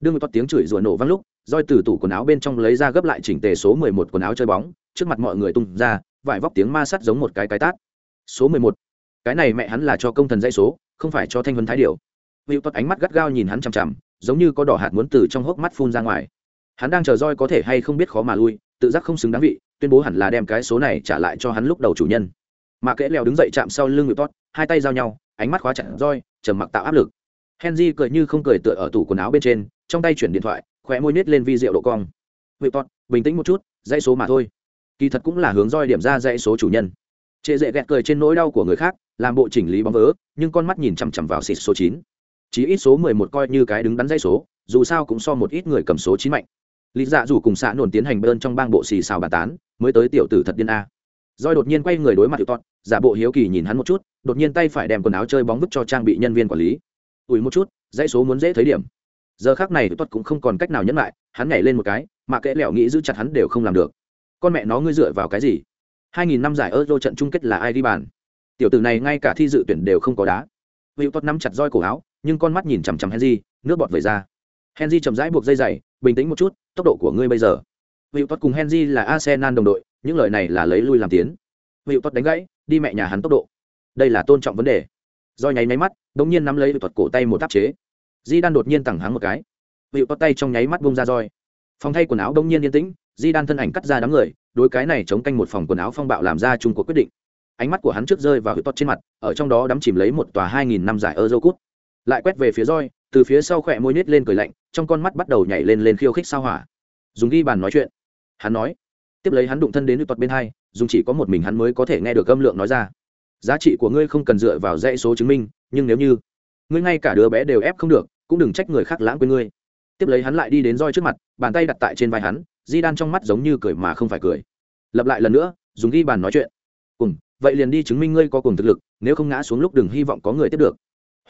Đương một toát tiếng chửi rủa nổ vang lúc roi từ tủ quần áo bên trong lấy ra gấp lại chỉnh tề số mười một quần áo chơi bóng, trước mặt mọi người tung ra, vải vóc tiếng ma sắt giống một cái cái tát. Số mười một. Cái này mẹ hắn là cho công thần dãy số, không phải cho thanh huấn thái điều hữu tuất ánh mắt gắt gao nhìn hắn chằm chằm, giống như có đỏ hạt muốn từ trong hốc mắt phun ra ngoài. Hắn đang chờ roi có thể hay không biết khó mà lui, tự giác không xứng đáng vị, tuyên bố hẳn là đem cái số này trả lại cho hắn lúc đầu chủ nhân. Mà kẽ leo đứng dậy chạm sau lưng hữu tuất hai tay giao nhau, ánh mắt khóa chặt roi, trầm mặc tạo áp lực. Henry cười như không cười tựa ở tủ quần áo bên trên, trong tay chuyển điện thoại, khóe môi nít lên vi rượu độ cong. Hữu tuất bình tĩnh một chút, dãy số mà thôi. Kỳ thật cũng là hướng roi điểm ra dãy số chủ nhân. Trệ dễ ghẹt cười trên nỗi đau của người khác, làm bộ chỉnh lý bóng vớ, nhưng con mắt nhìn chằm chằm vào xịt số chín chỉ ít số mười một coi như cái đứng đắn dây số, dù sao cũng so một ít người cầm số chín mạnh. Lý dạ dù cùng xã nổn tiến hành bơn trong bang bộ xì xào bàn tán, mới tới tiểu tử thật điên a. Roi đột nhiên quay người đối mặt hiệu tọt, giả bộ hiếu kỳ nhìn hắn một chút, đột nhiên tay phải đem quần áo chơi bóng vứt cho trang bị nhân viên quản lý. Ủi một chút, dãy số muốn dễ thấy điểm. Giờ khác này tuất cũng không còn cách nào nhẫn lại, hắn nhảy lên một cái, mà kẽ lẹo nghĩ giữ chặt hắn đều không làm được. Con mẹ nó, ngươi dựa vào cái gì? Hai nghìn năm giải euro trận chung kết là ai đi bàn? Tiểu tử này ngay cả thi dự tuyển đều không có đá. Hữu tuất nắm chặt roi cổ áo nhưng con mắt nhìn chằm chằm henry, nước bọt về ra. Henry chậm rãi buộc dây dày bình tĩnh một chút, tốc độ của ngươi bây giờ. Hữu Tốt cùng henry là arsenal đồng đội, những lời này là lấy lui làm tiến. Hữu Tốt đánh gãy, đi mẹ nhà hắn tốc độ. Đây là tôn trọng vấn đề. Do nháy máy mắt, đống nhiên nắm lấy thuật cổ tay một áp chế. Di đan đột nhiên tẳng hắn một cái. Hữu Tốt tay trong nháy mắt bông ra roi. Phòng thay quần áo đông nhiên yên tĩnh di đan thân ảnh cắt ra đám người, đối cái này chống canh một phòng quần áo phong bạo làm ra chung cuộc quyết định. Ánh mắt của hắn trước rơi vào hữu Tốt trên mặt, ở trong đó đắm chìm lấy một tòa hai nghìn năm giải euro cút lại quét về phía roi, từ phía sau khỏe môi nít lên cười lạnh, trong con mắt bắt đầu nhảy lên lên khiêu khích sao hỏa. Dùng ghi bàn nói chuyện. Hắn nói, tiếp lấy hắn đụng thân đến như tuật bên hai, dùng chỉ có một mình hắn mới có thể nghe được âm lượng nói ra. Giá trị của ngươi không cần dựa vào dãy số chứng minh, nhưng nếu như ngươi ngay cả đứa bé đều ép không được, cũng đừng trách người khác lãng quên ngươi. Tiếp lấy hắn lại đi đến roi trước mặt, bàn tay đặt tại trên vai hắn, di đan trong mắt giống như cười mà không phải cười. Lặp lại lần nữa, dùng ghi bàn nói chuyện. Cùng, vậy liền đi chứng minh ngươi có cùng thực lực, nếu không ngã xuống lúc đừng hy vọng có người tiếp được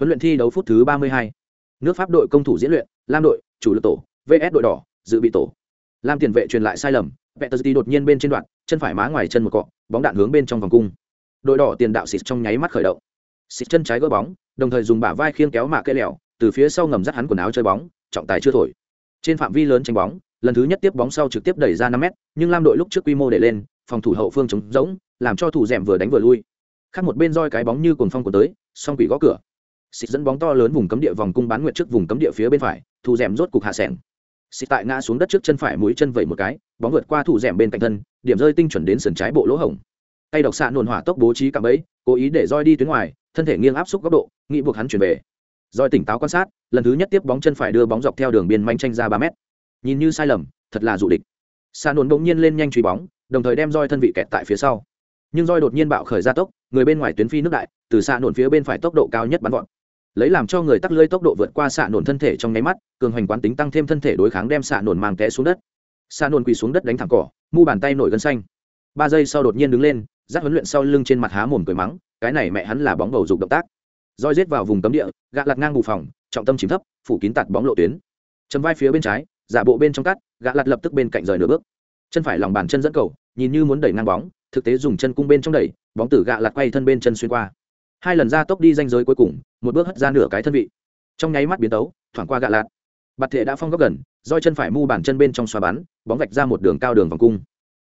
huấn luyện thi đấu phút thứ ba mươi hai. Nước pháp đội công thủ diễn luyện, lam đội, chủ lực tổ, vs đội đỏ, dự bị tổ. Lam tiền vệ truyền lại sai lầm Peterti đột nhiên bên trên đoạn, chân phải má ngoài chân một cọ, bóng đạn hướng bên trong vòng cung. Đội đỏ tiền đạo xịt trong nháy mắt khởi động. Xịt chân trái gỡ bóng, đồng thời dùng bả vai khiêng kéo mạ cây lẹo từ phía sau ngầm dắt hắn quần áo chơi bóng, trọng tài chưa thổi. Trên phạm vi lớn tranh bóng, lần thứ nhất tiếp bóng sau trực tiếp đẩy ra năm mét, nhưng lam đội lúc trước quy mô để lên, phòng thủ hậu phương chống rỗng, làm cho thủ rèm vừa đánh vừa lui. Khác một bên roi cái bóng như cồn phong của tới, song quỷ gõ cửa xịt dẫn bóng to lớn vùng cấm địa vòng cung bán nguyệt trước vùng cấm địa phía bên phải thủ rèm rốt cục hạ sẻng. Xịt tại ngã xuống đất trước chân phải mũi chân vẩy một cái, bóng vượt qua thủ rèm bên cạnh thân, điểm rơi tinh chuẩn đến sườn trái bộ lỗ hổng. Tay độc xạ nổn hỏa tốc bố trí cạm bẫy, cố ý để roi đi tuyến ngoài, thân thể nghiêng áp xúc góc độ, nghĩ buộc hắn chuyển về. Roi tỉnh táo quan sát, lần thứ nhất tiếp bóng chân phải đưa bóng dọc theo đường biên manh tranh ra ba mét. Nhìn như sai lầm, thật là dụ địch. Xạ nổn bỗng nhiên lên nhanh truy bóng, đồng thời đem roi thân vị kẹt tại phía sau. Nhưng roi đột nhiên bạo khởi ra tốc, người bên ngoài tuyến phi nước đại, từ xạ nổn phía bên phải tốc độ cao nhất bắn gọn lấy làm cho người tắc lơi tốc độ vượt qua xạ nổn thân thể trong nháy mắt, cường hoành quán tính tăng thêm thân thể đối kháng đem xạ nổn mang té xuống đất. Xạ nổn quỳ xuống đất đánh thẳng cỏ, mu bàn tay nổi gân xanh. Ba giây sau đột nhiên đứng lên giác huấn luyện sau lưng trên mặt há mồm cười mắng, cái này mẹ hắn là bóng bầu dục động tác. Roi giết vào vùng cấm địa gạ lặt ngang bù phòng, trọng tâm chìm thấp, phủ kín tạt bóng lộ tuyến. Chấm vai phía bên trái, giả bộ bên trong cắt gạ lặt lập tức bên cạnh rời nửa bước. Chân phải lòng bàn chân dẫn cầu, nhìn như muốn đẩy ngang bóng, thực tế dùng chân cung bên trong đẩy, bóng tử gạ lặt quay thân bên chân xuyên qua hai lần ra tốc đi danh giới cuối cùng, một bước hất ra nửa cái thân vị. Trong nháy mắt biến tấu, thoảng qua gạ lạt. Bạt thệ đã phong góc gần, roi chân phải mu bàn chân bên trong xoa bắn, bóng vạch ra một đường cao đường vòng cung.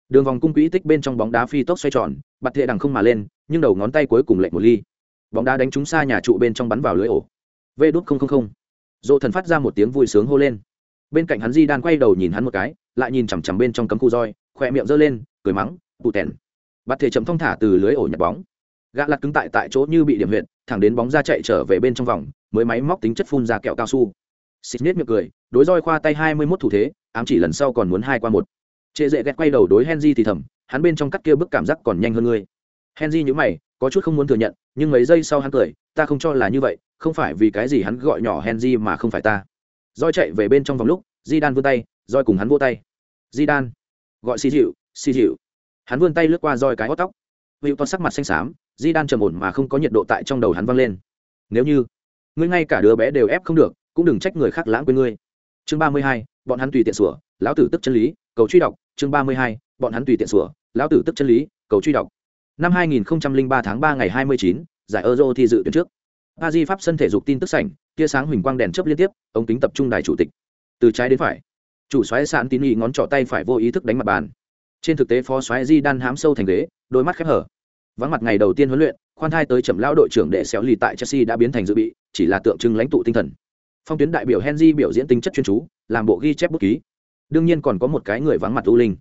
Đường vòng cung quỹ tích bên trong bóng đá phi tốc xoay tròn, bạt thệ đằng không mà lên, nhưng đầu ngón tay cuối cùng lệnh một ly. Bóng đá đánh trúng xa nhà trụ bên trong bắn vào lưới ổ. Vê đút không không không. Dỗ thần phát ra một tiếng vui sướng hô lên. Bên cạnh hắn di đan quay đầu nhìn hắn một cái, lại nhìn chằm chằm bên trong cấm khu roi, khỏe miệng giơ lên, cười mắng tụ tèn. Bạt thệ chậm thong thả từ lưới ổ nhặt bóng gã lặt cứng tại tại chỗ như bị điểm huyện thẳng đến bóng ra chạy trở về bên trong vòng, mới máy móc tính chất phun ra kẹo cao su. Xịt nết miệng cười, đối roi khoa tay hai mươi mốt thủ thế, ám chỉ lần sau còn muốn hai qua một. Trệ dễ ghét quay đầu đối henry thì thầm, hắn bên trong cắt kia bức cảm giác còn nhanh hơn ngươi. Henry nhữ mày, có chút không muốn thừa nhận, nhưng mấy giây sau hắn cười, ta không cho là như vậy, không phải vì cái gì hắn gọi nhỏ henry mà không phải ta. Roi chạy về bên trong vòng lúc di đan vươn tay, roi cùng hắn vô tay. Di đan gọi xì dịu xì dịu hắn vươn tay lướt qua roi cái hót tóc. Hữu toàn sắc mặt xanh xám di đan trầm ổn mà không có nhiệt độ tại trong đầu hắn vang lên. Nếu như, ngươi ngay cả đứa bé đều ép không được, cũng đừng trách người khác lãng quên ngươi. Chương ba mươi hai, bọn hắn tùy tiện sửa. lão tử tức chân lý, cầu truy đọc. Chương ba mươi hai, bọn hắn tùy tiện sửa. lão tử tức chân lý, cầu truy đọc. Năm hai nghìn ba tháng ba ngày hai mươi chín, giải euro thi dự tuyển trước. A di pháp sân thể dục tin tức sảnh, tia sáng huỳnh quang đèn chớp liên tiếp, ống kính tập trung đài chủ tịch. Từ trái đến phải, chủ xoáy sạn tín nghị ngón trỏ tay phải vô ý thức đánh mặt bàn. Trên thực tế phó xoáy di đan hám sâu thành ghế, đôi mắt khép hở vắng mặt ngày đầu tiên huấn luyện, khoan thai tới chậm lão đội trưởng đệ xéo lì tại chelsea đã biến thành dự bị, chỉ là tượng trưng lãnh tụ tinh thần. Phong tuyến đại biểu henry biểu diễn tính chất chuyên chú, làm bộ ghi chép bút ký. Đương nhiên còn có một cái người vắng mặt u linh.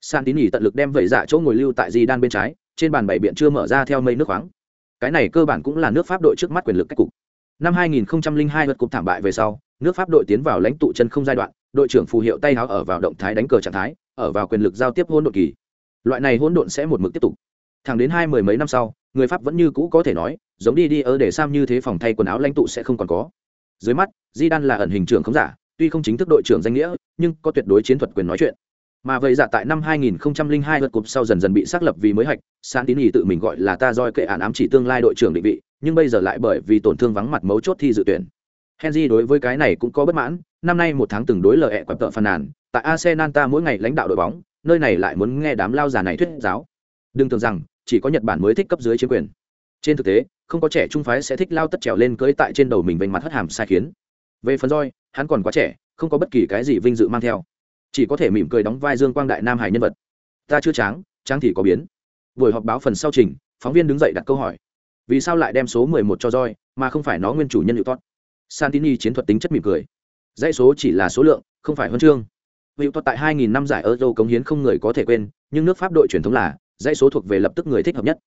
San tín nhỉ tận lực đem vẩy dạ chỗ ngồi lưu tại di đan bên trái, trên bàn bảy biện chưa mở ra theo mây nước khoáng. Cái này cơ bản cũng là nước pháp đội trước mắt quyền lực cách cục. Năm 2002 lượt cục thảm bại về sau, nước pháp đội tiến vào lãnh tụ chân không giai đoạn, đội trưởng phù hiệu tay háo ở vào động thái đánh cờ trạng thái, ở vào quyền lực giao tiếp hỗn độn kỳ. Loại này hỗn độn sẽ một mực tiếp tục thẳng đến hai mười mấy năm sau, người pháp vẫn như cũ có thể nói, giống đi đi ở để sam như thế phòng thay quần áo lãnh tụ sẽ không còn có. Dưới mắt di đan là ẩn hình trưởng không giả, tuy không chính thức đội trưởng danh nghĩa, nhưng có tuyệt đối chiến thuật quyền nói chuyện. Mà vậy giả tại năm 2002 lượt cục sau dần dần bị xác lập vì mới hạch san tín ý tự mình gọi là ta roi kệ án ám chỉ tương lai đội trưởng định vị, nhưng bây giờ lại bởi vì tổn thương vắng mặt mấu chốt thi dự tuyển. Henry đối với cái này cũng có bất mãn, năm nay một tháng từng đối lời hẹ quẹp tợ phàn nàn, tại arsenal ta mỗi ngày lãnh đạo đội bóng, nơi này lại muốn nghe đám lao già này thuyết giáo đừng tưởng rằng, chỉ có nhật bản mới thích cấp dưới chiếm quyền. Trên thực tế, không có trẻ trung phái sẽ thích lao tất trèo lên cưỡi tại trên đầu mình vênh mặt hất hàm sai khiến. Về phần roi, hắn còn quá trẻ, không có bất kỳ cái gì vinh dự mang theo. Chỉ có thể mỉm cười đóng vai dương quang đại nam hải nhân vật. Ta chưa tráng tráng thì có biến. Buổi họp báo phần sau trình, phóng viên đứng dậy đặt câu hỏi. Vì sao lại đem số mười một cho roi, mà không phải nó nguyên chủ nhân hiệu tốt santini chiến thuật tính chất mỉm cười. Dãy số chỉ là số lượng, không phải huân chương. Hiệu tốt tại 2000 năm giải euro cống hiến không người có thể quên, nhưng nước pháp đội truyền thống là dãy số thuộc về lập tức người thích hợp nhất.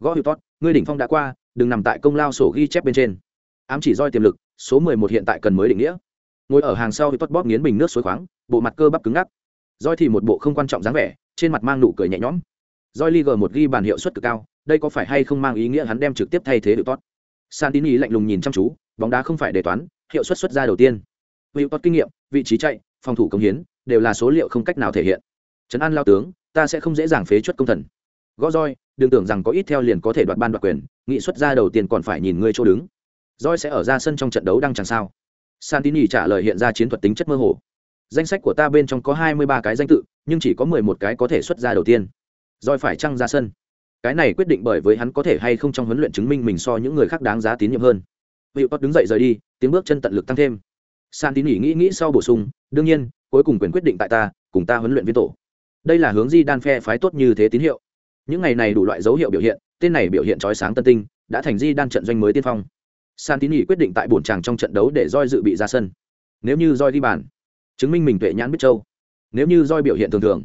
Gõ hiệu tốt, ngươi đỉnh phong đã qua, đừng nằm tại công lao sổ ghi chép bên trên. Ám chỉ roi tiềm lực, số 11 hiện tại cần mới định nghĩa. Ngồi ở hàng sau hiệu tốt bóp nghiến bình nước suối khoáng, bộ mặt cơ bắp cứng ngắc. Roi thì một bộ không quan trọng dáng vẻ, trên mặt mang nụ cười nhẹ nhõm. Roi liga một ghi bàn hiệu suất cực cao, đây có phải hay không mang ý nghĩa hắn đem trực tiếp thay thế hiệu tốt? Santini lạnh lùng nhìn chăm chú, bóng đá không phải đề toán, hiệu suất xuất ra đầu tiên. Hiệu tốt kinh nghiệm, vị trí chạy, phòng thủ công hiến, đều là số liệu không cách nào thể hiện. Trấn an lao tướng, ta sẽ không dễ dàng phế chuất công thần gõ roi đừng tưởng rằng có ít theo liền có thể đoạt ban đoạt quyền nghị xuất ra đầu tiên còn phải nhìn ngươi chỗ đứng roi sẽ ở ra sân trong trận đấu đang chẳng sao santini trả lời hiện ra chiến thuật tính chất mơ hồ danh sách của ta bên trong có hai mươi ba cái danh tự nhưng chỉ có mười một cái có thể xuất ra đầu tiên roi phải chăng ra sân cái này quyết định bởi với hắn có thể hay không trong huấn luyện chứng minh mình so những người khác đáng giá tín nhiệm hơn Vị Tốt đứng dậy rời đi, tiếng bước chân tận lực tăng thêm. Santini nghĩ nghĩ sau bổ sung, đương nhiên, cuối cùng quyền quyết định tại ta, cùng ta huấn luyện viên tổ. Đây là hướng Di Đan phe phái tốt như thế tín hiệu. Những ngày này đủ loại dấu hiệu biểu hiện, tên này biểu hiện chói sáng tân tinh, đã thành Di Đan trận doanh mới tiên phong. Santini quyết định tại bổn tràng trong trận đấu để roi dự bị ra sân. Nếu như roi đi bàn, chứng minh mình tuệ nhãn biết châu. Nếu như roi biểu hiện thường thường,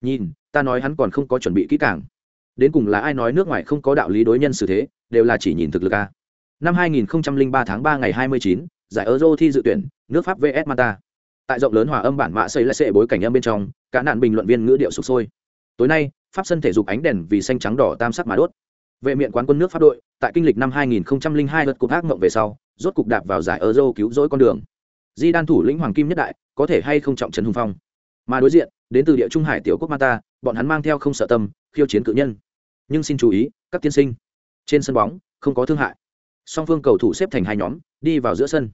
nhìn, ta nói hắn còn không có chuẩn bị kỹ càng. Đến cùng là ai nói nước ngoài không có đạo lý đối nhân xử thế, đều là chỉ nhìn thực lực a. Năm 2003 tháng 3 ngày 29, giải Euro thi dự tuyển, nước Pháp vs Manta. Tại rộng lớn hòa âm bản mạ xây lại sệ bối cảnh âm bên trong, cả nạn bình luận viên ngữ điệu sụp sôi. Tối nay, Pháp sân thể dục ánh đèn vì xanh trắng đỏ tam sắc mà đốt. Vệ miện quán quân nước Pháp đội, tại kinh lịch năm 2002 lượt cục ác mộng về sau, rốt cục đạp vào giải Euro cứu rỗi con đường. Di đan thủ lĩnh hoàng kim nhất đại, có thể hay không trọng trấn hùng phong. Mà đối diện, đến từ địa trung hải tiểu quốc Mata, bọn hắn mang theo không sợ tâm, khiêu chiến cự nhân. Nhưng xin chú ý, các tiên sinh, trên sân bóng không có thương hại. Song phương cầu thủ xếp thành hai nhóm, đi vào giữa sân.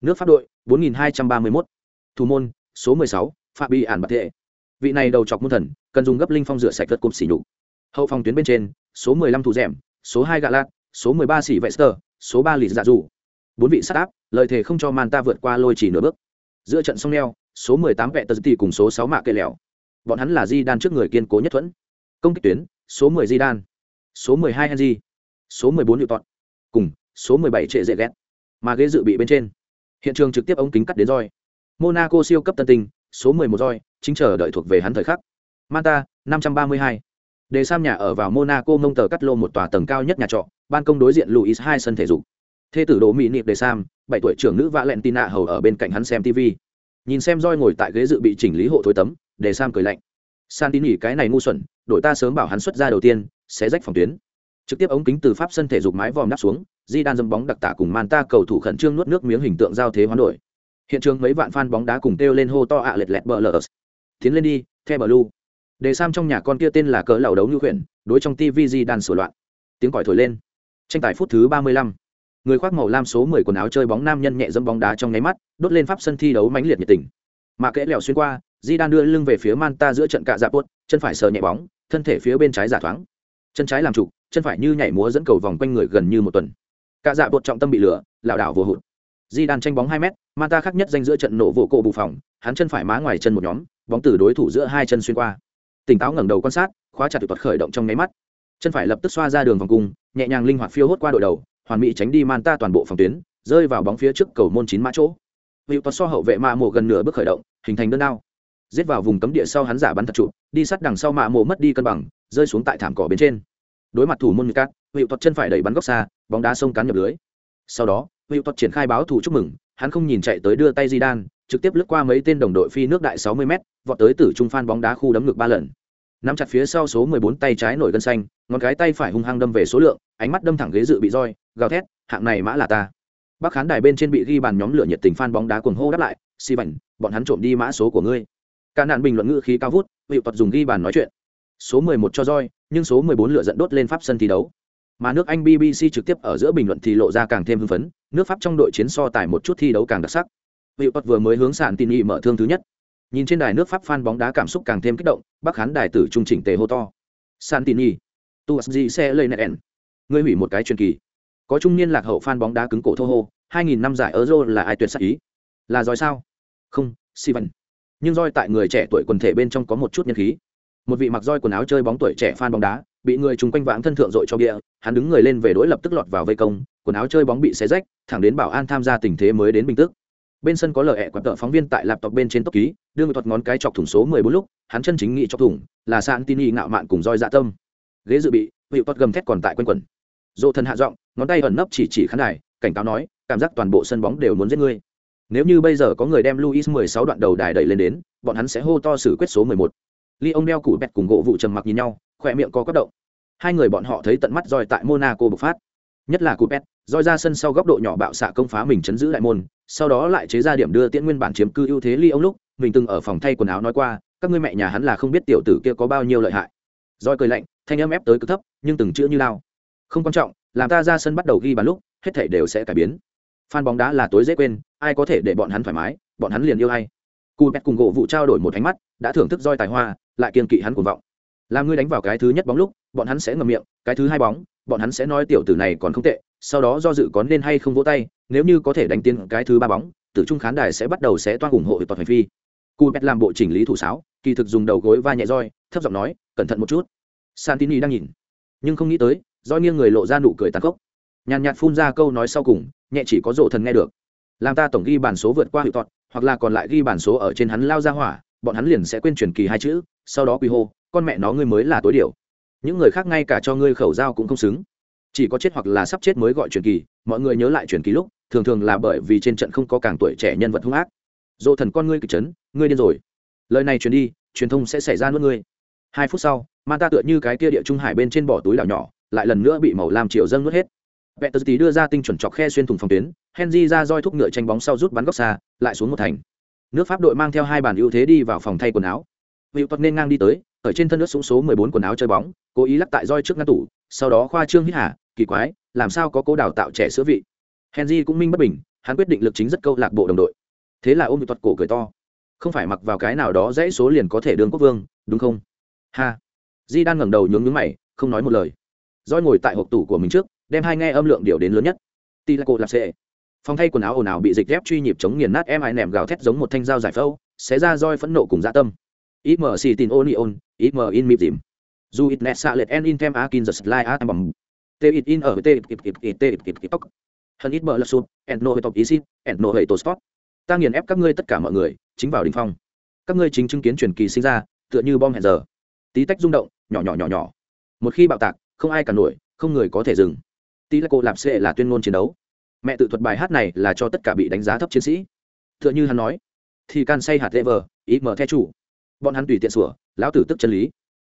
Nước Pháp đội 4231. Thủ môn, số 16, Fabi ản bạc thệ. Vị này đầu chọc muôn thần, cần dùng gấp linh phong rửa sạch vật cục xỉ nhục. Hậu phòng tuyến bên trên, số 15 thủ rèm, số 2 gạ lạt, số 13 xỉ vệ sơ số 3 lì dạ dù. Bốn vị sát áp, lời thề không cho man ta vượt qua lôi chỉ nửa bước. Giữa trận song neo, số 18 vệ tờ tỷ cùng số 6 mạ cây lẻo. Bọn hắn là Di Đan trước người kiên cố nhất thuẫn. Công kích tuyến, số 10 Di Đan, số 12 Henry, số 14 tọn cùng số 17 trệ dễ ghét. Mà ghế dự bị bên trên. Hiện trường trực tiếp ống kính cắt đến roi. Monaco siêu cấp tân tinh, số 11 roi, chính chờ đợi thuộc về hắn thời khắc. Manta, 532. Đề Sam nhà ở vào Monaco ngông tờ cắt lô một tòa tầng cao nhất nhà trọ, ban công đối diện Louis hai sân thể dục. Thê tử Đỗ Mỹ Niệm Đề Sam, 7 tuổi trưởng nữ Valentina hầu ở bên cạnh hắn xem TV. Nhìn xem roi ngồi tại ghế dự bị chỉnh lý hộ thối tấm, Đề Sam cười lạnh. Santini cái này ngu xuẩn, đội ta sớm bảo hắn xuất ra đầu tiên, sẽ rách phòng tuyến. Trực tiếp ống kính từ pháp sân thể dục mái vòm đắp xuống, Di đan dâm bóng đặc tả cùng Manta cầu thủ khẩn trương nuốt nước miếng hình tượng giao thế hoán đổi. Hiện trường mấy vạn fan bóng đá cùng kêu lên hô to ạ lẹt lẹt bờ lờ. Tiến lên đi, The Blue. Đề Sam trong nhà con kia tên là cỡ lầu đấu như khuyển, đối trong TV Di đan sửa loạn. Tiếng còi thổi lên. Tranh tài phút thứ ba mươi lăm, Người khoác màu lam số mười quần áo chơi bóng nam nhân nhẹ dẫm bóng đá trong nháy mắt, đốt lên pháp sân thi đấu mãnh liệt nhiệt tình. Mà kẽ lẹo xuyên qua, Di đan đưa lưng về phía Manta giữa trận cạ dạ buốt, chân phải sờ nhẹ bóng, thân thể phía bên trái giả thoáng. Chân trái làm trụ, chân phải như nhảy múa dẫn cầu vòng quanh người gần như một tuần. Cạ dạ buốt trọng tâm bị lửa, lảo đảo vô hụt. Di đan tranh bóng hai mét, Manta khác nhất danh giữa trận nổ vụ cổ bù phòng, hắn chân phải má ngoài chân một nhóm, bóng từ đối thủ giữa hai chân xuyên qua. Tỉnh táo ngẩng đầu quan sát khóa chặt tuyệt thuật khởi động trong nháy mắt. Chân phải lập tức xoa ra đường vòng cung nhẹ nhàng linh hoạt phiêu hốt qua đội đầu hoàn mỹ tránh đi Manta toàn bộ phòng tuyến rơi vào bóng phía trước cầu môn chín mã chỗ. Hữu toa so hậu vệ mạ mộ gần nửa bước khởi động hình thành đơn đao. Giết vào vùng cấm địa sau hắn giả bắn thật trụ đi sát đằng sau mạ mộ mất đi cân bằng rơi xuống tại thảm cỏ bên trên. Đối mặt thủ môn như cát hữu thuật chân phải đẩy bắn góc xa bóng đá sông cán nhập lưới. Sau đó hiệu thuật triển khai báo thủ chúc mừng, hắn không nhìn chạy tới đưa tay di đan trực tiếp lướt qua mấy tên đồng đội phi nước đại 60 m vọt tới tử trung phan bóng đá khu đấm ngực ba lần. Nắm chặt phía sau số 14 tay trái nổi gân xanh, ngón cái tay phải hung hăng đâm về số lượng, ánh mắt đâm thẳng ghế dự bị roi, gào thét, hạng này mã là ta. Bắc khán đài bên trên bị ghi bàn nhóm lửa nhiệt tình phan bóng đá cuồng hô đáp lại si bảnh bọn hắn trộm đi mã số của ngươi. Cả nạn bình luận ngữ khí cao vút hiệu tật dùng ghi bàn nói chuyện. Số 11 cho roi, nhưng số 14 lửa dẫn đốt lên pháp sân thi đấu mà nước anh bbc trực tiếp ở giữa bình luận thì lộ ra càng thêm hưng phấn nước pháp trong đội chiến so tài một chút thi đấu càng đặc sắc Vị Tuật vừa mới hướng sàn tin nghị mở thương thứ nhất. Nhìn trên đài nước Pháp fan bóng đá cảm xúc càng thêm kích động, Bắc khán đài tử trung chỉnh tề hô to. Santini, tu gì sẽ lên nện. Ngươi hủy một cái truyền kỳ. Có trung niên lạc hậu fan bóng đá cứng cổ thô hô, 2000 năm giải Euro là ai tuyệt sắc ý? Là roi sao? Không, Sivan. Nhưng roi tại người trẻ tuổi quần thể bên trong có một chút nhân khí. Một vị mặc roi quần áo chơi bóng tuổi trẻ fan bóng đá, bị người chung quanh vãng thân thượng dội cho bia, hắn đứng người lên về đối lập tức lọt vào vây công, quần áo chơi bóng bị xé rách, thẳng đến bảo an tham gia tình thế mới đến bình tức bên sân có lời hẹ quạt tợ phóng viên tại laptop bên trên tốc ký đưa một thuật ngón cái chọc thủng số mười bốn lúc hắn chân chính nghị chọc thủng là sạn tin y ngạo mạn cùng roi dạ tâm. Ghế dự bị vị tuật gầm thét còn tại quanh quẩn. Dỗ thần hạ giọng ngón tay ẩn nấp chỉ chỉ khán đài cảnh cáo nói cảm giác toàn bộ sân bóng đều muốn giết ngươi. Nếu như bây giờ có người đem luis mười sáu đoạn đầu đài đẩy lên đến bọn hắn sẽ hô to xử quyết số mười một. Ly ông đeo củ bẹt cùng gỗ vụ trầm mặc nhìn nhau khỏe miệng có quất động. Hai người bọn họ thấy tận mắt roi tại monaco bộc phát. Nhất là củ roi ra sân sau góc độ nhỏ bạo xạ công phá mình chấn giữ lại môn, sau đó lại chế ra điểm đưa tiễn nguyên bản chiếm cư ưu thế ly ông lúc, mình từng ở phòng thay quần áo nói qua, các ngươi mẹ nhà hắn là không biết tiểu tử kia có bao nhiêu lợi hại. Roi cười lạnh, thanh âm ép tới cực thấp, nhưng từng chữ như lao. Không quan trọng, làm ta ra sân bắt đầu ghi bàn lúc, hết thể đều sẽ cải biến. Fan bóng đá là tối dễ quên, ai có thể để bọn hắn thoải mái, bọn hắn liền yêu hay cù bẹt cùng gỗ vụ trao đổi một ánh mắt, đã thưởng thức roi tài hoa, lại kiên kỵ hắn cuồng vọng làm ngươi đánh vào cái thứ nhất bóng lúc, bọn hắn sẽ ngầm miệng, cái thứ hai bóng, bọn hắn sẽ nói tiểu tử này còn không tệ, sau đó do dự có nên hay không vỗ tay, nếu như có thể đánh tiến cái thứ ba bóng, tử trung khán đài sẽ bắt đầu sẽ toan ủng hộ toàn hành phi. Cu pet làm bộ chỉnh lý thủ sáo, kỳ thực dùng đầu gối va nhẹ roi, thấp giọng nói, cẩn thận một chút. Santini đang nhìn, nhưng không nghĩ tới do nghiêng người lộ ra nụ cười tàn khốc. Nhàn nhạt phun ra câu nói sau cùng, nhẹ chỉ có rộ thần nghe được. Làm ta tổng ghi bản số vượt qua hiệu tọt hoặc là còn lại ghi bản số ở trên hắn lao ra hỏa, bọn hắn liền sẽ quên truyền kỳ hai chữ, sau đó quy hô con mẹ nó ngươi mới là tối điều những người khác ngay cả cho ngươi khẩu giao cũng không xứng. Chỉ có chết hoặc là sắp chết mới gọi truyền kỳ, mọi người nhớ lại truyền kỳ lúc, thường thường là bởi vì trên trận không có càng tuổi trẻ nhân vật hung ác. Dỗ thần con ngươi kịch chấn, ngươi điên rồi. Lời này truyền đi, truyền thông sẽ xảy ra nuốt ngươi. Hai phút sau man ta tựa như cái kia địa trung hải bên trên bỏ túi đảo nhỏ, lại lần nữa bị màu làm chiều dâng nuốt hết. Vẹn tờ tí đưa ra tinh chuẩn chọc khe xuyên thủng phòng tuyến, henry ra roi thúc ngựa tranh bóng sau rút bắn góc xa, lại xuống một thành. Nước pháp đội mang theo hai bàn ưu thế đi vào phòng thay quần áo. Hữu tuật nên ngang đi tới ở trên thân nước súng số mười bốn quần áo chơi bóng cố ý lắc tại roi trước ngăn tủ sau đó khoa trương hít hà, kỳ quái làm sao có cố đào tạo trẻ sữa vị? Henry cũng minh bất bình hắn quyết định lực chính rất câu lạc bộ đồng đội. Thế là ôm một tuật cổ cười to. Không phải mặc vào cái nào đó dãy số liền có thể đương quốc vương đúng không? Ha. Di đang ngẩng đầu nhướng nhướng mày không nói một lời. Roi ngồi tại hộp tủ của mình trước đem hai nghe âm lượng điều đến lớn nhất. Tì là cột lạp xệ phòng thay quần áo ồn ào bị dịch ghép truy nhịp chống nghiền nát em ai nèm gào thét giống một thanh dao giải phẫu xé ra roi phẫn nộ cùng dạ tâm ít mở tin ôn ion ít in mịp tìm dù it net xạ lệch en in tem akin giật slide a bằng t it in ở t it it it t it it it tóc. Hân ít mở là sụt, and no hệ top isit and no hệ tổ spot. ta nghiền ép các ngươi tất cả mọi người chính vào đỉnh phong. Các ngươi chính chứng kiến truyền kỳ sinh ra tựa như bom hẹn giờ. Tí tách rung động nhỏ nhỏ nhỏ nhỏ. Một khi bạo tạc không ai cả nổi không người có thể dừng. Tí là cô lạp xệ là tuyên ngôn chiến đấu. Mẹ tự thuật bài hát này là cho tất cả bị đánh giá thấp chiến sĩ. Tựa như hắn nói thì can say hạt lê vờ ý mở theo chủ bọn hắn tùy tiện sủa, lão tử tức chân lý.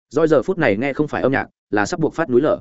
Doi giờ phút này nghe không phải âm nhạc, là sắp buộc phát núi lở.